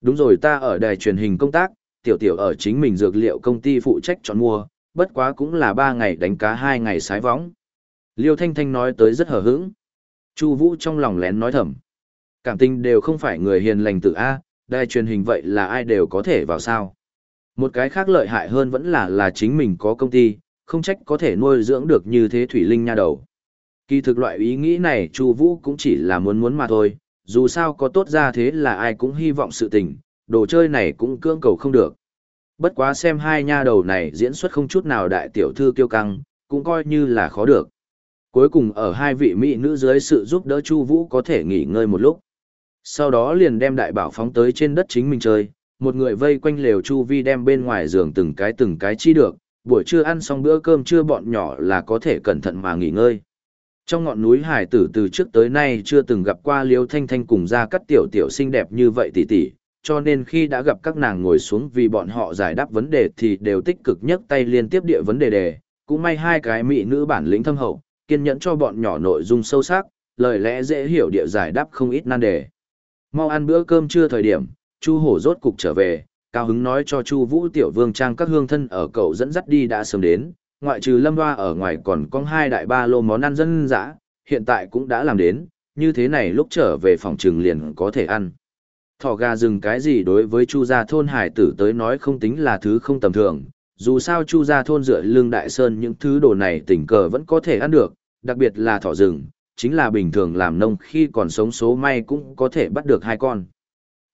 Đúng rồi ta ở đài truyền hình công tác, Tiểu Tiểu ở chính mình dược liệu công ty phụ trách chọn mua, bất quá cũng là ba ngày đánh cá hai ngày sái võng. Liêu Thanh Thanh nói tới rất hờ hững. Chu Vũ trong lòng lén nói thầm. Cảm tình đều không phải người hiền lành tự A, đài truyền hình vậy là ai đều có thể vào sao. Một cái khác lợi hại hơn vẫn là là chính mình có công ty, không trách có thể nuôi dưỡng được như thế Thủy Linh nha đầu. Kỳ thực loại ý nghĩ này Chu Vũ cũng chỉ là muốn muốn mà thôi, dù sao có tốt ra thế là ai cũng hy vọng sự tình, đồ chơi này cũng cưỡng cầu không được. Bất quá xem hai nha đầu này diễn xuất không chút nào đại tiểu thư kiêu căng, cũng coi như là khó được. Cuối cùng ở hai vị mỹ nữ dưới sự giúp đỡ Chu Vũ có thể nghỉ ngơi một lúc. Sau đó liền đem đại bảo phóng tới trên đất chính mình chơi, một người vây quanh lều Chu Vi đem bên ngoài giường từng cái từng cái chi được, buổi trưa ăn xong bữa cơm trưa bọn nhỏ là có thể cẩn thận mà nghỉ ngơi. Trong ngọn núi hải tử từ trước tới nay chưa từng gặp qua Liêu Thanh Thanh cùng ra cắt tiểu tiểu xinh đẹp như vậy tỷ tỷ, cho nên khi đã gặp các nàng ngồi xuống vì bọn họ giải đáp vấn đề thì đều tích cực nhất tay liên tiếp địa vấn đề đề, cũng may hai cái mỹ nữ bản lĩnh thâm hậu, kiên nhẫn cho bọn nhỏ nội dung sâu sắc, lời lẽ dễ hiểu địa giải đáp không ít nan đề. Mau ăn bữa cơm trưa thời điểm, Chu Hổ rốt cục trở về, cao hứng nói cho Chu Vũ tiểu vương trang các hương thân ở cậu dẫn dắt đi đã sớm đến, ngoại trừ Lâm Hoa ở ngoài còn có hai đại ba lô món ăn dân dã, hiện tại cũng đã làm đến, như thế này lúc trở về phòng trường liền có thể ăn. Thỏ gà rừng cái gì đối với Chu gia thôn hải tử tới nói không tính là thứ không tầm thường, dù sao Chu gia thôn dựa lương đại sơn những thứ đồ này tình cờ vẫn có thể ăn được, đặc biệt là thỏ rừng, chính là bình thường làm nông khi còn sống số may cũng có thể bắt được hai con.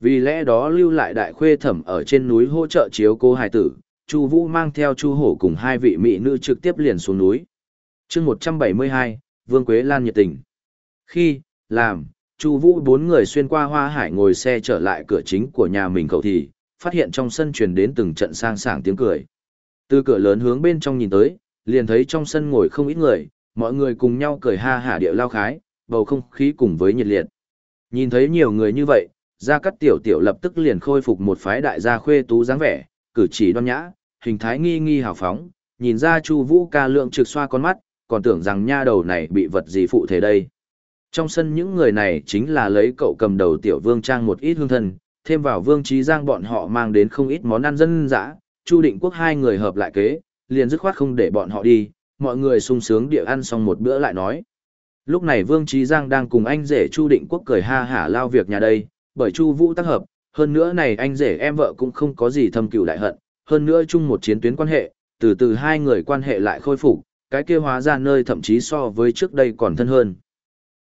Vì lẽ đó lưu lại đại khuê thẩm ở trên núi hỗ trợ chiếu cô hải tử, Chu Vũ mang theo Chu Hổ cùng hai vị mỹ nữ trực tiếp liền xuống núi. Chương 172, Vương Quế Lan nhiệt tình. Khi, làm, Chu Vũ bốn người xuyên qua Hoa Hải ngồi xe trở lại cửa chính của nhà mình cậu thì, phát hiện trong sân truyền đến từng trận sang sảng tiếng cười. Từ cửa lớn hướng bên trong nhìn tới, liền thấy trong sân ngồi không ít người, mọi người cùng nhau cười ha hả điệu lao khái, bầu không khí cùng với nhiệt liệt. Nhìn thấy nhiều người như vậy, Gia Cát Tiểu Tiểu lập tức liền khôi phục một phái đại gia khuê tú dáng vẻ, cử chỉ đoan nhã, hình thái nghi nghi hào phóng, nhìn ra Chu Vũ ca lượng trực xoa con mắt, còn tưởng rằng nha đầu này bị vật gì phụ thể đây. Trong sân những người này chính là lấy cậu cầm đầu tiểu vương trang một ít hương thân, thêm vào vương trí giang bọn họ mang đến không ít món ăn dân dã, Chu Định Quốc hai người hợp lại kế, liền dứt khoát không để bọn họ đi, mọi người sung sướng địa ăn xong một bữa lại nói. Lúc này Vương Trí Giang đang cùng anh rể Chu Định Quốc cười ha hả lao việc nhà đây, bởi Chu Vũ tác hợp, hơn nữa này anh rể em vợ cũng không có gì thâm cừu đại hận, hơn nữa chung một chiến tuyến quan hệ, từ từ hai người quan hệ lại khôi phục, cái kia hóa ra nơi thậm chí so với trước đây còn thân hơn.